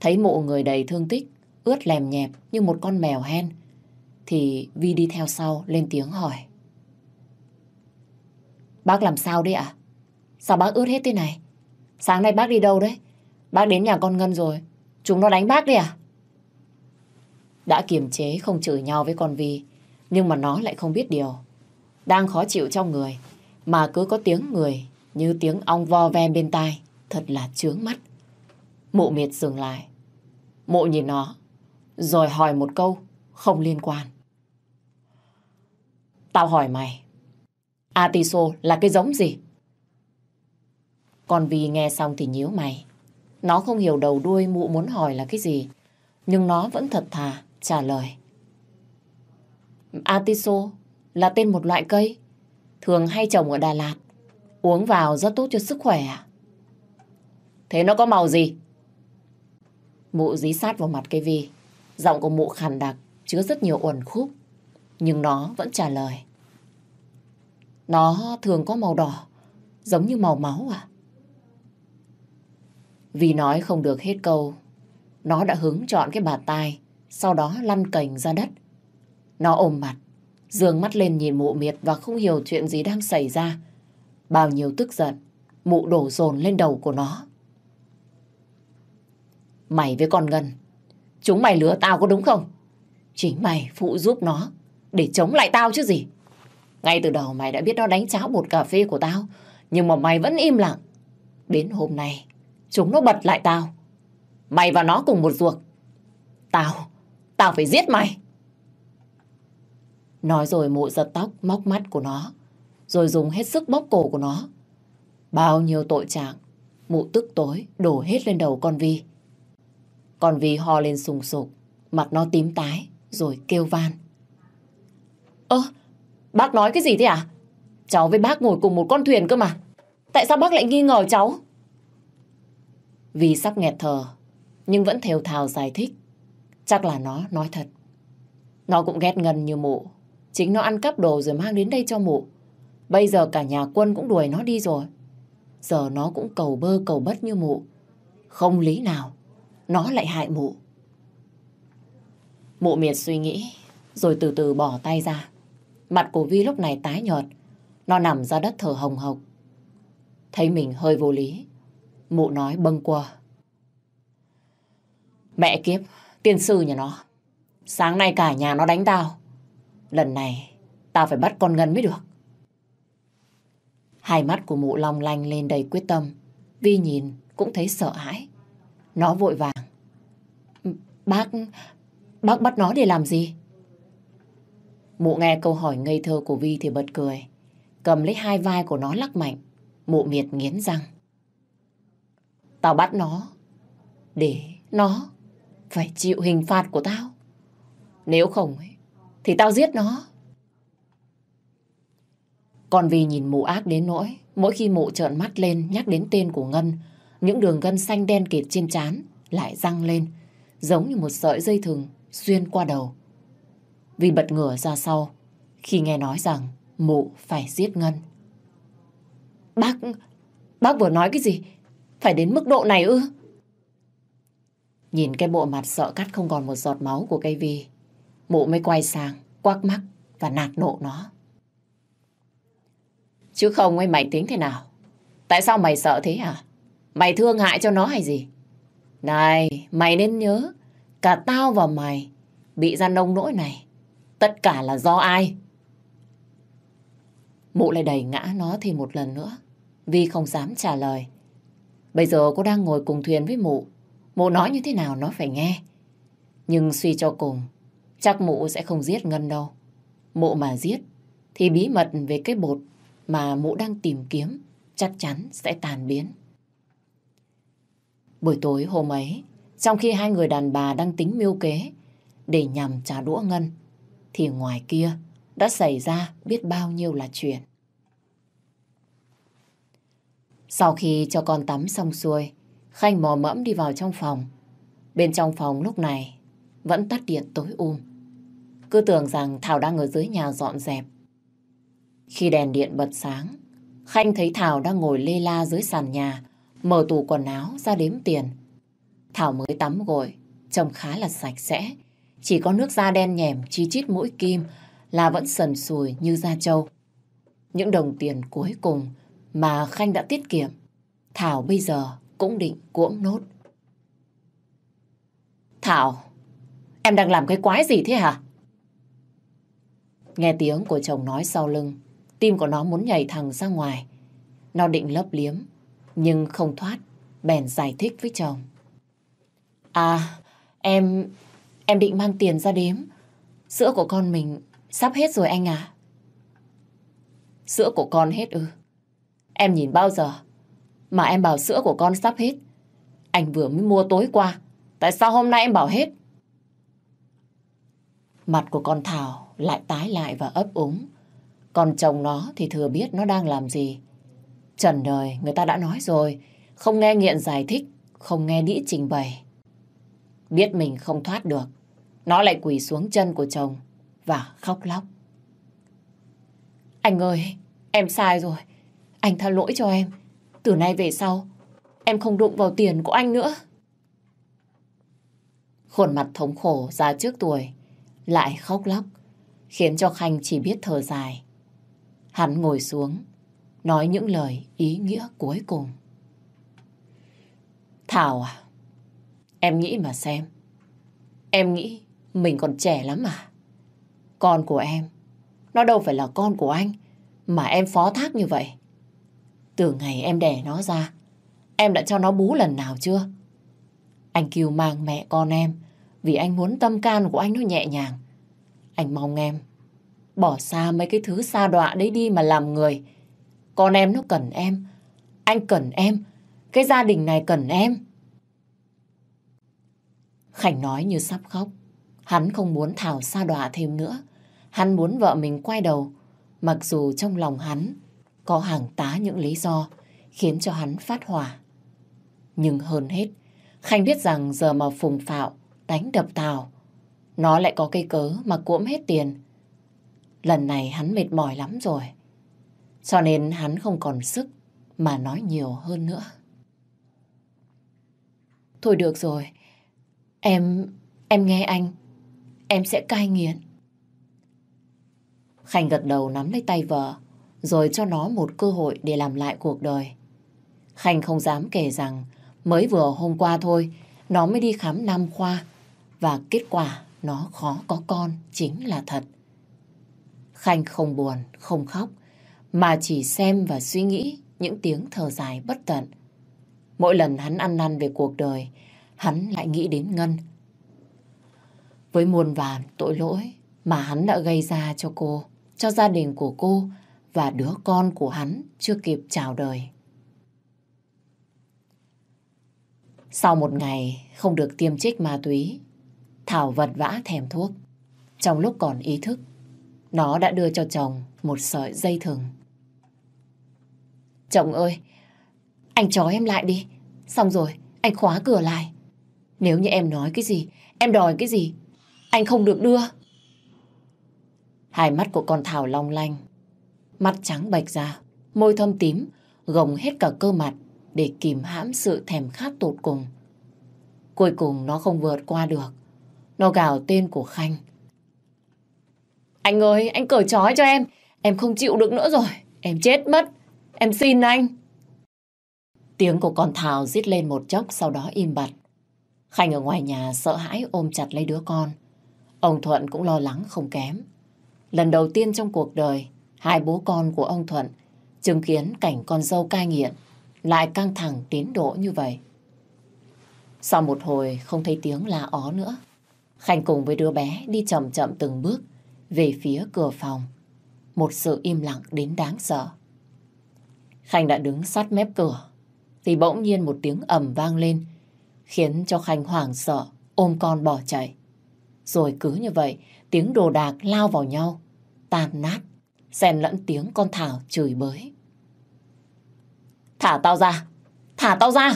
Thấy mụ người đầy thương tích, ướt lèm nhẹp như một con mèo hen, thì Vi đi theo sau lên tiếng hỏi. Bác làm sao đấy ạ? Sao bác ướt hết thế này? Sáng nay bác đi đâu đấy? Bác đến nhà con Ngân rồi. Chúng nó đánh bác đấy à? Đã kiềm chế không chửi nhau với con Vi, nhưng mà nó lại không biết điều. Đang khó chịu trong người, mà cứ có tiếng người như tiếng ong vo ve bên tai, thật là chướng mắt. Mụ miệt dừng lại. Mụ nhìn nó, rồi hỏi một câu không liên quan. Tao hỏi mày, Atiso là cái giống gì? Còn vì nghe xong thì nhíu mày. Nó không hiểu đầu đuôi mụ muốn hỏi là cái gì, nhưng nó vẫn thật thà trả lời. Atiso là tên một loại cây, thường hay trồng ở Đà Lạt. Uống vào rất tốt cho sức khỏe à? Thế nó có màu gì? Mụ dí sát vào mặt cây vi. Giọng của mụ khàn đặc, chứa rất nhiều uẩn khúc. Nhưng nó vẫn trả lời. Nó thường có màu đỏ, giống như màu máu à? Vì nói không được hết câu, nó đã hứng chọn cái bà tai, sau đó lăn cành ra đất. Nó ôm mặt, dường mắt lên nhìn mụ miệt và không hiểu chuyện gì đang xảy ra. Bao nhiêu tức giận, mụ đổ dồn lên đầu của nó. Mày với con Ngân, chúng mày lừa tao có đúng không? Chính mày phụ giúp nó để chống lại tao chứ gì. Ngay từ đầu mày đã biết nó đánh cháo bột cà phê của tao, nhưng mà mày vẫn im lặng. Đến hôm nay, chúng nó bật lại tao. Mày và nó cùng một ruột. Tao, tao phải giết mày. Nói rồi mụ giật tóc, móc mắt của nó, rồi dùng hết sức bóp cổ của nó. Bao nhiêu tội trạng, mụ tức tối đổ hết lên đầu con Vi. Con Vi ho lên sùng sục, mặt nó tím tái, rồi kêu van. Ơ, bác nói cái gì thế à? Cháu với bác ngồi cùng một con thuyền cơ mà. Tại sao bác lại nghi ngờ cháu? Vi sắp nghẹt thở, nhưng vẫn thều thào giải thích. Chắc là nó nói thật. Nó cũng ghét Ngân như mụ. Chính nó ăn cắp đồ rồi mang đến đây cho mụ. Bây giờ cả nhà quân cũng đuổi nó đi rồi. Giờ nó cũng cầu bơ cầu bất như mụ. Không lý nào, nó lại hại mụ. Mụ miệt suy nghĩ, rồi từ từ bỏ tay ra. Mặt của Vi lúc này tái nhợt, nó nằm ra đất thở hồng hộc. Thấy mình hơi vô lý, mụ nói bâng quơ Mẹ kiếp, tiên sư nhà nó. Sáng nay cả nhà nó đánh tao. Lần này, tao phải bắt con Ngân mới được. Hai mắt của mụ long lanh lên đầy quyết tâm. Vi nhìn cũng thấy sợ hãi. Nó vội vàng. Bác, bác bắt nó để làm gì? Mụ nghe câu hỏi ngây thơ của Vi thì bật cười. cầm lấy hai vai của nó lắc mạnh. Mụ miệt nghiến răng. Tao bắt nó để nó phải chịu hình phạt của tao. Nếu không thì tao giết nó. Còn vì nhìn mụ ác đến nỗi, mỗi khi mụ trợn mắt lên nhắc đến tên của Ngân, những đường gân xanh đen kịt trên trán lại răng lên, giống như một sợi dây thừng xuyên qua đầu. Vì bật ngửa ra sau, khi nghe nói rằng mụ phải giết Ngân. Bác, bác vừa nói cái gì? Phải đến mức độ này ư? Nhìn cái bộ mặt sợ cắt không còn một giọt máu của cây vi, mụ mới quay sang, quắc mắt và nạt nộ nó. Chứ không ấy mày tính thế nào? Tại sao mày sợ thế hả? Mày thương hại cho nó hay gì? Này, mày nên nhớ, cả tao và mày bị ra nông nỗi này. Tất cả là do ai? Mụ lại đẩy ngã nó thêm một lần nữa. Vi không dám trả lời. Bây giờ cô đang ngồi cùng thuyền với mụ. Mụ nói như thế nào nó phải nghe. Nhưng suy cho cùng, chắc mụ sẽ không giết Ngân đâu. Mụ mà giết, thì bí mật về cái bột mà mụ đang tìm kiếm chắc chắn sẽ tàn biến. Buổi tối hôm ấy, trong khi hai người đàn bà đang tính mưu kế để nhằm trả đũa Ngân, thì ngoài kia đã xảy ra biết bao nhiêu là chuyện. Sau khi cho con tắm xong xuôi, Khanh mò mẫm đi vào trong phòng. Bên trong phòng lúc này vẫn tắt điện tối um. Cứ tưởng rằng Thảo đang ở dưới nhà dọn dẹp. Khi đèn điện bật sáng, Khanh thấy Thảo đang ngồi lê la dưới sàn nhà, mở tủ quần áo ra đếm tiền. Thảo mới tắm gội, trông khá là sạch sẽ. Chỉ có nước da đen nhèm chi chít mũi kim là vẫn sần sùi như da trâu. Những đồng tiền cuối cùng mà Khanh đã tiết kiệm, Thảo bây giờ cũng định cuỗng nốt. Thảo, em đang làm cái quái gì thế hả? Nghe tiếng của chồng nói sau lưng, tim của nó muốn nhảy thẳng ra ngoài. Nó định lấp liếm, nhưng không thoát, bèn giải thích với chồng. À, em... em định mang tiền ra đếm. Sữa của con mình sắp hết rồi anh à. Sữa của con hết ư? Em nhìn bao giờ? Mà em bảo sữa của con sắp hết. Anh vừa mới mua tối qua. Tại sao hôm nay em bảo hết? Mặt của con Thảo lại tái lại và ấp úng. Còn chồng nó thì thừa biết nó đang làm gì. Trần đời, người ta đã nói rồi. Không nghe nghiện giải thích, không nghe đĩ trình bày. Biết mình không thoát được. Nó lại quỳ xuống chân của chồng và khóc lóc. Anh ơi, em sai rồi. Anh tha lỗi cho em. Từ nay về sau, em không đụng vào tiền của anh nữa. Khuôn mặt thống khổ ra trước tuổi, lại khóc lóc, khiến cho Khanh chỉ biết thở dài. Hắn ngồi xuống, nói những lời ý nghĩa cuối cùng. Thảo à, em nghĩ mà xem. Em nghĩ mình còn trẻ lắm à? Con của em, nó đâu phải là con của anh, mà em phó thác như vậy. Từ ngày em đẻ nó ra, em đã cho nó bú lần nào chưa? Anh kêu mang mẹ con em vì anh muốn tâm can của anh nó nhẹ nhàng. Anh mong em bỏ xa mấy cái thứ xa đọa đấy đi mà làm người. Con em nó cần em, anh cần em, cái gia đình này cần em. Khánh nói như sắp khóc. Hắn không muốn Thảo xa đọa thêm nữa. Hắn muốn vợ mình quay đầu, mặc dù trong lòng hắn có hàng tá những lý do khiến cho hắn phát hỏa. Nhưng hơn hết, Khanh biết rằng giờ mà phùng phạo, đánh đập Tào, nó lại có cây cớ mà cuỗm hết tiền. Lần này hắn mệt mỏi lắm rồi. Cho nên hắn không còn sức mà nói nhiều hơn nữa. Thôi được rồi. Em... em nghe anh. Em sẽ cai nghiện. Khanh gật đầu nắm lấy tay vợ rồi cho nó một cơ hội để làm lại cuộc đời. Khanh không dám kể rằng mới vừa hôm qua thôi nó mới đi khám nam khoa và kết quả nó khó có con chính là thật. Khanh không buồn, không khóc mà chỉ xem và suy nghĩ những tiếng thở dài bất tận. Mỗi lần hắn ăn năn về cuộc đời, hắn lại nghĩ đến Ngân. Với muôn vàn tội lỗi mà hắn đã gây ra cho cô, cho gia đình của cô và đứa con của hắn chưa kịp chào đời. Sau một ngày không được tiêm trích ma túy, Thảo vật vã thèm thuốc. Trong lúc còn ý thức, nó đã đưa cho chồng một sợi dây thừng. Chồng ơi, anh trói em lại đi. Xong rồi, anh khóa cửa lại. Nếu như em nói cái gì, em đòi cái gì, anh không được đưa. Hai mắt của con Thảo long lanh, mắt trắng bạch ra, môi thâm tím, gồng hết cả cơ mặt để kìm hãm sự thèm khát tột cùng. Cuối cùng nó không vượt qua được. Nó gào tên của Khanh. Anh ơi, anh cởi trói cho em. Em không chịu được nữa rồi. Em chết mất. Em xin anh. Tiếng của con Thảo rít lên một chốc sau đó im bặt. Khanh ở ngoài nhà sợ hãi ôm chặt lấy đứa con. Ông Thuận cũng lo lắng không kém. Lần đầu tiên trong cuộc đời, hai bố con của ông Thuận chứng kiến cảnh con dâu cai nghiện lại căng thẳng đến độ như vậy. Sau một hồi không thấy tiếng la ó nữa, Khanh cùng với đứa bé đi chậm chậm từng bước về phía cửa phòng. Một sự im lặng đến đáng sợ. Khanh đã đứng sát mép cửa, thì bỗng nhiên một tiếng ầm vang lên, khiến cho Khanh hoảng sợ, ôm con bỏ chạy. Rồi cứ như vậy, tiếng đồ đạc lao vào nhau, tan nát, xen lẫn tiếng con Thảo chửi bới. Thả tao ra! Thả tao ra!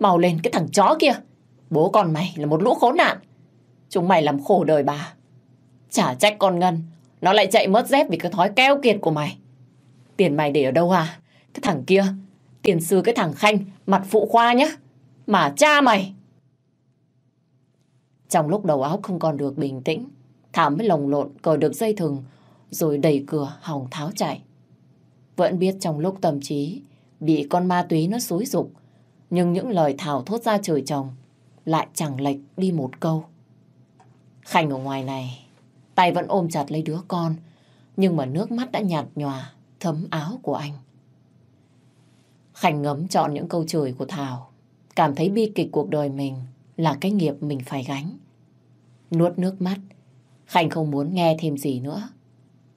Mau lên cái thằng chó kia! Bố con mày là một lũ khốn nạn! Chúng mày làm khổ đời bà. Chả trách con Ngân, nó lại chạy mất dép vì cái thói keo kiệt của mày. Tiền mày để ở đâu à? Cái thằng kia, tiền sư cái thằng Khanh, mặt phụ khoa nhá. Mà cha mày! Trong lúc đầu óc không còn được bình tĩnh, Thảo mới lồng lộn cởi được dây thừng rồi đẩy cửa hòng tháo chạy. Vẫn biết trong lúc tâm trí bị con ma túy nó xúi dục nhưng những lời Thảo thốt ra trời chồng lại chẳng lệch đi một câu. Khanh ở ngoài này, tay vẫn ôm chặt lấy đứa con, nhưng mà nước mắt đã nhạt nhòa, thấm áo của anh. Khanh ngấm chọn những câu chửi của Thảo, cảm thấy bi kịch cuộc đời mình là cái nghiệp mình phải gánh. Nuốt nước mắt, Khanh không muốn nghe thêm gì nữa.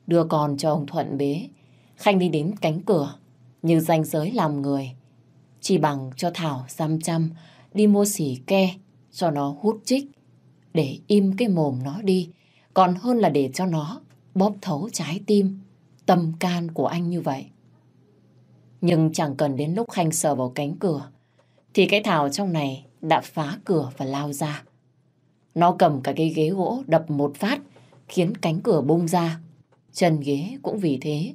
Đưa con cho ông Thuận bế, Khanh đi đến cánh cửa, như danh giới làm người. Chỉ bằng cho Thảo xăm chăm, đi mua xỉ ke, cho nó hút trích, để im cái mồm nó đi, còn hơn là để cho nó bóp thấu trái tim, tâm can của anh như vậy. Nhưng chẳng cần đến lúc Khanh sờ vào cánh cửa, thì cái Thảo trong này đã phá cửa và lao ra. Nó cầm cả cái ghế gỗ đập một phát, khiến cánh cửa bung ra. Chân ghế cũng vì thế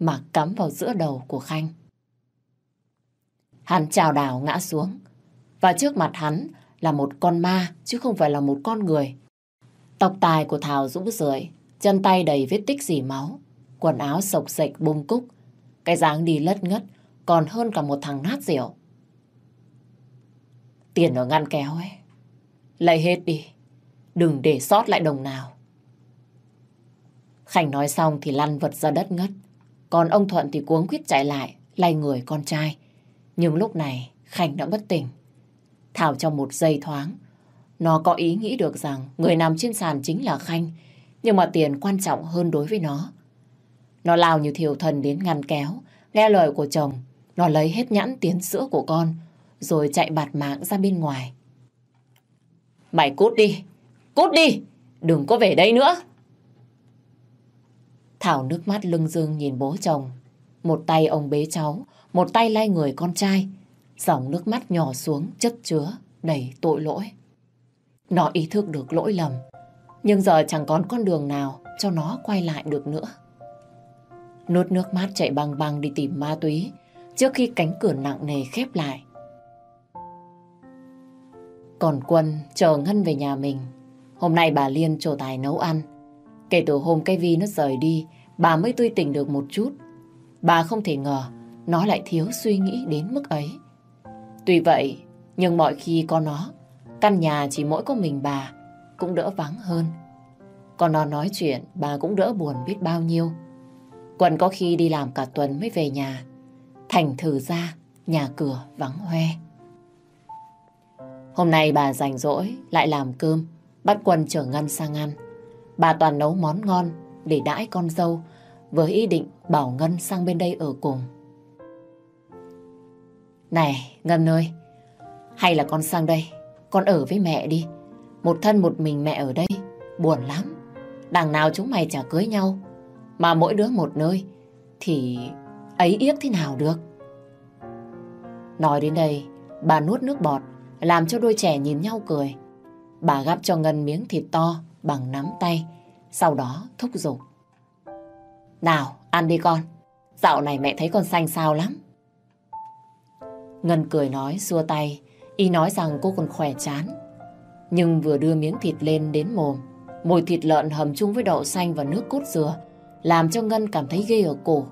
mà cắm vào giữa đầu của Khanh. Hắn chào đảo ngã xuống, và trước mặt hắn là một con ma chứ không phải là một con người. Tóc tai của Thảo rũ rượi, chân tay đầy vết tích dỉ máu, quần áo sộc sệch bung cúc, cái dáng đi lất ngất còn hơn cả một thằng nát rượu. Tiền ở ngăn kéo ấy, lấy hết đi, đừng để sót lại đồng nào. Khánh nói xong thì lăn vật ra đất ngất, còn ông Thuận thì cuống quýt chạy lại, lay người con trai. Nhưng lúc này Khánh đã bất tỉnh. Thảo trong một giây thoáng. Nó có ý nghĩ được rằng người nằm trên sàn chính là Khanh, nhưng mà tiền quan trọng hơn đối với nó. Nó lao như thiểu thần đến ngăn kéo, nghe lời của chồng, nó lấy hết nhãn tiến sữa của con, rồi chạy bạt mạng ra bên ngoài. Mày cút đi, cút đi, đừng có về đây nữa. Thảo nước mắt lưng dương nhìn bố chồng. Một tay ông bế cháu, một tay lay người con trai, Dòng nước mắt nhỏ xuống chất chứa đầy tội lỗi. Nó ý thức được lỗi lầm, nhưng giờ chẳng còn con đường nào cho nó quay lại được nữa. nốt nước mắt chạy băng băng đi tìm ma túy trước khi cánh cửa nặng nề khép lại. Còn Quân chờ Ngân về nhà mình. Hôm nay bà Liên trổ tài nấu ăn. Kể từ hôm cái Vi nó rời đi, bà mới tươi tỉnh được một chút. Bà không thể ngờ nó lại thiếu suy nghĩ đến mức ấy. Tuy vậy, nhưng mọi khi có nó, căn nhà chỉ mỗi có mình bà cũng đỡ vắng hơn. Còn nó nói chuyện, bà cũng đỡ buồn biết bao nhiêu. Quần có khi đi làm cả tuần mới về nhà. Thành thử ra, nhà cửa vắng hoe. Hôm nay bà rảnh rỗi, lại làm cơm, bắt Quân chở Ngân sang ăn. Bà toàn nấu món ngon để đãi con dâu với ý định bảo Ngân sang bên đây ở cùng. Này, Ngân ơi, hay là con sang đây, con ở với mẹ đi. Một thân một mình mẹ ở đây, buồn lắm. Đằng nào chúng mày chả cưới nhau, mà mỗi đứa một nơi, thì ấy yếc thế nào được. Nói đến đây, bà nuốt nước bọt, làm cho đôi trẻ nhìn nhau cười. Bà gắp cho Ngân miếng thịt to bằng nắm tay, sau đó thúc giục. Nào, ăn đi con. Dạo này mẹ thấy con xanh xao lắm. Ngân cười nói, xua tay. Y nói rằng cô còn khỏe chán. Nhưng vừa đưa miếng thịt lên đến mồm, mùi thịt lợn hầm chung với đậu xanh và nước cốt dừa làm cho Ngân cảm thấy ghê ở cổ.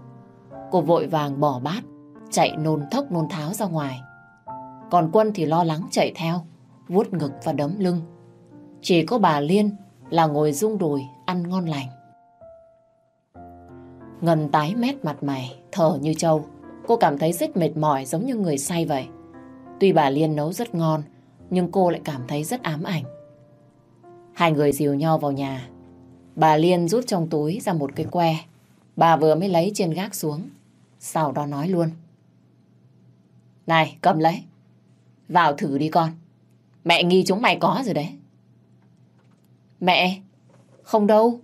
Cô vội vàng bỏ bát, chạy nôn thốc nôn tháo ra ngoài. Còn Quân thì lo lắng chạy theo, vuốt ngực và đấm lưng. Chỉ có bà Liên là ngồi rung đùi, ăn ngon lành. Ngân tái mét mặt mày, thở như trâu. Cô cảm thấy rất mệt mỏi giống như người say vậy. Tuy bà Liên nấu rất ngon, nhưng cô lại cảm thấy rất ám ảnh. Hai người dìu nhau vào nhà. Bà Liên rút trong túi ra một cái que. Bà vừa mới lấy trên gác xuống. Sau đó nói luôn. Này, cầm lấy. Vào thử đi con. Mẹ nghi chúng mày có rồi đấy. Mẹ, không đâu.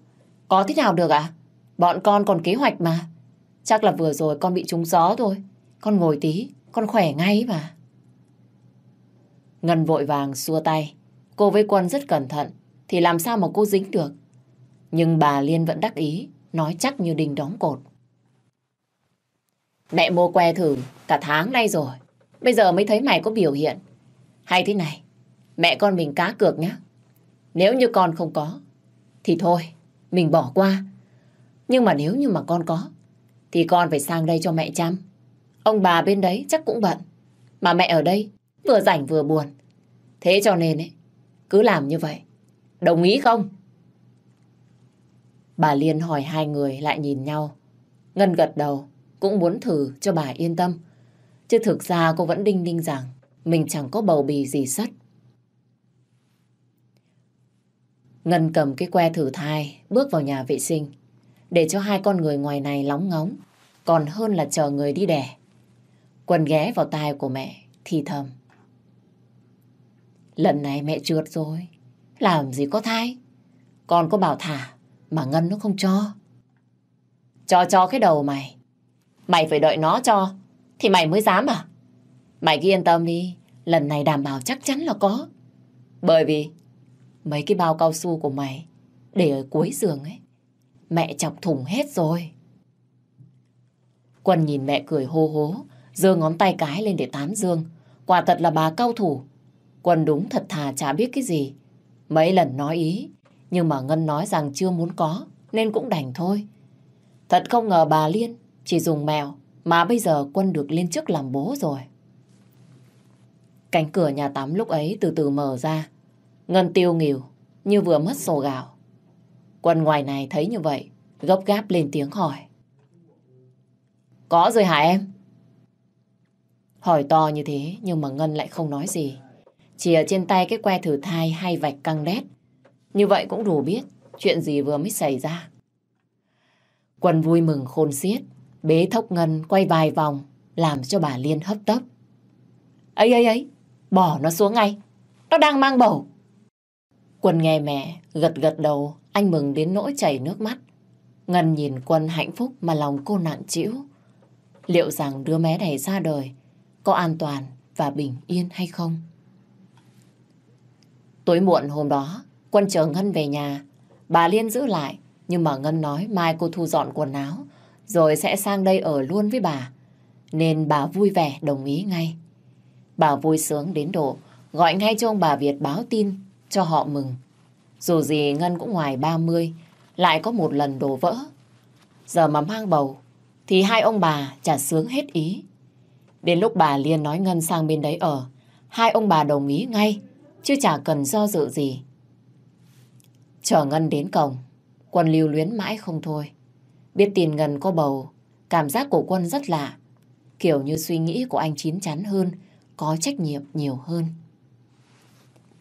Có thế nào được ạ? À? Bọn con còn kế hoạch mà. Chắc là vừa rồi con bị trúng gió thôi. Con ngồi tí, con khỏe ngay mà. Ngân vội vàng xua tay. Cô với Quân rất cẩn thận, thì làm sao mà cô dính được. Nhưng bà Liên vẫn đắc ý, nói chắc như đình đóng cột. Mẹ mua que thử cả tháng nay rồi. Bây giờ mới thấy mày có biểu hiện. Hay thế này, mẹ con mình cá cược nhá. Nếu như con không có, thì thôi, mình bỏ qua. Nhưng mà nếu như mà con có, thì con phải sang đây cho mẹ chăm. Ông bà bên đấy chắc cũng bận. Mà mẹ ở đây vừa rảnh vừa buồn. Thế cho nên ấy, cứ làm như vậy. Đồng ý không? Bà Liên hỏi hai người lại nhìn nhau. Ngân gật đầu, cũng muốn thử cho bà yên tâm. Chứ thực ra cô vẫn đinh ninh rằng mình chẳng có bầu bì gì sắt Ngân cầm cái que thử thai, bước vào nhà vệ sinh để cho hai con người ngoài này lóng ngóng, còn hơn là chờ người đi đẻ. Quân ghé vào tai của mẹ, thì thầm. Lần này mẹ trượt rồi, làm gì có thai. Con có bảo thả, mà Ngân nó không cho. Cho cho cái đầu mày. Mày phải đợi nó cho, thì mày mới dám à? Mày cứ yên tâm đi, lần này đảm bảo chắc chắn là có. Bởi vì mấy cái bao cao su của mày để ở cuối giường ấy, Mẹ chọc thủng hết rồi. Quân nhìn mẹ cười hô hố, giơ ngón tay cái lên để tán dương. Quả thật là bà cao thủ. Quân đúng thật thà chả biết cái gì. Mấy lần nói ý, nhưng mà Ngân nói rằng chưa muốn có, nên cũng đành thôi. Thật không ngờ bà Liên chỉ dùng mèo, mà bây giờ Quân được lên chức làm bố rồi. Cánh cửa nhà tắm lúc ấy từ từ mở ra. Ngân tiêu nghỉu, như vừa mất sổ gạo. Quân ngoài này thấy như vậy, gấp gáp lên tiếng hỏi. Có rồi hả em? Hỏi to như thế nhưng mà Ngân lại không nói gì. Chỉ ở trên tay cái que thử thai hay vạch căng đét. Như vậy cũng đủ biết chuyện gì vừa mới xảy ra. Quân vui mừng khôn xiết, bế thốc Ngân quay vài vòng, làm cho bà Liên hấp tấp. ấy ấy ấy, bỏ nó xuống ngay, nó đang mang bầu. Quân nghe mẹ gật gật đầu, anh mừng đến nỗi chảy nước mắt. Ngân nhìn Quân hạnh phúc mà lòng cô nặng trĩu. Liệu rằng đứa bé này ra đời có an toàn và bình yên hay không? Tối muộn hôm đó, Quân chờ Ngân về nhà. Bà Liên giữ lại, nhưng mà Ngân nói mai cô thu dọn quần áo, rồi sẽ sang đây ở luôn với bà. Nên bà vui vẻ đồng ý ngay. Bà vui sướng đến độ, gọi ngay cho ông bà Việt báo tin cho họ mừng. Dù gì Ngân cũng ngoài 30, lại có một lần đổ vỡ. Giờ mà mang bầu, thì hai ông bà chả sướng hết ý. Đến lúc bà Liên nói Ngân sang bên đấy ở, hai ông bà đồng ý ngay, chứ chả cần do dự gì. Chờ Ngân đến cổng, Quân lưu luyến mãi không thôi. Biết tin Ngân có bầu, cảm giác của Quân rất lạ. Kiểu như suy nghĩ của anh chín chắn hơn, có trách nhiệm nhiều hơn.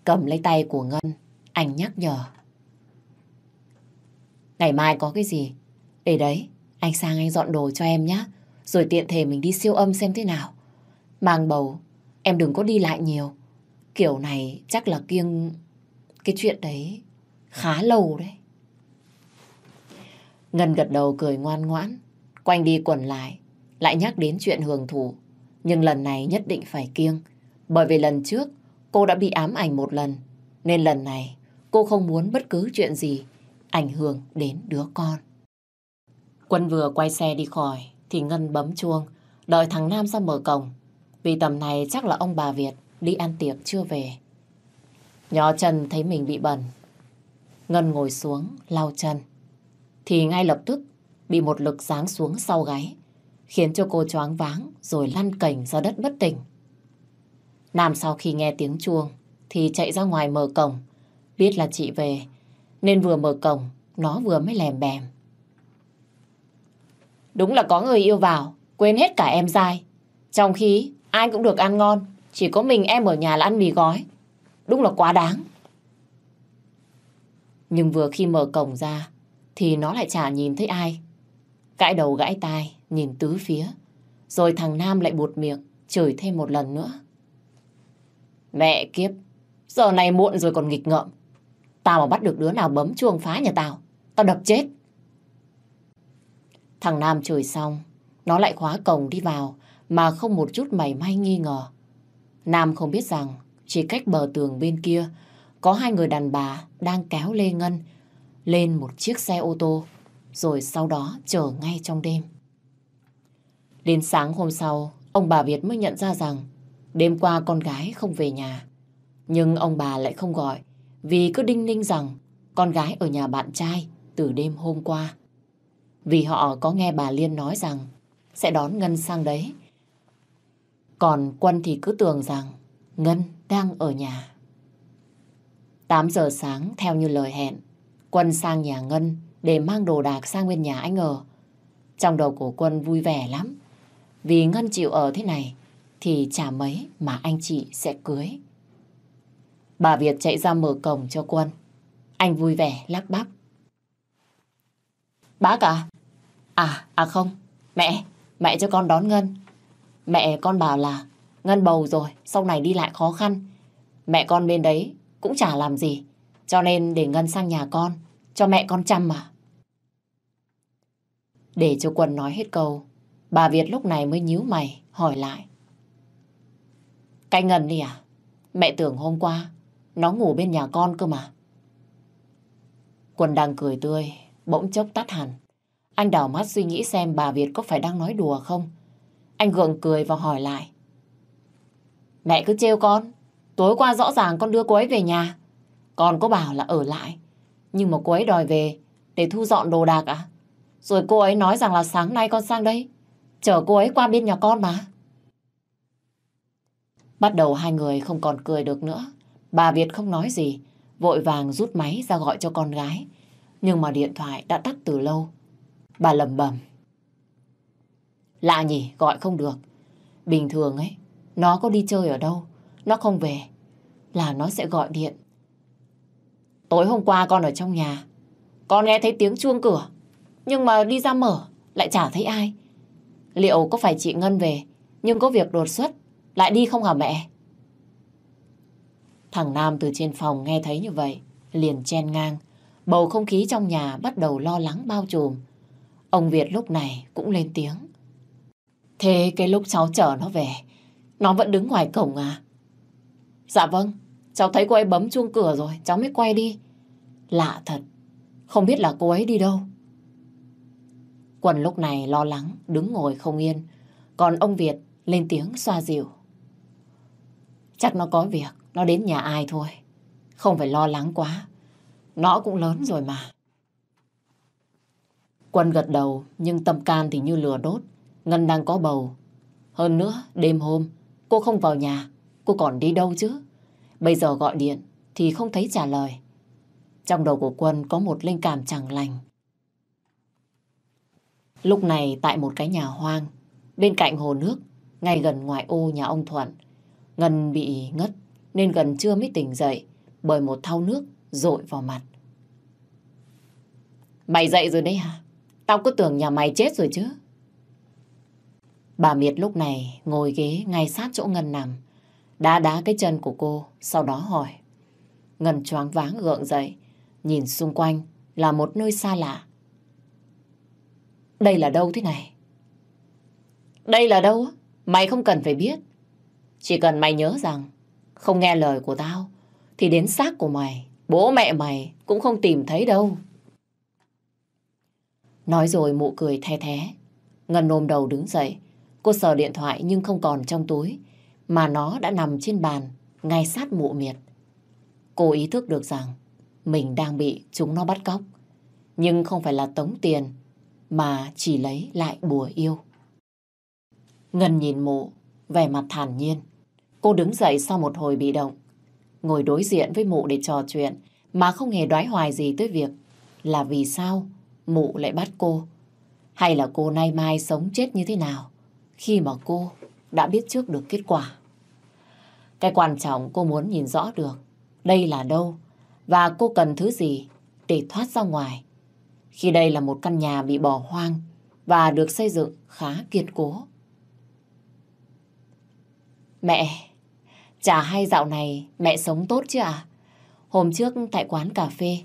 Cầm lấy tay của Ngân, anh nhắc nhở. Ngày mai có cái gì? Để đấy, anh sang anh dọn đồ cho em nhé. Rồi tiện thể mình đi siêu âm xem thế nào. Mang bầu, em đừng có đi lại nhiều. Kiểu này chắc là kiêng cái chuyện đấy khá lâu đấy. Ngân gật đầu cười ngoan ngoãn, quanh đi quẩn lại, lại nhắc đến chuyện hưởng thụ. Nhưng lần này nhất định phải kiêng, bởi vì lần trước cô đã bị ám ảnh một lần, nên lần này cô không muốn bất cứ chuyện gì ảnh hưởng đến đứa con. Quân vừa quay xe đi khỏi, thì Ngân bấm chuông, đợi thằng Nam ra mở cổng. Vì tầm này chắc là ông bà Việt đi ăn tiệc chưa về. Nhỏ chân thấy mình bị bẩn. Ngân ngồi xuống, lau chân. Thì ngay lập tức bị một lực giáng xuống sau gáy, khiến cho cô choáng váng rồi lăn cảnh ra đất bất tỉnh. Nam sau khi nghe tiếng chuông thì chạy ra ngoài mở cổng. Biết là chị về, nên vừa mở cổng, nó vừa mới lèm bèm. Đúng là có người yêu vào, quên hết cả em dai. Trong khi ai cũng được ăn ngon, chỉ có mình em ở nhà là ăn mì gói. Đúng là quá đáng. Nhưng vừa khi mở cổng ra, thì nó lại chả nhìn thấy ai. Gãi đầu gãi tai, nhìn tứ phía. Rồi thằng Nam lại buột miệng, chửi thêm một lần nữa. Mẹ kiếp, giờ này muộn rồi còn nghịch ngợm. Tao mà bắt được đứa nào bấm chuông phá nhà tao, tao đập chết. Thằng Nam chửi xong, nó lại khóa cổng đi vào mà không một chút mảy may nghi ngờ. Nam không biết rằng chỉ cách bờ tường bên kia có hai người đàn bà đang kéo Lê Ngân lên một chiếc xe ô tô rồi sau đó chở ngay trong đêm. Đến sáng hôm sau, ông bà Việt mới nhận ra rằng đêm qua con gái không về nhà. Nhưng ông bà lại không gọi vì cứ đinh ninh rằng con gái ở nhà bạn trai từ đêm hôm qua. Vì họ có nghe bà Liên nói rằng sẽ đón Ngân sang đấy. Còn Quân thì cứ tưởng rằng Ngân đang ở nhà. 8 giờ sáng theo như lời hẹn, Quân sang nhà Ngân để mang đồ đạc sang bên nhà anh ở. Trong đầu của Quân vui vẻ lắm. Vì Ngân chịu ở thế này thì chả mấy mà anh chị sẽ cưới. Bà Việt chạy ra mở cổng cho Quân. Anh vui vẻ lắp bắp. Bác à? À, à không. Mẹ, mẹ cho con đón Ngân. Mẹ con bảo là Ngân bầu rồi, sau này đi lại khó khăn. Mẹ con bên đấy cũng chả làm gì. Cho nên để Ngân sang nhà con, cho mẹ con chăm mà. Để cho Quân nói hết câu, bà Việt lúc này mới nhíu mày, hỏi lại. Cái Ngân đi à? Mẹ tưởng hôm qua nó ngủ bên nhà con cơ mà. Quân đang cười tươi, bỗng chốc tắt hẳn. Anh đảo mắt suy nghĩ xem bà Việt có phải đang nói đùa không. Anh gượng cười và hỏi lại. Mẹ cứ trêu con. Tối qua rõ ràng con đưa cô ấy về nhà. Con có bảo là ở lại. Nhưng mà cô ấy đòi về để thu dọn đồ đạc à? Rồi cô ấy nói rằng là sáng nay con sang đây. Chở cô ấy qua bên nhà con mà. Bắt đầu hai người không còn cười được nữa. Bà Việt không nói gì. Vội vàng rút máy ra gọi cho con gái. Nhưng mà điện thoại đã tắt từ lâu. Bà lầm bầm. Lạ nhỉ, gọi không được. Bình thường ấy, nó có đi chơi ở đâu, nó không về, là nó sẽ gọi điện. Tối hôm qua con ở trong nhà, con nghe thấy tiếng chuông cửa, nhưng mà đi ra mở, lại chả thấy ai. Liệu có phải chị Ngân về, nhưng có việc đột xuất, lại đi không hả mẹ? Thằng Nam từ trên phòng nghe thấy như vậy, liền chen ngang. Bầu không khí trong nhà bắt đầu lo lắng bao trùm. Ông Việt lúc này cũng lên tiếng. Thế cái lúc cháu chở nó về, nó vẫn đứng ngoài cổng à? Dạ vâng, cháu thấy cô ấy bấm chuông cửa rồi, cháu mới quay đi. Lạ thật, không biết là cô ấy đi đâu. Quần lúc này lo lắng, đứng ngồi không yên. Còn ông Việt lên tiếng xoa dịu. Chắc nó có việc, nó đến nhà ai thôi. Không phải lo lắng quá. Nó cũng lớn rồi mà. Quân gật đầu, nhưng tâm can thì như lửa đốt. Ngân đang có bầu. Hơn nữa, đêm hôm, cô không vào nhà, cô còn đi đâu chứ? Bây giờ gọi điện thì không thấy trả lời. Trong đầu của Quân có một linh cảm chẳng lành. Lúc này tại một cái nhà hoang, bên cạnh hồ nước, ngay gần ngoài ô nhà ông Thuận, Ngân bị ngất nên gần trưa mới tỉnh dậy bởi một thau nước rội vào mặt. Mày dậy rồi đấy hả? Tao cứ tưởng nhà mày chết rồi chứ. Bà Miệt lúc này ngồi ghế ngay sát chỗ Ngân nằm. Đá đá cái chân của cô, sau đó hỏi. Ngân choáng váng gượng dậy, nhìn xung quanh là một nơi xa lạ. Đây là đâu thế này? Đây là đâu? Mày không cần phải biết. Chỉ cần mày nhớ rằng không nghe lời của tao thì đến xác của mày, bố mẹ mày cũng không tìm thấy đâu. Nói rồi mụ cười the thế. Ngân ôm đầu đứng dậy. Cô sờ điện thoại nhưng không còn trong túi, mà nó đã nằm trên bàn, ngay sát mụ miệt. Cô ý thức được rằng mình đang bị chúng nó bắt cóc. Nhưng không phải là tống tiền, mà chỉ lấy lại bùa yêu. Ngân nhìn mụ, vẻ mặt thản nhiên. Cô đứng dậy sau một hồi bị động. Ngồi đối diện với mụ để trò chuyện, mà không hề đoái hoài gì tới việc là vì sao mụ lại bắt cô. Hay là cô nay mai sống chết như thế nào khi mà cô đã biết trước được kết quả. Cái quan trọng cô muốn nhìn rõ được đây là đâu và cô cần thứ gì để thoát ra ngoài. Khi đây là một căn nhà bị bỏ hoang và được xây dựng khá kiên cố. Mẹ, chả hay dạo này mẹ sống tốt chứ à? Hôm trước tại quán cà phê,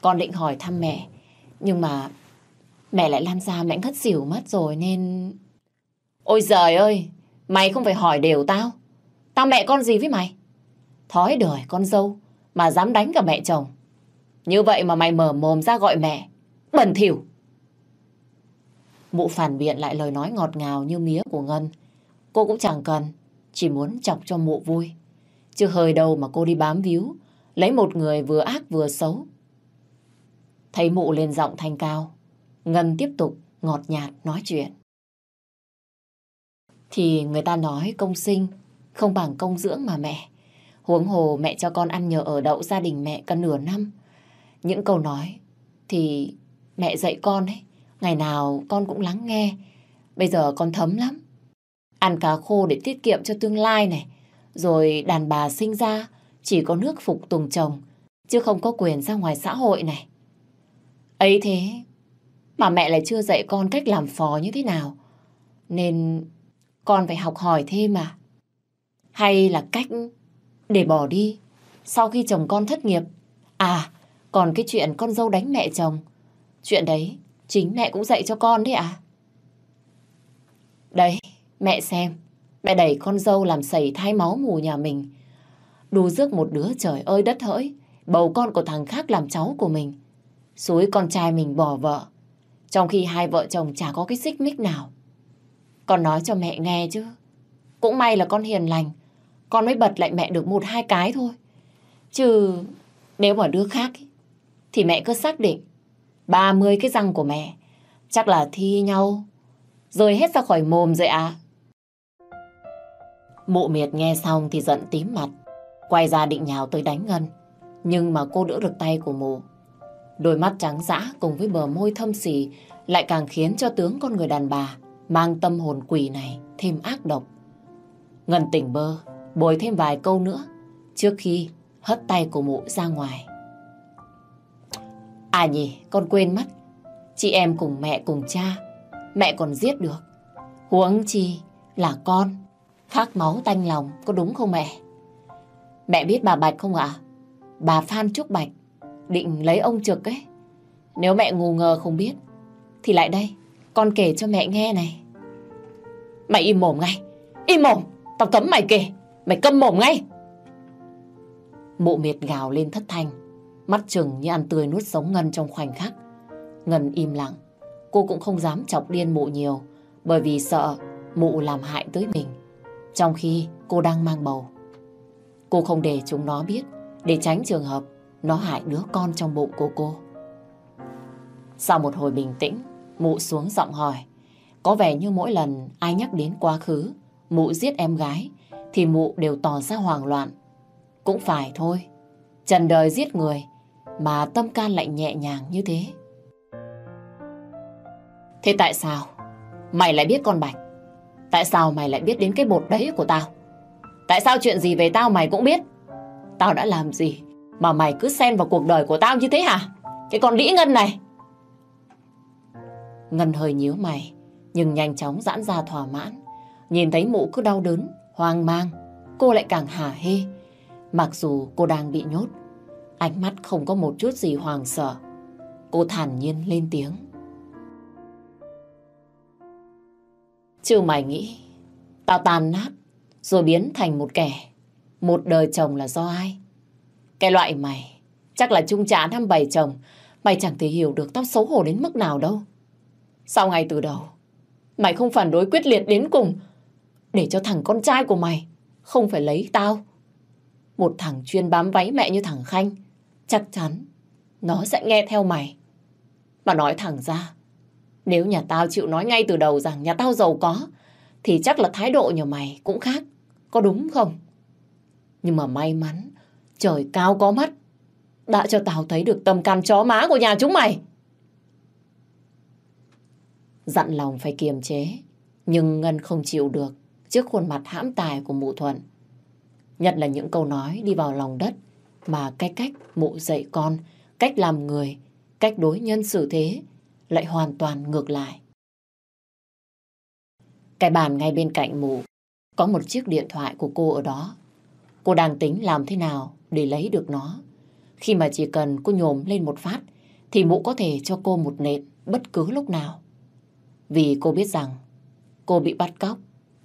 con định hỏi thăm mẹ nhưng mà mẹ lại lan ra mẹ ngất xỉu mất rồi nên... Ôi giời ơi, mày không phải hỏi đều tao. Tao mẹ con gì với mày? Thói đời con dâu mà dám đánh cả mẹ chồng. Như vậy mà mày mở mồm ra gọi mẹ. Bẩn thỉu. Mụ phản biện lại lời nói ngọt ngào như mía của Ngân. Cô cũng chẳng cần, chỉ muốn chọc cho mụ vui. Chứ hơi đâu mà cô đi bám víu, lấy một người vừa ác vừa xấu, Thấy mụ lên giọng thanh cao, Ngân tiếp tục ngọt nhạt nói chuyện. Thì người ta nói công sinh không bằng công dưỡng mà mẹ. Huống hồ mẹ cho con ăn nhờ ở đậu gia đình mẹ cả nửa năm. Những câu nói thì mẹ dạy con ấy, ngày nào con cũng lắng nghe. Bây giờ con thấm lắm. Ăn cá khô để tiết kiệm cho tương lai này. Rồi đàn bà sinh ra chỉ có nước phục tùng chồng, chứ không có quyền ra ngoài xã hội này. Ấy thế, mà mẹ lại chưa dạy con cách làm phò như thế nào. Nên con phải học hỏi thêm mà. Hay là cách để bỏ đi sau khi chồng con thất nghiệp. À, còn cái chuyện con dâu đánh mẹ chồng. Chuyện đấy, chính mẹ cũng dạy cho con đấy à? Đấy, mẹ xem. Mẹ đẩy con dâu làm sầy thai máu mù nhà mình. Đu rước một đứa trời ơi đất hỡi. Bầu con của thằng khác làm cháu của mình. suối con trai mình bỏ vợ. Trong khi hai vợ chồng chả có cái xích mích nào. Con nói cho mẹ nghe chứ. Cũng may là con hiền lành. Con mới bật lại mẹ được một hai cái thôi. Chứ nếu mà đứa khác thì mẹ cứ xác định 30 cái răng của mẹ chắc là thi nhau rồi hết ra khỏi mồm rồi à. Mộ miệt nghe xong thì giận tím mặt quay ra định nhào tới đánh Ngân nhưng mà cô đỡ được tay của mụ Đôi mắt trắng dã cùng với bờ môi thâm xỉ lại càng khiến cho tướng con người đàn bà mang tâm hồn quỷ này thêm ác độc. Ngân tỉnh bơ, bồi thêm vài câu nữa trước khi hất tay của mụ ra ngoài. À nhỉ, con quên mất. Chị em cùng mẹ cùng cha, mẹ còn giết được. Huống chi là con, Khát máu tanh lòng, có đúng không mẹ? Mẹ biết bà Bạch không ạ? Bà Phan Trúc Bạch định lấy ông trực ấy. Nếu mẹ ngu ngờ không biết, thì lại đây, con kể cho mẹ nghe này. Mày im mồm ngay, im mồm, tao cấm mày kể, mày câm mồm ngay. Mụ miệt gào lên thất thanh, mắt trừng như ăn tươi nuốt sống Ngân trong khoảnh khắc. Ngân im lặng, cô cũng không dám chọc điên mụ nhiều, bởi vì sợ mụ làm hại tới mình, trong khi cô đang mang bầu. Cô không để chúng nó biết, để tránh trường hợp nó hại đứa con trong bụng của cô. Sau một hồi bình tĩnh, mụ xuống giọng hỏi. Có vẻ như mỗi lần ai nhắc đến quá khứ, mụ giết em gái, thì mụ đều tỏ ra hoang loạn. Cũng phải thôi, trần đời giết người, mà tâm can lại nhẹ nhàng như thế. Thế tại sao mày lại biết con Bạch? Tại sao mày lại biết đến cái bột đấy của tao? Tại sao chuyện gì về tao mày cũng biết? Tao đã làm gì mà mày cứ xen vào cuộc đời của tao như thế hả? Cái con đĩ ngân này. Ngân hơi nhíu mày, nhưng nhanh chóng giãn ra thỏa mãn. Nhìn thấy mụ cứ đau đớn, hoang mang, cô lại càng hả hê. Mặc dù cô đang bị nhốt, ánh mắt không có một chút gì hoàng sợ. Cô thản nhiên lên tiếng. Chứ mày nghĩ, tao tàn nát, rồi biến thành một kẻ. Một đời chồng là do ai? Cái loại mày, chắc là trung trả năm bảy chồng, mày chẳng thể hiểu được tao xấu hổ đến mức nào đâu. Sau ngày từ đầu, mày không phản đối quyết liệt đến cùng, để cho thằng con trai của mày không phải lấy tao. Một thằng chuyên bám váy mẹ như thằng Khanh, chắc chắn nó sẽ nghe theo mày. Mà nói thẳng ra, nếu nhà tao chịu nói ngay từ đầu rằng nhà tao giàu có, thì chắc là thái độ nhà mày cũng khác. Có đúng không? Nhưng mà may mắn, trời cao có mắt, đã cho tao thấy được tâm can chó má của nhà chúng mày. Dặn lòng phải kiềm chế, nhưng Ngân không chịu được trước khuôn mặt hãm tài của mụ Thuận. Nhất là những câu nói đi vào lòng đất mà cái cách mụ dạy con, cách làm người, cách đối nhân xử thế lại hoàn toàn ngược lại. Cái bàn ngay bên cạnh mù có một chiếc điện thoại của cô ở đó. Cô đang tính làm thế nào để lấy được nó. Khi mà chỉ cần cô nhổm lên một phát thì mụ có thể cho cô một nện bất cứ lúc nào. Vì cô biết rằng cô bị bắt cóc,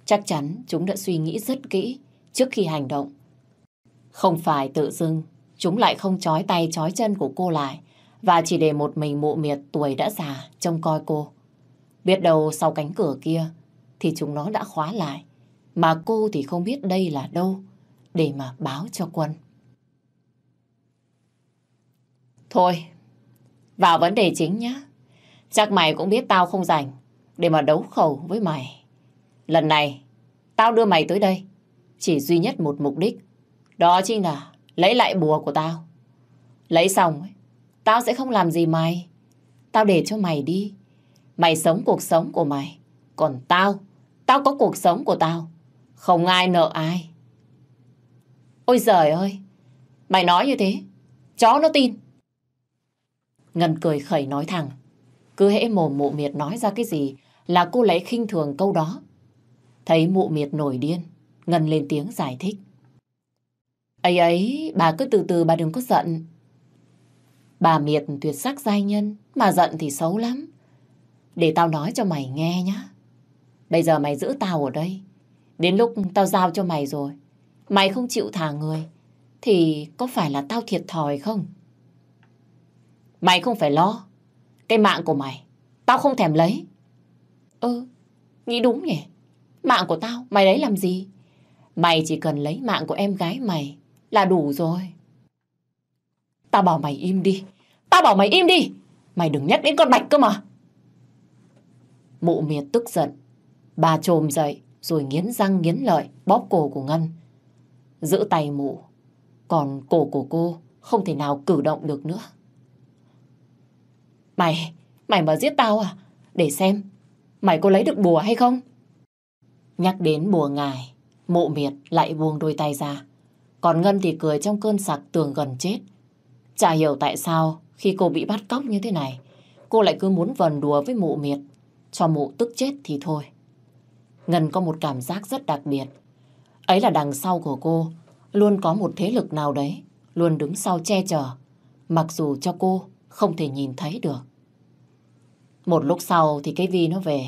chắc chắn chúng đã suy nghĩ rất kỹ trước khi hành động. Không phải tự dưng, chúng lại không trói tay trói chân của cô lại và chỉ để một mình mụ miệt tuổi đã già trông coi cô. Biết đâu sau cánh cửa kia thì chúng nó đã khóa lại, mà cô thì không biết đây là đâu để mà báo cho quân. Thôi, vào vấn đề chính nhá. Chắc mày cũng biết tao không rảnh để mà đấu khẩu với mày. Lần này, tao đưa mày tới đây. Chỉ duy nhất một mục đích. Đó chính là lấy lại bùa của tao. Lấy xong, tao sẽ không làm gì mày. Tao để cho mày đi. Mày sống cuộc sống của mày. Còn tao, tao có cuộc sống của tao. Không ai nợ ai. Ôi giời ơi, mày nói như thế, chó nó tin. Ngân cười khẩy nói thẳng. Cứ hễ mồm mụ miệt nói ra cái gì là cô lấy khinh thường câu đó. Thấy mụ miệt nổi điên, Ngân lên tiếng giải thích. ấy ấy, bà cứ từ từ bà đừng có giận. Bà miệt tuyệt sắc giai nhân, mà giận thì xấu lắm. Để tao nói cho mày nghe nhá. Bây giờ mày giữ tao ở đây. Đến lúc tao giao cho mày rồi, mày không chịu thả người, thì có phải là tao thiệt thòi không? Mày không phải lo. Cái mạng của mày, tao không thèm lấy. Ơ, nghĩ đúng nhỉ? Mạng của tao, mày lấy làm gì? Mày chỉ cần lấy mạng của em gái mày là đủ rồi. Tao bảo mày im đi. Tao bảo mày im đi. Mày đừng nhắc đến con Bạch cơ mà. Mụ miệt tức giận. Bà trồm dậy rồi nghiến răng nghiến lợi bóp cổ của Ngân. Giữ tay mụ. Còn cổ của cô không thể nào cử động được nữa. Mày, mày mà giết tao à? Để xem, mày có lấy được bùa hay không? Nhắc đến bùa ngài, mộ miệt lại buông đôi tay ra. Còn Ngân thì cười trong cơn sặc tường gần chết. Chả hiểu tại sao khi cô bị bắt cóc như thế này, cô lại cứ muốn vần đùa với mụ miệt, cho mụ tức chết thì thôi. Ngân có một cảm giác rất đặc biệt. Ấy là đằng sau của cô luôn có một thế lực nào đấy, luôn đứng sau che chở, mặc dù cho cô không thể nhìn thấy được. Một lúc sau thì cái Vi nó về.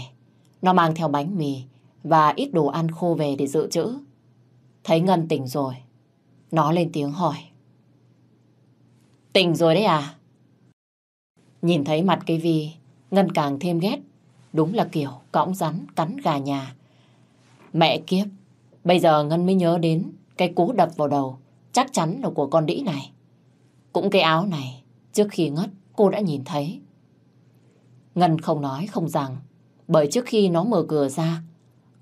Nó mang theo bánh mì và ít đồ ăn khô về để dự trữ. Thấy Ngân tỉnh rồi. Nó lên tiếng hỏi. Tỉnh rồi đấy à? Nhìn thấy mặt cây Vi, Ngân càng thêm ghét. Đúng là kiểu cõng rắn cắn gà nhà. Mẹ kiếp, bây giờ Ngân mới nhớ đến cái cú đập vào đầu chắc chắn là của con đĩ này. Cũng cái áo này, trước khi ngất, cô đã nhìn thấy. Ngân không nói không rằng, bởi trước khi nó mở cửa ra,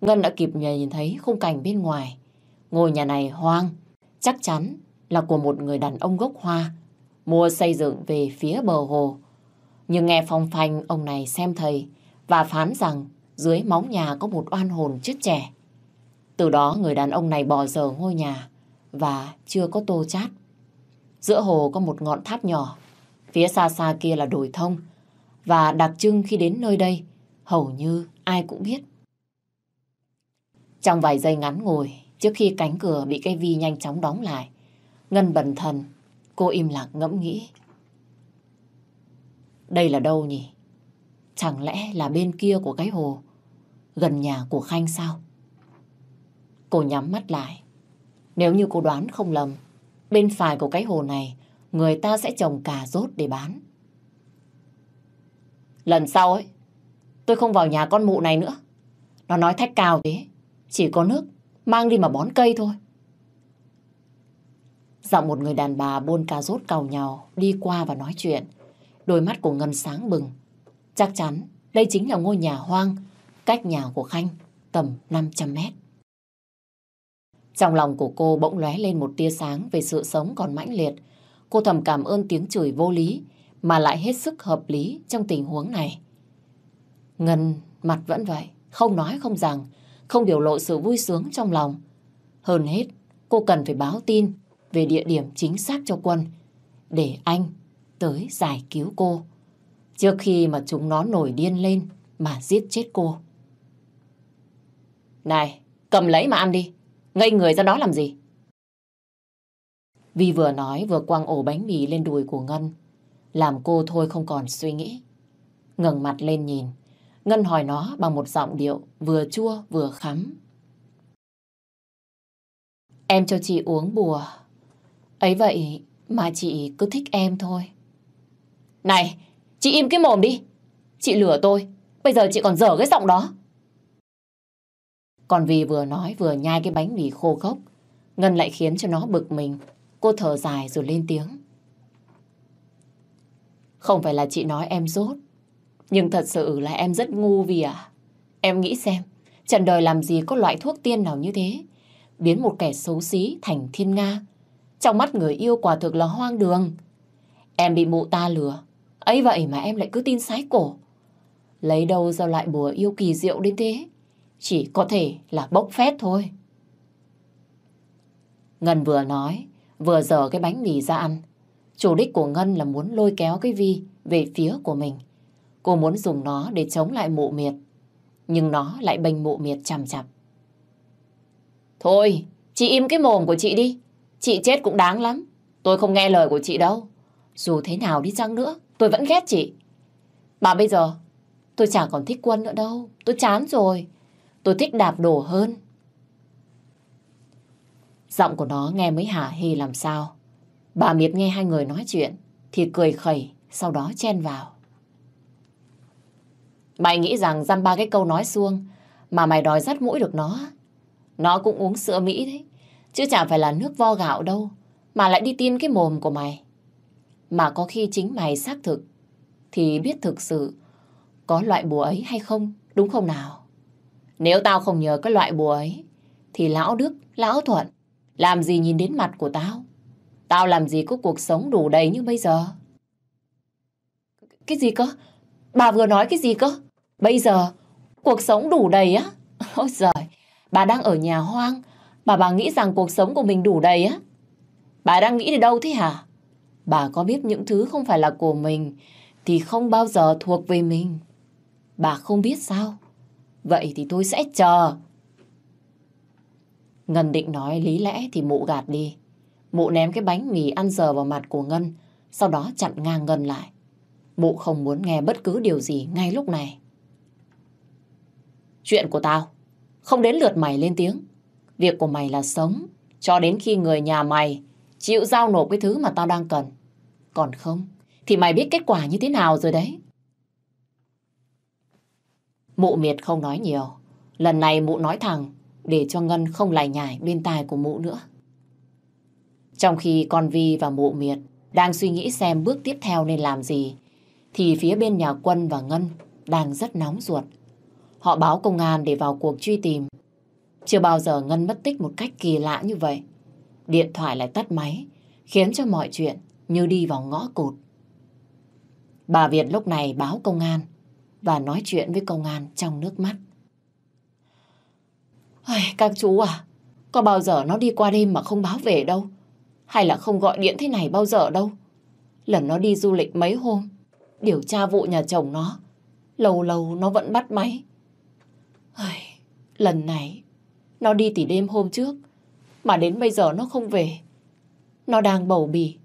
Ngân đã kịp nhìn thấy khung cảnh bên ngoài. Ngôi nhà này hoang, chắc chắn là của một người đàn ông gốc hoa, mua xây dựng về phía bờ hồ. Nhưng nghe phong phanh ông này xem thầy và phán rằng dưới móng nhà có một oan hồn chết trẻ. Từ đó người đàn ông này bỏ dở ngôi nhà và chưa có tô chát. Giữa hồ có một ngọn tháp nhỏ, phía xa xa kia là đồi thông và đặc trưng khi đến nơi đây, hầu như ai cũng biết. Trong vài giây ngắn ngồi, trước khi cánh cửa bị cây vi nhanh chóng đóng lại, Ngân bần thần, cô im lặng ngẫm nghĩ. Đây là đâu nhỉ? Chẳng lẽ là bên kia của cái hồ, gần nhà của Khanh sao? Cô nhắm mắt lại. Nếu như cô đoán không lầm, bên phải của cái hồ này, người ta sẽ trồng cà rốt để bán. Lần sau ấy, tôi không vào nhà con mụ này nữa. Nó nói thách cao thế, chỉ có nước, mang đi mà bón cây thôi. Giọng một người đàn bà buôn cà rốt cầu nhào đi qua và nói chuyện. Đôi mắt của Ngân sáng bừng. Chắc chắn đây chính là ngôi nhà hoang cách nhà của Khanh tầm 500 mét. Trong lòng của cô bỗng lóe lên một tia sáng về sự sống còn mãnh liệt. Cô thầm cảm ơn tiếng chửi vô lý mà lại hết sức hợp lý trong tình huống này. Ngân mặt vẫn vậy, không nói không rằng, không biểu lộ sự vui sướng trong lòng. Hơn hết, cô cần phải báo tin về địa điểm chính xác cho quân để anh tới giải cứu cô trước khi mà chúng nó nổi điên lên mà giết chết cô. Này, cầm lấy mà ăn đi. Ngây người ra đó làm gì? Vi vừa nói vừa quăng ổ bánh mì lên đùi của Ngân. Làm cô thôi không còn suy nghĩ. ngẩng mặt lên nhìn. Ngân hỏi nó bằng một giọng điệu vừa chua vừa khắm. Em cho chị uống bùa. Ấy vậy mà chị cứ thích em thôi. Này, chị im cái mồm đi. Chị lừa tôi. Bây giờ chị còn dở cái giọng đó. Còn vì vừa nói vừa nhai cái bánh mì khô khốc, Ngân lại khiến cho nó bực mình. Cô thở dài rồi lên tiếng. Không phải là chị nói em dốt, nhưng thật sự là em rất ngu vì à. Em nghĩ xem, trần đời làm gì có loại thuốc tiên nào như thế, biến một kẻ xấu xí thành thiên nga. Trong mắt người yêu quả thực là hoang đường. Em bị mụ ta lừa, ấy vậy mà em lại cứ tin sái cổ. Lấy đâu ra lại bùa yêu kỳ diệu đến thế? Chỉ có thể là bốc phét thôi. Ngân vừa nói, vừa dở cái bánh mì ra ăn. Chủ đích của Ngân là muốn lôi kéo cái Vi về phía của mình. Cô muốn dùng nó để chống lại mụ miệt. Nhưng nó lại bênh mụ miệt chằm chặp. Thôi, chị im cái mồm của chị đi. Chị chết cũng đáng lắm. Tôi không nghe lời của chị đâu. Dù thế nào đi chăng nữa, tôi vẫn ghét chị. Mà bây giờ, tôi chẳng còn thích quân nữa đâu. Tôi chán rồi. Tôi thích đạp đổ hơn. Giọng của nó nghe mới hả hê làm sao. Bà Miệt nghe hai người nói chuyện thì cười khẩy, sau đó chen vào. Mày nghĩ rằng dăm ba cái câu nói xuông mà mày đòi dắt mũi được nó. Nó cũng uống sữa Mỹ đấy. Chứ chẳng phải là nước vo gạo đâu. Mà lại đi tin cái mồm của mày. Mà có khi chính mày xác thực thì biết thực sự có loại bùa ấy hay không, đúng không nào? Nếu tao không nhờ cái loại bùa ấy thì lão Đức, lão Thuận làm gì nhìn đến mặt của tao? Tao làm gì có cuộc sống đủ đầy như bây giờ? Cái gì cơ? Bà vừa nói cái gì cơ? Bây giờ, cuộc sống đủ đầy á? Ôi giời, bà đang ở nhà hoang, mà bà nghĩ rằng cuộc sống của mình đủ đầy á? Bà đang nghĩ đi đâu thế hả? Bà có biết những thứ không phải là của mình thì không bao giờ thuộc về mình. Bà không biết sao? Vậy thì tôi sẽ chờ. Ngân định nói lý lẽ thì mụ gạt đi. Mụ ném cái bánh mì ăn giờ vào mặt của Ngân, sau đó chặn ngang Ngân lại. Mụ không muốn nghe bất cứ điều gì ngay lúc này. Chuyện của tao, không đến lượt mày lên tiếng. Việc của mày là sống, cho đến khi người nhà mày chịu giao nộp cái thứ mà tao đang cần. Còn không, thì mày biết kết quả như thế nào rồi đấy. Mụ miệt không nói nhiều. Lần này mụ nói thẳng để cho Ngân không lải nhải bên tai của mụ nữa. Trong khi con Vi và mụ miệt đang suy nghĩ xem bước tiếp theo nên làm gì, thì phía bên nhà quân và Ngân đang rất nóng ruột. Họ báo công an để vào cuộc truy tìm. Chưa bao giờ Ngân mất tích một cách kỳ lạ như vậy. Điện thoại lại tắt máy, khiến cho mọi chuyện như đi vào ngõ cụt. Bà Việt lúc này báo công an và nói chuyện với công an trong nước mắt. Ai, các chú à, có bao giờ nó đi qua đêm mà không báo về đâu? Hay là không gọi điện thế này bao giờ đâu? Lần nó đi du lịch mấy hôm, điều tra vụ nhà chồng nó. Lâu lâu nó vẫn bắt máy. Lần này, nó đi từ đêm hôm trước, mà đến bây giờ nó không về. Nó đang bầu bì,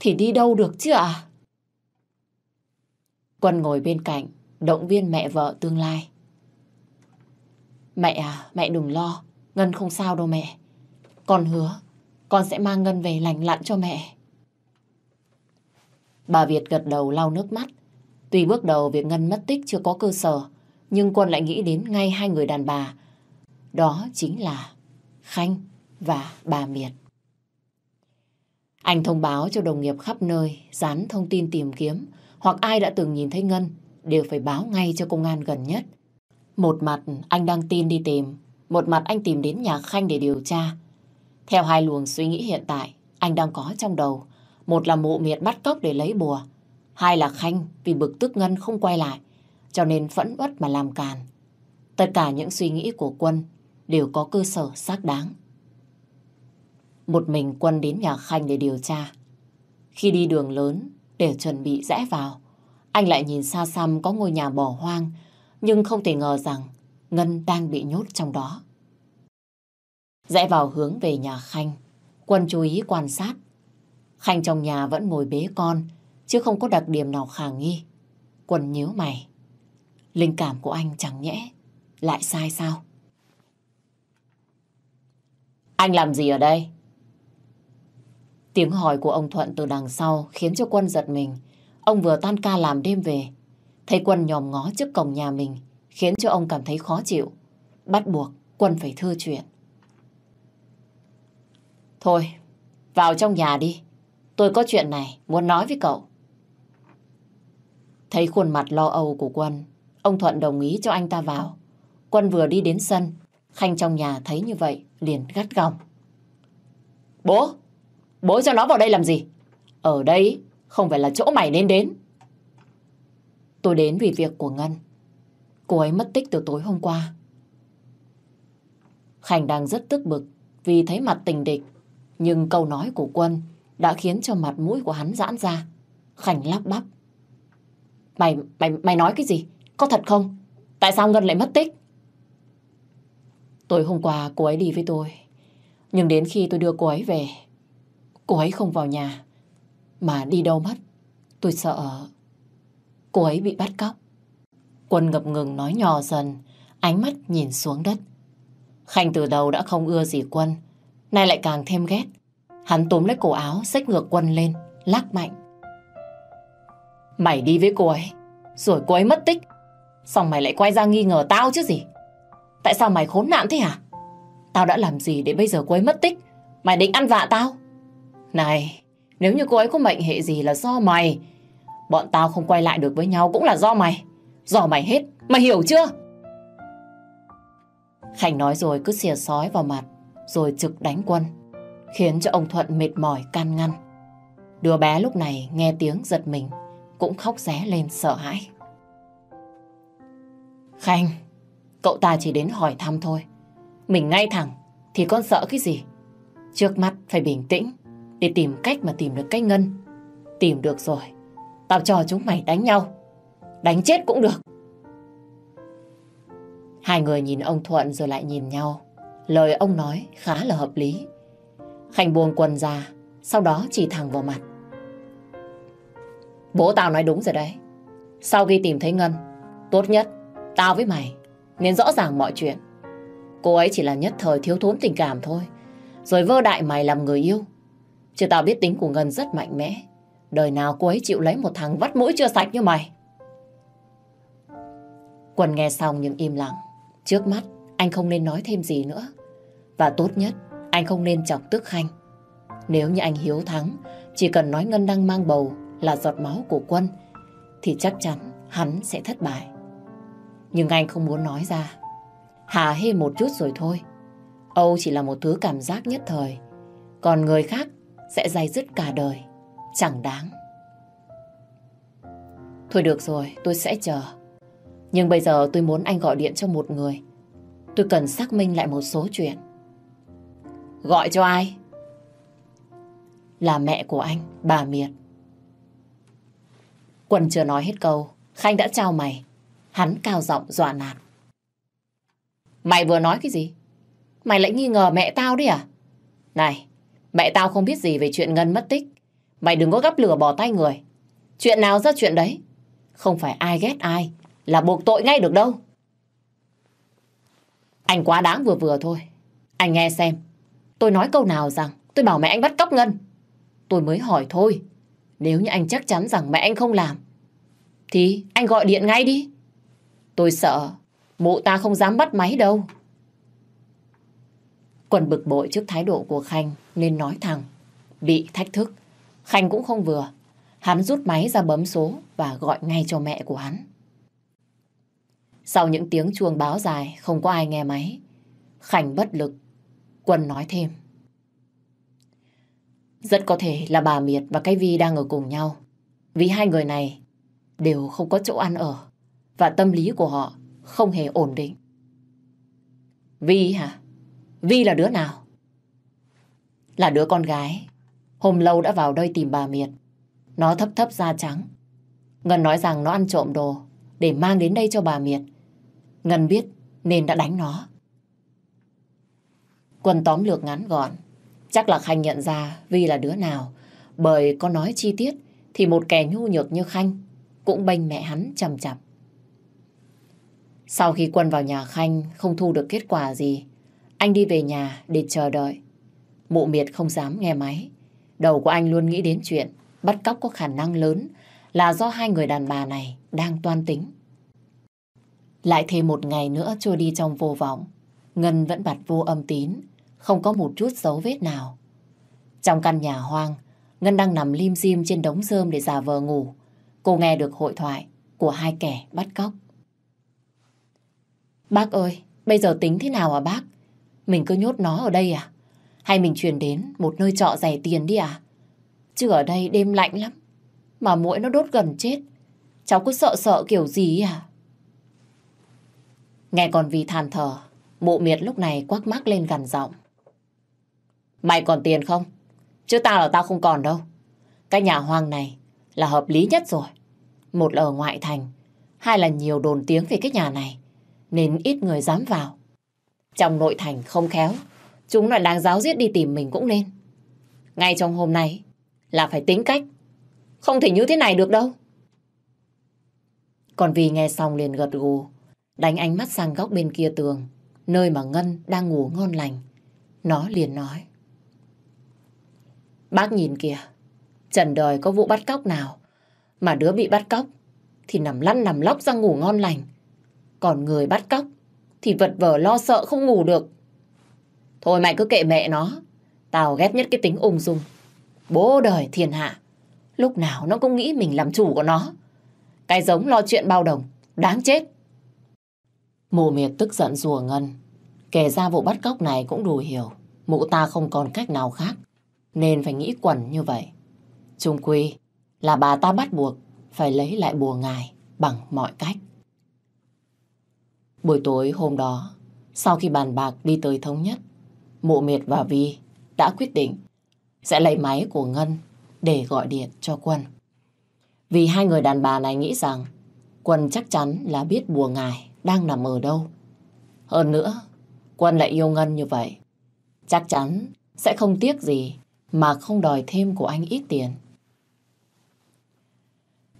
thì đi đâu được chứ ạ? À? Quân ngồi bên cạnh, động viên mẹ vợ tương lai. Mẹ à, mẹ đừng lo, Ngân không sao đâu mẹ. Con hứa, con sẽ mang Ngân về lành lặn cho mẹ. Bà Việt gật đầu lau nước mắt. Tuy bước đầu việc Ngân mất tích chưa có cơ sở, nhưng Quân lại nghĩ đến ngay hai người đàn bà. Đó chính là Khanh và bà Miệt. Anh thông báo cho đồng nghiệp khắp nơi, dán thông tin tìm kiếm, hoặc ai đã từng nhìn thấy Ngân đều phải báo ngay cho công an gần nhất. Một mặt anh đăng tin đi tìm, một mặt anh tìm đến nhà Khanh để điều tra. Theo hai luồng suy nghĩ hiện tại, anh đang có trong đầu. Một là mụ miệt bắt cóc để lấy bùa. Hai là Khanh vì bực tức Ngân không quay lại, cho nên phẫn uất mà làm càn. Tất cả những suy nghĩ của Quân đều có cơ sở xác đáng. Một mình Quân đến nhà Khanh để điều tra. Khi đi đường lớn để chuẩn bị rẽ vào, anh lại nhìn xa xăm có ngôi nhà bỏ hoang, nhưng không thể ngờ rằng Ngân đang bị nhốt trong đó. Rẽ vào hướng về nhà Khanh, Quân chú ý quan sát. Khanh trong nhà vẫn ngồi bế con, chứ không có đặc điểm nào khả nghi. Quân nhíu mày. Linh cảm của anh chẳng nhẽ, lại sai sao? Anh làm gì ở đây? Tiếng hỏi của ông Thuận từ đằng sau khiến cho Quân giật mình. Ông vừa tan ca làm đêm về. Thấy Quân nhòm ngó trước cổng nhà mình khiến cho ông cảm thấy khó chịu. Bắt buộc Quân phải thưa chuyện. Thôi, vào trong nhà đi. Tôi có chuyện này muốn nói với cậu. Thấy khuôn mặt lo âu của Quân, ông Thuận đồng ý cho anh ta vào. Quân vừa đi đến sân, Khanh trong nhà thấy như vậy, liền gắt gỏng. Bố! Bố cho nó vào đây làm gì? Ở đây không phải là chỗ mày nên đến. Tôi đến vì việc của Ngân. Cô ấy mất tích từ tối hôm qua. Khanh đang rất tức bực vì thấy mặt tình địch. Nhưng câu nói của Quân đã khiến cho mặt mũi của hắn giãn ra. Khanh lắp bắp. Mày, mày, mày nói cái gì? Có thật không? Tại sao Ngân lại mất tích? Tối hôm qua cô ấy đi với tôi. Nhưng đến khi tôi đưa cô ấy về, cô ấy không vào nhà. Mà đi đâu mất. Tôi sợ cô ấy bị bắt cóc. Quân ngập ngừng nói nhỏ dần, ánh mắt nhìn xuống đất. Khanh từ đầu đã không ưa gì Quân, nay lại càng thêm ghét. Hắn túm lấy cổ áo, xách ngược Quân lên, lắc mạnh. Mày đi với cô ấy, rồi cô ấy mất tích. Xong mày lại quay ra nghi ngờ tao chứ gì. Tại sao mày khốn nạn thế hả? Tao đã làm gì để bây giờ cô ấy mất tích? Mày định ăn vạ tao? Này, nếu như cô ấy có mệnh hệ gì là do mày. Bọn tao không quay lại được với nhau cũng là do mày. Do mày hết, mày hiểu chưa? Khánh nói rồi cứ xìa sói vào mặt, rồi trực đánh quân, khiến cho ông Thuận mệt mỏi can ngăn. Đứa bé lúc này nghe tiếng giật mình, cũng khóc ré lên sợ hãi. Khanh, cậu ta chỉ đến hỏi thăm thôi. Mình ngay thẳng, thì con sợ cái gì? Trước mắt phải bình tĩnh, để tìm cách mà tìm được cái ngân. Tìm được rồi, tao cho chúng mày đánh nhau. Đánh chết cũng được. Hai người nhìn ông Thuận rồi lại nhìn nhau. Lời ông nói khá là hợp lý. Khanh buông quần ra, sau đó chỉ thẳng vào mặt. Bố tao nói đúng rồi đấy. Sau khi tìm thấy Ngân, tốt nhất tao với mày nên rõ ràng mọi chuyện. Cô ấy chỉ là nhất thời thiếu thốn tình cảm thôi. Rồi vơ đại mày làm người yêu. Chứ tao biết tính của Ngân rất mạnh mẽ. Đời nào cô ấy chịu lấy một thằng vắt mũi chưa sạch như mày. Quân nghe xong nhưng im lặng. Trước mắt, anh không nên nói thêm gì nữa. Và tốt nhất, anh không nên chọc tức Khanh. Nếu như anh hiếu thắng, chỉ cần nói Ngân đang mang bầu là giọt máu của Quân, thì chắc chắn hắn sẽ thất bại. Nhưng anh không muốn nói ra. Hà hê một chút rồi thôi. Âu chỉ là một thứ cảm giác nhất thời. Còn người khác sẽ dày dứt cả đời. Chẳng đáng. Thôi được rồi, tôi sẽ chờ. Nhưng bây giờ tôi muốn anh gọi điện cho một người. Tôi cần xác minh lại một số chuyện. Gọi cho ai? Là mẹ của anh, bà Miệt. Quần chưa nói hết câu, Khanh đã trao mày. Hắn cao giọng dọa nạt. Mày vừa nói cái gì? Mày lại nghi ngờ mẹ tao đấy à? Này, mẹ tao không biết gì về chuyện Ngân mất tích. Mày đừng có gắp lửa bỏ tay người. Chuyện nào ra chuyện đấy. Không phải ai ghét ai, là buộc tội ngay được đâu. Anh quá đáng vừa vừa thôi. Anh nghe xem. Tôi nói câu nào rằng tôi bảo mẹ anh bắt cóc Ngân. Tôi mới hỏi thôi. Nếu như anh chắc chắn rằng mẹ anh không làm, thì anh gọi điện ngay đi. Tôi sợ mụ ta không dám bắt máy đâu. Quân bực bội trước thái độ của Khanh nên nói thẳng. Bị thách thức, Khanh cũng không vừa. Hắn rút máy ra bấm số và gọi ngay cho mẹ của hắn. Sau những tiếng chuông báo dài không có ai nghe máy, Khanh bất lực. Quân nói thêm. Rất có thể là bà Miệt và cái Vi đang ở cùng nhau. Vì hai người này đều không có chỗ ăn ở và tâm lý của họ không hề ổn định. Vi hả? Vi là đứa nào? Là đứa con gái. Hôm lâu đã vào đây tìm bà Miệt. Nó thấp thấp da trắng. Ngân nói rằng nó ăn trộm đồ để mang đến đây cho bà Miệt. Ngân biết nên đã đánh nó. Quân tóm lược ngắn gọn. Chắc là Khanh nhận ra Vi là đứa nào. Bởi có nói chi tiết thì một kẻ nhu nhược như Khanh cũng bênh mẹ hắn chầm chập. Sau khi Quân vào nhà Khanh không thu được kết quả gì, anh đi về nhà để chờ đợi. Mụ miệt không dám nghe máy. Đầu của anh luôn nghĩ đến chuyện bắt cóc có khả năng lớn là do hai người đàn bà này đang toan tính. Lại thêm một ngày nữa trôi đi trong vô vọng. Ngân vẫn bật vô âm tín, không có một chút dấu vết nào. Trong căn nhà hoang, Ngân đang nằm lim dim trên đống rơm để giả vờ ngủ. Cô nghe được hội thoại của hai kẻ bắt cóc. Bác ơi, bây giờ tính thế nào à bác? Mình cứ nhốt nó ở đây à? Hay mình chuyển đến một nơi trọ rẻ tiền đi à? Chứ ở đây đêm lạnh lắm. Mà mũi nó đốt gần chết. Cháu cứ sợ sợ kiểu gì à? Nghe còn vì than thở, mụ miệt lúc này quắc mắc lên gần giọng. Mày còn tiền không? Chứ tao là tao không còn đâu. Cái nhà hoang này là hợp lý nhất rồi. Một là ở ngoại thành, hai là nhiều đồn tiếng về cái nhà này, nên ít người dám vào. Trong nội thành không khéo, chúng lại đang giáo giết đi tìm mình cũng nên. Ngay trong hôm nay là phải tính cách, không thể như thế này được đâu. Còn vì nghe xong liền gật gù, đánh ánh mắt sang góc bên kia tường, nơi mà Ngân đang ngủ ngon lành. Nó liền nói. Bác nhìn kìa, trần đời có vụ bắt cóc nào mà đứa bị bắt cóc thì nằm lăn nằm lóc ra ngủ ngon lành. Còn người bắt cóc, thì vật vờ lo sợ không ngủ được. Thôi mày cứ kệ mẹ nó. Tao ghét nhất cái tính ung dung. Bố đời thiên hạ. Lúc nào nó cũng nghĩ mình làm chủ của nó. Cái giống lo chuyện bao đồng. Đáng chết. Mụ miệt tức giận rùa ngân. Kể ra vụ bắt cóc này cũng đủ hiểu. Mụ ta không còn cách nào khác. Nên phải nghĩ quẩn như vậy. Trung quy, là bà ta bắt buộc, phải lấy lại bùa ngài bằng mọi cách. Buổi tối hôm đó, sau khi bàn bạc đi tới thống nhất, Mộ Miệt và Vi đã quyết định sẽ lấy máy của Ngân để gọi điện cho Quân. Vì hai người đàn bà này nghĩ rằng Quân chắc chắn là biết bùa ngài đang nằm ở đâu. Hơn nữa, Quân lại yêu Ngân như vậy. Chắc chắn sẽ không tiếc gì mà không đòi thêm của anh ít tiền.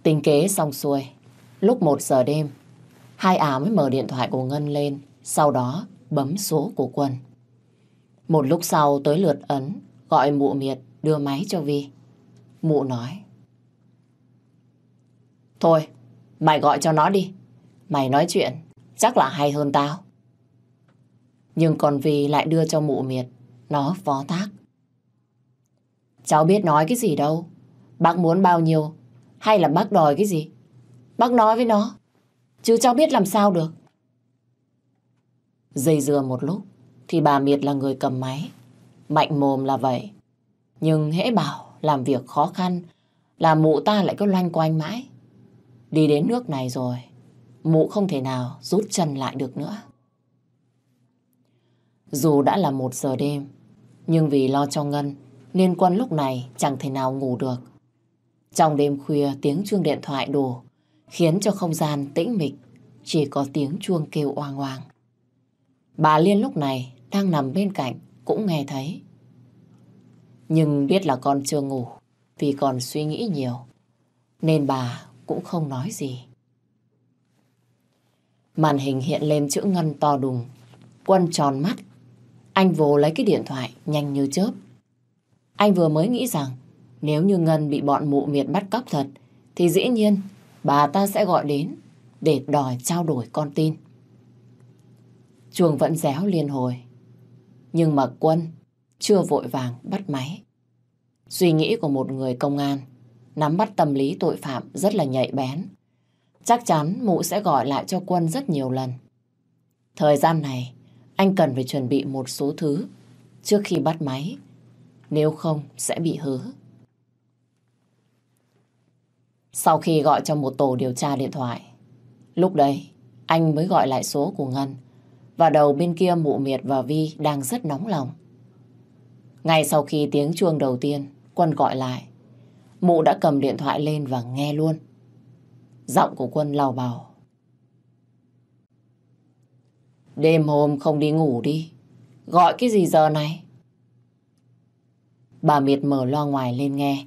Tính kế xong xuôi, lúc một giờ đêm, hai ả mới mở điện thoại của Ngân lên, sau đó bấm số của Quân. Một lúc sau tới lượt ấn, gọi mụ miệt đưa máy cho Vi. Mụ nói. Thôi, mày gọi cho nó đi. Mày nói chuyện, chắc là hay hơn tao. Nhưng còn Vi lại đưa cho mụ miệt, nó phó thác. Cháu biết nói cái gì đâu. Bác muốn bao nhiêu, hay là bác đòi cái gì? Bác nói với nó, chứ cháu biết làm sao được. Dây dừa một lúc, thì bà Miệt là người cầm máy. Mạnh mồm là vậy. Nhưng hễ bảo làm việc khó khăn là mụ ta lại cứ loanh quanh mãi. Đi đến nước này rồi, mụ không thể nào rút chân lại được nữa. Dù đã là một giờ đêm, nhưng vì lo cho Ngân, nên quân lúc này chẳng thể nào ngủ được. Trong đêm khuya tiếng chuông điện thoại đổ khiến cho không gian tĩnh mịch, chỉ có tiếng chuông kêu oang oang. Bà Liên lúc này đang nằm bên cạnh cũng nghe thấy. Nhưng biết là con chưa ngủ vì còn suy nghĩ nhiều, nên bà cũng không nói gì. Màn hình hiện lên chữ ngân to đùng. Quân tròn mắt. Anh vồ lấy cái điện thoại nhanh như chớp. Anh vừa mới nghĩ rằng nếu như Ngân bị bọn mụ miệt bắt cóc thật, thì dĩ nhiên bà ta sẽ gọi đến để đòi trao đổi con tin. Chuồng vẫn réo liên hồi. Nhưng mà Quân chưa vội vàng bắt máy. Suy nghĩ của một người công an nắm bắt tâm lý tội phạm rất là nhạy bén. Chắc chắn mụ sẽ gọi lại cho Quân rất nhiều lần. Thời gian này, anh cần phải chuẩn bị một số thứ trước khi bắt máy. Nếu không, sẽ bị hứa. Sau khi gọi cho một tổ điều tra điện thoại, lúc đấy anh mới gọi lại số của Ngân và đầu bên kia mụ miệt và Vi đang rất nóng lòng. Ngay sau khi tiếng chuông đầu tiên, Quân gọi lại, mụ đã cầm điện thoại lên và nghe luôn. Giọng của Quân lào bào. Đêm hôm không đi ngủ đi, gọi cái gì giờ này? Bà Miệt mở loa ngoài lên nghe.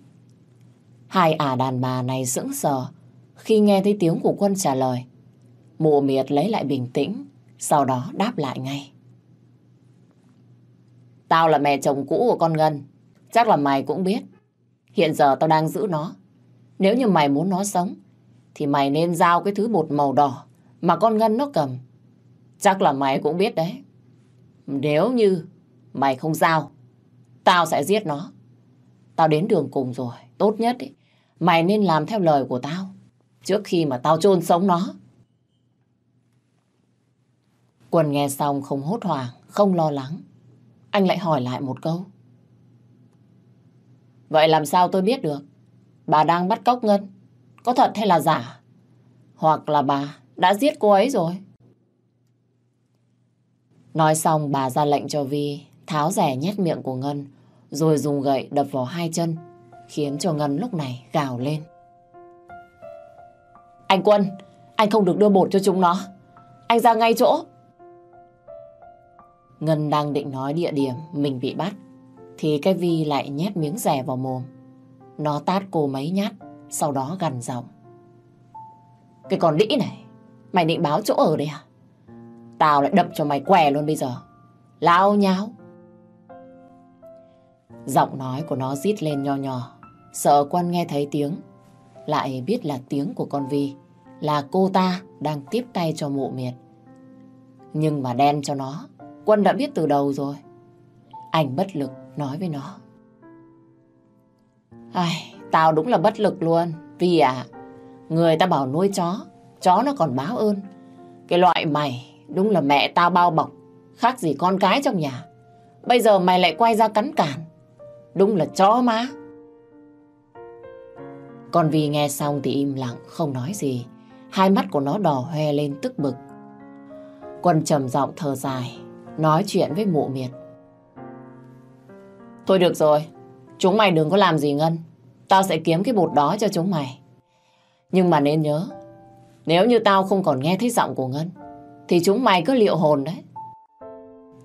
Hai ả đàn bà này sững sờ khi nghe thấy tiếng của Quân trả lời. Mụ Miệt lấy lại bình tĩnh, sau đó đáp lại ngay. Tao là mẹ chồng cũ của con Ngân. Chắc là mày cũng biết. Hiện giờ tao đang giữ nó. Nếu như mày muốn nó sống, thì mày nên giao cái thứ bột màu đỏ mà con Ngân nó cầm. Chắc là mày cũng biết đấy. Nếu như mày không giao, tao sẽ giết nó. Tao đến đường cùng rồi. Tốt nhất ý, mày nên làm theo lời của tao. Trước khi mà tao chôn sống nó. Quân nghe xong không hốt hoảng, không lo lắng. Anh lại hỏi lại một câu. Vậy làm sao tôi biết được? Bà đang bắt cóc Ngân. Có thật hay là giả? Hoặc là bà đã giết cô ấy rồi? Nói xong bà ra lệnh cho Vi tháo rẻ nhét miệng của Ngân rồi dùng gậy đập vào hai chân khiến cho Ngân lúc này gào lên. Anh Quân, anh không được đưa bột cho chúng nó. Anh ra ngay chỗ. Ngân đang định nói địa điểm mình bị bắt thì cái Vi lại nhét miếng rẻ vào mồm. Nó tát cô mấy nhát, sau đó gằn giọng. Cái con đĩ này, mày định báo chỗ ở đây à? Tao lại đập cho mày què luôn bây giờ. Lao nháo. Giọng nói của nó rít lên nho nhỏ. Sợ quân nghe thấy tiếng. Lại biết là tiếng của con Vi. Là cô ta đang tiếp tay cho mụ miệt. Nhưng mà đen cho nó. Quân đã biết từ đầu rồi. Anh bất lực nói với nó. Ai, tao đúng là bất lực luôn. Vì à, người ta bảo nuôi chó, chó nó còn báo ơn. Cái loại mày đúng là mẹ tao bao bọc, khác gì con cái trong nhà. Bây giờ mày lại quay ra cắn cản. Đúng là chó má con vì nghe xong thì im lặng, không nói gì. Hai mắt của nó đỏ hoe lên tức bực. Quân trầm giọng thở dài, nói chuyện với mụ miệt. Thôi được rồi, chúng mày đừng có làm gì Ngân. Tao sẽ kiếm cái bột đó cho chúng mày. Nhưng mà nên nhớ, nếu như tao không còn nghe thấy giọng của Ngân, thì chúng mày cứ liệu hồn đấy.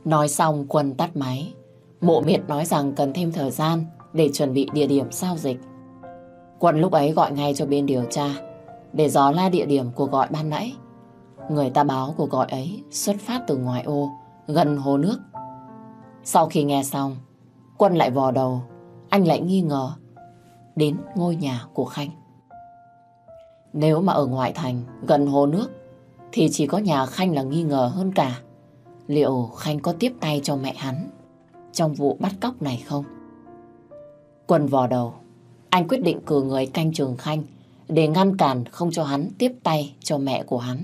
Nói xong Quân tắt máy. Mộ miệt nói rằng cần thêm thời gian để chuẩn bị địa điểm giao dịch. Quân lúc ấy gọi ngay cho bên điều tra để dò la địa điểm của gọi ban nãy. Người ta báo cuộc gọi ấy xuất phát từ ngoài ô, gần hồ nước. Sau khi nghe xong, Quân lại vò đầu, anh lại nghi ngờ đến ngôi nhà của Khanh. Nếu mà ở ngoại thành, gần hồ nước, thì chỉ có nhà Khanh là nghi ngờ hơn cả. Liệu Khanh có tiếp tay cho mẹ hắn trong vụ bắt cóc này không? Quân vò đầu, anh quyết định cử người canh trường Khanh để ngăn cản không cho hắn tiếp tay cho mẹ của hắn.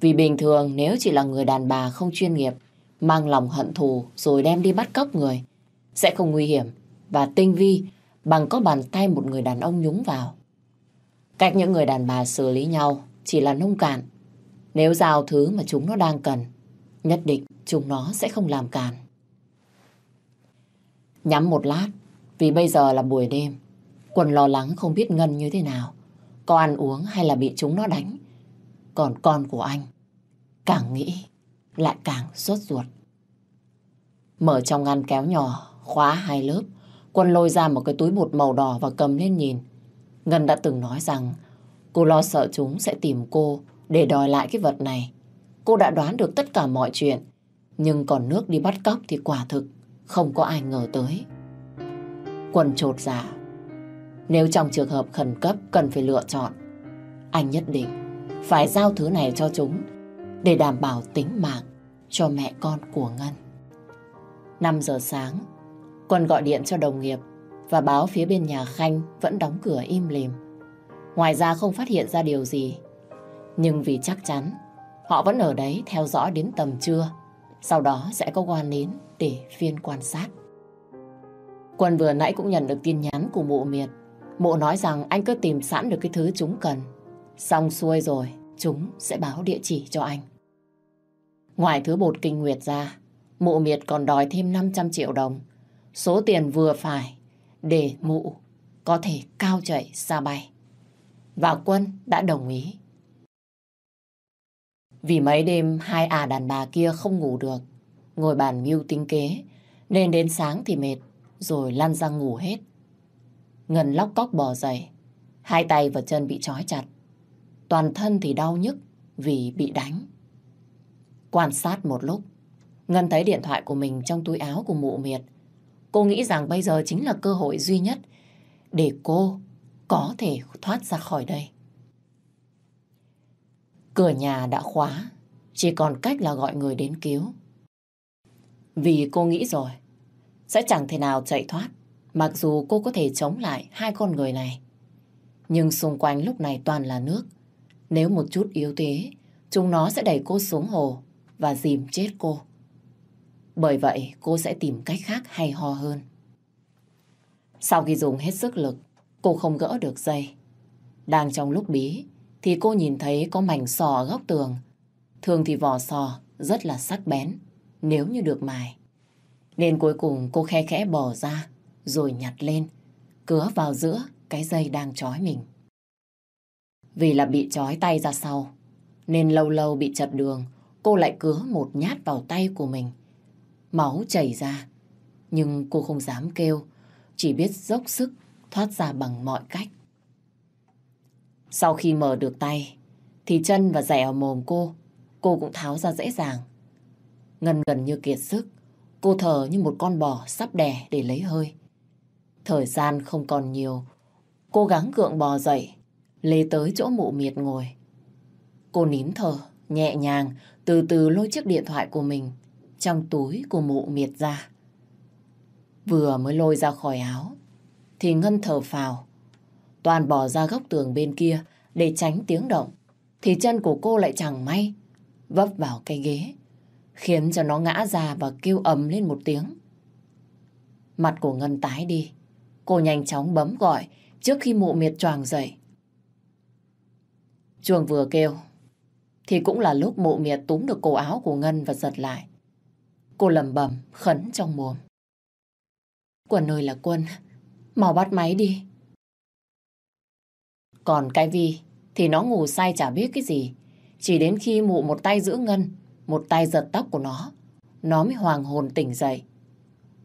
Vì bình thường nếu chỉ là người đàn bà không chuyên nghiệp, mang lòng hận thù rồi đem đi bắt cóc người, sẽ không nguy hiểm và tinh vi bằng có bàn tay một người đàn ông nhúng vào. Cách những người đàn bà xử lý nhau chỉ là nông cạn. Nếu giao thứ mà chúng nó đang cần, nhất định chúng nó sẽ không làm cản. Nhắm một lát, vì bây giờ là buổi đêm. Quân lo lắng không biết Ngân như thế nào. Có ăn uống hay là bị chúng nó đánh. Còn con của anh, càng nghĩ lại càng sốt ruột. Mở trong ngăn kéo nhỏ, khóa hai lớp, Quân lôi ra một cái túi bột màu đỏ và cầm lên nhìn. Ngân đã từng nói rằng cô lo sợ chúng sẽ tìm cô để đòi lại cái vật này. Cô đã đoán được tất cả mọi chuyện, nhưng còn nước đi bắt cóc thì quả thực không có ai ngờ tới. Quân trột giả. Dạ. Nếu trong trường hợp khẩn cấp cần phải lựa chọn, anh nhất định phải giao thứ này cho chúng để đảm bảo tính mạng cho mẹ con của Ngân. 5 giờ sáng, Quân gọi điện cho đồng nghiệp và báo phía bên nhà Khanh vẫn đóng cửa im lìm. Ngoài ra không phát hiện ra điều gì. Nhưng vì chắc chắn, họ vẫn ở đấy theo dõi đến tầm trưa. Sau đó sẽ có quan đến để phiên quan sát. Quân vừa nãy cũng nhận được tin nhắn của mụ miệt. Mụ nói rằng anh cứ tìm sẵn được cái thứ chúng cần. Xong xuôi rồi, chúng sẽ báo địa chỉ cho anh. Ngoài thứ bột kinh nguyệt ra, mụ miệt còn đòi thêm 500 triệu đồng. Số tiền vừa phải để mụ có thể cao chạy xa bay. Và Quân đã đồng ý. Vì mấy đêm hai à đàn bà kia không ngủ được, ngồi bàn mưu tính kế, nên đến sáng thì mệt, rồi lăn ra ngủ hết. Ngân lóc cóc bò dậy, hai tay và chân bị trói chặt. Toàn thân thì đau nhức vì bị đánh. Quan sát một lúc, Ngân thấy điện thoại của mình trong túi áo của mụ miệt. Cô nghĩ rằng bây giờ chính là cơ hội duy nhất để cô có thể thoát ra khỏi đây. Cửa nhà đã khóa, chỉ còn cách là gọi người đến cứu. Vì cô nghĩ rồi, sẽ chẳng thể nào chạy thoát, mặc dù cô có thể chống lại hai con người này. Nhưng xung quanh lúc này toàn là nước. Nếu một chút yếu thế, chúng nó sẽ đẩy cô xuống hồ và dìm chết cô. Bởi vậy cô sẽ tìm cách khác hay ho hơn. Sau khi dùng hết sức lực, cô không gỡ được dây. Đang trong lúc bí, thì cô nhìn thấy có mảnh sò ở góc tường. Thường thì vỏ sò rất là sắc bén, nếu như được mài. Nên cuối cùng cô khe khẽ bỏ ra, rồi nhặt lên, cứa vào giữa cái dây đang trói mình. Vì là bị trói tay ra sau, nên lâu lâu bị chật đường, cô lại cứa một nhát vào tay của mình. Máu chảy ra, nhưng cô không dám kêu, chỉ biết dốc sức thoát ra bằng mọi cách. Sau khi mở được tay, thì chân và dẻo mồm cô, cô cũng tháo ra dễ dàng. Ngân gần như kiệt sức, cô thở như một con bò sắp đẻ để lấy hơi. Thời gian không còn nhiều, cố gắng gượng bò dậy, lê tới chỗ mụ miệt ngồi. Cô nín thở, nhẹ nhàng, từ từ lôi chiếc điện thoại của mình trong túi của mụ miệt ra. Vừa mới lôi ra khỏi áo, thì Ngân thở phào. Toàn bỏ ra góc tường bên kia để tránh tiếng động, thì chân của cô lại chẳng may, vấp vào cây ghế, khiến cho nó ngã ra và kêu ầm lên một tiếng. Mặt của Ngân tái đi, cô nhanh chóng bấm gọi trước khi mụ miệt choàng dậy. chuồng vừa kêu, thì cũng là lúc mụ miệt túm được cổ áo của Ngân và giật lại. Cô lầm bầm khấn trong mồm. Quân ơi là Quân, mau bắt máy đi. Còn cái Vi thì nó ngủ say chả biết cái gì. Chỉ đến khi mụ một tay giữ Ngân, một tay giật tóc của nó, nó mới hoàng hồn tỉnh dậy.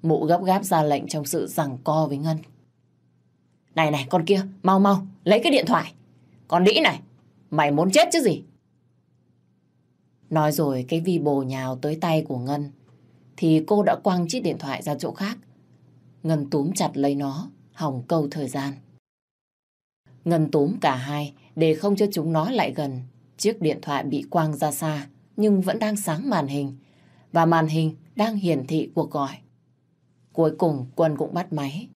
Mụ gấp gáp ra lệnh trong sự giằng co với Ngân. Này này, con kia, mau mau, lấy cái điện thoại. Con đĩ này, mày muốn chết chứ gì? Nói rồi cái vi bồ nhào tới tay của Ngân, thì cô đã quăng chiếc điện thoại ra chỗ khác. Ngân túm chặt lấy nó, hỏng câu thời gian. Ngân túm cả hai để không cho chúng nó lại gần. Chiếc điện thoại bị quăng ra xa nhưng vẫn đang sáng màn hình và màn hình đang hiển thị cuộc gọi. Cuối cùng Quân cũng bắt máy.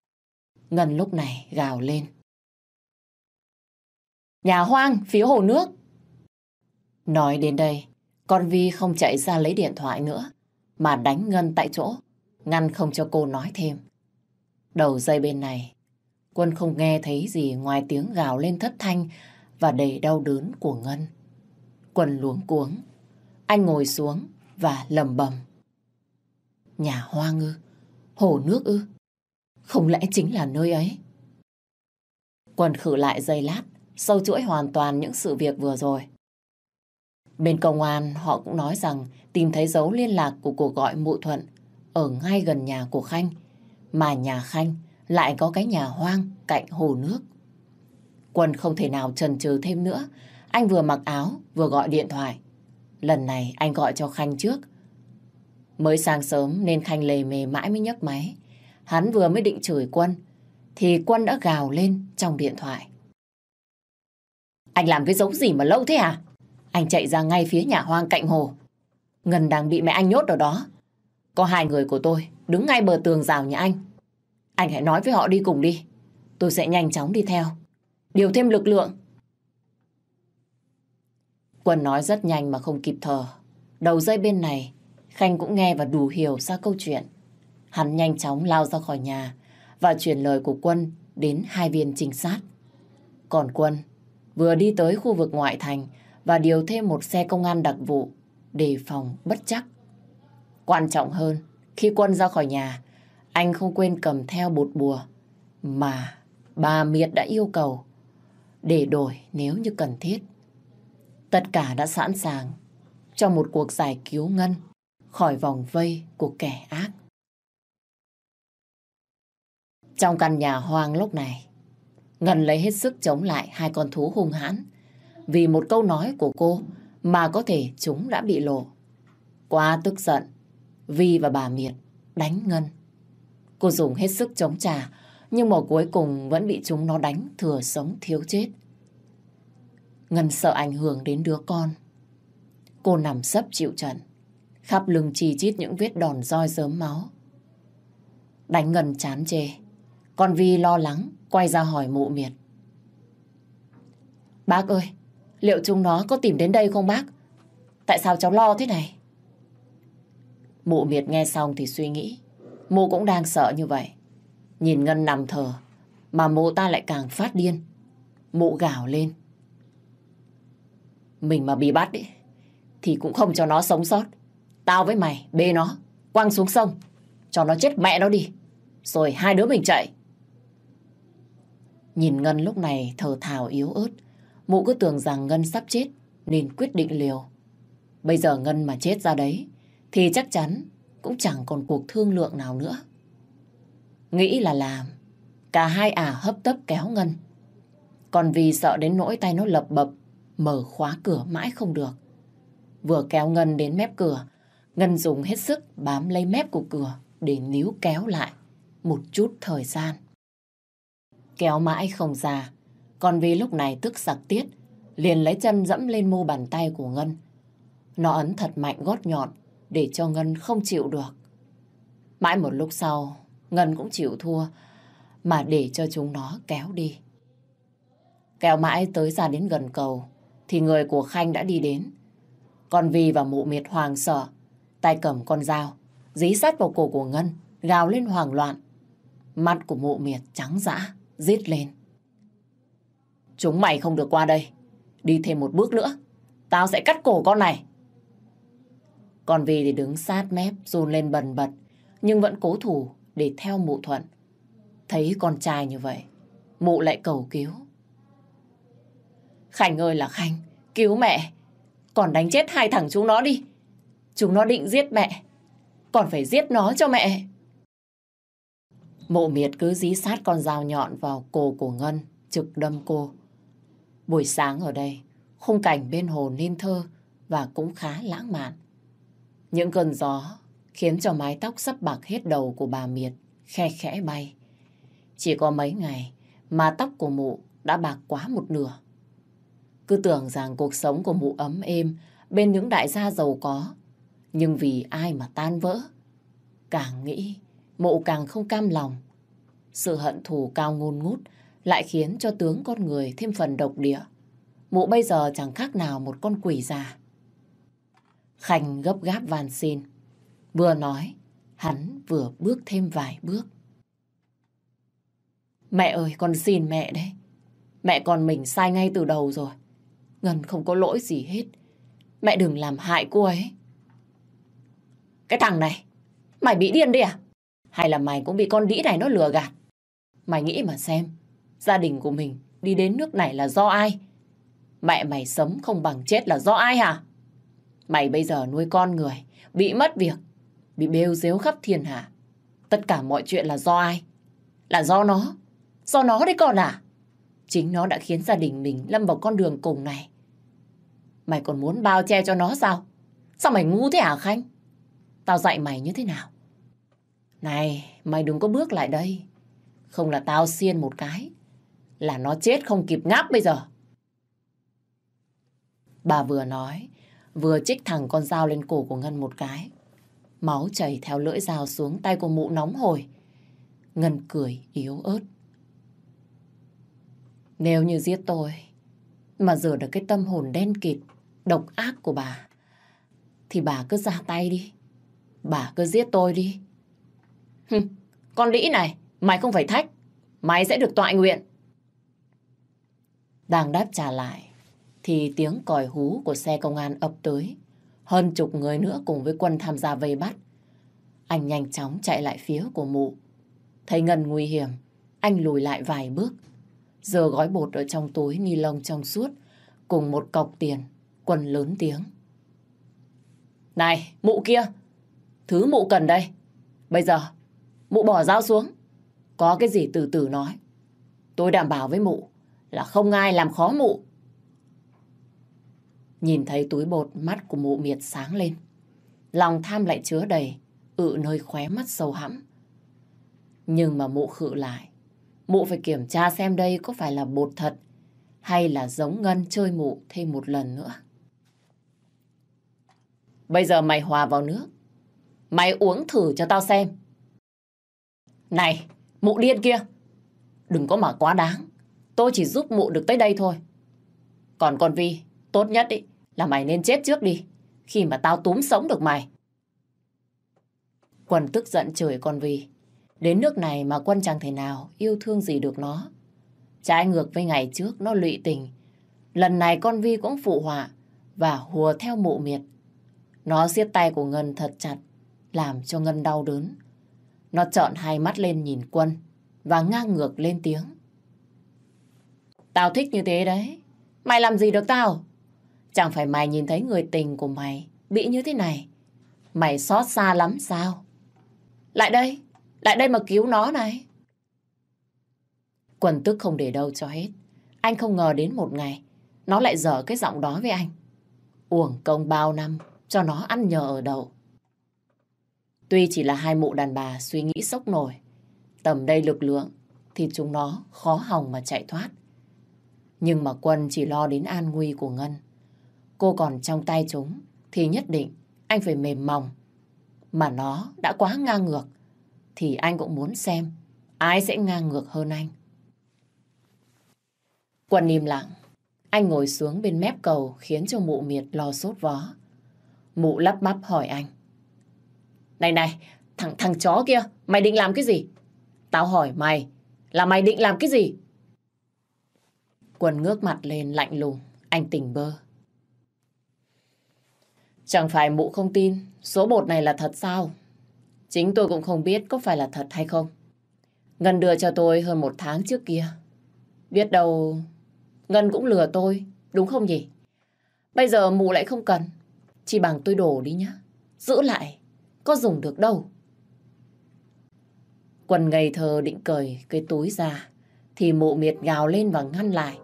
Ngân lúc này gào lên. Nhà hoang, phía hồ nước. Nói đến đây, con Vi không chạy ra lấy điện thoại nữa, mà đánh Ngân tại chỗ, ngăn không cho cô nói thêm. Đầu dây bên này, Quân không nghe thấy gì ngoài tiếng gào lên thất thanh và đầy đau đớn của Ngân. Quân luống cuống. Anh ngồi xuống và lầm bầm. Nhà hoang ư? Hồ nước ư? Không lẽ chính là nơi ấy? Quân khử lại giây lát, sâu chuỗi hoàn toàn những sự việc vừa rồi. Bên công an họ cũng nói rằng tìm thấy dấu liên lạc của cuộc gọi mụ thuận ở ngay gần nhà của Khanh, mà nhà Khanh lại có cái nhà hoang cạnh hồ nước. Quân không thể nào trần trừ thêm nữa, anh vừa mặc áo vừa gọi điện thoại. Lần này anh gọi cho Khanh trước. Mới sáng sớm nên Khanh lề mề mãi mới nhấc máy. Hắn vừa mới định chửi Quân, thì Quân đã gào lên trong điện thoại. Anh làm cái giống gì mà lâu thế à? Anh chạy ra ngay phía nhà hoang cạnh hồ. Ngân đang bị mẹ anh nhốt ở đó. Có hai người của tôi đứng ngay bờ tường rào nhà anh. Anh hãy nói với họ đi cùng đi. Tôi sẽ nhanh chóng đi theo. Điều thêm lực lượng. Quân nói rất nhanh mà không kịp thở. Đầu dây bên này, Khanh cũng nghe và đủ hiểu ra câu chuyện. Hắn nhanh chóng lao ra khỏi nhà và truyền lời của Quân đến hai viên trinh sát. Còn Quân vừa đi tới khu vực ngoại thành và điều thêm một xe công an đặc vụ đề phòng bất chắc. Quan trọng hơn, khi Quân ra khỏi nhà, anh không quên cầm theo bột bùa mà bà Miệt đã yêu cầu để đổi nếu như cần thiết. Tất cả đã sẵn sàng cho một cuộc giải cứu Ngân khỏi vòng vây của kẻ ác. Trong căn nhà hoang lúc này, Ngân lấy hết sức chống lại hai con thú hung hãn. Vì một câu nói của cô mà có thể chúng đã bị lộ. Quá tức giận, Vi và bà Miệt đánh Ngân. Cô dùng hết sức chống trả, nhưng mà cuối cùng vẫn bị chúng nó đánh thừa sống thiếu chết. Ngân sợ ảnh hưởng đến đứa con. Cô nằm sấp chịu trận, khắp lưng chi chít những vết đòn roi dớm máu. Đánh Ngân chán chê, con Vi lo lắng quay ra hỏi mụ miệt. Bác ơi, liệu chúng nó có tìm đến đây không bác? Tại sao cháu lo thế này? Mụ miệt nghe xong thì suy nghĩ. Mụ cũng đang sợ như vậy. Nhìn Ngân nằm thờ mà mụ ta lại càng phát điên. Mụ gào lên. Mình mà bị bắt ấy, thì cũng không cho nó sống sót. Tao với mày bê nó, quăng xuống sông, cho nó chết mẹ nó đi. Rồi hai đứa mình chạy. Nhìn Ngân lúc này thở thào yếu ớt, mụ cứ tưởng rằng Ngân sắp chết nên quyết định liều. Bây giờ Ngân mà chết ra đấy thì chắc chắn cũng chẳng còn cuộc thương lượng nào nữa. Nghĩ là làm, cả hai ả hấp tấp kéo Ngân. Còn vì sợ đến nỗi tay nó lập bập, mở khóa cửa mãi không được. Vừa kéo Ngân đến mép cửa, Ngân dùng hết sức bám lấy mép của cửa để níu kéo lại một chút thời gian. Kéo mãi không ra, còn vì lúc này tức sặc tiết, liền lấy chân dẫm lên mu bàn tay của Ngân. Nó ấn thật mạnh gót nhọn để cho Ngân không chịu được. Mãi một lúc sau, Ngân cũng chịu thua, mà để cho chúng nó kéo đi. Kéo mãi tới ra đến gần cầu, thì người của Khanh đã đi đến. Còn vì và mụ miệt hoàng sợ, tay cầm con dao, dí sát vào cổ của Ngân, gào lên hoảng loạn. mặt của mụ miệt trắng dã, rít lên. Chúng mày không được qua đây. Đi thêm một bước nữa, tao sẽ cắt cổ con này. Còn vì thì đứng sát mép, run lên bần bật, nhưng vẫn cố thủ để theo mụ thuận. Thấy con trai như vậy, mụ lại cầu cứu. Khánh ơi là Khánh, cứu mẹ. Còn đánh chết hai thằng chúng nó đi. Chúng nó định giết mẹ. Còn phải giết nó cho mẹ. Mộ miệt cứ dí sát con dao nhọn vào cổ của Ngân, trực đâm cô. Buổi sáng ở đây, khung cảnh bên hồ nên thơ và cũng khá lãng mạn. Những cơn gió khiến cho mái tóc sắp bạc hết đầu của bà Miệt khe khẽ bay. Chỉ có mấy ngày mà tóc của mụ đã bạc quá một nửa. Cứ tưởng rằng cuộc sống của mụ ấm êm bên những đại gia giàu có. Nhưng vì ai mà tan vỡ. Càng nghĩ, mộ càng không cam lòng. Sự hận thù cao ngôn ngút lại khiến cho tướng con người thêm phần độc địa. Mụ bây giờ chẳng khác nào một con quỷ già. Khanh gấp gáp van xin. Vừa nói, hắn vừa bước thêm vài bước. Mẹ ơi, con xin mẹ đấy. Mẹ con mình sai ngay từ đầu rồi. Ngân không có lỗi gì hết. Mẹ đừng làm hại cô ấy. Cái thằng này, mày bị điên đi à? Hay là mày cũng bị con đĩ này nó lừa gạt? Mày nghĩ mà xem, Gia đình của mình đi đến nước này là do ai? Mẹ mày sống không bằng chết là do ai hả? Mày bây giờ nuôi con người, bị mất việc, bị bêu dếu khắp thiên hạ. Tất cả mọi chuyện là do ai? Là do nó. Do nó đấy con à? Chính nó đã khiến gia đình mình lâm vào con đường cùng này. Mày còn muốn bao che cho nó sao? Sao mày ngu thế hả Khanh? Tao dạy mày như thế nào? Này, mày đừng có bước lại đây. Không là tao xiên một cái. Là nó chết không kịp ngáp bây giờ. Bà vừa nói, vừa trích thẳng con dao lên cổ của Ngân một cái. Máu chảy theo lưỡi dao xuống tay của mụ nóng hồi Ngân cười yếu ớt. Nếu như giết tôi, mà rửa được cái tâm hồn đen kịt, độc ác của bà, thì bà cứ ra tay đi. Bà cứ giết tôi đi. Con lĩ này, mày không phải thách. Mày sẽ được tọa nguyện. Đang đáp trả lại, thì tiếng còi hú của xe công an ập tới. Hơn chục người nữa cùng với quân tham gia vây bắt. Anh nhanh chóng chạy lại phía của mụ. Thấy Ngân nguy hiểm, anh lùi lại vài bước. Giờ gói bột ở trong túi ni lông trong suốt, cùng một cọc tiền, quân lớn tiếng. Này, mụ kia, thứ mụ cần đây. Bây giờ, mụ bỏ dao xuống. Có cái gì từ từ nói. Tôi đảm bảo với mụ là không ai làm khó mụ. Nhìn thấy túi bột mắt của mụ miệt sáng lên. Lòng tham lại chứa đầy, ự nơi khóe mắt sâu hẳm. Nhưng mà mụ khự lại. Mụ phải kiểm tra xem đây có phải là bột thật hay là giống Ngân chơi mụ thêm một lần nữa. Bây giờ mày hòa vào nước. Mày uống thử cho tao xem. Này, mụ điên kia. Đừng có mà quá đáng. Tôi chỉ giúp mụ được tới đây thôi. Còn con Vi, tốt nhất ý, là mày nên chết trước đi. Khi mà tao túm sống được mày. Quân tức giận chửi con Vi. Đến nước này mà Quân chẳng thể nào yêu thương gì được nó. Trái ngược với ngày trước nó lụy tình. Lần này con Vi cũng phụ họa và hùa theo mụ miệt. Nó siết tay của Ngân thật chặt, làm cho Ngân đau đớn. Nó trợn hai mắt lên nhìn Quân và ngang ngược lên tiếng. Tao thích như thế đấy. Mày làm gì được tao? Chẳng phải mày nhìn thấy người tình của mày bị như thế này. Mày xót xa lắm sao? Lại đây, lại đây mà cứu nó này. Quần tức không để đâu cho hết. Anh không ngờ đến một ngày nó lại dở cái giọng đó với anh. Uổng công bao năm cho nó ăn nhờ ở đậu. Tuy chỉ là hai mụ đàn bà suy nghĩ sốc nổi, tầm đây lực lượng thì chúng nó khó hòng mà chạy thoát. Nhưng mà Quân chỉ lo đến an nguy của Ngân. Cô còn trong tay chúng thì nhất định anh phải mềm mỏng. Mà nó đã quá ngang ngược thì anh cũng muốn xem ai sẽ ngang ngược hơn anh. Quân im lặng. Anh ngồi xuống bên mép cầu khiến cho mụ miệt lo sốt vó. Mụ lắp bắp hỏi anh. Này này, thằng thằng chó kia, mày định làm cái gì? Tao hỏi mày, là mày định làm cái gì? Quân ngước mặt lên lạnh lùng, anh tỉnh bơ. Chẳng phải mụ không tin số bột này là thật sao? Chính tôi cũng không biết có phải là thật hay không. Ngân đưa cho tôi hơn một tháng trước kia. Biết đâu Ngân cũng lừa tôi, đúng không nhỉ? Bây giờ mụ lại không cần. Chỉ bằng tôi đổ đi nhá. Giữ lại, có dùng được đâu. Quần ngây thơ định cởi cái túi ra, thì mụ miệt gào lên và ngăn lại.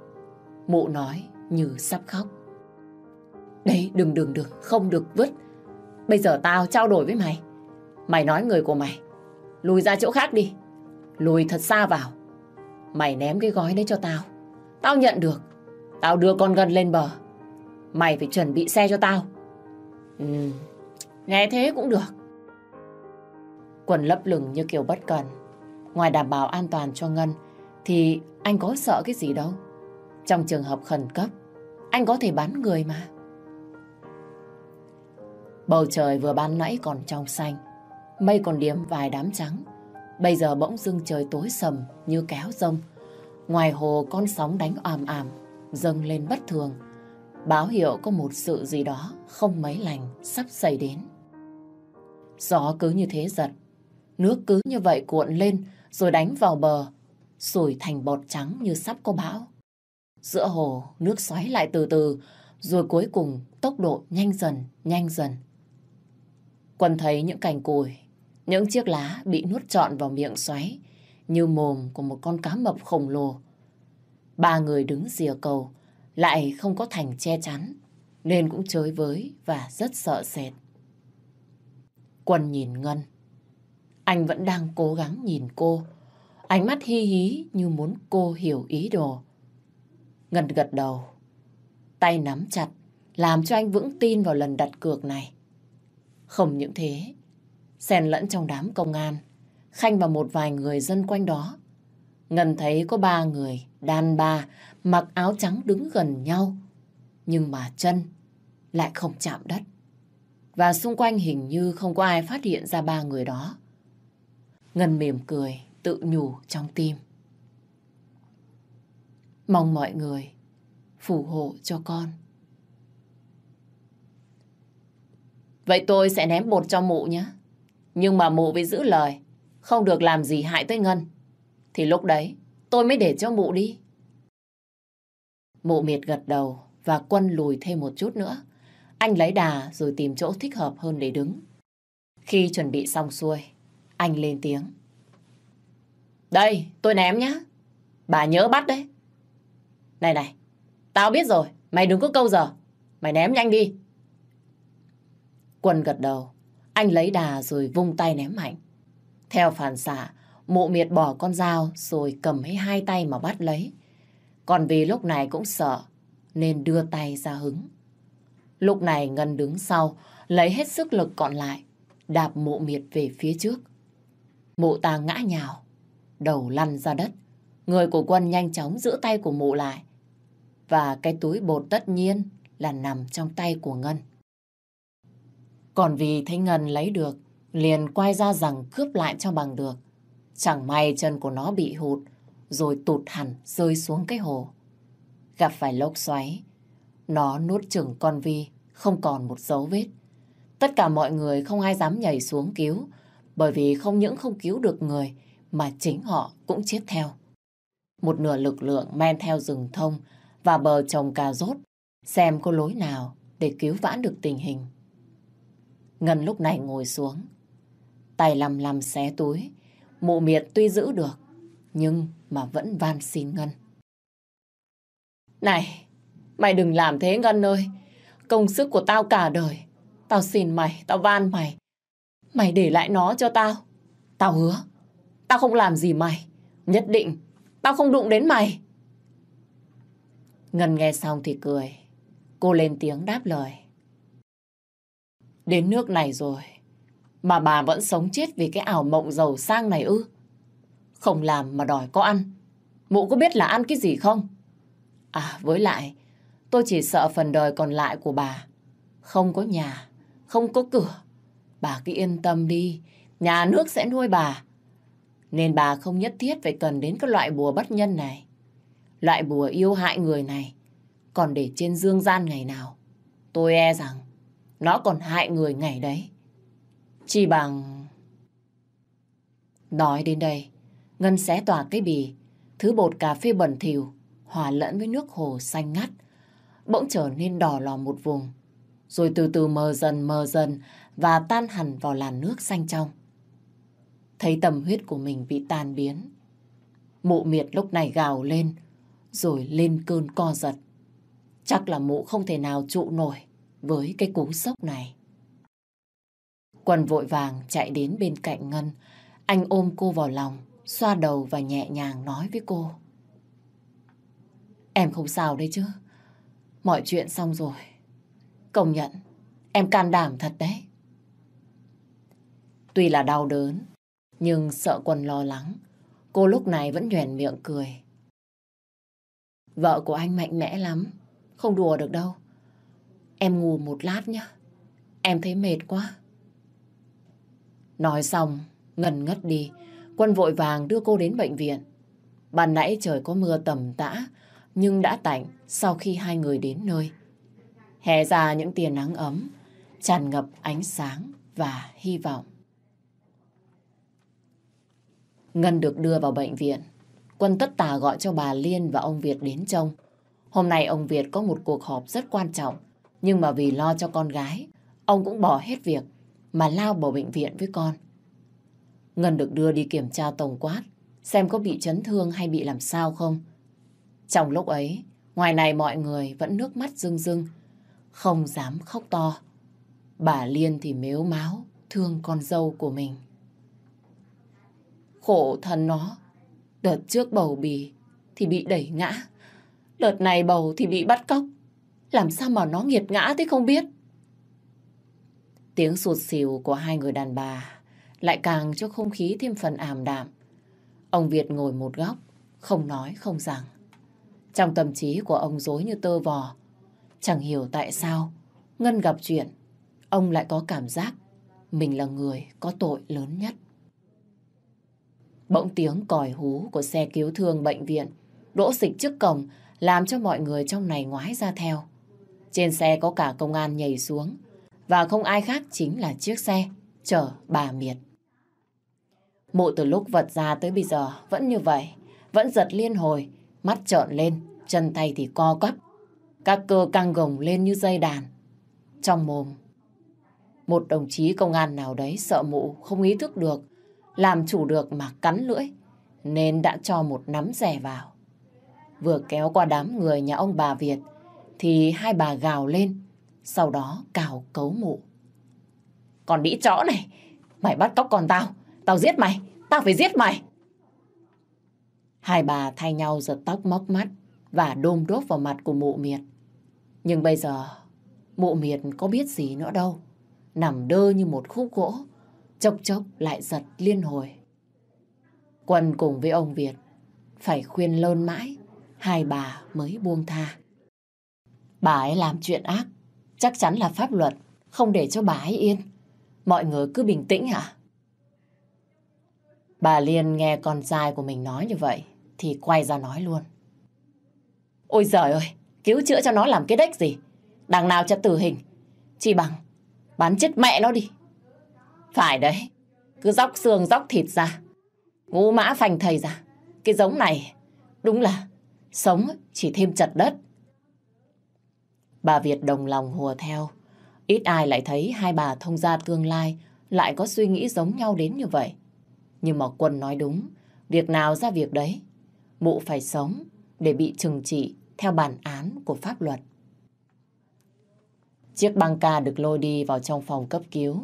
Mụ nói như sắp khóc. Đấy, đừng đừng đừng, không được vứt. Bây giờ tao trao đổi với mày. Mày nói người của mày. Lùi ra chỗ khác đi. Lùi thật xa vào. Mày ném cái gói đấy cho tao. Tao nhận được. Tao đưa con gần lên bờ. Mày phải chuẩn bị xe cho tao. Ừ, nghe thế cũng được. Quần lấp lửng như kiểu bất cần. Ngoài đảm bảo an toàn cho Ngân, thì anh có sợ cái gì đâu. Trong trường hợp khẩn cấp, anh có thể bắn người mà. Bầu trời vừa ban nãy còn trong xanh, mây còn điếm vài đám trắng. Bây giờ bỗng dưng trời tối sầm như kéo rông. Ngoài hồ con sóng đánh òm àm, dâng lên bất thường. Báo hiệu có một sự gì đó không mấy lành sắp xảy đến. Gió cứ như thế giật, nước cứ như vậy cuộn lên rồi đánh vào bờ. sủi thành bọt trắng như sắp có bão. Giữa hồ, nước xoáy lại từ từ, rồi cuối cùng tốc độ nhanh dần, nhanh dần. Quân thấy những cành cùi, những chiếc lá bị nuốt trọn vào miệng xoáy, như mồm của một con cá mập khổng lồ. Ba người đứng dìa cầu, lại không có thành che chắn, nên cũng chới với và rất sợ sệt. Quân nhìn Ngân. Anh vẫn đang cố gắng nhìn cô. Ánh mắt hi hí như muốn cô hiểu ý đồ. Ngân gật đầu. Tay nắm chặt, làm cho anh vững tin vào lần đặt cược này. Không những thế, xen lẫn trong đám công an, Khanh và một vài người dân quanh đó. Ngân thấy có ba người, đàn bà, mặc áo trắng đứng gần nhau. Nhưng mà chân lại không chạm đất. Và xung quanh hình như không có ai phát hiện ra ba người đó. Ngân mỉm cười, tự nhủ trong tim. Mong mọi người phù hộ cho con. Vậy tôi sẽ ném bột cho mụ nhé. Nhưng mà mụ phải giữ lời, không được làm gì hại tới Ngân. Thì lúc đấy, tôi mới để cho mụ đi. Mụ miệt gật đầu và quân lùi thêm một chút nữa. Anh lấy đà rồi tìm chỗ thích hợp hơn để đứng. Khi chuẩn bị xong xuôi, anh lên tiếng. Đây, tôi ném nhá. Bà nhớ bắt đấy. Này này, tao biết rồi, mày đừng có câu giờ. Mày ném nhanh đi. Quân gật đầu, anh lấy đà rồi vung tay ném mạnh. Theo phản xạ, mụ miệt bỏ con dao rồi cầm lấy hai tay mà bắt lấy. Còn vì lúc này cũng sợ, nên đưa tay ra hứng. Lúc này Ngân đứng sau, lấy hết sức lực còn lại, đạp mụ miệt về phía trước. Mụ ta ngã nhào, đầu lăn ra đất. Người của quân nhanh chóng giữ tay của mụ lại. Và cái túi bột tất nhiên là nằm trong tay của Ngân. Còn vì thấy Ngân lấy được, liền quay ra rằng cướp lại cho bằng được. Chẳng may chân của nó bị hụt, rồi tụt hẳn rơi xuống cái hồ. Gặp phải lốc xoáy, nó nuốt chửng con Vi, không còn một dấu vết. Tất cả mọi người không ai dám nhảy xuống cứu, bởi vì không những không cứu được người, mà chính họ cũng chết theo. Một nửa lực lượng men theo rừng thông và bờ trồng cà rốt, xem có lối nào để cứu vãn được tình hình. Ngân lúc này ngồi xuống, tay lầm lầm xé túi, mụ miệt tuy giữ được, nhưng mà vẫn van xin Ngân. Này, mày đừng làm thế Ngân ơi, công sức của tao cả đời, tao xin mày, tao van mày, mày để lại nó cho tao, tao hứa, tao không làm gì mày, nhất định, tao không đụng đến mày. Ngân nghe xong thì cười, cô lên tiếng đáp lời. Đến nước này rồi, mà bà vẫn sống chết vì cái ảo mộng giàu sang này ư? Không làm mà đòi có ăn. Mụ có biết là ăn cái gì không? À, với lại, tôi chỉ sợ phần đời còn lại của bà. Không có nhà, không có cửa. Bà cứ yên tâm đi, nhà nước sẽ nuôi bà. Nên bà không nhất thiết phải cần đến cái loại bùa bất nhân này. Loại bùa yêu hại người này. Còn để trên dương gian ngày nào, tôi e rằng nó còn hại người ngày đấy. Chỉ bằng... Nói đến đây, Ngân xé tỏa cái bì, thứ bột cà phê bẩn thỉu hòa lẫn với nước hồ xanh ngắt, bỗng trở nên đỏ lò một vùng, rồi từ từ mờ dần mờ dần và tan hẳn vào làn nước xanh trong. Thấy tầm huyết của mình bị tan biến, mụ miệt lúc này gào lên, rồi lên cơn co giật. Chắc là mụ không thể nào trụ nổi với cái cú sốc này. Quân vội vàng chạy đến bên cạnh Ngân. Anh ôm cô vào lòng, xoa đầu và nhẹ nhàng nói với cô. Em không sao đấy chứ. Mọi chuyện xong rồi. Công nhận, em can đảm thật đấy. Tuy là đau đớn, nhưng sợ Quân lo lắng. Cô lúc này vẫn nhoèn miệng cười. Vợ của anh mạnh mẽ lắm, không đùa được đâu. Em ngủ một lát nhé. Em thấy mệt quá. Nói xong, ngần ngất đi. Quân vội vàng đưa cô đến bệnh viện. Ban nãy trời có mưa tầm tã, nhưng đã tạnh sau khi hai người đến nơi. hé ra những tia nắng ấm, tràn ngập ánh sáng và hy vọng. Ngân được đưa vào bệnh viện. Quân tất tà gọi cho bà Liên và ông Việt đến trông. Hôm nay ông Việt có một cuộc họp rất quan trọng, nhưng mà vì lo cho con gái, ông cũng bỏ hết việc mà lao vào bệnh viện với con. Ngân được đưa đi kiểm tra tổng quát, xem có bị chấn thương hay bị làm sao không. Trong lúc ấy, ngoài này mọi người vẫn nước mắt rưng rưng, không dám khóc to. Bà Liên thì mếu máu, thương con dâu của mình. Khổ thân nó, đợt trước bầu bì thì bị đẩy ngã, đợt này bầu thì bị bắt cóc. Làm sao mà nó nghiệt ngã thế không biết. Tiếng sụt xìu của hai người đàn bà lại càng cho không khí thêm phần ảm đạm. Ông Việt ngồi một góc, không nói không rằng. Trong tâm trí của ông dối như tơ vò. Chẳng hiểu tại sao Ngân gặp chuyện, ông lại có cảm giác mình là người có tội lớn nhất. Bỗng tiếng còi hú của xe cứu thương bệnh viện đỗ xịch trước cổng làm cho mọi người trong này ngoái ra theo. Trên xe có cả công an nhảy xuống và không ai khác chính là chiếc xe chở bà Miệt. Mụ từ lúc vật ra tới bây giờ vẫn như vậy, vẫn giật liên hồi, mắt trợn lên, chân tay thì co quắp. Các cơ căng gồng lên như dây đàn. Trong mồm, một đồng chí công an nào đấy sợ mụ không ý thức được, làm chủ được mà cắn lưỡi, nên đã cho một nắm rẻ vào. Vừa kéo qua đám người nhà ông bà Việt, thì hai bà gào lên, sau đó cào cấu mụ. Còn đĩ chó này, mày bắt cóc con tao, tao giết mày, tao phải giết mày. Hai bà thay nhau giật tóc móc mắt và đôm đốt vào mặt của mụ miệt. Nhưng bây giờ, mụ miệt có biết gì nữa đâu. Nằm đơ như một khúc gỗ, chốc chốc lại giật liên hồi. Quân cùng với ông Việt phải khuyên lơn mãi, hai bà mới buông tha. Bà ấy làm chuyện ác, chắc chắn là pháp luật, không để cho bà ấy yên. Mọi người cứ bình tĩnh hả? Bà Liên nghe con trai của mình nói như vậy, thì quay ra nói luôn. Ôi giời ơi, cứu chữa cho nó làm cái đếch gì? Đằng nào cho tử hình, chỉ bằng bán chết mẹ nó đi. Phải đấy, cứ dóc xương dóc thịt ra, ngũ mã phành thầy ra. Cái giống này đúng là sống chỉ thêm chật đất. Bà Việt đồng lòng hùa theo. Ít ai lại thấy hai bà thông gia tương lai lại có suy nghĩ giống nhau đến như vậy. Nhưng mà Quân nói đúng, việc nào ra việc đấy. Mụ phải sống để bị trừng trị theo bản án của pháp luật. Chiếc băng ca được lôi đi vào trong phòng cấp cứu.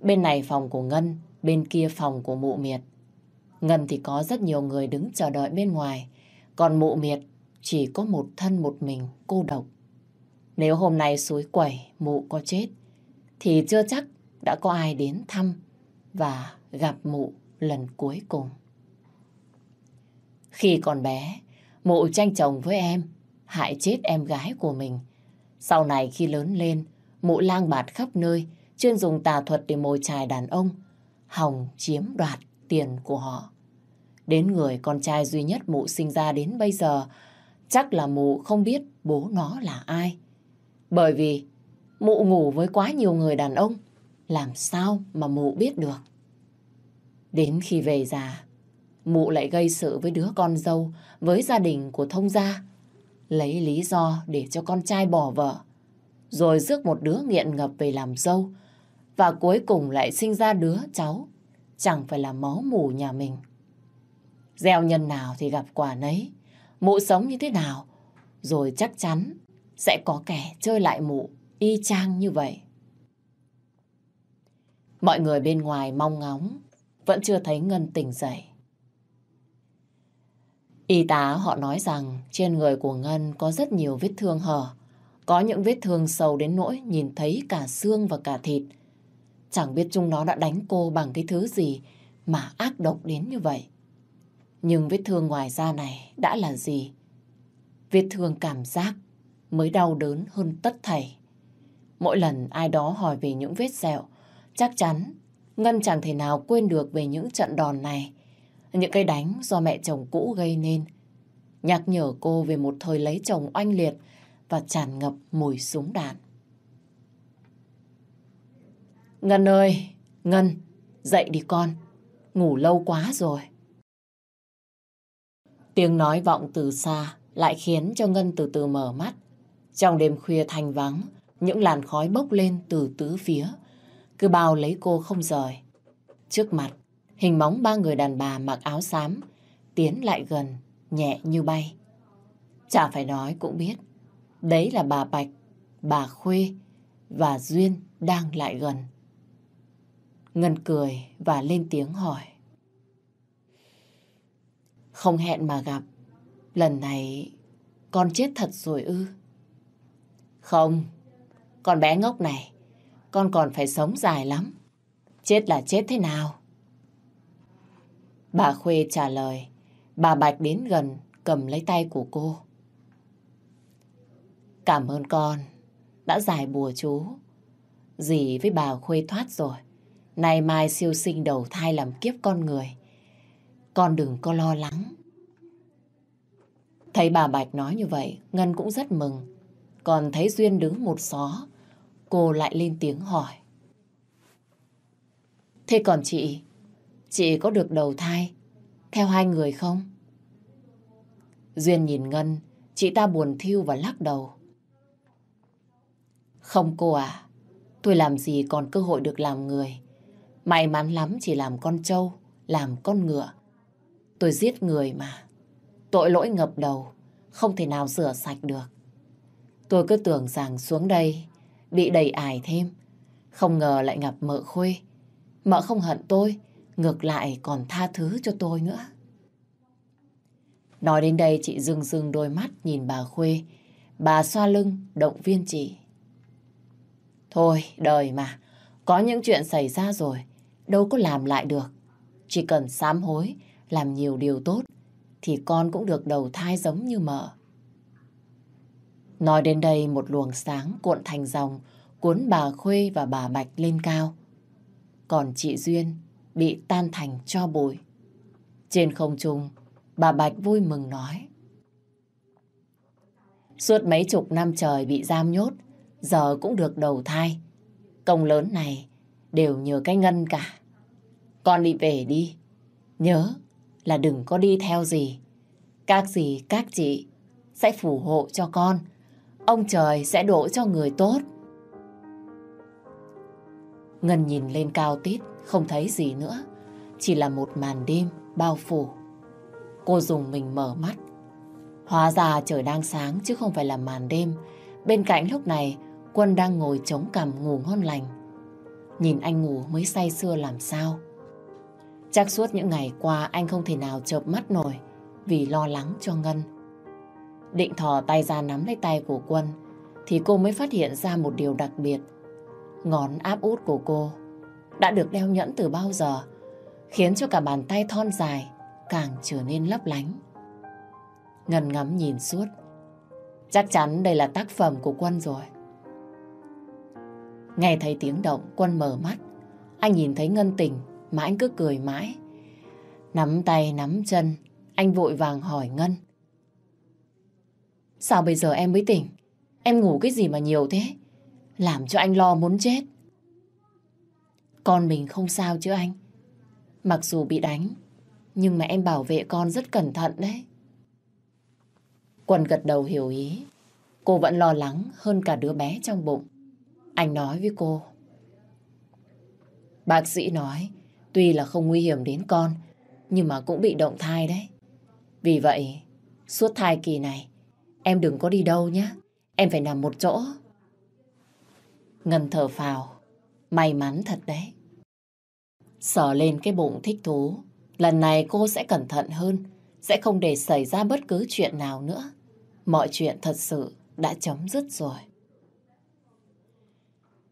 Bên này phòng của Ngân, bên kia phòng của mụ miệt. Ngân thì có rất nhiều người đứng chờ đợi bên ngoài, còn mụ miệt chỉ có một thân một mình cô độc. Nếu hôm nay suối quẩy mụ có chết, thì chưa chắc đã có ai đến thăm và gặp mụ lần cuối cùng. Khi còn bé, mụ tranh chồng với em, hại chết em gái của mình. Sau này khi lớn lên, mụ lang bạt khắp nơi, chuyên dùng tà thuật để mồi chài đàn ông, hòng chiếm đoạt tiền của họ. Đến người con trai duy nhất mụ sinh ra đến bây giờ, chắc là mụ không biết bố nó là ai. Bởi vì mụ ngủ với quá nhiều người đàn ông, làm sao mà mụ biết được. Đến khi về già, mụ lại gây sự với đứa con dâu, với gia đình của thông gia. Lấy lý do để cho con trai bỏ vợ, rồi rước một đứa nghiện ngập về làm dâu, và cuối cùng lại sinh ra đứa cháu, chẳng phải là máu mù nhà mình. Gieo nhân nào thì gặp quả nấy, mụ sống như thế nào, rồi chắc chắn sẽ có kẻ chơi lại mụ y chang như vậy. Mọi người bên ngoài mong ngóng, vẫn chưa thấy Ngân tỉnh dậy. Y tá họ nói rằng trên người của Ngân có rất nhiều vết thương hở. Có những vết thương sâu đến nỗi nhìn thấy cả xương và cả thịt. Chẳng biết chúng nó đã đánh cô bằng cái thứ gì mà ác độc đến như vậy. Nhưng vết thương ngoài da này đã là gì? Vết thương cảm giác mới đau đớn hơn tất thảy. Mỗi lần ai đó hỏi về những vết sẹo, chắc chắn Ngân chẳng thể nào quên được về những trận đòn này. Những cái đánh do mẹ chồng cũ gây nên. Nhắc nhở cô về một thời lấy chồng oanh liệt và tràn ngập mùi súng đạn. Ngân ơi, Ngân, dậy đi con. Ngủ lâu quá rồi. Tiếng nói vọng từ xa lại khiến cho Ngân từ từ mở mắt. Trong đêm khuya thanh vắng, những làn khói bốc lên từ tứ phía, cứ bao lấy cô không rời. Trước mặt, hình bóng ba người đàn bà mặc áo xám, tiến lại gần, nhẹ như bay. Chả phải nói cũng biết, đấy là bà Bạch, bà Khuê và Duyên đang lại gần. Ngân cười và lên tiếng hỏi. Không hẹn mà gặp, lần này con chết thật rồi ư? Không, con bé ngốc này, con còn phải sống dài lắm. Chết là chết thế nào? Bà Khuê trả lời, bà Bạch đến gần cầm lấy tay của cô. Cảm ơn con, đã giải bùa chú. Dì với bà Khuê thoát rồi. Nay mai siêu sinh đầu thai làm kiếp con người. Con đừng có lo lắng. Thấy bà Bạch nói như vậy, Ngân cũng rất mừng. Còn thấy Duyên đứng một xó, cô lại lên tiếng hỏi. Thế còn chị, chị có được đầu thai theo hai người không? Duyên nhìn Ngân, chị ta buồn thiêu và lắc đầu. Không cô à, tôi làm gì còn cơ hội được làm người. May mắn lắm chỉ làm con trâu, làm con ngựa. Tôi giết người mà. Tội lỗi ngập đầu, không thể nào rửa sạch được. Tôi cứ tưởng rằng xuống đây, bị đầy ải thêm. Không ngờ lại gặp mợ khuê. Mợ không hận tôi, ngược lại còn tha thứ cho tôi nữa. Nói đến đây chị dưng dưng đôi mắt nhìn bà Khuê. Bà xoa lưng, động viên chị. Thôi, đời mà, có những chuyện xảy ra rồi, đâu có làm lại được. Chỉ cần sám hối, làm nhiều điều tốt, thì con cũng được đầu thai giống như mợ. Nói đến đây một luồng sáng cuộn thành dòng, cuốn bà Khuê và bà Bạch lên cao. Còn chị Duyên bị tan thành cho bụi. Trên không trung, bà Bạch vui mừng nói. Suốt mấy chục năm trời bị giam nhốt, giờ cũng được đầu thai. Công lớn này đều nhờ cái ngân cả. Con đi về đi. Nhớ là đừng có đi theo gì. Các gì các chị sẽ phù hộ cho con. Ông trời sẽ đổ cho người tốt. Ngân nhìn lên cao tít, không thấy gì nữa. Chỉ là một màn đêm bao phủ. Cô dùng mình mở mắt. Hóa ra trời đang sáng chứ không phải là màn đêm. Bên cạnh lúc này, Quân đang ngồi chống cằm ngủ ngon lành. Nhìn anh ngủ mới say sưa làm sao. Chắc suốt những ngày qua anh không thể nào chợp mắt nổi vì lo lắng cho Ngân. Định thò tay ra nắm lấy tay của Quân thì cô mới phát hiện ra một điều đặc biệt. Ngón áp út của cô đã được đeo nhẫn từ bao giờ khiến cho cả bàn tay thon dài càng trở nên lấp lánh. Ngân ngắm nhìn suốt. Chắc chắn đây là tác phẩm của Quân rồi. Nghe thấy tiếng động, Quân mở mắt. Anh nhìn thấy Ngân tỉnh mà anh cứ cười mãi. Nắm tay, nắm chân, anh vội vàng hỏi Ngân. Sao bây giờ em mới tỉnh? Em ngủ cái gì mà nhiều thế? Làm cho anh lo muốn chết. Con mình không sao chứ anh. Mặc dù bị đánh, nhưng mà em bảo vệ con rất cẩn thận đấy. Quân gật đầu hiểu ý. Cô vẫn lo lắng hơn cả đứa bé trong bụng. Anh nói với cô. Bác sĩ nói, tuy là không nguy hiểm đến con, nhưng mà cũng bị động thai đấy. Vì vậy, suốt thai kỳ này, em đừng có đi đâu nhé. Em phải nằm một chỗ. Ngân thở phào, may mắn thật đấy. Sờ lên cái bụng thích thú, lần này cô sẽ cẩn thận hơn, sẽ không để xảy ra bất cứ chuyện nào nữa. Mọi chuyện thật sự đã chấm dứt rồi.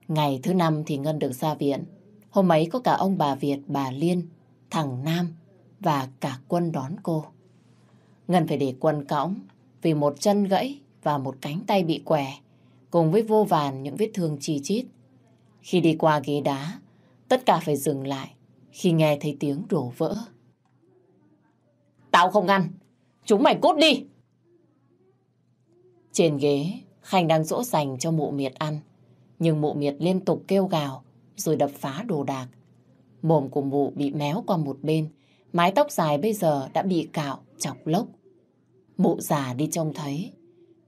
Ngày thứ năm thì Ngân được ra viện. Hôm ấy có cả ông bà Việt, bà Liên, thằng Nam và cả Quân đón cô. Ngân phải để Quân cõng vì một chân gãy và một cánh tay bị què, cùng với vô vàn những vết thương chi chít. Khi đi qua ghế đá, tất cả phải dừng lại khi nghe thấy tiếng đổ vỡ. Tao không ngăn, chúng mày cút đi! Trên ghế, Khanh đang dỗ dành cho mụ miệt ăn. Nhưng mụ miệt liên tục kêu gào rồi đập phá đồ đạc. Mồm của mụ bị méo qua một bên, mái tóc dài bây giờ đã bị cạo, chọc lốc. Mụ già đi trông thấy.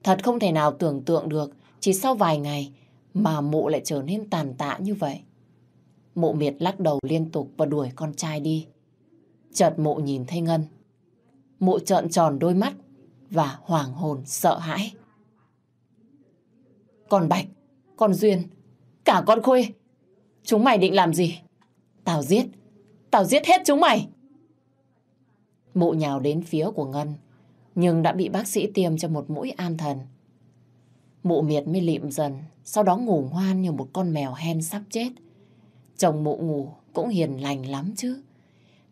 Thật không thể nào tưởng tượng được chỉ sau vài ngày mà mụ lại trở nên tàn tạ như vậy. Mụ miệt lắc đầu liên tục và đuổi con trai đi. Chợt mụ nhìn thấy Ngân. Mụ trợn tròn đôi mắt và hoàng hồn sợ hãi. Con Bạch, con Duyên, cả con Khuê. Chúng mày định làm gì? Tao giết, tao giết hết chúng mày. Mụ nhào đến phía của Ngân, nhưng đã bị bác sĩ tiêm cho một mũi an thần. Mụ miệt mới lịm dần, sau đó ngủ ngoan như một con mèo hen sắp chết. Chồng mụ ngủ cũng hiền lành lắm chứ.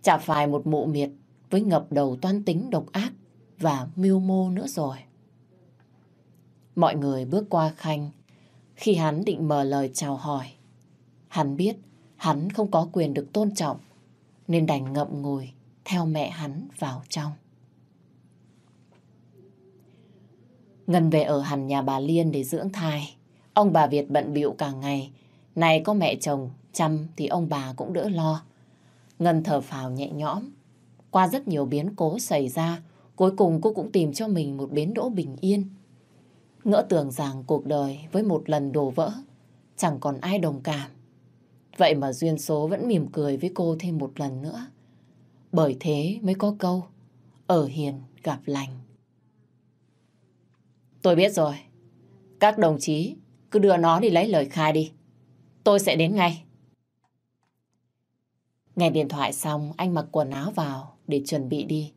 Chả phải một mụ miệt với ngập đầu toan tính độc ác và mưu mô nữa rồi. Mọi người bước qua Khanh. Khi hắn định mở lời chào hỏi, hắn biết hắn không có quyền được tôn trọng, nên đành ngậm ngùi theo mẹ hắn vào trong. Ngân về ở hẳn nhà bà Liên để dưỡng thai. Ông bà Việt bận bịu cả ngày. Này có mẹ chồng chăm thì ông bà cũng đỡ lo. Ngân thở phào nhẹ nhõm. Qua rất nhiều biến cố xảy ra, cuối cùng cô cũng tìm cho mình một bến đỗ bình yên. Ngỡ tưởng rằng cuộc đời với một lần đổ vỡ, chẳng còn ai đồng cảm. Vậy mà duyên số vẫn mỉm cười với cô thêm một lần nữa. Bởi thế mới có câu, ở hiền gặp lành. Tôi biết rồi. Các đồng chí cứ đưa nó đi lấy lời khai đi. Tôi sẽ đến ngay. Nghe điện thoại xong, anh mặc quần áo vào để chuẩn bị đi.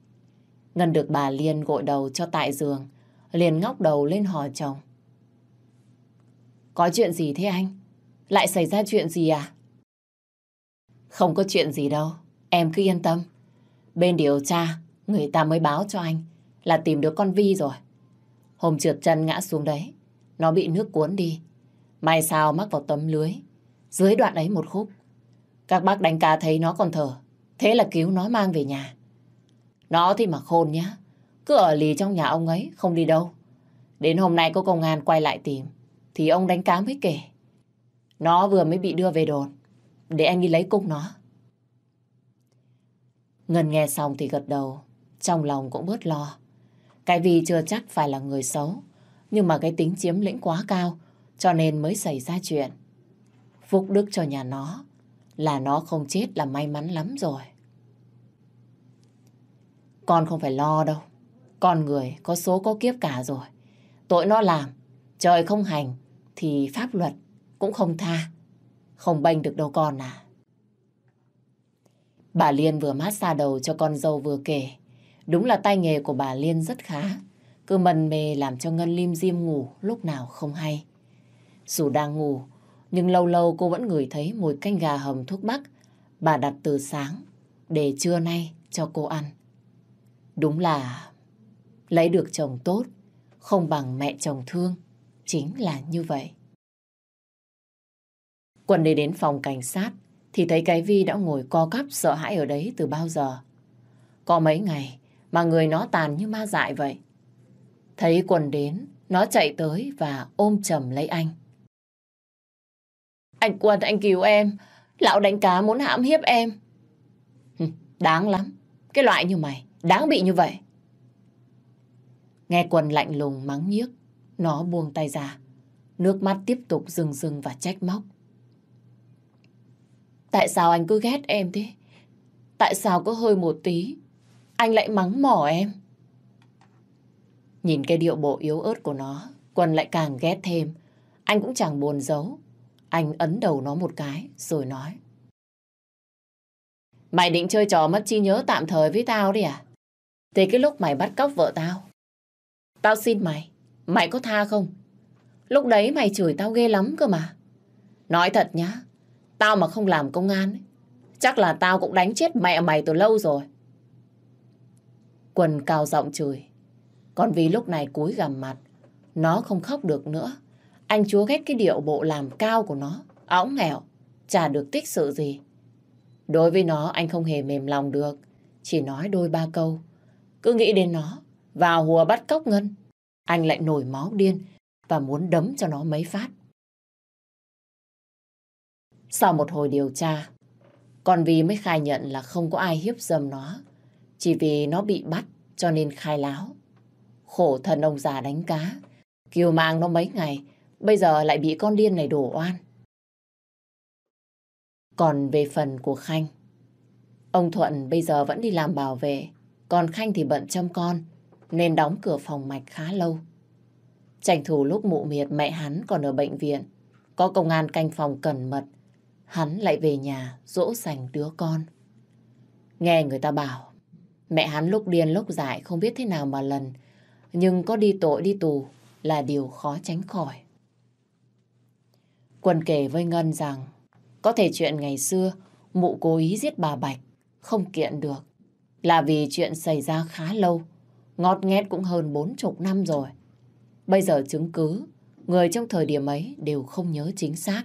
Ngân được bà Liên gội đầu cho tại giường, liền ngóc đầu lên hỏi chồng. Có chuyện gì thế anh? Lại xảy ra chuyện gì à? Không có chuyện gì đâu, em cứ yên tâm. Bên điều tra, người ta mới báo cho anh là tìm được con Vi rồi. Hôm trượt chân ngã xuống đấy, nó bị nước cuốn đi. May sao mắc vào tấm lưới, dưới đoạn ấy một khúc. Các bác đánh cá thấy nó còn thở, thế là cứu nó mang về nhà. Nó thì mà khôn nhá, cứ ở lì trong nhà ông ấy, không đi đâu. Đến hôm nay có công an quay lại tìm, thì ông đánh cá mới kể. Nó vừa mới bị đưa về đồn, để anh đi lấy cung nó. Ngân nghe xong thì gật đầu, trong lòng cũng bớt lo. Cái vì chưa chắc phải là người xấu, nhưng mà cái tính chiếm lĩnh quá cao, cho nên mới xảy ra chuyện. Phúc đức cho nhà nó, là nó không chết là may mắn lắm rồi. Con không phải lo đâu. Con người có số có kiếp cả rồi. Tội nó làm, trời không hành, thì pháp luật cũng không tha. Không bênh được đâu con à. Bà Liên vừa mát xa đầu cho con dâu vừa kể. Đúng là tay nghề của bà Liên rất khá. Cứ mần mê làm cho Ngân lim diêm ngủ lúc nào không hay. Dù đang ngủ, nhưng lâu lâu cô vẫn ngửi thấy mùi canh gà hầm thuốc bắc. Bà đặt từ sáng, để trưa nay cho cô ăn. Đúng là lấy được chồng tốt, không bằng mẹ chồng thương. Chính là như vậy. Quân đi đến phòng cảnh sát, thì thấy cái Vi đã ngồi co cắp sợ hãi ở đấy từ bao giờ. Có mấy ngày mà người nó tàn như ma dại vậy. Thấy quần đến, nó chạy tới và ôm chầm lấy anh. Anh Quân, anh cứu em. Lão đánh cá muốn hãm hiếp em. Đáng lắm. Cái loại như mày, đáng bị như vậy. Nghe Quân lạnh lùng mắng nhiếc, nó buông tay ra. Nước mắt tiếp tục rừng rừng và trách móc. Tại sao anh cứ ghét em thế? Tại sao có hơi một tí anh lại mắng mỏ em? Nhìn cái điệu bộ yếu ớt của nó, Quân lại càng ghét thêm. Anh cũng chẳng buồn giấu. Anh ấn đầu nó một cái rồi nói. Mày định chơi trò mất trí nhớ tạm thời với tao đi à? Thế cái lúc mày bắt cóc vợ tao, tao xin mày, mày có tha không? Lúc đấy mày chửi tao ghê lắm cơ mà. Nói thật nhá, Tao mà không làm công an, chắc là tao cũng đánh chết mẹ mày từ lâu rồi. Quân cao giọng chửi. Còn vì lúc này cúi gằm mặt, nó không khóc được nữa. Anh chúa ghét cái điệu bộ làm cao của nó, óng nghèo, chả được tích sự gì. Đối với nó anh không hề mềm lòng được, chỉ nói đôi ba câu. Cứ nghĩ đến nó, vào hùa bắt cóc Ngân. Anh lại nổi máu điên và muốn đấm cho nó mấy phát. Sau một hồi điều tra, con Vi mới khai nhận là không có ai hiếp dâm nó. Chỉ vì nó bị bắt cho nên khai láo. Khổ thân ông già đánh cá. Kiều mang nó mấy ngày, bây giờ lại bị con điên này đổ oan. Còn về phần của Khanh, ông Thuận bây giờ vẫn đi làm bảo vệ, còn Khanh thì bận chăm con, nên đóng cửa phòng mạch khá lâu. Tranh thủ lúc mụ miệt mẹ hắn còn ở bệnh viện, có công an canh phòng cẩn mật, hắn lại về nhà dỗ dành đứa con. Nghe người ta bảo, mẹ hắn lúc điên lúc dại không biết thế nào mà lần, nhưng có đi tội đi tù là điều khó tránh khỏi. Quân kể với Ngân rằng, có thể chuyện ngày xưa mụ cố ý giết bà Bạch, không kiện được, là vì chuyện xảy ra khá lâu, ngót nghét cũng hơn bốn chục năm rồi. Bây giờ chứng cứ, người trong thời điểm ấy đều không nhớ chính xác.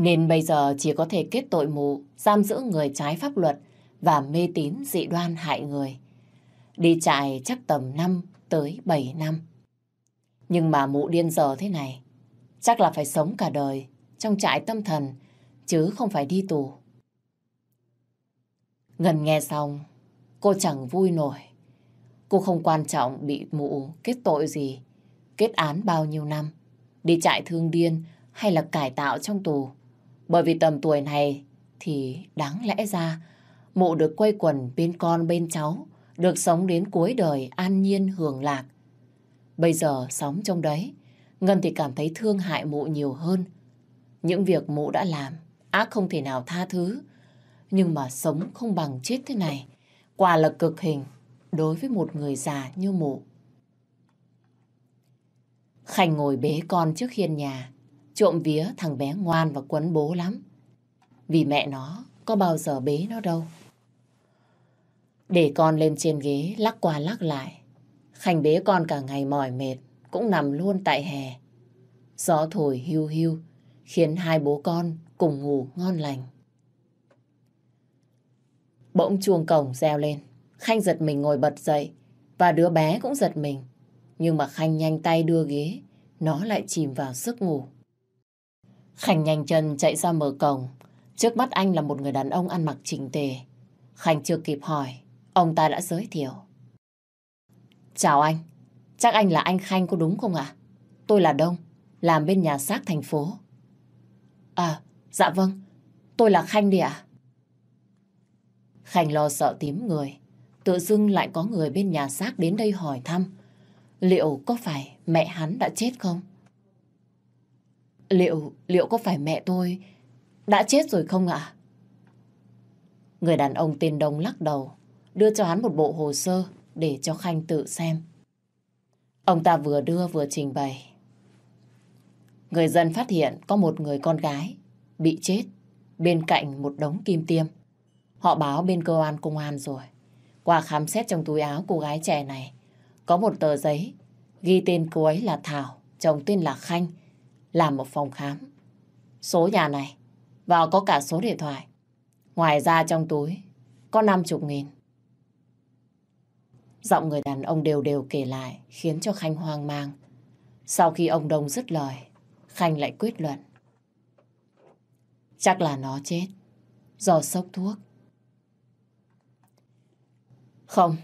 Nên bây giờ chỉ có thể kết tội mụ, giam giữ người trái pháp luật và mê tín dị đoan hại người. Đi trại chắc tầm 5 tới 7 năm. Nhưng mà mụ điên giờ thế này, chắc là phải sống cả đời trong trại tâm thần, chứ không phải đi tù. Ngân nghe xong, cô chẳng vui nổi. Cô không quan trọng bị mụ kết tội gì, kết án bao nhiêu năm, đi trại thương điên hay là cải tạo trong tù. Bởi vì tầm tuổi này thì đáng lẽ ra mụ được quay quần bên con bên cháu, được sống đến cuối đời an nhiên hưởng lạc. Bây giờ sống trong đấy, Ngân thì cảm thấy thương hại mụ nhiều hơn. Những việc mụ đã làm, ác không thể nào tha thứ. Nhưng mà sống không bằng chết thế này, quả là cực hình đối với một người già như mụ. Khanh ngồi bế con trước hiên nhà, trộm vía thằng bé ngoan và quấn bố lắm. Vì mẹ nó có bao giờ bế nó đâu. Để con lên trên ghế lắc qua lắc lại. Khanh bế con cả ngày mỏi mệt, cũng nằm luôn tại hè. Gió thổi hưu hưu, khiến hai bố con cùng ngủ ngon lành. Bỗng chuông cổng reo lên. Khanh giật mình ngồi bật dậy và đứa bé cũng giật mình. Nhưng mà Khanh nhanh tay đưa ghế, nó lại chìm vào giấc ngủ. Khanh nhanh chân chạy ra mở cổng. Trước mắt anh là một người đàn ông ăn mặc chỉnh tề. Khanh chưa kịp hỏi, ông ta đã giới thiệu. Chào anh, chắc anh là anh Khanh có đúng không ạ? Tôi là Đông, làm bên nhà xác thành phố. À, dạ vâng, tôi là Khanh đi ạ. Khanh lo sợ tím người, tự dưng lại có người bên nhà xác đến đây hỏi thăm. Liệu có phải mẹ hắn đã chết không? Liệu, liệu có phải mẹ tôi đã chết rồi không ạ? Người đàn ông tên Đông lắc đầu, đưa cho hắn một bộ hồ sơ để cho Khanh tự xem. Ông ta vừa đưa vừa trình bày. Người dân phát hiện có một người con gái bị chết bên cạnh một đống kim tiêm. Họ báo bên cơ quan công an rồi. Qua khám xét trong túi áo cô gái trẻ này, có một tờ giấy ghi tên cô ấy là Thảo, chồng tên là Khanh, làm một phòng khám. Số nhà này, và có cả số điện thoại. Ngoài ra trong túi, có 50 nghìn. Giọng người đàn ông đều đều kể lại khiến cho Khanh hoang mang. Sau khi ông Đông dứt lời, Khanh lại quyết luận. Chắc là nó chết do sốc thuốc. Không,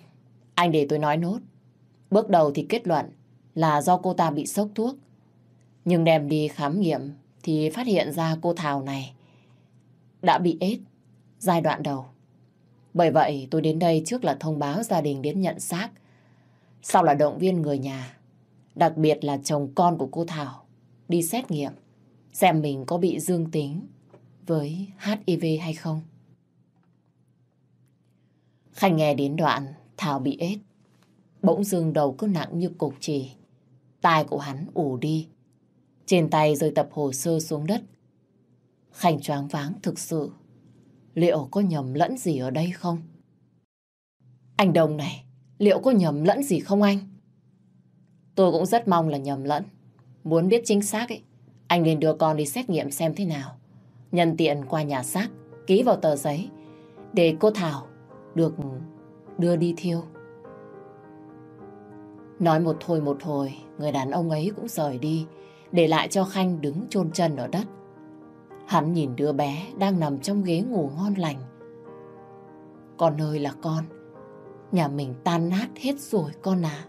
anh để tôi nói nốt. Bước đầu thì kết luận là do cô ta bị sốc thuốc. Nhưng đem đi khám nghiệm thì phát hiện ra cô Thảo này đã bị ết giai đoạn đầu. Bởi vậy tôi đến đây trước là thông báo gia đình đến nhận xác. Sau là động viên người nhà, đặc biệt là chồng con của cô Thảo, đi xét nghiệm, xem mình có bị dương tính với HIV hay không. Khanh nghe đến đoạn Thảo bị ết. Bỗng dưng đầu cứ nặng như cục trì. Tai của hắn ủ đi. Trên tay rơi tập hồ sơ xuống đất. Khanh choáng váng thực sự. Liệu có nhầm lẫn gì ở đây không? Anh Đồng này, liệu có nhầm lẫn gì không anh? Tôi cũng rất mong là nhầm lẫn. Muốn biết chính xác ấy, anh nên đưa con đi xét nghiệm xem thế nào. Nhân tiện qua nhà xác, ký vào tờ giấy, để cô Thảo được đưa đi thiêu. Nói một thôi một hồi, người đàn ông ấy cũng rời đi, để lại cho Khanh đứng chôn chân ở đất. Hắn nhìn đứa bé đang nằm trong ghế ngủ ngon lành. Con ơi là con, nhà mình tan nát hết rồi con à.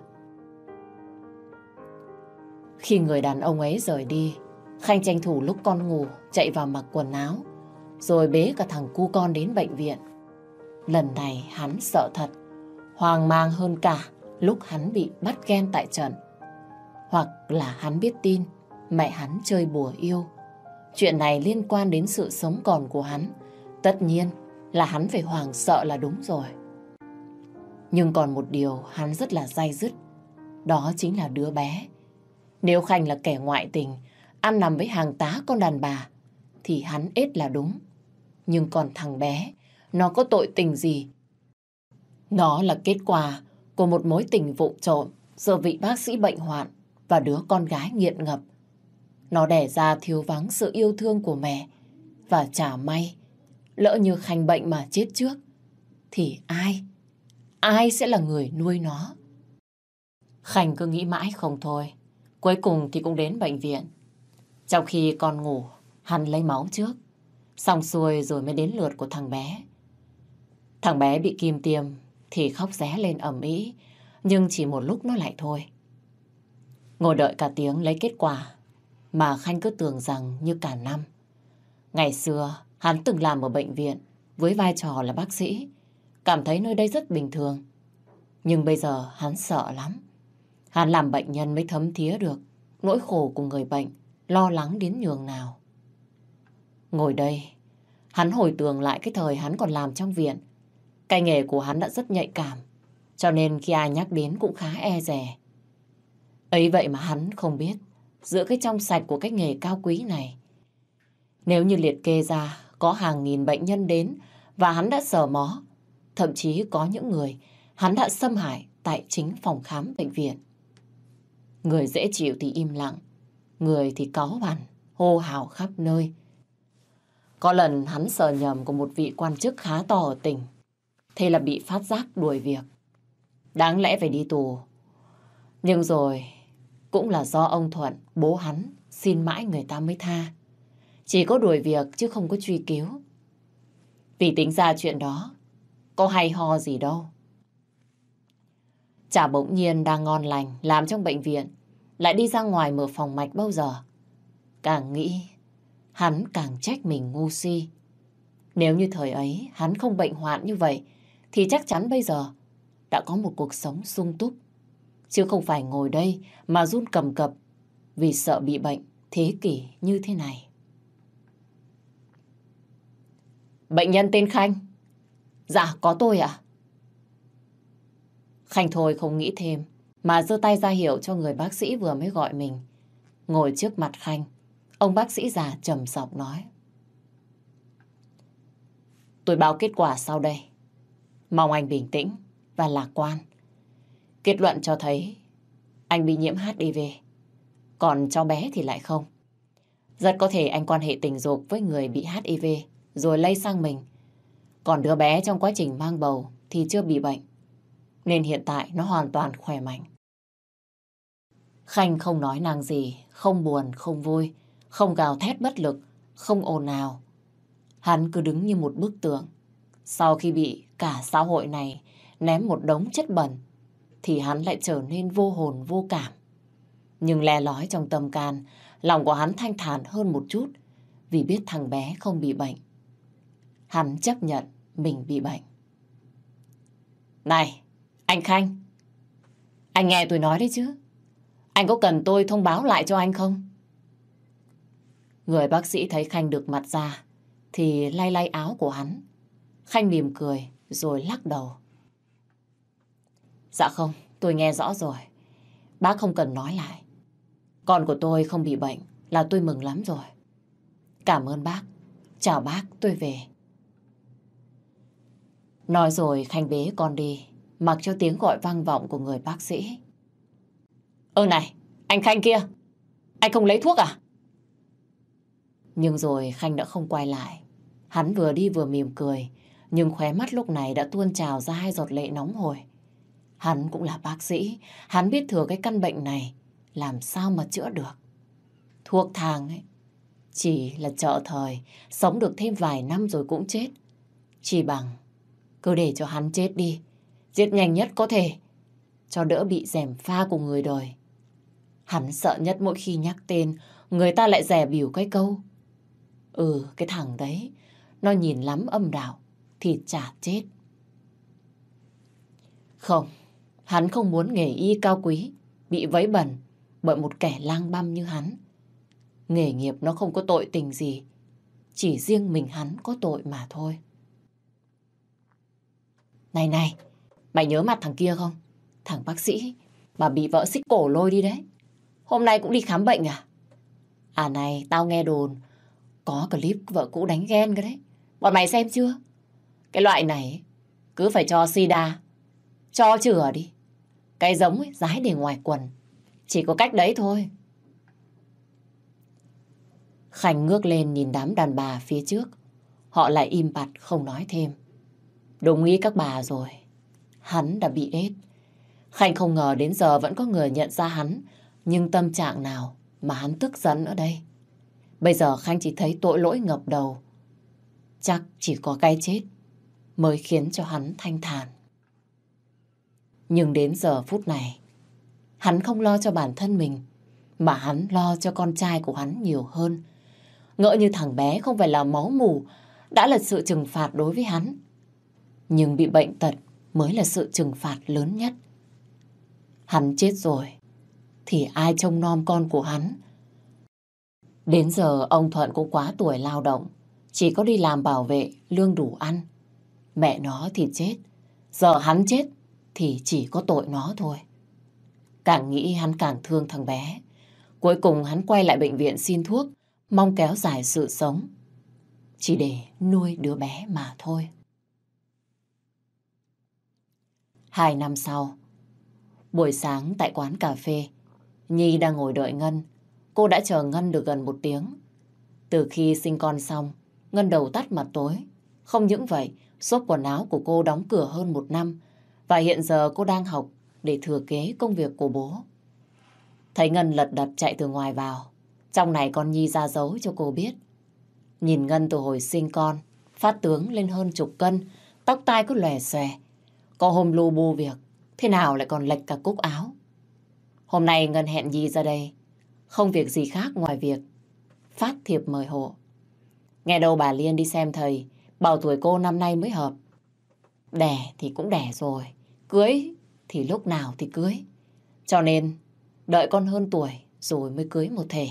Khi người đàn ông ấy rời đi, Khanh tranh thủ lúc con ngủ chạy vào mặc quần áo, rồi bế cả thằng cu con đến bệnh viện. Lần này hắn sợ thật, hoang mang hơn cả lúc hắn bị bắt ghen tại trận. Hoặc là hắn biết tin mẹ hắn chơi bùa yêu. Chuyện này liên quan đến sự sống còn của hắn. Tất nhiên là hắn phải hoàng sợ là đúng rồi. Nhưng còn một điều hắn rất là dai dứt. Đó chính là đứa bé. Nếu Khanh là kẻ ngoại tình, ăn nằm với hàng tá con đàn bà, thì hắn ết là đúng. Nhưng còn thằng bé, nó có tội tình gì? Nó là kết quả của một mối tình vụ trộm giữa vị bác sĩ bệnh hoạn và đứa con gái nghiện ngập. Nó đẻ ra thiếu vắng sự yêu thương của mẹ và chả may, lỡ như Khanh bệnh mà chết trước, thì ai, ai sẽ là người nuôi nó? Khanh cứ nghĩ mãi không thôi, cuối cùng thì cũng đến bệnh viện. Trong khi con ngủ, hắn lấy máu trước, xong xuôi rồi mới đến lượt của thằng bé. Thằng bé bị kim tiêm thì khóc ré lên ầm ĩ, nhưng chỉ một lúc nó lại thôi. Ngồi đợi cả tiếng lấy kết quả, mà Khanh cứ tưởng rằng như cả năm. Ngày xưa, hắn từng làm ở bệnh viện với vai trò là bác sĩ, cảm thấy nơi đây rất bình thường. Nhưng bây giờ hắn sợ lắm. Hắn làm bệnh nhân mới thấm thía được nỗi khổ của người bệnh, lo lắng đến nhường nào. Ngồi đây, hắn hồi tưởng lại cái thời hắn còn làm trong viện. Cái nghề của hắn đã rất nhạy cảm, cho nên khi ai nhắc đến cũng khá e rè. Ấy vậy mà hắn không biết, giữa cái trong sạch của cái nghề cao quý này. Nếu như liệt kê ra, có hàng nghìn bệnh nhân đến và hắn đã sờ mó, thậm chí có những người hắn đã xâm hại tại chính phòng khám bệnh viện. Người dễ chịu thì im lặng, người thì cáu bằn, hô hào khắp nơi. Có lần hắn sờ nhầm của một vị quan chức khá to ở tỉnh, thế là bị phát giác đuổi việc. Đáng lẽ phải đi tù. Nhưng rồi cũng là do ông Thuận, bố hắn, xin mãi người ta mới tha. Chỉ có đuổi việc chứ không có truy cứu. Vì tính ra chuyện đó, có hay ho gì đâu. Chả bỗng nhiên đang ngon lành, làm trong bệnh viện, lại đi ra ngoài mở phòng mạch bao giờ. Càng nghĩ, hắn càng trách mình ngu si. Nếu như thời ấy hắn không bệnh hoạn như vậy, thì chắc chắn bây giờ đã có một cuộc sống sung túc. Chứ không phải ngồi đây mà run cầm cập vì sợ bị bệnh thế kỷ như thế này. Bệnh nhân tên Khanh. Dạ, có tôi ạ. Khanh thôi không nghĩ thêm, mà giơ tay ra hiệu cho người bác sĩ vừa mới gọi mình. Ngồi trước mặt Khanh, ông bác sĩ già trầm giọng nói. Tôi báo kết quả sau đây. Mong anh bình tĩnh và lạc quan. Kết luận cho thấy anh bị nhiễm HIV, còn cháu bé thì lại không. Rất có thể anh quan hệ tình dục với người bị HIV rồi lây sang mình. Còn đứa bé trong quá trình mang bầu thì chưa bị bệnh. Nên hiện tại nó hoàn toàn khỏe mạnh. Khanh không nói nàng gì, không buồn, không vui, không gào thét bất lực, không ồn nào. Hắn cứ đứng như một bức tượng. Sau khi bị cả xã hội này ném một đống chất bẩn, thì hắn lại trở nên vô hồn vô cảm. Nhưng le lói trong tâm can, lòng của hắn thanh thản hơn một chút vì biết thằng bé không bị bệnh. Hắn chấp nhận mình bị bệnh. Này, anh Khanh, anh nghe tôi nói đấy chứ. Anh có cần tôi thông báo lại cho anh không? Người bác sĩ thấy Khanh được mặt ra thì lay lay áo của hắn. Khanh mỉm cười rồi lắc đầu. Dạ không, tôi nghe rõ rồi. Bác không cần nói lại. Con của tôi không bị bệnh là tôi mừng lắm rồi. Cảm ơn bác. Chào bác, tôi về. Nói rồi Khanh bế con đi, mặc cho tiếng gọi vang vọng của người bác sĩ. Ơ này, anh Khanh kia, anh không lấy thuốc à? Nhưng rồi Khanh đã không quay lại. Hắn vừa đi vừa mỉm cười, nhưng khóe mắt lúc này đã tuôn trào ra hai giọt lệ nóng hổi. Hắn cũng là bác sĩ, hắn biết thừa cái căn bệnh này, làm sao mà chữa được. Thuốc thang ấy, chỉ là trợ thời, sống được thêm vài năm rồi cũng chết. Chỉ bằng, cứ để cho hắn chết đi, giết nhanh nhất có thể, cho đỡ bị rèm pha của người đời. Hắn sợ nhất mỗi khi nhắc tên, người ta lại rẻ biểu cái câu. Ừ, cái thằng đấy, nó nhìn lắm âm đạo, thì chả chết. Không, hắn không muốn nghề y cao quý, bị vấy bẩn bởi một kẻ lang băm như hắn. Nghề nghiệp nó không có tội tình gì, chỉ riêng mình hắn có tội mà thôi. Này này, mày nhớ mặt thằng kia không? Thằng bác sĩ mà bị vợ xích cổ lôi đi đấy. Hôm nay cũng đi khám bệnh à? À này, tao nghe đồn có clip vợ cũ đánh ghen cái đấy. Bọn mày xem chưa? Cái loại này cứ phải cho sida, cho chữa đi. Cái giống ấy, dái để ngoài quần. Chỉ có cách đấy thôi. Khánh ngước lên nhìn đám đàn bà phía trước. Họ lại im bặt không nói thêm. Đúng ý các bà rồi. Hắn đã bị ết. Khanh không ngờ đến giờ vẫn có người nhận ra hắn. Nhưng tâm trạng nào mà hắn tức giận ở đây? Bây giờ Khanh chỉ thấy tội lỗi ngập đầu. Chắc chỉ có cái chết mới khiến cho hắn thanh thản. Nhưng đến giờ phút này, hắn không lo cho bản thân mình, mà hắn lo cho con trai của hắn nhiều hơn. Ngỡ như thằng bé không phải là máu mù, đã là sự trừng phạt đối với hắn. Nhưng bị bệnh tật mới là sự trừng phạt lớn nhất. Hắn chết rồi, thì ai trông nom con của hắn? Đến giờ ông Thuận cũng quá tuổi lao động, chỉ có đi làm bảo vệ, lương đủ ăn. Mẹ nó thì chết, giờ hắn chết thì chỉ có tội nó thôi. Càng nghĩ hắn càng thương thằng bé. Cuối cùng hắn quay lại bệnh viện xin thuốc, mong kéo dài sự sống. Chỉ để nuôi đứa bé mà thôi. Hai năm sau, buổi sáng tại quán cà phê, Nhi đang ngồi đợi Ngân. Cô đã chờ Ngân được gần một tiếng. Từ khi sinh con xong, Ngân đầu tắt mặt tối. Không những vậy, shop quần áo của cô đóng cửa hơn một năm và hiện giờ cô đang học để thừa kế công việc của bố. Thấy Ngân lật đật chạy từ ngoài vào. Trong này con Nhi ra dấu cho cô biết. Nhìn Ngân từ hồi sinh con, phát tướng lên hơn chục cân, tóc tai cứ lòe xòe. Có hôm lu bu việc, thế nào lại còn lệch cả cúc áo. Hôm nay Ngân hẹn Nhi ra đây, không việc gì khác ngoài việc phát thiệp mời hộ. Nghe đầu bà Liên đi xem thầy, bảo tuổi cô năm nay mới hợp. Đẻ thì cũng đẻ rồi, cưới thì lúc nào thì cưới. Cho nên đợi con hơn tuổi rồi mới cưới một thể.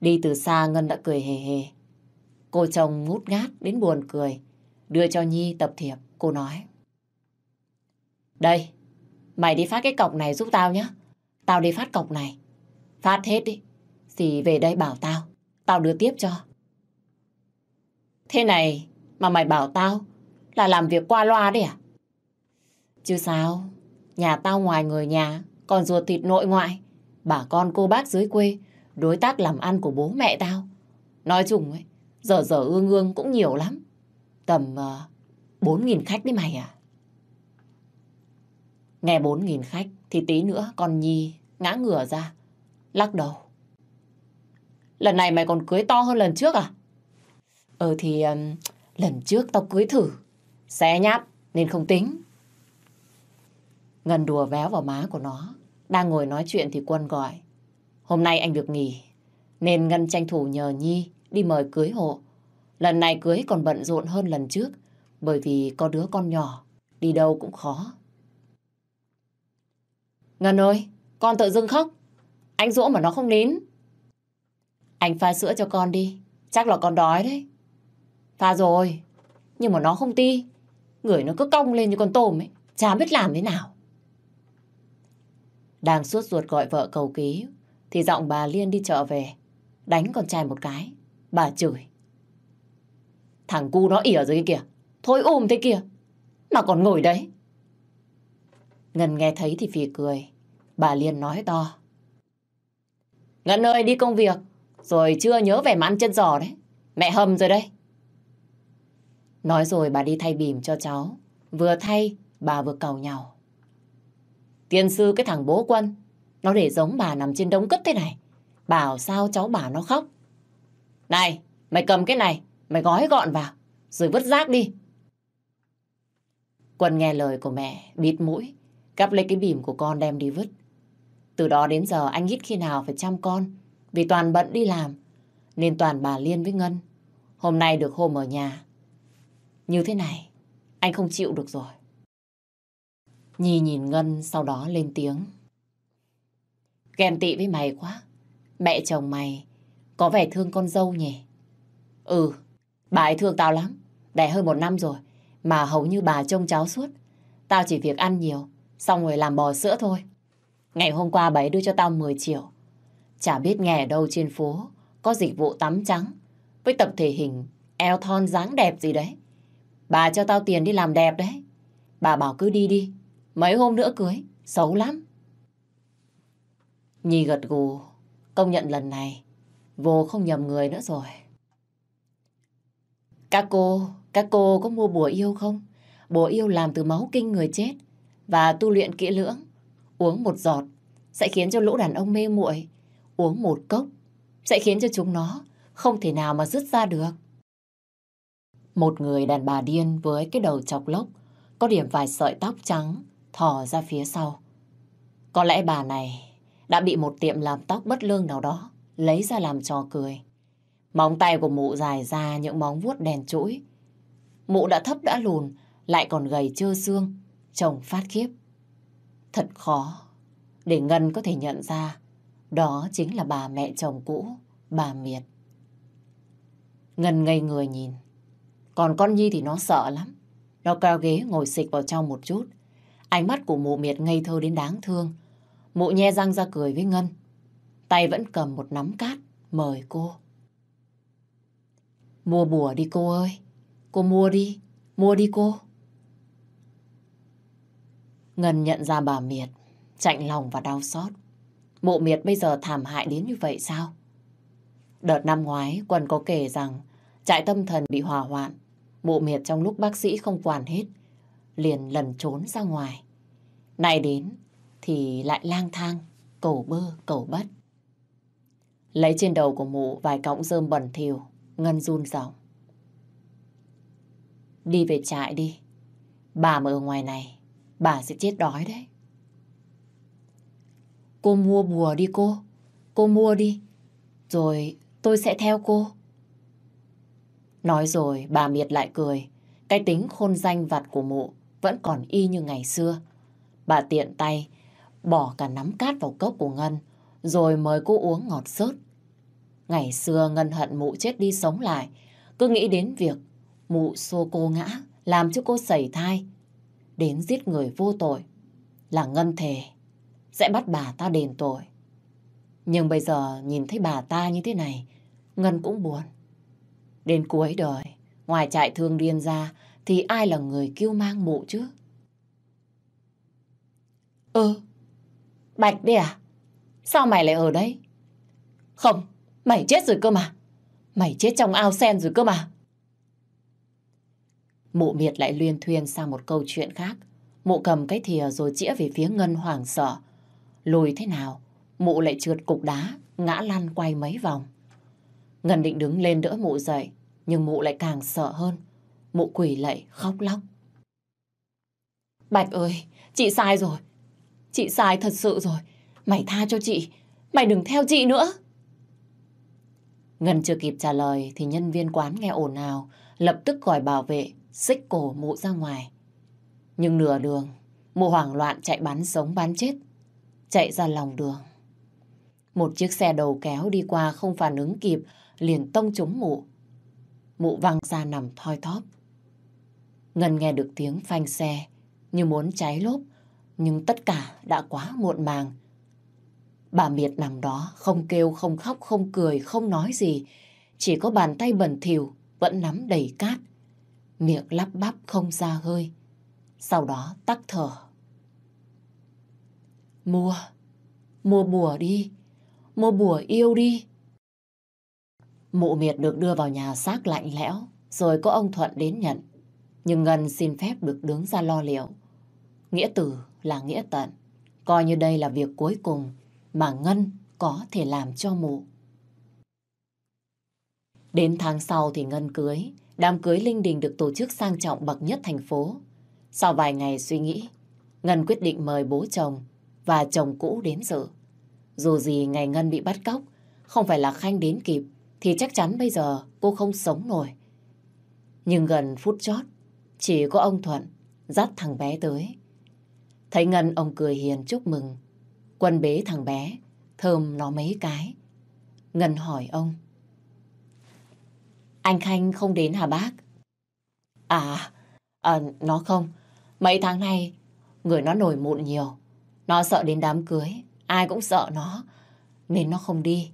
Đi từ xa Ngân đã cười hề hề. Cô chồng ngút ngát đến buồn cười. Đưa cho Nhi tập thiệp, cô nói. Đây, mày đi phát cái cọc này giúp tao nhé. Tao đi phát cọc này. Phát hết đi. Thì về đây bảo tao. Tao đưa tiếp cho. Thế này mà mày bảo tao là làm việc qua loa đấy à? Chứ sao? Nhà tao ngoài người nhà, còn ruột thịt nội ngoại. Bà con cô bác dưới quê, đối tác làm ăn của bố mẹ tao. Nói chung ấy, giờ giờ ương ương cũng nhiều lắm. Tầm ờ, uh, 4.000 khách đấy mày à? Nghe 4.000 khách thì tí nữa con Nhi ngã ngửa ra, lắc đầu. Lần này mày còn cưới to hơn lần trước à? Ờ thì um, lần trước tao cưới thử, xé nháp nên không tính. Ngân đùa véo vào má của nó. Đang ngồi nói chuyện thì Quân gọi. Hôm nay anh được nghỉ, nên Ngân tranh thủ nhờ Nhi đi mời cưới hộ. Lần này cưới còn bận rộn hơn lần trước, bởi vì có đứa con nhỏ, đi đâu cũng khó. Ngân ơi, con tự dưng khóc. Anh dỗ mà nó không nín. Anh pha sữa cho con đi, chắc là con đói đấy. Pha rồi, nhưng mà nó không ti. Người nó cứ cong lên như con tôm ấy, chả biết làm thế nào. Đang suốt ruột gọi vợ cầu ký, thì giọng bà Liên đi chợ về, đánh con trai một cái. Bà chửi. Thằng cu nó ỉa rồi kìa, thôi ôm thế kìa, mà còn ngồi đấy. Ngân nghe thấy thì phì cười, bà Liên nói to. Ngân ơi đi công việc, rồi chưa nhớ về mà ăn chân giò đấy. Mẹ hầm rồi đây. Nói rồi bà đi thay bìm cho cháu. Vừa thay, bà vừa cầu nhau. Tiên sư cái thằng bố quân, nó để giống bà nằm trên đống cất thế này. Bảo sao cháu bà nó khóc. Này, mày cầm cái này, mày gói gọn vào, rồi vứt rác đi. Quân nghe lời của mẹ, bịt mũi, cắp lấy cái bìm của con đem đi vứt. Từ đó đến giờ anh ít khi nào phải chăm con. Vì toàn bận đi làm. Nên toàn bà Liên với Ngân. Hôm nay được hôm ở nhà. Như thế này, anh không chịu được rồi. Nhi nhìn Ngân sau đó lên tiếng. Ghen tị với mày quá. Mẹ chồng mày có vẻ thương con dâu nhỉ? Ừ, bà ấy thương tao lắm. Đẻ hơn một năm rồi. Mà hầu như bà trông cháu suốt. Tao chỉ việc ăn nhiều, xong rồi làm bò sữa thôi. Ngày hôm qua bà ấy đưa cho tao 10 triệu. Chả biết nghe ở đâu trên phố có dịch vụ tắm trắng với tập thể hình eo thon dáng đẹp gì đấy. Bà cho tao tiền đi làm đẹp đấy. Bà bảo cứ đi đi. Mấy hôm nữa cưới. Xấu lắm. Nhi gật gù. Công nhận lần này vô không nhầm người nữa rồi. Các cô, các cô có mua bùa yêu không? Bùa yêu làm từ máu kinh người chết và tu luyện kỹ lưỡng. Uống một giọt sẽ khiến cho lũ đàn ông mê muội. Uống một cốc sẽ khiến cho chúng nó không thể nào mà dứt ra được. Một người đàn bà điên với cái đầu chọc lốc, có điểm vài sợi tóc trắng thò ra phía sau. Có lẽ bà này đã bị một tiệm làm tóc bất lương nào đó lấy ra làm trò cười. Móng tay của mụ dài ra những móng vuốt đèn chuỗi. Mụ đã thấp đã lùn, lại còn gầy trơ xương, trông phát khiếp. Thật khó để Ngân có thể nhận ra đó chính là bà mẹ chồng cũ, bà Miệt. Ngân ngây người nhìn. Còn con Nhi thì nó sợ lắm. Nó cao ghế ngồi xịch vào trong một chút. Ánh mắt của mụ Miệt ngây thơ đến đáng thương. Mụ nhe răng ra cười với Ngân. Tay vẫn cầm một nắm cát, mời cô. Mua bùa đi cô ơi. Cô mua đi, mua đi cô. Ngân nhận ra bà Miệt, chạnh lòng và đau xót. Mụ Miệt bây giờ thảm hại đến như vậy sao? Đợt năm ngoái, Quân có kể rằng trại tâm thần bị hỏa hoạn. Mụ Miệt trong lúc bác sĩ không quản hết, liền lần trốn ra ngoài. Này đến thì lại lang thang, cầu bơ, cầu bất. Lấy trên đầu của mụ vài cọng rơm bẩn thỉu, Ngân run giọng. Đi về trại đi. Bà mà ở ngoài này, bà sẽ chết đói đấy. Cô mua bùa đi cô. Cô mua đi. Rồi tôi sẽ theo cô. Nói rồi bà Miệt lại cười. Cái tính khôn danh vặt của mụ vẫn còn y như ngày xưa. Bà tiện tay bỏ cả nắm cát vào cốc của Ngân rồi mời cô uống ngọt sớt. Ngày xưa Ngân hận mụ chết đi sống lại cứ nghĩ đến việc mụ xô cô ngã làm cho cô sẩy thai đến giết người vô tội là Ngân thề sẽ bắt bà ta đền tội. Nhưng bây giờ nhìn thấy bà ta như thế này, Ngân cũng buồn. Đến cuối đời, ngoài trại thương điên ra, thì ai là người kêu mang mụ chứ? ơ Bạch đấy à? Sao mày lại ở đây? Không, mày chết rồi cơ mà. Mày chết trong ao sen rồi cơ mà. Mụ miệt lại luyên thuyên sang một câu chuyện khác. Mụ cầm cái thìa rồi chĩa về phía Ngân hoảng sợ. Lùi thế nào, mụ lại trượt cục đá, ngã lăn quay mấy vòng. Ngân định đứng lên đỡ mụ dậy, nhưng mụ lại càng sợ hơn. Mụ quỳ lạy khóc lóc. Bạch ơi, chị sai rồi. Chị sai thật sự rồi. Mày tha cho chị. Mày đừng theo chị nữa. Ngân chưa kịp trả lời thì nhân viên quán nghe ồn ào, lập tức gọi bảo vệ, xích cổ mụ ra ngoài. Nhưng nửa đường, mụ hoảng loạn chạy bắn sống bắn chết chạy ra lòng đường. Một chiếc xe đầu kéo đi qua không phản ứng kịp, liền tông trúng mụ. Mụ văng ra nằm thoi thóp. Ngân nghe được tiếng phanh xe, như muốn cháy lốp, nhưng tất cả đã quá muộn màng. Bà Miệt nằm đó, không kêu, không khóc, không cười, không nói gì. Chỉ có bàn tay bẩn thỉu vẫn nắm đầy cát. Miệng lắp bắp không ra hơi. Sau đó tắc thở. Mua, mua bùa đi, mua bùa yêu đi. Mụ miệt được đưa vào nhà xác lạnh lẽo, rồi có ông Thuận đến nhận. Nhưng Ngân xin phép được đứng ra lo liệu. Nghĩa tử là nghĩa tận, coi như đây là việc cuối cùng mà Ngân có thể làm cho mụ. Đến tháng sau thì Ngân cưới, đám cưới linh đình được tổ chức sang trọng bậc nhất thành phố. Sau vài ngày suy nghĩ, Ngân quyết định mời bố chồng và chồng cũ đến dự. Dù gì ngày Ngân bị bắt cóc, không phải là Khanh đến kịp, thì chắc chắn bây giờ cô không sống nổi. Nhưng gần phút chót, chỉ có ông Thuận dắt thằng bé tới. Thấy Ngân ông cười hiền chúc mừng. Quân bế thằng bé, thơm nó mấy cái. Ngân hỏi ông. Anh Khanh không đến hả bác? À, à, nó không. Mấy tháng nay, người nó nổi mụn nhiều. Nó sợ đến đám cưới, ai cũng sợ nó. Nên nó không đi.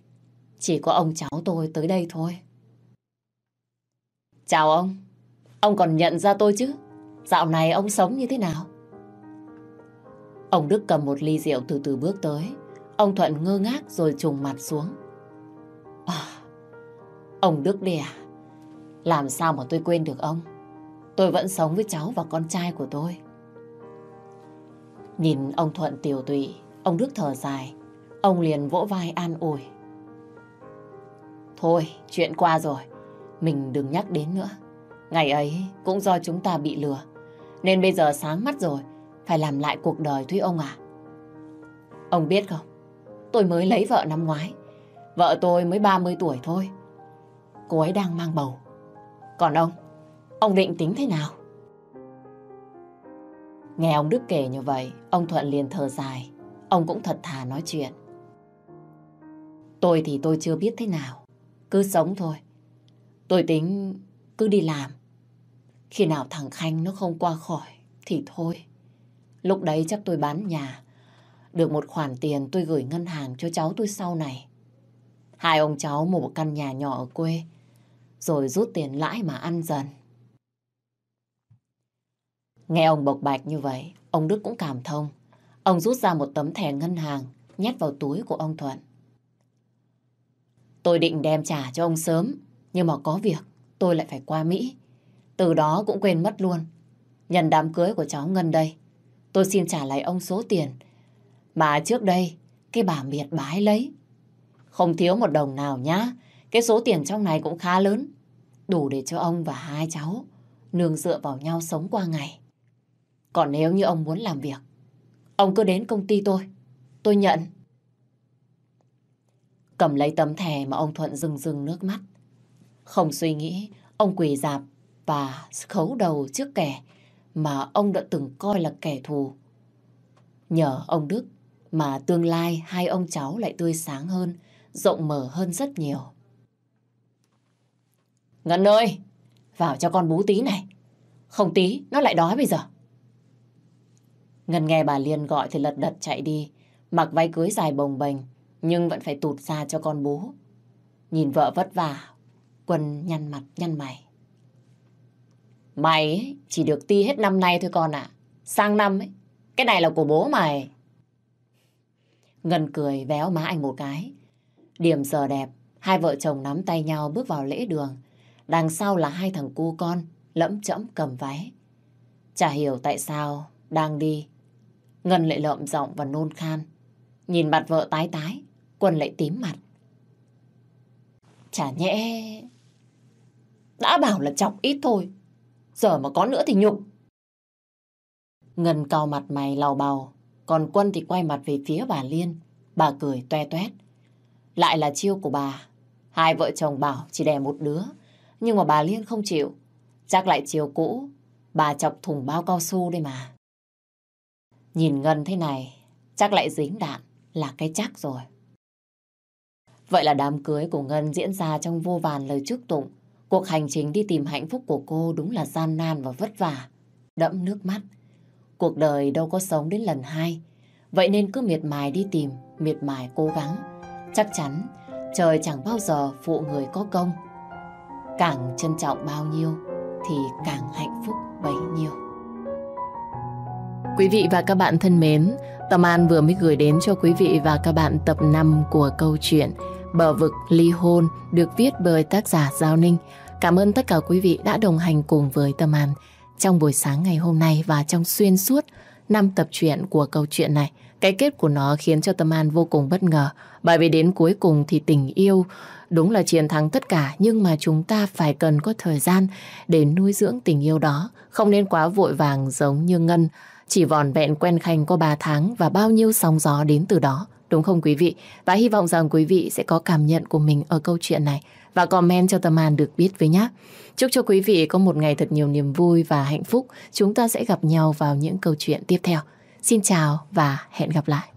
Chỉ có ông cháu tôi tới đây thôi. Chào ông. Ông còn nhận ra tôi chứ? Dạo này ông sống như thế nào? Ông Đức cầm một ly rượu từ từ bước tới. Ông Thuận ngơ ngác rồi trùng mặt xuống. À, ông Đức đi à? Làm sao mà tôi quên được ông? Tôi vẫn sống với cháu và con trai của tôi. Nhìn ông Thuận tiểu tụy, ông Đức thở dài. Ông liền vỗ vai an ủi. Thôi, chuyện qua rồi. Mình đừng nhắc đến nữa. Ngày ấy cũng do chúng ta bị lừa. Nên bây giờ sáng mắt rồi, phải làm lại cuộc đời Thúy ông à. Ông biết không, tôi mới lấy vợ năm ngoái. Vợ tôi mới 30 tuổi thôi. Cô ấy đang mang bầu. Còn ông, ông định tính thế nào? Nghe ông Đức kể như vậy, ông Thuận liền thở dài. Ông cũng thật thà nói chuyện. Tôi thì tôi chưa biết thế nào. Cứ sống thôi. Tôi tính cứ đi làm. Khi nào thằng Khanh nó không qua khỏi thì thôi. Lúc đấy chắc tôi bán nhà. Được một khoản tiền tôi gửi ngân hàng cho cháu tôi sau này. Hai ông cháu mua một căn nhà nhỏ ở quê. Rồi rút tiền lãi mà ăn dần. Nghe ông bộc bạch như vậy, ông Đức cũng cảm thông. Ông rút ra một tấm thẻ ngân hàng, nhét vào túi của ông Thuận. Tôi định đem trả cho ông sớm, nhưng mà có việc, tôi lại phải qua Mỹ. Từ đó cũng quên mất luôn. Nhân đám cưới của cháu Ngân đây, tôi xin trả lại ông số tiền mà trước đây cái bà miệt bái lấy. Không thiếu một đồng nào nhá. Cái số tiền trong này cũng khá lớn. Đủ để cho ông và hai cháu nương dựa vào nhau sống qua ngày. Còn nếu như ông muốn làm việc, ông cứ đến công ty tôi. Tôi nhận. Cầm lấy tấm thẻ mà ông Thuận rưng rưng nước mắt. Không suy nghĩ, ông quỳ dạp và khấu đầu trước kẻ mà ông đã từng coi là kẻ thù. Nhờ ông Đức mà tương lai hai ông cháu lại tươi sáng hơn, rộng mở hơn rất nhiều. Ngân ơi, vào cho con bú tí này. Không tí, nó lại đói bây giờ. Ngân nghe bà Liên gọi thì lật đật chạy đi, mặc váy cưới dài bồng bềnh, nhưng vẫn phải tụt ra cho con bú. Nhìn vợ vất vả, Quân nhăn mặt nhăn mày. Mày ấy, chỉ được ti hết năm nay thôi con ạ. Sang năm ấy, cái này là của bố mày. Ngân cười véo má anh một cái. Điểm giờ đẹp, hai vợ chồng nắm tay nhau bước vào lễ đường. Đằng sau là hai thằng cu con, lẫm chẫm cầm váy. Chả hiểu tại sao đang đi. Ngân lại lợm giọng và nôn khan. Nhìn mặt vợ tái tái, Quân lại tím mặt. Chả nhẽ... Đã bảo là chọc ít thôi. Giờ mà có nữa thì nhục. Ngân cau mặt mày lau bào. Còn Quân thì quay mặt về phía bà Liên. Bà cười toe toét. Lại là chiêu của bà. Hai vợ chồng bảo chỉ đẻ một đứa. Nhưng mà bà Liên không chịu. Chắc lại chiều cũ. Bà chọc thùng bao cao su đây mà. Nhìn Ngân thế này, chắc lại dính đạn là cái chắc rồi. Vậy là đám cưới của Ngân diễn ra trong vô vàn lời chúc tụng. Cuộc hành trình đi tìm hạnh phúc của cô đúng là gian nan và vất vả, đẫm nước mắt. Cuộc đời đâu có sống đến lần hai, vậy nên cứ miệt mài đi tìm, miệt mài cố gắng. Chắc chắn trời chẳng bao giờ phụ người có công. Càng trân trọng bao nhiêu thì càng hạnh phúc bấy nhiêu. Quý vị và các bạn thân mến, Tâm An vừa mới gửi đến cho quý vị và các bạn tập 5 của câu chuyện Bờ vực ly hôn được viết bởi tác giả Giao Ninh. Cảm ơn tất cả quý vị đã đồng hành cùng với Tâm An trong buổi sáng ngày hôm nay và trong xuyên suốt năm tập truyện của câu chuyện này. Cái kết của nó khiến cho Tâm An vô cùng bất ngờ, bởi vì đến cuối cùng thì tình yêu đúng là chiến thắng tất cả, nhưng mà chúng ta phải cần có thời gian để nuôi dưỡng tình yêu đó. Không nên quá vội vàng giống như Ngân, chỉ vòn vẹn quen Khanh có 3 tháng và bao nhiêu sóng gió đến từ đó. Đúng không quý vị? Và hy vọng rằng quý vị sẽ có cảm nhận của mình ở câu chuyện này và comment cho Tâm An được biết với nhé. Chúc cho quý vị có một ngày thật nhiều niềm vui và hạnh phúc. Chúng ta sẽ gặp nhau vào những câu chuyện tiếp theo. Xin chào và hẹn gặp lại.